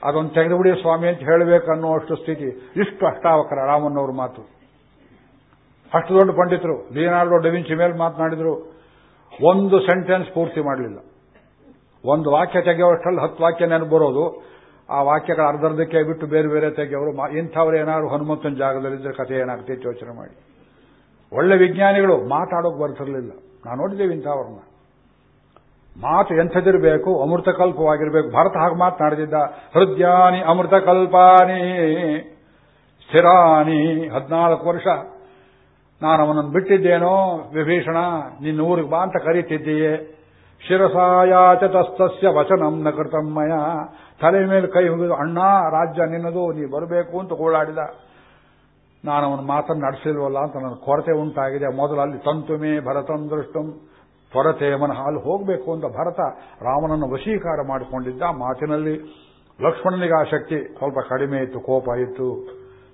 ಅದೊಂದು ತೆಗೆದುಬಿಡಿ ಸ್ವಾಮಿ ಅಂತ ಹೇಳಬೇಕು ಅನ್ನುವಷ್ಟು ಸ್ಥಿತಿ. ಇಷ್ಟು ಅಷ್ಟಾವಕರ ರಾಮನ್ನವ್ರ ಮಾತು. ಅಷ್ಟು ದೊಡ್ಡ ಪಂಡಿತರು, ಲಿಯನಾರ್ಡೋ ಡೆವಿನ್ಸಿ ಮೇಲೆ ಮಾತನಾಡಿದ್ರು, ಒಂದು ಸೆಂಟೆನ್ಸ್ ಪೂರ್ತಿ ಮಾಡಲಿಲ್ಲ. ಒಂದು ವಾಕ್ಯ ತೆಗೆಯುವಷ್ಟರಲ್ಲಿ ಹತ್ತು ವಾಕ್ಯ ನೆನಪು ಬರೋದು. ಆ ವಾಕ್ಯಗಳ ಅರ್ಧರ್ಧಕ್ಕೆ ಬಿಟ್ಟು ಬೇರೆ ಬೇರೆ ತೆಗೆಯವರು ಇಂಥವ್ರು ಏನಾದ್ರು ಹನುಮಂತನ ಜಾಗದಲ್ಲಿದ್ದರೆ ಕಥೆ ಏನಾಗ್ತಿತ್ತು ಯೋಚನೆ ಮಾಡಿ. ಒಳ್ಳೆ ವಿಜ್ಞಾನಿಗಳು ಮಾತಾಡೋಕೆ ಬರ್ತಿರಲಿಲ್ಲ. ನಾನು ನೋಡಿದ್ದೇವೆ ಇಂಥವ್ರನ್ನ. ಮಾತು ಎಂಥದಿರಬೇಕು ಅಮೃತಕಲ್ಪವಾಗಿರಬೇಕು ಭಾರತ ಹಾಗೆ ಮಾತನಾಡಿದ್ದ ಹೃದಯಾನಿ ಅಮೃತ ಕಲ್ಪಾನಿ, ಸ್ಥಿರಾನಿ ಹದಿನಾಲ್ಕು ವರ್ಷ. ನಾನು ಅವನನ್ನು ಬಿಟ್ಟಿದ್ದೇನೋ, ವಿಭೀಷಣ, ನಿನ್ನ ಊರಿಗೆ ಬಾ ಅಂತ ಕರೀತಿದ್ದೀಯೇ. ಶಿರಸಾಯಾಚತಸ್ತಸ್ಯ ವಚನಂ ನ ಕೃತಮ್ಮಯ ತಲೆ ಮೇಲೆ ಕೈ ಹೋಗಿದ್ದು ಅಣ್ಣ, ರಾಜ್ಯ ನಿನ್ನದು, ನೀ ಬರಬೇಕು ಅಂತ ಗೋಳಾಡಿದ. ನಾನು ಅವನ ಮಾತನ್ನು ನಡೆಸಿಲ್ವಲ್ಲ ಅಂತ ನನ್ನ ಕೊರತೆ ಉಂಟಾಗಿದೆ. ಮೊದಲು ಅಲ್ಲಿ ತಂತುಮೇ ಭರತಂ ದೃಷ್ಟಂ. ತ್ವರತೆ ಮನಃ ಅಲ್ಲಿ ಹೋಗಬೇಕು ಅಂತ ಭರತ ರಾಮನನ್ನು ವಶೀಕಾರ ಮಾಡಿಕೊಂಡಿದ್ದ ಮಾತಿನಲ್ಲಿ ಲಕ್ಷ್ಮಣನಿಗೆ ಆ ಶಕ್ತಿ ಸ್ವಲ್ಪ ಕಡಿಮೆ ಇತ್ತು, ಕೋಪ ಇತ್ತು.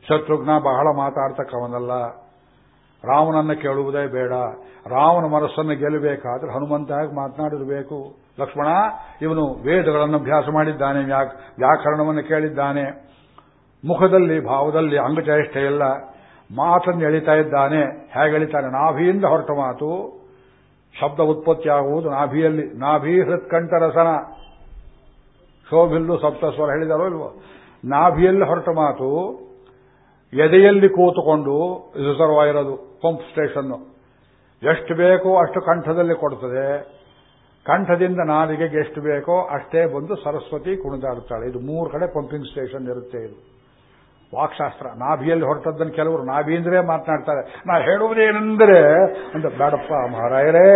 ಶತ್ರುಘ್ನ ಬಹಳ ಮಾತಾಡ್ತಕ್ಕವನಲ್ಲ. ರಾಮನನ್ನು ಕೇಳುವುದೇ ಬೇಡ. ರಾಮನ ಮನಸ್ಸನ್ನು ಗೆಲ್ಲಬೇಕಾದ್ರೆ ಹನುಮಂತಾಗಿ ಮಾತನಾಡಿರಬೇಕು ಲಕ್ಷ್ಮಣ, ಇವನು ವೇದಗಳನ್ನು ಅಭ್ಯಾಸ ಮಾಡಿದ್ದಾನೆ ವ್ಯಾಕರಣವನ್ನು ಕೇಳಿದ್ದಾನೆ. ಮುಖದಲ್ಲಿ, ಭಾವದಲ್ಲಿ ಅಂಗಚೇಷ್ಟೆ ಇಲ್ಲ. ಮಾತನ್ನು ಎಳಿತಾ ಇದ್ದಾನೆ. ಹೇಗೆ ಎಳಿತಾನೆ? ನಾಭಿಯಿಂದ ಹೊರಟ ಮಾತು. ಶಬ್ದ ಉತ್ಪತ್ತಿಯಾಗುವುದು ನಾಭಿಯಲ್ಲಿ ನಾಭಿ ಹೃತ್ಕಂಠರಸನ ಶೋಭಿಲ್ಲು ಸಪ್ತಸ್ವರ ಹೇಳಿದಾರೋ ಇಲ್ವೋ? ನಾಭಿಯಲ್ಲಿ ಹೊರಟ ಮಾತು, ಎದೆಯಲ್ಲಿ ಕೂತುಕೊಂಡು ಇರೋದು ಪಂಪ್ ಸ್ಟೇಷನ್ನು. ಎಷ್ಟು ಬೇಕೋ ಅಷ್ಟು ಕಂಠದಲ್ಲಿ ಕೊಡ್ತದೆ. ಕಂಠದಿಂದ ನಾಲಿಗೆಗೆ ಎಷ್ಟು ಬೇಕೋ ಅಷ್ಟೇ ಬಂದು ಸರಸ್ವತಿ ಕುಣಿದಾಡುತ್ತಾಳೆ. ಇದು ಮೂರು ಕಡೆ ಪಂಪಿಂಗ್ ಸ್ಟೇಷನ್ ಇರುತ್ತೆ ಇದು. ವಾಕ್ಶಾಸ್ತ್ರ. ನಾಭಿಯಲ್ಲಿ ಹೊರಟದ್ದನ್ನು ಕೆಲವರು ನಾಭಿ ಅಂದ್ರೆ ಮಾತನಾಡ್ತಾರೆ. ನಾ ಹೇಳುವುದೇನೆಂದರೆ ಅಂತ ಬೇಡಪ್ಪ ಮಹಾರಾಯರೇ.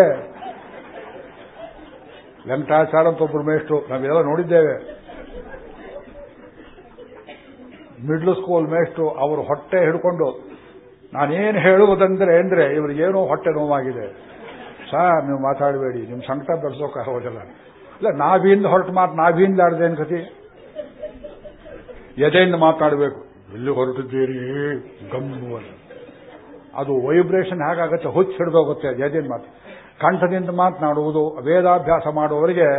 ವೆಂಕಟಾಚಾರ ಅಂತ ಒಬ್ಬರು ಮೇಷ್ಟ್ರು, ನಾವೆಲ್ಲ ನೋಡಿದ್ದೇವೆ. ಮಿಡ್ಲ್ ಸ್ಕೂಲ್ ಮೇಷ್ಟ್ರು, ಅವರು ಹೊಟ್ಟೆ ಹಿಡ್ಕೊಂಡು, ನಾನೇನು ಹೇಳುವುದಂದ್ರೆ ಅಂದ್ರೆ ಇವರಿಗೇನೋ ಹೊಟ್ಟೆ ನೋವಾಗಿದೆ. ಸಾ ನೀವು ಮಾತಾಡಬೇಡಿ ನಿಮ್ಮ ಸಂಕಟ ಬೆಳೆಸೋಕೆ ಹೋಗೋದಿಲ್ಲ ಇಲ್ಲ ನಾಭಿಯಿಂದ ಹೊರಟು ಮಾತು ನಾಭಿಯಿಂದ ಆಡ್ದೇನು ಕತಿ ಎದೆಯಿಂದ ಮಾತಾಡಬೇಕು? ಎಲ್ಲಿ ಹೊರಟಿದ್ದೀರಿ? ಗಮ್ಮು ಅದು ವೈಬ್ರೇಷನ್ ಹೇಗಾಗತ್ತೆ ಹುಚ್ಚು ಹಿಡಿದೋಗುತ್ತೆ ಎದೆಯಿಂದ ಮಾತು. ಕಂಠದಿಂದ ಮಾತನಾಡುವುದು, ವೇದಾಭ್ಯಾಸ ಮಾಡುವವರಿಗೆ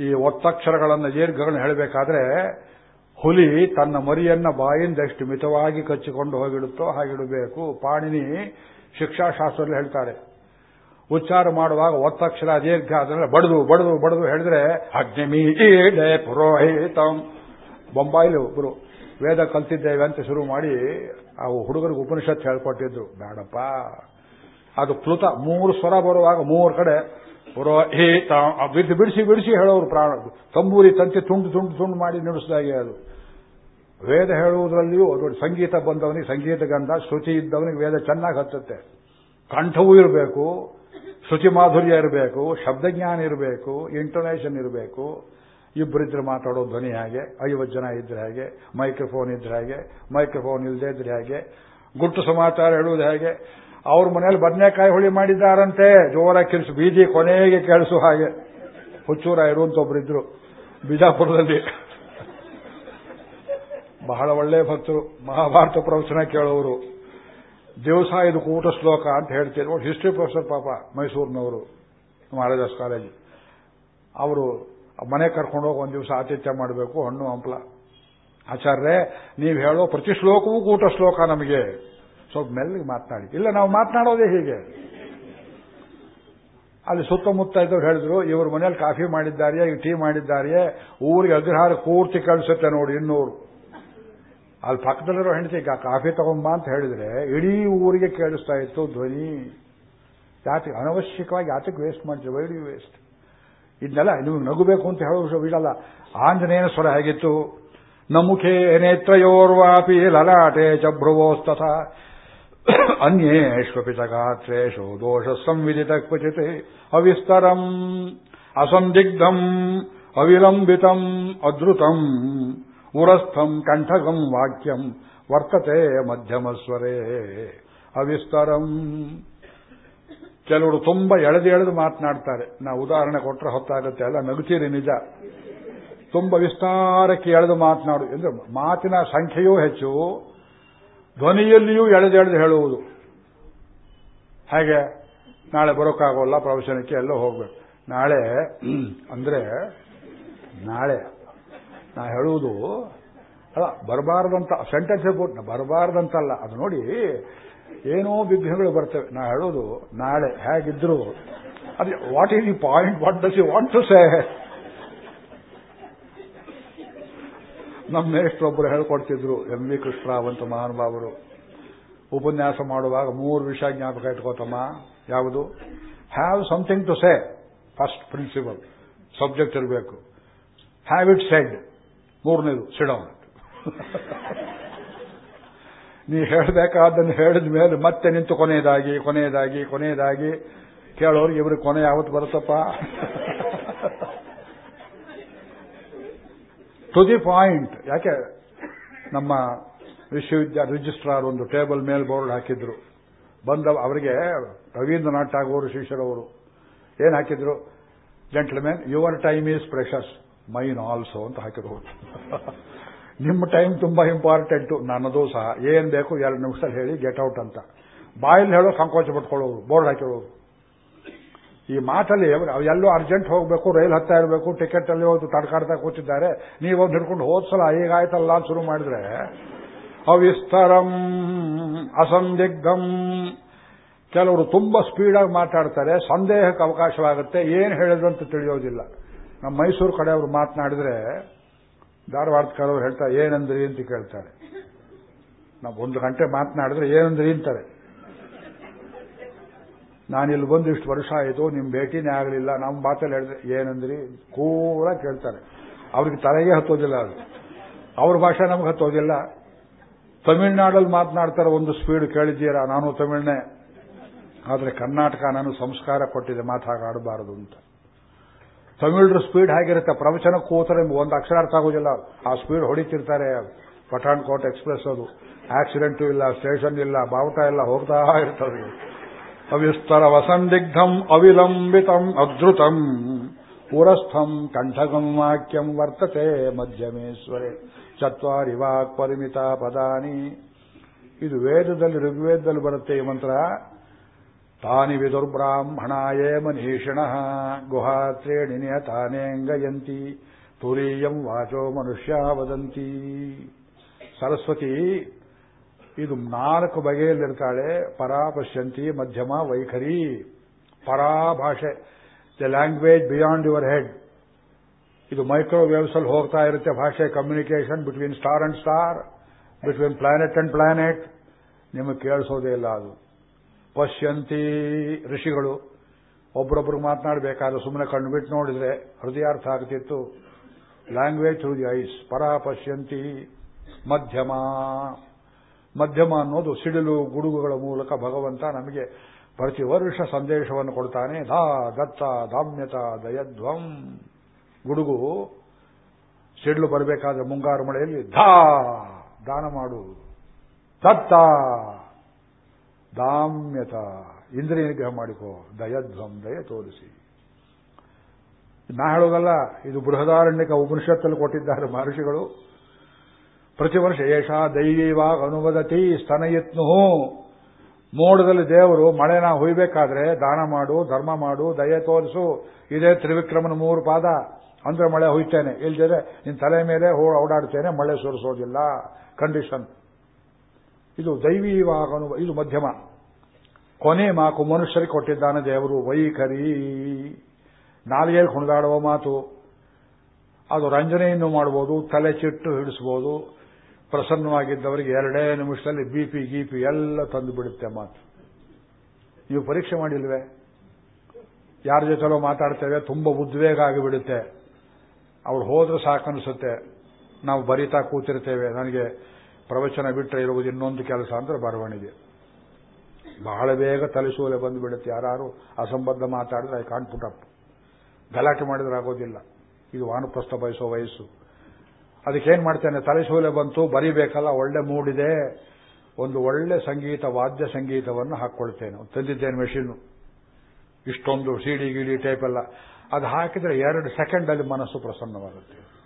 ಈ ಒತ್ತಕ್ಷರಗಳನ್ನು, ದೀರ್ಘಗಳನ್ನು ಹೇಳಬೇಕಾದ್ರೆ, ಹುಲಿ ತನ್ನ ಮರಿಯನ್ನ ಬಾಯಿಂದ ಎಷ್ಟು ಮಿತವಾಗಿ ಕಚ್ಚಿಕೊಂಡು ಹೋಗಿಡುತ್ತೋ ಹಾಗಿಡಬೇಕು. ಪಾಣಿನಿ ಶಿಕ್ಷಾಶಾಸ್ತ್ರದಲ್ಲಿ ಹೇಳ್ತಾರೆ. ಉಚ್ಚಾರ ಮಾಡುವಾಗ ಒತ್ತಕ್ಷರ ದೀರ್ಘ ಅದನ್ನೆಲ್ಲ ಬಡದು ಬಡದು ಬಡದು ಹೇಳಿದ್ರೆ, ಅಗ್ನಿಮೀ ಪುರೋಹಿತಂ. ಬೊಂಬಾಯಿಲಿ ಒಬ್ಬರು ವೇದ ಕಲ್ತಿದ್ದೇವೆ ಅಂತ ಶುರು ಮಾಡಿ ಆ ಹುಡುಗರಿಗೆ ಉಪನಿಷತ್ ಹೇಳ್ಕೊಟ್ಟಿದ್ರು ಬೇಡಪ್ಪ. ಅದು ಪ್ಲುತ ಮೂರು ಸ್ವರ ಬರುವಾಗ ಮೂರು ಕಡೆ ಪುರೋಹಿತ ಬಿದ್ದು ಬಿಡಿಸಿ ಬಿಡಿಸಿ ಹೇಳೋರು ಪ್ರಾಣ. ತಂಬೂರಿ ತಂತಿ ತುಂಡು ತುಂಡು ತುಂಡು ಮಾಡಿ ನುಡಿಸಿದಾಗೆ ಅದು. ವೇದ ಹೇಳುವುದರಲ್ಲಿಯೂ ಅದು ಸಂಗೀತ ಬಂದವನಿಗೆ ಸಂಗೀತ ಗಂಧ, ಶ್ರುತಿ ಇದ್ದವನಿಗೆ ವೇದ ಚೆನ್ನಾಗಿ ಹತ್ತುತ್ತೆ ಕಂಠವೂ ಇರಬೇಕು, ಶ್ರುತಿ ಮಾಧುರ್ಯ ಇರಬೇಕು, ಶಬ್ದಜ್ಞಾನ ಇರಬೇಕು ಇಂಟರ್ನೇಷನ್ ಇರಬೇಕು ಇಬ್ಬರಿದ್ರೆ ಮಾತಾಡೋ ಧ್ವನಿ ಹಾಗೆ? ಐವತ್ತು ಜನ ಇದ್ರೆ ಹಾಗೆ? ಮೈಕ್ರೋಫೋನ್ ಇದ್ರೆ ಹಾಗೆ? ಮೈಕ್ರೋಫೋನ್ ಇಲ್ಲದೆ ಇದ್ರೆ ಹಾಗೆ? ಗುಟ್ಟು ಸಮಾಚಾರ ಹೇಳುವುದು ಹೇಗೆ? ಅವ್ರ ಮನೆಯಲ್ಲಿ ಬದನೆಕಾಯಿ ಹುಳಿ ಮಾಡಿದ್ದಾರಂತೆ. ಜೋರಾಗಿ ಕೆಲಸ ಬೀದಿ ಕೊನೆಗೆ ಕೇಳಿಸು ಹಾಗೆ. ಹುಚ್ಚೂರ ಇರುವಂತ ಒಬ್ಬರಿದ್ರು ಬಿಜಾಪುರದಲ್ಲಿ. ಬಹಳ ಒಳ್ಳೆ ಭಕ್ತರು. ಮಹಾಭಾರತ ಪ್ರವಚನ ಕೇಳೋರು. ದಿವಸ ಇದು ಕೂಟ ಶ್ಲೋಕ ಅಂತ ಹೇಳ್ತೀರೋ. ಹಿಸ್ಟ್ರಿ ಪ್ರೊಫೆಸರ್ ಪಾಪ ಮೈಸೂರಿನವರು. ಮಹಾರಾಜಾಸ್ ಕಾಲೇಜ್ ಅವರು ಮನೆ ಕರ್ಕೊಂಡು ಹೋಗಿ ಒಂದು ದಿವಸ ಆತಿಥ್ಯ ಮಾಡಬೇಕು, ಹಣ್ಣು, ಹಂಪಲ. ಆಚಾರ್ಯ ನೀವು ಹೇಳೋ ಪ್ರತಿ ಶ್ಲೋಕವೂ ಕೂಟ ಶ್ಲೋಕ ನಮಗೆ. ಸ್ವಲ್ಪ ಮೆಲ್ಲಿಗೆ ಮಾತನಾಡಿ. ಇಲ್ಲ, ನಾವು ಮಾತನಾಡೋದೇ ಹೀಗೆ. ಅಲ್ಲಿ ಸುತ್ತಮುತ್ತ ಇದ್ದವ್ರು ಹೇಳಿದ್ರು, ಇವ್ರ ಮನೇಲಿ ಕಾಫಿ ಮಾಡಿದ್ದಾರೆಯೇ ಟೀ ಮಾಡಿದ್ದಾರೆಯೇ, ಊರಿಗೆ ಅಗ್ರಹಾರ ಪೂರ್ತಿ ಕಳಿಸುತ್ತೆ ನೋಡಿ ಇನ್ನೂರು. ಅಲ್ಲಿ ಪಕ್ಕದಲ್ಲಿರೋ ಹೆಂಡತಿ ಕಾಫಿ ತಗೊಂಬ ಅಂತ ಹೇಳಿದ್ರೆ, ಇಡೀ ಊರಿಗೆ ಕೇಳಿಸ್ತಾ ಇತ್ತು ಧ್ವನಿ. ಯಾತಕ್ಕೆ ಅನವಶ್ಯಕವಾಗಿ ಯಾತಕ್ಕೆ ವೇಸ್ಟ್ ಮಾಡ್ತೀವಿ ವೈಡಿ ವೇಸ್ಟ್ ಇದನ್ನೆಲ್ಲ ನಿಮಗೆ ನಗುಬೇಕು ಅಂತ ಹೇಳೋ ಬಿಡಲ್ಲ ಆಂಜನೇಯನ ಸ್ವರ ಹೇಗಿತ್ತು? ನಮುಖೇ ನೇತ್ರಯೋರ್ವಾಪಿ ಲಲಾಟೆ ಚಭ್ರುವೋಸ್ತಥ ಭ್ರುವೋಸ್ತಥ ಅನ್ಯೇಷ್ವಪಿ ಚ ಗಾತ್ರೇಶು ದೋಷ ಸಂವಿದಿತ ಕ್ವಚಿತೆ. ಅವಿಸ್ತರಂ, ಅಸಂದಿಗ್ಧಂ, ಅವಿಲಂಬಿತಂ ಅದೃತಂ ಉರಸ್ಥಂ, ಕಂಠಗಂ, ವಾಕ್ಯಂ, ವರ್ತತೆ ಮಧ್ಯಮಸ್ವರೇ ಅವಿಸ್ತರಂ. ಕೆಲವರು ತುಂಬಾ ಎಳೆದು ಎಳೆದು ಮಾತನಾಡ್ತಾರೆ. ನಾ ಉದಾಹರಣೆ ಕೊಟ್ಟರೆ ಹೊತ್ತಾಗುತ್ತೆ. ಅಲ್ಲ, ನಗುತ್ತೀರಿ ನಿಜ? ತುಂಬಾ ವಿಸ್ತಾರಕ್ಕೆ ಎಳೆದು ಮಾತನಾಡು. ಅಂದ್ರೆ ಮಾತಿನ ಸಂಖ್ಯೆಯೂ ಹೆಚ್ಚು, ಧ್ವನಿಯಲ್ಲಿಯೂ ಎಳೆದು ಎಳೆದು ಹೇಳುವುದು. ಹಾಗೆ ನಾಳೆ ಬರೋಕ್ಕಾಗೋಲ್ಲ, ಪ್ರವಚನಕ್ಕೆ ಎಲ್ಲೋ ಹೋಗ್ಬೇಕು. ನಾಳೆ, ಅಂದ್ರೆ ನಾಳೆ ನಾ ಹೇಳುವುದು, ಅಲ್ಲ, ಬರಬಾರ್ದಂತ ಸೆಂಟೆನ್ಸ್ ಬರಬಾರ್ದಂತಲ್ಲ. ಅದು ನೋಡಿ ಏನೋ ವಿಘ್ನಗಳು ಬರ್ತವೆ. ನಾ ಹೇಳೋದು ನಾಳೆ ಹೇಗಿದ್ರು. ಅದೇ what is the point what does you want to say ನಮ್ಮ ಮೇಷ್ಟ್ರೊಬ್ಬರು ಹೇಳ್ಕೊಡ್ತಿದ್ರು, ಎಂ ವಿ ಕೃಷ್ಣರಾವ್ ಅಂತ ಮಹಾನುಭಾವರು. ಉಪನ್ಯಾಸ ಮಾಡುವಾಗ ಮೂರು ವಿಷಯ ಜ್ಞಾಪಕ ಇಟ್ಕೋತಮ್ಮ. ಯಾವುದು? Have something to say first principle subject ಇರಬೇಕು. ಹ್ಯಾವ್ ಇಟ್ ಸೆಡ್ ಮೂರನೇದು ಸಿಡೌನ್ ನೀ ಹೇಳಬೇಕಾದನ್ನು ಹೇಳಿದ ಮೇಲೆ ಮತ್ತೆ ನಿಂತು ಕೊನೆಯದಾಗಿ ಕೊನೆಯದಾಗಿ ಕೊನೆಯದಾಗಿ ಕೇಳೋರಿಗೆ ಇವರು ಕೊನೆ ಯಾವತ್ತು ಬರುತ್ತಪ್ಪ? ಟು ದಿ ಪಾಯಿಂಟ್ ಯಾಕೆ? ನಮ್ಮ ವಿಶ್ವವಿದ್ಯಾಲಯ ರಿಜಿಸ್ಟ್ರಾರ್ ಒಂದು ಟೇಬಲ್ ಮೇಲೆ ಬೋರ್ಡ್ ಹಾಕಿದ್ರು. ಬಂದ ಅವರಿಗೆ ರವೀಂದ್ರನಾಥ್ ಟಾಗೋರ್ ಶಿಷ್ಯರವರು ಏನ್ ಹಾಕಿದ್ರು? Gentlemen your time is precious mine also ಅಂತ ಹಾಕಿದ್ರು. ನಿಮ್ಮ ಟೈಮ್ ತುಂಬಾ ಇಂಪಾರ್ಟೆಂಟು ನನ್ನದು ಸಹ. ಏನ್ ಬೇಕು ಎರಡು ನಿಮಿಷದಲ್ಲಿ ಹೇಳಿ ಗೆಟ್ ಔಟ್ ಅಂತ. ಬಾಯಲ್ಲಿ ಹೇಳೋ ಸಂಕೋಚ ಪಟ್ಕೊಳ್ಳೋರು ಬೋರ್ಡ್ ಹಾಕಿರೋರು. ಈ ಮಾತಲ್ಲಿ ಎಲ್ಲೋ ಅರ್ಜೆಂಟ್ ಹೋಗಬೇಕು, ರೈಲ್ ಹತ್ತಾ ಇರಬೇಕು ಟಿಕೆಟ್ ಅಲ್ಲಿ ಹೋಗಿ ತಡ್ಕಾಡ್ತಾ ಕೂತಿದ್ದಾರೆ. ಒಂದು ಹಿಡ್ಕೊಂಡು ಹೋದ್ಸಲ ಈಗಾಯ್ತಲ್ಲ ಅಂತ ಶುರು ಮಾಡಿದ್ರೆ, ಅವಿಸ್ತರಂ ಅಸಂದಿಗ್ಧಂ. ಕೆಲವರು ತುಂಬಾ ಸ್ಪೀಡಾಗಿ ಮಾತಾಡ್ತಾರೆ, ಸಂದೇಹಕ್ಕೆ ಅವಕಾಶವಾಗುತ್ತೆ. ಏನು ಹೇಳಿದ್ರಂತ ತಿಳಿಯೋದಿಲ್ಲ. ನಮ್ಮ ಮೈಸೂರು ಕಡೆಯವರು ಮಾತನಾಡಿದ್ರೆ ಧಾರವಾಡದವರು ಹೇಳ್ತಾರೆ ಏನಂದ್ರಿ ಅಂತ ಕೇಳ್ತಾರೆ. ನಾವು ಒಂದು ಗಂಟೆ ಮಾತನಾಡಿದ್ರೆ ಏನಂದ್ರಿ ಅಂತಾರೆ. ನಾನಿಲ್ಲಿ ಬಂದು ಇಷ್ಟು ವರ್ಷ ಆಯಿತು, ನಿಮ್ ಭೇಟಿನೇ ಆಗಲಿಲ್ಲ ನಮ್ಮ ಮಾತಲ್ಲಿ ಹೇಳಿದ್ರೆ ಏನಂದ್ರಿ ಕೂಡ ಕೇಳ್ತಾರೆ. ಅವ್ರಿಗೆ ತಲೆಗೆ ಹತ್ತೋದಿಲ್ಲ ಅದು. ಅವ್ರ ಭಾಷೆ ನಮ್ಗೆ ಹತ್ತೋದಿಲ್ಲ. ತಮಿಳ್ನಾಡಲ್ಲಿ ಮಾತನಾಡ್ತಾರೆ ಒಂದು ಸ್ಪೀಡ್ ಕೇಳಿದ್ದೀರಾ? ನಾನು ತಮಿಳ್ನೇ. ಆದರೆ ಕರ್ನಾಟಕ ನಾನು ಸಂಸ್ಕಾರ ಕೊಟ್ಟಿದೆ, ಮಾತಾಡಬಾರದು ಅಂತ. ತಮಿಳ್ರ ಸ್ಪೀಡ್ ಹೇಗಿರುತ್ತೆ? ಪ್ರವಚನ ನಿಮ್ಗೆ ಒಂದು ಅಕ್ಷರ ಅರ್ಥ ಆಗೋದಿಲ್ಲ. ಆ ಸ್ಪೀಡ್ ಹೊಡಿತಿರ್ತಾರೆ ಪಠಾಣ್ಕೋಟ್ ಎಕ್ಸ್ಪ್ರೆಸ್ ಅದು. ಆಕ್ಸಿಡೆಂಟು ಇಲ್ಲ ಸ್ಟೇಷನ್ ಇಲ್ಲ, ಬಾವುಟ ಎಲ್ಲ ಹೋಗ್ತಾ ಇರ್ತದೆ. ಅವಿಸ್ತರ ವಸಂದಿಗ್ಧಂ ಅವಿಲಂಬಿತಂ ಅದ್ರುತಂ. ಪುರಸ್ಥಂ ಕಂಠಗಂ ವಾಕ್ಯಂ ವರ್ತತೆ ಮಧ್ಯಮೇಶ್ವರೇ. ಚತ್ವಾರಿ ವಾಕ್ ಪರಿಮಿತ ಪದಾನಿ. ಇದು ವೇದದಲ್ಲಿ ಋಗ್ವೇದದಲ್ಲಿ ಬರುತ್ತೆ ಈ ಮಂತ್ರ. ತಾನಿ ವಿದುರ್ಬ್ರಾಹ್ಮಣಾಯೇ ಮನೀಷಿಣ ಗುಹಾತ್ರೇಣಿ ನಿಯತಾನೇಂಗಯಂತಿ ತುರೀಯಂ ವಾಚೋ ಮನುಷ್ಯ ವದಂತಿ. ಸರಸ್ವತಿ ಇದು ನಾಲ್ಕು ಬಗೆಯಲ್ಲಿರ್ತಾಳೆ ಪರಾ ಪಶ್ಯಂತಿ ಮಧ್ಯಮ, ವೈಖರಿ ಪರಾ ಭಾಷೆ the language beyond your head ಇದು ಮೈಕ್ರೋವೇವ್ಸ್ ಅಲ್ಲಿ ಹೋಗ್ತಾ ಇರುತ್ತೆ, ಭಾಷೆ communication between star and star between planet and planet ನಿಮಗೆ ಕೇಳಿಸೋದೇ ಇಲ್ಲ ಅದು. ಪಶ್ಯಂತಿ ಋಷಿಗಳು ಒಬ್ಬರೊಬ್ಬರು ಮಾತನಾಡಬೇಕಾದ್ರೆ ಸುಮ್ಮನೆ ಕಣ್ಣು ಬಿಟ್ಟು ನೋಡಿದ್ರೆ ಹೃದಯಾರ್ಥ ಆಗ್ತಿತ್ತು. ಲ್ಯಾಂಗ್ವೇಜ್ ಥ್ರೂ ದಿ ಐಸ್ ಪರ ಪಶ್ಯಂತಿ ಮಧ್ಯಮ. ಮಧ್ಯಮ ಅನ್ನೋದು ಸಿಡಿಲು ಗುಡುಗುಗಳ ಮೂಲಕ ಭಗವಂತ ನಮಗೆ ಪ್ರತಿ ವರ್ಷ ಸಂದೇಶವನ್ನು ಕೊಡ್ತಾನೆ. ಧಾ, ದತ್ತ, ದಾಮ್ಯತ, ದಯಧ್ವಂ. ಗುಡುಗು ಸಿಡಿಲು ಬರಬೇಕಾದ್ರೆ ಮುಂಗಾರು ಮಳೆಯಲ್ಲಿ ಧಾ, ದಾನ ಮಾಡು. ದತ್ತ. ದಾಮ್ಯತ. ಇಂದ್ರಿಯ ನಿಗ್ರಹ ಮಾಡಿಕೋ. ದಯಧ್ವಂ, ದಯ ತೋರಿಸಿ. ನಾ ಹೇಳೋದಲ್ಲ ಇದು ಬೃಹದಾರಣ್ಯಕ ಉಪನಿಷತ್ತಲ್ಲಿ ಕೊಟ್ಟಿದ್ದಾರೆ ಮಹರ್ಷಿಗಳು. ಪ್ರತಿ ವರ್ಷ ಏಷಾ ದೈವೀವಾಗ ಅನುವದತಿ ಸ್ತನಯತ್ನು. ಮೋಡದಲ್ಲಿ ದೇವರು, ಮಳೆ ನಾ ಹುಯ್ಬೇಕಾದ್ರೆ ದಾನ ಮಾಡು, ಧರ್ಮ ಮಾಡು, ದಯೆ ತೋರಿಸು. ಇದೇ ತ್ರಿವಿಕ್ರಮನ ಮೂರು ಪಾದ. ಅಂದ್ರೆ ಮಳೆ ಹುಯ್ತೇನೆ. ಇಲ್ದಿದ್ರೆ ನಿನ್ನ ತಲೆ ಮೇಲೆ ಓಡಾಡ್ತೇನೆ, ಮಳೆ ಸುರಿಸೋದಿಲ್ಲ. ಕಂಡೀಷನ್. ಇದು ದೈವೀವಾಗನು, ಇದು ಮಧ್ಯಮ. ಕೊನೆ ಮಾಕು ಮನುಷ್ಯರಿಗೆ ಕೊಟ್ಟಿದ್ದಾನೆ ದೇವರು, ವೈಖರಿ. ನಾಲಿಗೆಯಲ್ಲಿ ಕುಣಿದಾಡುವ ಮಾತು. ಅದು ರಂಜನೆಯನ್ನು ಮಾಡಬಹುದು ತಲೆ ಚಿಟ್ಟು ಹಿಡಿಸಬಹುದು ಪ್ರಸನ್ನವಾಗಿದ್ದವರಿಗೆ ಎರಡೇ ನಿಮಿಷದಲ್ಲಿ ಬಿಪಿ ಗಿಪಿ ಎಲ್ಲ ತಂದು ಬಿಡುತ್ತೆ ಮಾತು. ನೀವು ಪರೀಕ್ಷೆ ಮಾಡಿಲ್ವೇ? ಯಾರ ಜೊತೆಲೋ ಮಾತಾಡ್ತೇವೆ, ತುಂಬಾ ಉದ್ವೇಗ ಆಗಿಬಿಡುತ್ತೆ. ಅವ್ರು ಹೋದ್ರೆ ಸಾಕನ್ನಿಸುತ್ತೆ. ನಾವು ಬರಿತಾ ಕೂತಿರ್ತೇವೆ. ನನಗೆ ಪ್ರವಚನ ಬಿಟ್ಟರೆ ಇರುವುದು ಇನ್ನೊಂದು ಕೆಲಸ ಅಂದ್ರೆ ಬರವಣಿಗೆ. ಬಹಳ ಬೇಗ ತಲೆಸೂಲೆ ಬಂದುಬಿಡುತ್ತೆ. ಯಾರು ಅಸಂಬದ್ಧ ಮಾತಾಡಿದ್ರೆ ಐ ಕಾಂಟ್ ಪುಟ್ ಅಪ್. ಗಲಾಟೆ ಮಾಡಿದ್ರೆ ಆಗೋದಿಲ್ಲ. ಇದು ವಾನಪ್ರಸ್ಥ ಬಯಸೋ ವಯಸ್ಸು. ಅದಕ್ಕೇನ್ ಮಾಡ್ತೇನೆ? ತಲೆಸೂಲೆ ಬಂತು, ಬರಿಬೇಕಲ್ಲ, ಒಳ್ಳೆ ಮೂಡಿದೆ. ಒಂದು ಒಳ್ಳೆ ಸಂಗೀತ, ವಾದ್ಯ ಸಂಗೀತವನ್ನು ಹಾಕೊಳ್ತೇನೆ ತಂದಿದ್ದೇನೆ ಮೆಷಿನ್ ಇಷ್ಟೊಂದು ಸಿಡಿ ಗಿಡಿ ಟೈಪ್ ಎಲ್ಲ. ಅದು ಹಾಕಿದ್ರೆ ಎರಡು ಸೆಕೆಂಡ್ ಅಲ್ಲಿ ಮನಸ್ಸು ಪ್ರಸನ್ನವಾಗುತ್ತೆ.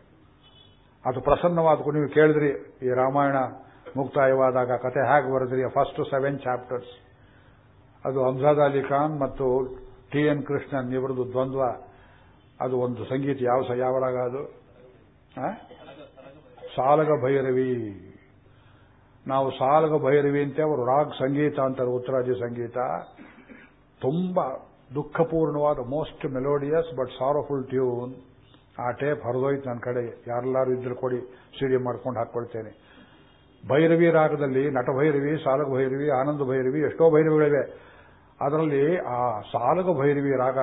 ಅದು ಪ್ರಸನ್ನವಾದ ನೀವು ಕೇಳಿದ್ರಿ, ಈ ರಾಮಾಯಣ ಮುಕ್ತಾಯವಾದಾಗ ಕತೆ ಹೇಗೆ ಬರೆದ್ರಿ ಫಸ್ಟ್ ಸೆವೆನ್ ಚಾಪ್ಟರ್ಸ್ ಅದು ಅಮ್ಜಾದ್ ಅಲಿ ಖಾನ್ ಮತ್ತು ಟಿ ಎನ್ ಕೃಷ್ಣನ್ ಇವರದು ದ್ವಂದ್ವ. ಅದು ಒಂದು ಸಂಗೀತ, ಯಾವ ಯಾವರಾಗ ಅದು? ಸಾಲಗ ಭೈರವಿ. ನಾವು ಸಾಲಗ ಭೈರವಿ ಅಂತ ಅವರು ರಾಗ್ ಸಂಗೀತ ಅಂತಾರೆ, ಉತ್ತರಾದಿ ಸಂಗೀತ. ತುಂಬಾ ದುಃಖಪೂರ್ಣವಾದ most melodious but sorrowful tune ಆ ಟೇಪ್ ಹರಿದೋಯ್ತು ನನ್ನ ಕಡೆ. ಯಾರೆಲ್ಲಾರು ಇದ್ರು ಕೊಡಿ ಸಿಡಿ ಮಾಡ್ಕೊಂಡು ಹಾಕ್ಕೊಳ್ತೇನೆ ಭೈರವಿ ರಾಗದಲ್ಲಿ ನಟಭೈರವಿ ಸಾಲಗ ಭೈರವಿ, ಆನಂದ ಭೈರವಿ ಎಷ್ಟೋ ಭೈರವಿಗಳಿವೆ. ಅದರಲ್ಲಿ ಆ ಸಾಲಗ ಭೈರವಿ ರಾಗ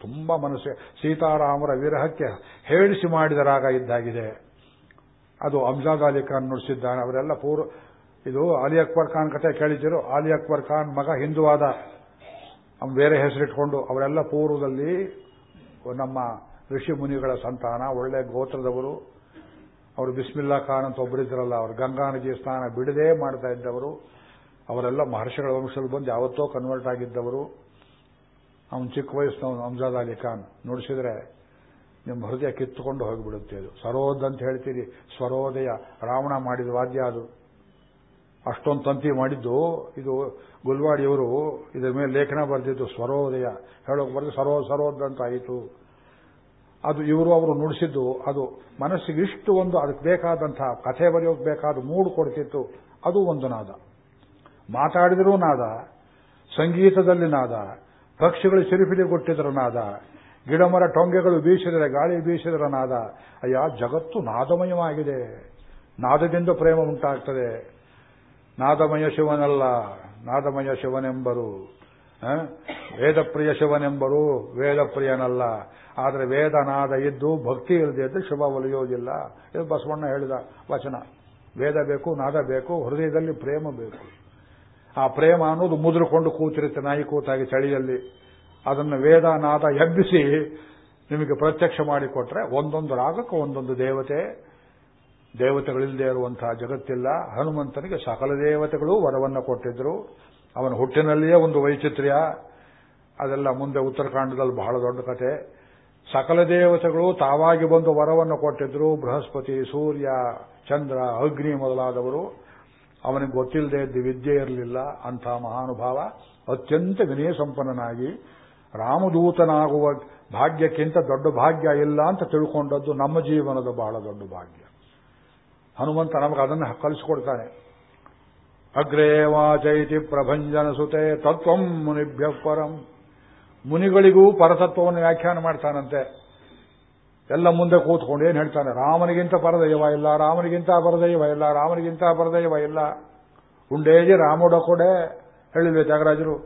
ತುಂಬಾ ಮನಸ್ಸು, ಸೀತಾರಾಮರ ವಿರಹಕ್ಕೆ ಹೇಳಿಸಿ ಮಾಡಿದ ರಾಗ ಇದ್ದಾಗಿದೆ. ಅದು ಅಮ್ಜಾದ್ ಅಲಿ ಖಾನ್ ನುಡಿಸಿದ್ದಾನೆ. ಅವರೆಲ್ಲ ಪೂರ್ವ, ಇದು ಅಲಿ ಅಕ್ಬರ್ ಖಾನ್ ಕತೆ ಕೇಳಿದ್ದರು? ಅಲಿ ಅಕ್ಬರ್ ಖಾನ್ ಮಗ ಹಿಂದುವಾದ. ಬೇರೆ ಹೆಸರಿಟ್ಕೊಂಡು ಅವರೆಲ್ಲ ಪೂರ್ವದಲ್ಲಿ ನಮ್ಮ ಋಷಿ ಮುನಿಗಳ ಸಂತಾನ, ಒಳ್ಳೆ ಗೋತ್ರದವರು. ಅವರು ಬಿಸ್ಮಿಲ್ಲಾ ಖಾನ್ ಅಂತ ಒಬ್ಬರಿದ್ರಲ್ಲ ಅವರು ಗಂಗಾ ನದಿ ಸ್ನಾನ ಬಿಡದೇ ಮಾಡ್ತಾ ಇದ್ದವರು. ಅವರೆಲ್ಲ ಮಹರ್ಷಿಗಳ ವಂಶದಲ್ಲಿ ಬಂದು ಯಾವತ್ತೋ ಕನ್ವರ್ಟ್ ಆಗಿದ್ದವರು. ಅವನು ಚಿಕ್ಕ ವಯಸ್ಸಿನವನು, ಅಮ್ಜಾದ್ ಅಲಿ ಖಾನ್. ನುಡಿಸಿದ್ರೆ ನಿಮ್ಮ ಹೃದಯ ಕಿತ್ತುಕೊಂಡು ಹೋಗಿಬಿಡುತ್ತೆ ಅದು. ಸರೋದ್ ಅಂತ ಹೇಳ್ತೀರಿ, ಸ್ವರೋದಯ. ರಾವಣ ಮಾಡಿದ ವಾದ್ಯ ಅದು. ಅಷ್ಟೊಂದು ತಂತಿ ಮಾಡಿದ್ದು, ಇದು ಗುಲ್ವಾಡಿಯವರು, ಇದರ ಮೇಲೆ ಲೇಖನ ಬರೆದಿದ್ದು ಸ್ವರೋದಯ. ಹೇಳೋಕೆ ಬರೆದು ಸರೋ, ಸರೋದ್ ಅಂತ ಆಯಿತು. ಅದು ಇವರು ಅವರು ನುಡಿಸಿದ್ದು, ಅದು ಮನಸ್ಸಿಗೆ ಇಷ್ಟು ಒಂದು ಅದಕ್ಕೆ ಬೇಕಾದಂತಹ ಕಥೆ ಬರೆಯೋಕೆ ಬೇಕಾದ ಮೂಡ್ ಕೊಡ್ತಿತ್ತು, ಅದು ಒಂದು ನಾದ. ಮಾತಾಡಿದರೂ ನಾದ, ಸಂಗೀತದಲ್ಲಿ ನಾದ, ಪಕ್ಷಿಗಳು ಸಿರಿಫಿಲಿ ಕೊಟ್ಟಿದ್ರ ನಾದ, ಗಿಡಮರ ಟೊಂಗೆಗಳು ಬೀಸಿದರೆ ಗಾಳಿ ಬೀಸಿದರ ನಾದ, ಅಯ್ಯ, ಜಗತ್ತು ನಾದಮಯವಾಗಿದೆ. ನಾದದಿಂದ ಪ್ರೇಮ ಉಂಟಾಗ್ತದೆ. ನಾದಮಯ ಶಿವನಲ್ಲ, ನಾದಮಯ ಶಿವನೆಂಬರು. ವೇದಪ್ರಿಯ ಶಿವನೆಂಬರು ವೇದಪ್ರಿಯನಲ್ಲ. ಆದರೆ ವೇದನಾದ ಇದ್ದು ಭಕ್ತಿ ಇಲ್ಲದೆ ಇದ್ದು ಶಿವ ಒಲಿಯೋದಿಲ್ಲ. ಇದು ಬಸವಣ್ಣ ಹೇಳಿದ ವಚನ. ವೇದ ಬೇಕು, ನಾದ ಬೇಕು, ಹೃದಯದಲ್ಲಿ ಪ್ರೇಮ ಬೇಕು. ಆ ಪ್ರೇಮ ಅನ್ನೋದು ಮುದ್ರಕೊಂಡು ಕೂತಿರುತ್ತೆ ನಾಯಿ ಕೂತಾಗಿ ಚಳಿಯಲ್ಲಿ. ಅದನ್ನು ವೇದ ನಾದ ಎಬ್ಬಿಸಿ ನಿಮಗೆ ಪ್ರತ್ಯಕ್ಷ ಮಾಡಿಕೊಟ್ರೆ ಒಂದೊಂದು ರಾಗಕ್ಕೂ ಒಂದೊಂದು ದೇವತೆ. ದೇವತೆಗಳಿಲ್ಲದೆ ಇರುವಂತಹ ಜಗತ್ತಿಲ್ಲ. ಹನುಮಂತನಿಗೆ ಸಕಲ ದೇವತೆಗಳು ವರವನ್ನು ಕೊಟ್ಟಿದ್ರು. ಅವನ ಹುಟ್ಟಿನಲ್ಲಿಯೇ ಒಂದು ವೈಚಿತ್ರ್ಯ. ಅದೆಲ್ಲ ಮುಂದೆ ಉತ್ತರಾಖಂಡದಲ್ಲಿ ಬಹಳ ದೊಡ್ಡ ಕತೆ ಸಕಲ ದೇವತೆಗಳು ತಾವಾಗಿ ಬಂದು ವರವನ್ನು ಕೊಟ್ಟಿದ್ರು. ಬೃಹಸ್ಪತಿ, ಸೂರ್ಯ, ಚಂದ್ರ, ಅಗ್ನಿ ಮೊದಲಾದವರು. ಅವನಿಗೆ ಗೊತ್ತಿಲ್ಲದೆ ಇದ್ದ ವಿದ್ಯೆ ಇರಲಿಲ್ಲ. ಅಂಥ ಮಹಾನುಭಾವ. ಅತ್ಯಂತ ವಿನಯ ಸಂಪನ್ನನಾಗಿ ರಾಮದೂತನಾಗುವ ಭಾಗ್ಯಕ್ಕಿಂತ ದೊಡ್ಡ ಭಾಗ್ಯ ಇಲ್ಲ ಅಂತ ತಿಳ್ಕೊಂಡದ್ದು ನಮ್ಮ ಜೀವನದ ಬಹಳ ದೊಡ್ಡ ಭಾಗ್ಯ. ಹನುಮಂತ ನಮಗೆ ಅದನ್ನು ಕಲಿಸಿಕೊಡ್ತಾನೆ. ಅಗ್ರೇ ವಾಚೈತಿ ಪ್ರಭಂಜನ ಸುತೆ ತತ್ವಂ ಮುನಿಭ್ಯ ಪರಂ. ಮುನಿಗಳಿಗೂ ಪರತತ್ವವನ್ನು ವ್ಯಾಖ್ಯಾನ ಮಾಡ್ತಾನಂತೆ. ಎಲ್ಲ ಮುಂದೆ ಕೂತ್ಕೊಂಡು ಏನು ಹೇಳ್ತಾನೆ? ರಾಮನಿಗಿಂತ ಪರದೈವ ಇಲ್ಲ, ರಾಮನಿಗಿಂತ ಪರದೈವ ಇಲ್ಲ, ರಾಮನಿಗಿಂತ ಪರದೈವ ಇಲ್ಲ. ಉಂಡೇಜಿ ರಾಮೋಡ ಕೊಡೆ. ಹೇಳಿಲ್ವೇ ತ್ಯಾಗರಾಜರು?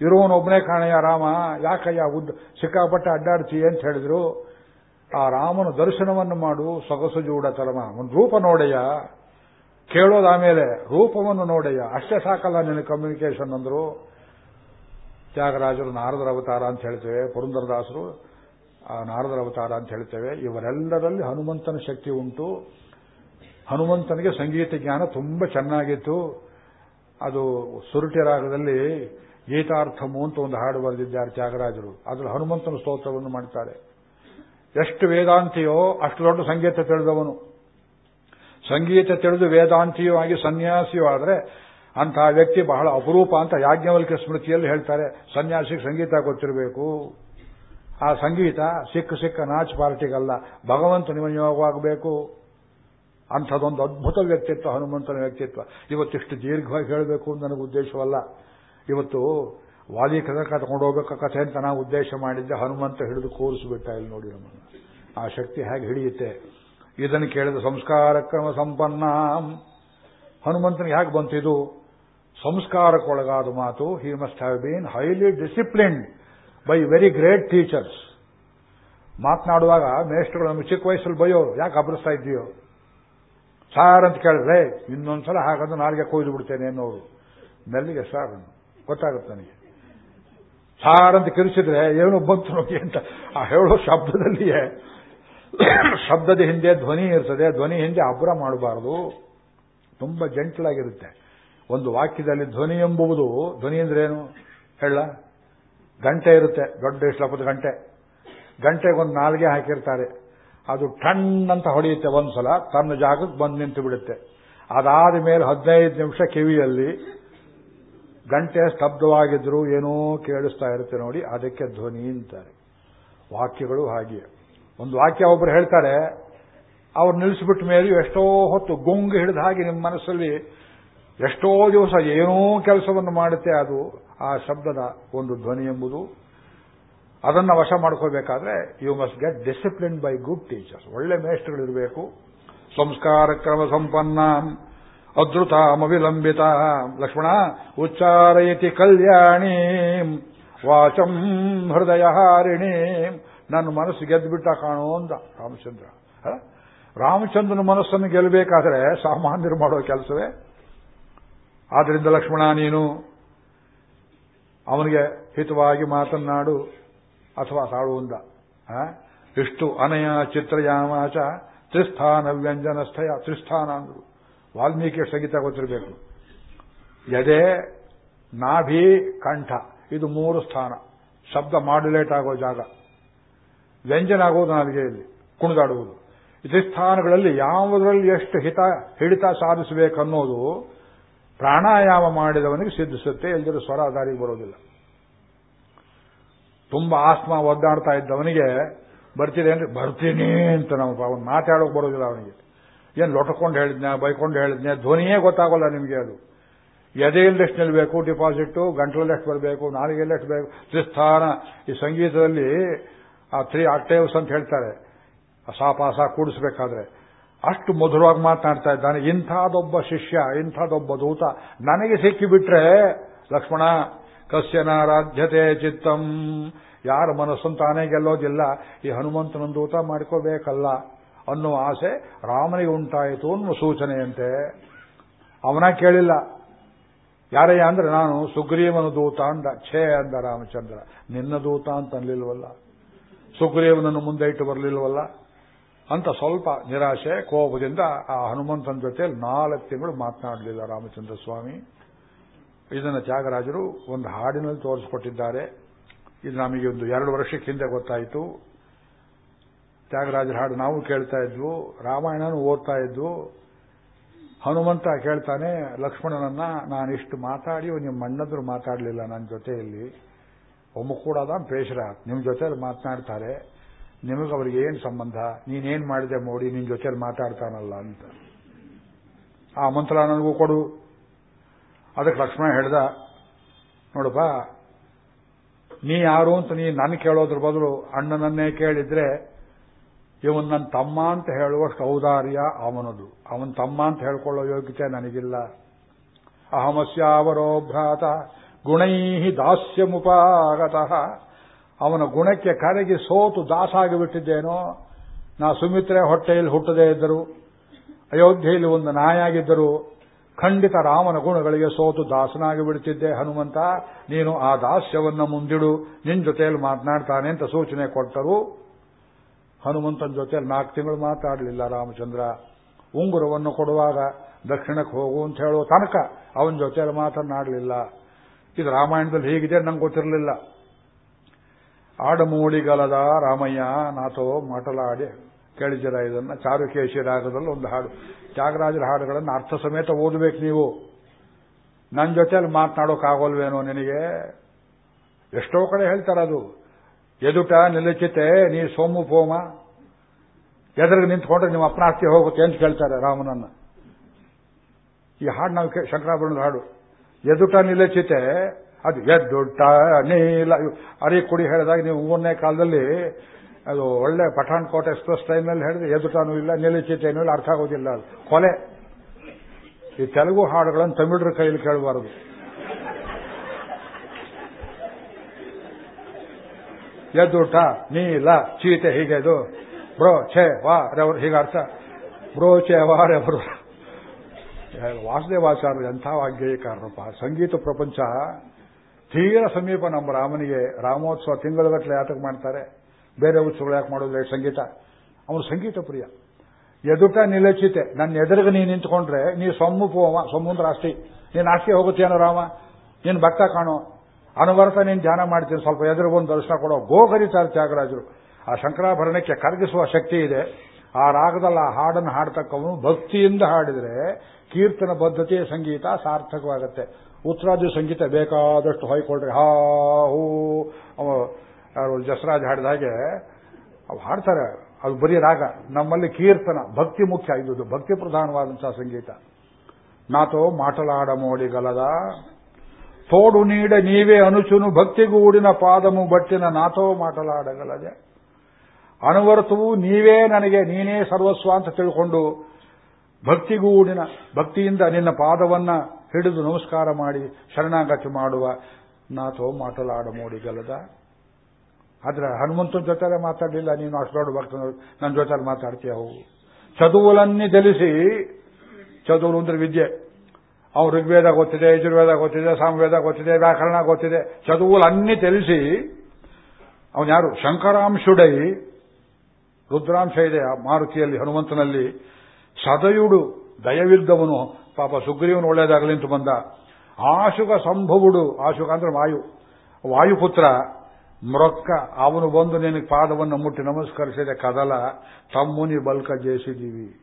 ಇರುವನೊಬ್ಬನೇ ಕಾಣಯ್ಯ ರಾಮ. ಯಾಕಯ್ಯ ಉದ್ದ ಸಿಕ್ಕಾಪಟ್ಟೆ ಅಡ್ಡಾಡ್ತಿ ಅಂತ ಹೇಳಿದ್ರು. ಆ ರಾಮನ ದರ್ಶನವನ್ನು ಮಾಡು, ಸೊಗಸು ಜೂಡ ತಲಮ. ಒಂದು ರೂಪ ನೋಡಯ್ಯ ಕೇಳೋದು ಆಮೇಲೆ ರೂಪವನ್ನು ನೋಡಯ್ಯ ಅಷ್ಟೇ ಸಾಕಲ್ಲ ನಿನ್ನ ಕಮ್ಯುನಿಕೇಶನ್ ಅಂದ್ರು. ತ್ಯಾಗರಾಜರು ನಾರದರ ಅವತಾರ ಅಂತ ಹೇಳ್ತೇವೆ, ಪುರಂದರದಾಸರು ನಾರದರ ಅವತಾರ ಅಂತ ಹೇಳ್ತೇವೆ. ಇವರೆಲ್ಲರಲ್ಲಿ ಹನುಮಂತನ ಶಕ್ತಿ ಉಂಟು. ಹನುಮಂತನಿಗೆ ಸಂಗೀತ ಜ್ಞಾನ ತುಂಬಾ ಚೆನ್ನಾಗಿತ್ತು. ಅದು ಸುರುಟಿ ರಾಗದಲ್ಲಿ ಗೀತಾರ್ಥಮು ಅಂತ ಒಂದು ಹಾಡು ಬರೆದಿದ್ದಾರೆ ತ್ಯಾಗರಾಜರು. ಅದರಲ್ಲಿ ಹನುಮಂತನ ಸ್ತೋತ್ರವನ್ನು ಮಾಡ್ತಾರೆ. ಎಷ್ಟು ವೇದಾಂತಿಯೋ ಅಷ್ಟು ದೊಡ್ಡ ಸಂಗೀತ ತಿಳಿದವನು. ಸಂಗೀತ ತಿಳಿದು ವೇದಾಂತಿಯೂ ಆಗಿ ಸನ್ಯಾಸಿಯೂ ಆದರೆ ಅಂತಹ ವ್ಯಕ್ತಿ ಬಹಳ ಅಪರೂಪ ಅಂತ ಯಾಜ್ಞವಲ್ಕ್ಯ ಸ್ಮೃತಿಯಲ್ಲಿ ಹೇಳ್ತಾರೆ, ಸನ್ಯಾಸಿಗೆ ಸಂಗೀತ ಗೊತ್ತಿರಬೇಕು. ಆ ಸಂಗೀತ ಸಿಕ್ಕ ಸಿಕ್ಕ ನಾಚ್ ಪಾರ್ಟಿಗಲ್ಲ, ಭಗವಂತ ನಿಮಯೋಗವಾಗಬೇಕು ಅಂಥದೊಂದು ಅದ್ಭುತ ವ್ಯಕ್ತಿತ್ವ, ಹನುಮಂತನ ವ್ಯಕ್ತಿತ್ವ. ಇವತ್ತಿಷ್ಟು ದೀರ್ಘವಾಗಿ ಹೇಳಬೇಕು ಅಂತ ನನಗೆ ಉದ್ದೇಶವಲ್ಲ. ಇವತ್ತು ವಾದಿ ಕಥೆ ಕತ್ಕೊಂಡು ಹೋಗಬೇಕು ಕಥೆ ಅಂತ ನಾವು ಉದ್ದೇಶ ಮಾಡಿದ್ದೆ, ಹನುಮಂತ ಹಿಡಿದು ಕೂರಿಸಿಬಿಟ್ಟ ಇಲ್ಲಿ ನೋಡಿ ನಮ್ಮನ್ನು. ಆ ಶಕ್ತಿ ಹೇಗೆ ಹಿಡಿಯುತ್ತೆ? ಇದನ್ನು ಕೇಳಿದ ಸಂಸ್ಕಾರ ಕ್ರಮ ಸಂಪನ್ನ. ಹನುಮಂತನಿಗೆ ಯಾಕೆ ಬಂತಿದು ಸಂಸ್ಕಾರಕ್ಕೊಳಗಾದ ಮಾತು he must have been highly disciplined by very great teachers ಮಾತನಾಡುವಾಗ ಮೇಷ್ಟ್ರುಗಳು ನಮ್ಮ ಚಿಕ್ಕ ವಯಸ್ಸಲ್ಲಿ ಬೈಯೋರು, ಯಾಕೆ ಅಬ್ರಿಸ್ತಾ ಇದ್ದೀಯೋ? ಸಾರ್ ಅಂತ ಕೇಳಿದ್ರೆ ಇನ್ನೊಂದ್ಸಲ ಹಾಗಂದ್ರೆ ನಾಲ್ಗೆ ಕೊಯ್ದು ಬಿಡ್ತೇನೆ ಅನ್ನೋರು. ಮೆಲ್ಲಿಗೆ, ಸಾರ್, ಗೊತ್ತಾಗುತ್ತೆ ನನಗೆ. ಸಾರ್ ಅಂತ ಕಿರಿಸಿದ್ರೆ ಏನು ಬಂತು ನೋಡಿ ಅಂತ ಆ ಹೇಳೋ ಶಬ್ದದಲ್ಲಿಯೇ ಶಬ್ದದ ಹಿಂದೆ ಧ್ವನಿ ಇರ್ತದೆ, ಧ್ವನಿ ಹಿಂದೆ ಅಬ್ರ ಮಾಡಬಾರದು. ತುಂಬಾ ಜಂಟ್ಲಾಗಿರುತ್ತೆ ಒಂದು ವಾಕ್ಯದಲ್ಲಿ ಧ್ವನಿ ಎಂಬುವುದು, ಧ್ವನಿ ಅಂದ್ರೇನು ಹೇಳ. ಗಂಟೆ ಇರುತ್ತೆ, ದೊಡ್ಡ ಇಷ್ಟಪದ ಗಂಟೆ. ಗಂಟೆಗೊಂದು ನಾಲ್ಗೆ ಹಾಕಿರ್ತಾರೆ. ಅದು ಟಣ್ ಅಂತ ಹೊಡೆಯುತ್ತೆ ಒಂದ್ಸಲ, ತನ್ನ ಜಾಗಕ್ಕೆ ಬಂದು ನಿಂತು ಬಿಡುತ್ತೆ. ಅದಾದ ಮೇಲೆ ಹದಿನೈದು ನಿಮಿಷ ಕಿವಿಯಲ್ಲಿ ಗಂಟೆ ಸ್ತಬ್ಧವಾಗಿದ್ರು ಏನೋ ಕೇಳಿಸ್ತಾ ಇರುತ್ತೆ ನೋಡಿ, ಅದಕ್ಕೆ ಧ್ವನಿ ಅಂತಾರೆ. ವಾಕ್ಯಗಳು ಹಾಗೆ ಒಂದು ವಾಕ್ಯ ಒಬ್ಬರು ಹೇಳ್ತಾರೆ, ಅವ್ರು ನಿಲ್ಲಿಸ್ಬಿಟ್ಟ ಮೇಲೆ ಎಷ್ಟೋ ಹೊತ್ತು ಗುಂಗು ಹಿಡಿದ ಹಾಗೆ ನಿಮ್ಮ ಮನಸ್ಸಲ್ಲಿ ಎಷ್ಟೋ ದಿವಸ ಏನೋ ಕೆಲಸವನ್ನು ಮಾಡುತ್ತೆ, ಅದು ಆ ಶಬ್ದದ ಒಂದು ಧ್ವನಿ ಎಂಬುದು. ಅದನ್ನು ವಶ ಮಾಡ್ಕೋಬೇಕಾದ್ರೆ you must get discipline by good teachers ಒಳ್ಳೆ ಮೇಷ್ಟ್ರುಗಳಿರಬೇಕು. ಸಂಸ್ಕಾರ ಕ್ರಮ ಸಂಪನ್ನ ಅದೃತ ಅಮವಿಲಂಬಿತ ಲಕ್ಷ್ಮಣ, ಉಚ್ಚಾರಯತಿ ಕಲ್ಯಾಣಿ, ವಾಚಂ ಹೃದಯ ಹಾರಿಣಿ ನನ್ನ ಮನಸ್ಸು ಗೆದ್ದುಬಿಟ್ಟ ಕಾಣೋ ಅಂದ ರಾಮಚಂದ್ರ. ರಾಮಚಂದ್ರನ ಮನಸ್ಸನ್ನು ಗೆಲ್ಲಬೇಕಾದ್ರೆ ಸಾಮಾನ್ಯರು ಮಾಡೋ ಕೆಲಸವೇ? ಆದ್ದರಿಂದ ಲಕ್ಷ್ಮಣ, ನೀನು ಅವನಿಗೆ ಹಿತವಾಗಿ ಮಾತನ್ನಾಡು ಅಥವಾ ತಾಳುವಂದ ಇಷ್ಟು ಅನಯ ಚಿತ್ರಯಾಮಾಚ ತ್ರಿಸ್ಥಾನ ವ್ಯಂಜನಸ್ಥಯ ತ್ರಿಸ್ಥಾನ ಅಂದರು. ವಾಲ್ಮೀಕಿ ಸಂಗೀತ ಗೊತ್ತಿರಬೇಕು. ಎದೆ, ನಾಭಿ, ಕಂಠ, ಇದು ಮೂರು ಸ್ಥಾನ. ಶಬ್ದ ಮಾಡ್ಯುಲೇಟ್ ಆಗೋ ಜಾಗ. ವ್ಯಂಜನ ಆಗೋದು ಇಲ್ಲಿ, ಕುಣಿದಾಡುವುದು. ಇತಿಸ್ಥಾನಗಳಲ್ಲಿ ಸ್ಥಾನಗಳಲ್ಲಿ ಯಾವುದರಲ್ಲಿ ಎಷ್ಟು ಹಿತ, ಹಿಡಿತ ಸಾಧಿಸಬೇಕನ್ನೋದು ಪ್ರಾಣಾಯಾಮ ಮಾಡಿದವನಿಗೆ ಸಿದ್ಧಿಸುತ್ತೆ ಎಲ್ಲರೂ ಸ್ವರ ದಾರಿಗೆ ಬರೋದಿಲ್ಲ. ತುಂಬಾ ಆಸ್ಮ ಒದ್ದಾಡ್ತಾ ಇದ್ದವನಿಗೆ ಬರ್ತೀನಿ ಅಂದ್ರೆ, ಬರ್ತೀನಿ ಅಂತ ನಾವು ಅವನು ಮಾತಾಡೋಕೆ ಬರೋದಿಲ್ಲ ಅವನಿಗೆ. ಏನು ಲೊಟಕೊಂಡು ಹೇಳಿದ್ನ, ಬೈಕೊಂಡು ಹೇಳಿದ್ನ, ಧ್ವನಿಯೇ ಗೊತ್ತಾಗೋಲ್ಲ ನಿಮಗೆ ಅದು. ಎದೆಯಲ್ಲಿ ಎಷ್ಟು ನಿಲ್ಬೇಕು, ಡಿಪಾಸಿಟ್ಟು ಗಂಟಲಲ್ಲಿ ಎಷ್ಟು ಬರಬೇಕು ನಾಲಿಗೆಯಲ್ಲಿ ಎಷ್ಟು ಬೇಕು. ತ್ರಿಸ್ಥಾನ ಈ ಸಂಗೀತದಲ್ಲಿ ಆ ತ್ರೀ ಆಕ್ಟೇವ್ಸ್ ಅಂತ ಹೇಳ್ತಾರೆ. ಸಾಪಾಸ ಕೂಡಿಸ್ಬೇಕಾದ್ರೆ. ಅಷ್ಟು ಮಧುರವಾಗಿ ಮಾತನಾಡ್ತಾ ಇದ್ದಾನೆ. ಇಂಥದೊಬ್ಬ ಶಿಷ್ಯ, ಇಂಥದೊಬ್ಬ ದೂತ ನನಗೆ ಸಿಕ್ಕಿಬಿಟ್ರೆ, ಲಕ್ಷ್ಮಣ ಕಸ್ಯನಾರಾಧ್ಯತೆ ಚಿತ್ತಂ. ಯಾರ ಮನಸ್ಸನ್ನು ತಾನೇ ಗೆಲ್ಲೋದಿಲ್ಲ. ಈ ಹನುಮಂತನ ದೂತ ಮಾಡ್ಕೋಬೇಕಲ್ಲ ಅನ್ನೋ ಆಸೆ ರಾಮನಿಗೆ ಉಂಟಾಯಿತು ಅನ್ನೋ ಸೂಚನೆಯಂತೆ. ಅವನ ಕೇಳಿಲ್ಲ. ಯಾರಯ್ಯ ಅಂದ್ರೆ ನಾನು ಸುಗ್ರೀವನ ದೂತ ಅಂದ, ಛೇ ಅಂದ ರಾಮಚಂದ್ರ, ನಿನ್ನ ದೂತ ಅಂತ ಅನ್ಲಿಲ್ವಲ್ಲ. ಸುಗ್ರೀವನನ್ನು ಮುಂದೆ ಇಟ್ಟು ಬರಲಿಲ್ಲವಲ್ಲ ಅಂತ ಸ್ವಲ್ಪ ನಿರಾಶೆ, ಕೋಪದಿಂದ ಆ ಹನುಮಂತನ ಜೊತೆ ನಾಲ್ಕು ತಿಂಗಳು ಮಾತನಾಡಲಿಲ್ಲ ರಾಮಚಂದ್ರ ಸ್ವಾಮಿ. ಇದನ್ನು ತ್ಯಾಗರಾಜರು ಒಂದು ಹಾಡಿನಲ್ಲಿ ತೋರಿಸಿಕೊಟ್ಟಿದ್ದಾರೆ. ಇದು ನಮಗೆ ಒಂದು ಎರಡು ವರ್ಷಕ್ಕೆ ಹಿಂದೆ ಗೊತ್ತಾಯಿತು. ತ್ಯಾಗರಾಜರ ಹಾಡು ನಾವು ಕೇಳ್ತಾ ಇದ್ವು, ರಾಮಾಯಣನೂ ಓದ್ತಾ ಇದ್ವು. ಹನುಮಂತ ಕೇಳ್ತಾನೆ, ಲಕ್ಷ್ಮಣನನ್ನ ನಾನಿಷ್ಟು ಮಾತಾಡಿ ನಿಮ್ಮ ಅಣ್ಣದ್ರು ಮಾತಾಡಲಿಲ್ಲ ನನ್ನ ಜೊತೆಯಲ್ಲಿ. ಒಮ್ಮ ಕೂಡ ಪೇಶರ. ನಿಮ್ಮ ಜೊತೆಲಿ ಮಾತನಾಡ್ತಾರೆ ನಿಮಗೆ ಅವ್ರಿಗೆ ಏನು ಸಂಬಂಧ? ನೀನೇನು ಮಾಡಿದೆ ಮೋಡಿ, ನಿನ್ ಜೊತೆಲಿ ಮಾತಾಡ್ತಾನಲ್ಲ ಅಂತ. ಆ ಮಂತ್ರ ನನಗೂ ಕೊಡು. ಅದಕ್ಕೆ ಲಕ್ಷ್ಮಣ ಹೇಳ್ದ, ನೋಡಪ್ಪ, ನೀ ಯಾರು ಅಂತ ನೀ ನನ್ನ ಕೇಳೋದ್ರ ಬದಲು ಅಣ್ಣನನ್ನೇ ಕೇಳಿದ್ರೆ, ಇವನ್ ನನ್ನ ತಮ್ಮ ಅಂತ ಹೇಳುವಷ್ಟು ಔದಾರ್ಯ ಅವನದು. ಅವನ್ ತಮ್ಮ ಅಂತ ಹೇಳ್ಕೊಳ್ಳೋ ಯೋಗ್ಯತೆ ನನಗಿಲ್ಲ. ಅಹಮಸ್ಯಾವರೋ ಭ್ರಾತ ಗುಣೈ ದಾಸ್ಯಮುಪಾಗತಃ. ಅವನ ಗುಣಕ್ಕೆ ಕರಗಿ ಸೋತು ದಾಸಾಗಿ ಬಿಟ್ಟಿದ್ದೇನೋ ನಾ ಸುಮಿತ್ರೆ ಹೊಟ್ಟೆಯಲ್ಲಿ ಹುಟ್ಟದೇ ಇದ್ದರು. ಅಯೋಧ್ಯೆಯಲ್ಲಿ ಒಂದು ನಾಯಾಗಿದ್ದರು ಖಂಡಿತ ರಾಮನ ಗುಣಗಳಿಗೆ ಸೋತು ದಾಸನಾಗಿ ಬಿಡುತ್ತಿದ್ದೆ ಹನುಮಂತ, ನೀನು ಆ ದಾಸ್ಯವನ್ನ ಮುಂದಿಡು. ನಿನ್ನ ಜೊತೆಯಲ್ಲಿ ಮಾತನಾಡ್ತಾನೆ ಅಂತ ಸೂಚನೆ ಕೊಟ್ಟರು. ಹನುಮಂತನ ಜೊತೆಯಲ್ಲಿ ನಾಲ್ಕು ತಿಂಗಳು ಮಾತಾಡಲಿಲ್ಲ ರಾಮಚಂದ್ರ. ಉಂಗುರವನ್ನು ಕೊಡುವಾಗ ದಕ್ಷಿಣಕ್ಕೆ ಹೋಗು ಅಂತ ಹೇಳೋ ತನಕ ಅವನ ಜೊತೆಯಲ್ಲಿ ಮಾತನಾಡಲಿಲ್ಲ. ಇದು ರಾಮಾಯಣದಲ್ಲಿ ಹೇಗಿದೆ ನಂಗೆ ಗೊತ್ತಿರಲಿಲ್ಲ. ಆಡಮೂಳಿಗಲದ ರಾಮಯ್ಯ ನಾಥೋ ಮಾಟಲಾಡಿ ಕೇಳಿದ್ದೀರ ಇದನ್ನ? ಚಾರುಕೇಶಿ ರಾಗದಲ್ಲಿ ಒಂದು ಹಾಡು. ತ್ಯಾಗರಾಜರ ಹಾಡುಗಳನ್ನು ಅರ್ಥ ಸಮೇತ ಓದಬೇಕು ನೀವು. ನನ್ನ ಜೊತೆಯಲ್ಲಿ ಮಾತನಾಡೋಕ್ಕಾಗೋಲ್ವೇನೋ ನಿನಗೆ? ಎಷ್ಟೋ ಕಡೆ ಹೇಳ್ತಾರೆ ಅದು. ಎದುಟ ನಿಲಚಿತೆ ನೀ ಸೋಮು ಪೋಮ. ಎದುರಿಗೆ ನಿಂತ್ಕೊಂಡ್ರೆ ನಿಮ್ಮ ಅಪ್ರಾಸ್ತಿ ಹೋಗುತ್ತೆ ಅಂತ ಕೇಳ್ತಾರೆ ರಾಮನನ್ನ. ಈ ಹಾಡು ನಾವು ಶಂಕರಾಭರಣದ ಹಾಡು. ಎದುಟ ನಿಲಚಿತೆ ಅದು ಎದ್ದುಟ್ಟ ನೀಲ. ಅರಿ ಕುಡಿ ಹೇಳಿದಾಗ ನೀವು ಮೂರನೇ ಕಾಲದಲ್ಲಿ ಅದು ಒಳ್ಳೆ ಪಠಾಣ್ಕೋಟ್ ಎಕ್ಸ್ಪ್ರೆಸ್ ಟ್ರೈನ್ನಲ್ಲಿ ಹೇಳಿದ್ರೆ ಎದುಟಾನು ಇಲ್ಲ ನಿಲಚಿತೇನೂ ಇಲ್ಲ, ಅರ್ಥ ಆಗೋದಿಲ್ಲ ಅದು. ಕೊಲೆ. ಈ ತೆಲುಗು ಹಾಡುಗಳನ್ನು ತಮಿಳರ ಕೈಯಲ್ಲಿ ಕೇಳಬಾರದು. ಎದ್ದುಟ ನೀಲ, ಚೀತೆ ಹೀಗೆ ಇದು. ಬ್ರೋ, ಛೇ, ವಾ, ರವರು ಹೀಗೆ ಅರ್ಥ ಬ್ರೋ, ಛೇ, ವಾ, ರವರು. ವಾಸುದೇವಾಚಾರ್ಯ ಎಂಥ ವಾಗ್ಗೇಯಕಾರರಪ್ಪ ಸಂಗೀತ ಪ್ರಪಂಚ ತೀರ ಸಮೀಪ ನಮ್ಮ ರಾಮನಿಗೆ ರಾಮೋತ್ಸವ ತಿಂಗಳಗಟ್ಟಲೆ ಯಾತಕ್ಕೆ ಮಾಡ್ತಾರೆ. ಬೇರೆ ಉತ್ಸವಗಳು ಯಾಕೆ ಮಾಡೋದಿಲ್ಲ ಸಂಗೀತ. ಅವನು ಸಂಗೀತ ಪ್ರಿಯ. ಎದುಟ ನಿಲಚಿತೆ. ನನ್ನ ಎದುರಿಗೆ ನೀನು ನಿಂತ್ಕೊಂಡ್ರೆ ನೀ ಸೊಮ್ಮು ಪೋಮ ಸೊಮ್ಮುಂದ್ರ ಆಸ್ತಿ. ನೀನು ಆಸ್ತಿ ಹೋಗುತ್ತೇನೋ ರಾಮ? ನೀನು ಭಕ್ತ ಕಾಣೋ. ಅನುವರ್ತ ನೀನು ಧ್ಯಾನ ಮಾಡ್ತೀನಿ. ಸ್ವಲ್ಪ ಎದುರು ಬಂದು ದರ್ಶನ ಕೊಡೋ ಗೋ ಕರೀತಾರೆ ತ್ಯಾಗರಾಜರು. ಆ ಶಂಕರಾಭರಣಕ್ಕೆ ಕರಗಿಸುವ ಶಕ್ತಿ ಇದೆ. ಆ ರಾಗದಲ್ಲಿ ಆ ಹಾಡನ್ನು ಹಾಡ್ತಕ್ಕವನು ಭಕ್ತಿಯಿಂದ ಹಾಡಿದರೆ ಕೀರ್ತನ ಬದ್ಧತೆ ಸಂಗೀತ ಸಾರ್ಥಕವಾಗುತ್ತೆ. ಉತ್ತರಾದಿ ಸಂಗೀತ ಬೇಕಾದಷ್ಟು ಹೊಯ್ಕೊಳ್ರಿ. ಹಾ, ಹೂ. ಅವರು ಜಸರಾಜ್ ಹಾಡಿದ ಹಾಗೆ ಅವು ಹಾಡ್ತಾರೆ. ಅದು ಬರೀ ರಾಗ. ನಮ್ಮಲ್ಲಿ ಕೀರ್ತನ, ಭಕ್ತಿ ಮುಖ್ಯ. ಇದು ಭಕ್ತಿ ಪ್ರಧಾನವಾದಂತಹ ಸಂಗೀತ. ನಾತೋ ಮಾಟಲಾಡ ಮೋಡಿಗಲದ ತೋಡು ನೀಡ ನೀವೇ ಅನುಚುನು ಭಕ್ತಿಗೂಡಿನ ಪಾದಮು ಬಟ್ಟಿನ ನಾತೋ ಮಾಟಲಾಡಗಲದೆ ಅನುವರ್ತವು ನೀವೇ ನನಗೆ, ನೀನೇ ಸರ್ವಸ್ವ ಅಂತ ತಿಳ್ಕೊಂಡು ಭಕ್ತಿಗೂ ನಿನ್ನ, ಭಕ್ತಿಯಿಂದ ನಿನ್ನ ಪಾದವನ್ನ ಹಿಡಿದು ನಮಸ್ಕಾರ ಮಾಡಿ, ಶರಣಾಗತಿ ಮಾಡುವ ನಾಥೋ ಮಾತಲಾಡ ಮೋಡಿಗಲ್ಲದ ಆದ್ರೆ ಹನುಮಂತನ ಜೊತೆ ಮಾತಾಡಲಿಲ್ಲ, ನೀನು ಅಷ್ಟು ದೊಡ್ಡ ಭಕ್ತ ನನ್ನ ಜೊತೆ ಮಾತಾಡ್ತೀಯ ಹೋಗು ಚದುವಲನ್ನಿ ಜಲಿಸಿ, ಚದುವಲು ಅಂದ್ರೆ ವಿದ್ಯೆ. ಅವ್ರು ಋಗ್ವೇದ ಗೊತ್ತಿದೆ, ಯಜುರ್ವೇದ ಗೊತ್ತಿದೆ, ಸಾಮವೇದ ಗೊತ್ತಿದೆ, ವ್ಯಾಕರಣ ಗೊತ್ತಿದೆ, ಚದುವಲನ್ನಿ ತಿಳಿಸಿ ಅವನ್ಯಾರು ಶಂಕರಾಂಶುಡೈ ರುದ್ರಾಂಶ ಇದೆ. ಆ ಮಾರುತಿಯಲ್ಲಿ, ಹನುಮಂತನಲ್ಲಿ ಸದಯುಡು ದಯವಿದ್ದವನು ಪಾಪ ಸುಗ್ರೀವನು ಒಳ್ಳೇದಾಗಲಿ ಅಂತ ಬಂದ. ಆಶುಕ ಸಂಭವುಡು. ಆಶುಕ ಅಂದ್ರೆ ವಾಯು. ವಾಯುಪುತ್ರ, ಮೃಕ್ಕ. ಅವನು ಬಂದು ನಿನಗೆ ಪಾದವನ್ನು ಮುಟ್ಟಿ ನಮಸ್ಕರಿಸಿದೆ, ಕದಲ. ತಮ್ಮನಿ ಬಲ್ಕ ಜಯಿಸಿದ್ದೀವಿ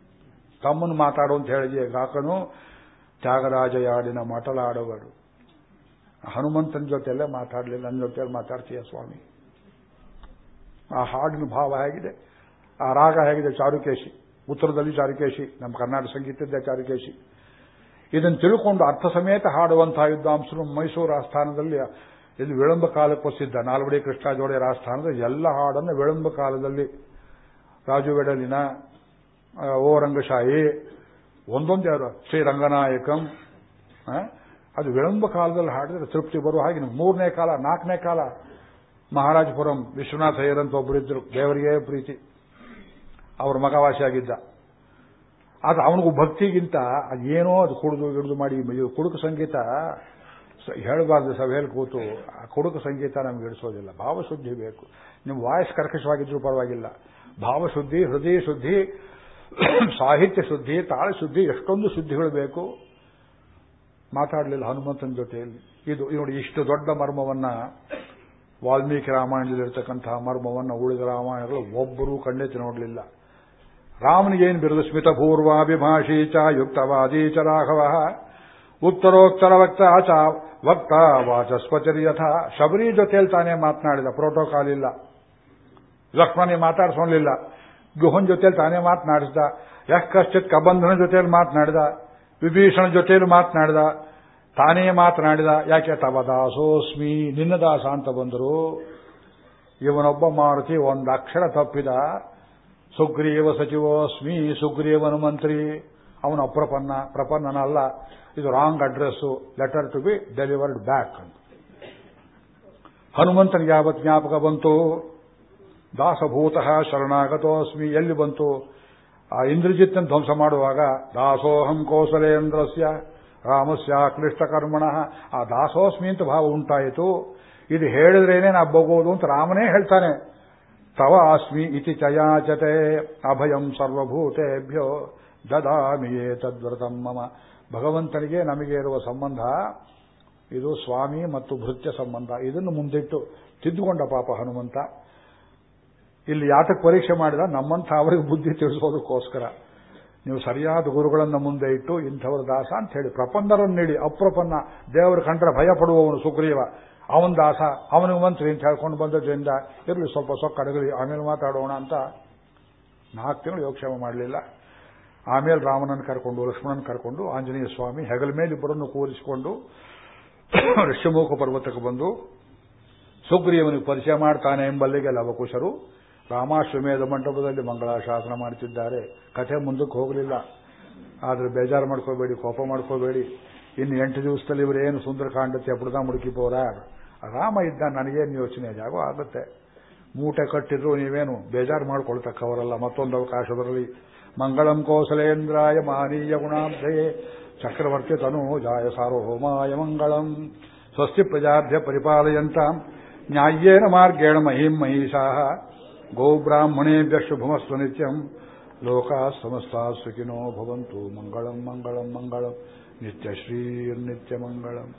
ತಮ್ಮನ್ನು ಮಾತಾಡು ಅಂತ ಹೇಳಿದೆ ಗಾಕನು ತ್ಯಾಗರಾಜಯಾಡಿನ ಮಟಲಾಡುವರು ಹನುಮಂತನ ಜೊತೆಯಲ್ಲೇ ಮಾತಾಡಲಿಲ್ಲ. ನನ್ನ ಜೊತೆಯಲ್ಲಿ ಮಾತಾಡ್ತೀಯ ಸ್ವಾಮಿ? ಆ ಹಾಡಿನ ಭಾವ ಹೇಗಿದೆ. ಆ ರಾಗ ಹೇಗಿದೆ ಚಾರುಕೇಶಿ? ಉತ್ತರದಲ್ಲಿ ಚಾರುಕೇಶಿ, ನಮ್ಮ ಕರ್ನಾಟಕ ಸಂಗೀತದ್ದೇ ಚಾರುಕೇಶಿ. ಇದನ್ನು ತಿಳ್ಕೊಂಡು ಅರ್ಥ ಸಮೇತ ಹಾಡುವಂತಹ ವಿದ್ವಾಂಸರು ಮೈಸೂರು ಆಸ್ಥಾನದಲ್ಲಿ ಇದು ವಿಳಂಬ ಕಾಲಕ್ಕೂ ಸಿದ್ಧ ನಾಲ್ವಡಿ ಕೃಷ್ಣಾಜೋಡೆಯರ ಆಸ್ಥಾನದ ಎಲ್ಲ ಹಾಡನ್ನು ವಿಳಂಬ ಕಾಲದಲ್ಲಿ ರಾಜು ವೆಡಲಿನ ಓ ರಂಗಶಾಹಿ ಒಂದೊಂದು ಯಾರು? ಶ್ರೀರಂಗನಾಯಕಂ ಅದು ವಿಳಂಬ ಕಾಲದಲ್ಲಿ ಹಾಡಿದ್ರೆ ತೃಪ್ತಿ ಬರುವ ಹಾಗೆ ಮೂರನೇ ಕಾಲ, ನಾಲ್ಕನೇ ಕಾಲ ಮಹಾರಾಜಪುರಂ ವಿಶ್ವನಾಥ ಅಯ್ಯರ್ ಒಬ್ಬರಿದ್ದರು ದೇವರಿಗೆ ಪ್ರೀತಿ. ಅವ್ರ ಮಗವಾಸಿಯಾಗಿದ್ದ ಆದ್ರೆ ಅವನಿಗೂ ಭಕ್ತಿಗಿಂತ ಅದೇನೋ ಅದು ಕುಡಿದು ಹಿಡಿದು ಮಾಡಿ ಕುಡುಕು ಸಂಗೀತ ಹೇಳಬಾರ್ದು ಸಭೆಯಲ್ಲಿ ಕೂತು, ಆ ಕುಡುಕು ಸಂಗೀತ ನಮ್ಗೆ ಇಡಿಸೋದಿಲ್ಲ ಭಾವಶುದ್ಧಿ ಬೇಕು. ನಿಮ್ಮ ವಾಯಸ್ ಕರ್ಕಶವಾಗಿದ್ರು ಪರವಾಗಿಲ್ಲ. ಭಾವಶುದ್ಧಿ, ಹೃದಯ ಶುದ್ಧಿ, ಸಾಹಿತ್ಯ ಶುದ್ಧಿ, ತಾಳ ಶುದ್ಧಿ, ಎಷ್ಟೊಂದು ಶುದ್ಧಿಗಳು ಬೇಕು. ಮಾತಾಡಲಿಲ್ಲ ಹನುಮಂತನ ಜೊತೆಯಲ್ಲಿ. ಇದು ನೋಡಿ ಇಷ್ಟು ದೊಡ್ಡ ಮರ್ಮವನ್ನ ವಾಲ್ಮೀಕಿ ರಾಮಾಯಣದಲ್ಲಿರ್ತಕ್ಕಂತಹ ಮರ್ಮವನ್ನು ಉಳಿದ ರಾಮಾಯಣಗಳು ಒಬ್ಬರೂ ಕಣ್ಣೆತ್ತಿ ನೋಡಲಿಲ್ಲ. ರಾಮನಿಗೇನು ಬಿರುದು? ಸ್ಮಿತಪೂರ್ವಾಭಿಭಾಷೀ ಚ ಯುಕ್ತವಾದಿ ಚ ರಾಘವ. ಉತ್ತರೋತ್ತರ ವಕ್ತ ಚ ವಕ್ತ ವಾಚಸ್ಪತಿರಿ ಯಥ. ಶಬರಿ ಜೊತೆಯಲ್ಲಿ ತಾನೇ ಮಾತನಾಡಿದ ಪ್ರೋಟೋಕಾಲ್ ಇಲ್ಲ. ಲಕ್ಷ್ಮಣಿ ಮಾತಾಡ್ಸೋಲಿಲ್ಲ ಗುಹನ್ ಜೊತೆಯಲ್ಲಿ ತಾನೇ ಮಾತನಾಡಿಸಿದ. ಯಶ್ ಕಶ್ಚಿತ್ ಕಬಂಧನ ಜೊತೆಯಲ್ಲಿ ಮಾತನಾಡಿದ. ವಿಭೀಷಣ ಜೊತೆಯಲ್ಲಿ ಮಾತನಾಡಿದ. ತಾನೇ ಮಾತನಾಡಿದ. ಯಾಕೆ? ತವ ದಾಸೋಸ್ಮಿ, ನಿನ್ನ ದಾಸ ಅಂತ ಬಂದರು. ಇವನೊಬ್ಬ ಮಾರುತಿ ಒಂದು ಅಕ್ಷರ ತಪ್ಪಿದ. ಸುಗ್ರೀವ ಸಚಿವೋಸ್ಮಿ, ಸುಗ್ರೀವನ ಮಂತ್ರಿ. ಅವನು ಅಪ್ರಪನ್ನ, ಪ್ರಪನ್ನನಲ್ಲ. ಇದು wrong address letter to be delivered back ಅಂತ. ಹನುಮಂತನಿಗೆ ಯಾವತ್ ಜ್ಞಾಪಕ ಬಂತು? ದಾಸಭೂತ ಶರಣಾಗತೋಸ್ಮಿ, ಎಲ್ಲಿ ಬಂತು? ಆ ಇಂದ್ರಜಿತ್ನ ಧ್ವಂಸ ಮಾಡುವಾಗ, ದಾಸೋಹಂ ಕೋಸಲೇಂದ್ರಸ್ಯ, ರಾಮಸ್ಯ ಕ್ಲಿಷ್ಟ ಕರ್ಮಣ ಆ ದಾಸೋಸ್ಮಿ ಅಂತ ಭಾವ ಉಂಟಾಯಿತು. ಇದು ಹೇಳಿದ್ರೇನೇ ನಾ ಬಗೋದು ಅಂತ ರಾಮನೇ ಹೇಳ್ತಾನೆ. ತವ ಅಸ್ಮಿ ಇತಿ ಚಯಾಚತೆ ಅಭಯಂ ಸರ್ವಭೂತೇಭ್ಯೋ ದದಾಮಿಯೇ ತದ್ವ್ರತಂ ಮಮ ಭಗವಂತನಿಗೆ ನಮಗೆ ಇರುವ ಸಂಬಂಧ, ಇದು ಸ್ವಾಮಿ ಮತ್ತು ಭೃತ್ಯ ಸಂಬಂಧ. ಇದನ್ನು ಮುಂದಿಟ್ಟು ತಿದ್ದುಕೊಂಡ ಪಾಪ ಹನುಮಂತ. ಇಲ್ಲಿ ಯಾತಕ್ಕೆ ಪರೀಕ್ಷೆ ಮಾಡಿದ? ನಮ್ಮಂಥ ಅವರಿಗೆ ಬುದ್ಧಿ ತಿಳಿಸೋದಕ್ಕೋಸ್ಕರ. ನೀವು ಸರಿಯಾದ ಗುರುಗಳನ್ನು ಮುಂದೆ ಇಟ್ಟು ಇಂಥವರ ದಾಸ ಅಂತ ಹೇಳಿ. ಪ್ರಪನ್ನರನ್ನು ನೀಡಿ. ಅಪ್ರಪನ್ನ. ದೇವರ ಕಂಡ್ರೆ ಭಯ ಪಡುವವನು ಸುಗ್ರೀವ. ಅವನ ದಾಸ, ಅವನಿಗೆ ಮಂತ್ರಿ ಅಂತ ಹೇಳ್ಕೊಂಡು ಬಂದದ್ರಿಂದ ಇರಲಿ, ಸ್ವಲ್ಪ ಸೊಕ್ಕಡಗಲಿ ಆಮೇಲೆ ಮಾತಾಡೋಣ ಅಂತ ನಾಲ್ಕು ತಿಂಗಳು ಯೋಗಕ್ಷೇಮ ಮಾಡಲಿಲ್ಲ. ಆಮೇಲೆ ರಾಮನನ್ನು ಕರ್ಕೊಂಡು ಲಕ್ಷ್ಮಣನ್ ಕರ್ಕೊಂಡು, ಆಂಜನೇಯ ಸ್ವಾಮಿ ಹೆಗಲ ಮೇಲೆ ಇಬ್ಬರನ್ನು ಕೂರಿಸಿಕೊಂಡು ಋಷ್ಯಮುಖ ಪರ್ವತಕ್ಕೆ ಬಂದು ಸುಗ್ರೀವನಿಗೆ ಪರಿಚಯ ಮಾಡ್ತಾನೆ ಎಂಬಲ್ಲಿಗೆ ಲವಕುಶರು ರಾಮಾಶ್ವಮೇಧ ಮಂಟಪದಲ್ಲಿ ಮಂಗಳಾಶಾಸನ ಮಾಡುತ್ತಿದ್ದಾರೆ ಕಥೆ ಮುಂದಕ್ಕೆ ಹೋಗಲಿಲ್ಲ. ಆದರೆ ಬೇಜಾರು ಮಾಡ್ಕೋಬೇಡಿ, ಕೋಪ ಮಾಡ್ಕೋಬೇಡಿ. ಇನ್ನು ಎಂಟು ದಿವಸದಲ್ಲಿ ಇವರೇನು ಸುಂದರಕಾಂಡ ಅಪುಡದ ಮುಡುಕಿ ಪೋರಾರ್ ರಾಮ ಇದ್ದ ನನಗೇನು ಯೋಚನೆ ಜಾಗೋ ಆಗುತ್ತೆ. ಮೂಟೆ ಕಟ್ಟಿದ್ರು ನೀವೇನು ಬೇಜಾರು ಮಾಡ್ಕೊಳ್ತಕ್ಕವರಲ್ಲ, ಮತ್ತೊಂದು ಅವಕಾಶದಲ್ಲಿ. ಮಂಗಳಂ ಕೋಸಲೇಂದ್ರಾಯ ಮಾನೀಯ ಗುಣಾಬ್ಧಯೇ, ಚಕ್ರವರ್ತಿ ತನು ಜಾಯ ಸಾರ್ವಭೌಮಾಯ ಮಂಗಳಂ. ಸ್ವಸ್ತಿ ಪ್ರಜಾಭ್ಯ ಪರಿಪಾಲಯಂತ ನ್ಯಾಯೇನ ಮಾರ್ಗೇಣ ಮಹಿಂ ಮಹಿಷಾ ಗೋಬ್ರಾಹ್ಮಣೇಭ್ಯ ಶುಭಮಸ್ತು ನಿತ್ಯಂ. ಲೋಕಾ ಸಮಸ್ತಾ ಸುಖಿನೋ ಭವಂತು ಮಂಗಳಂ ಮಂಗಳಂ ಮಂಗಳಂ. ನಿತ್ಯಶ್ರೀರ್ನಿತ್ಯಮಂಗಳಂ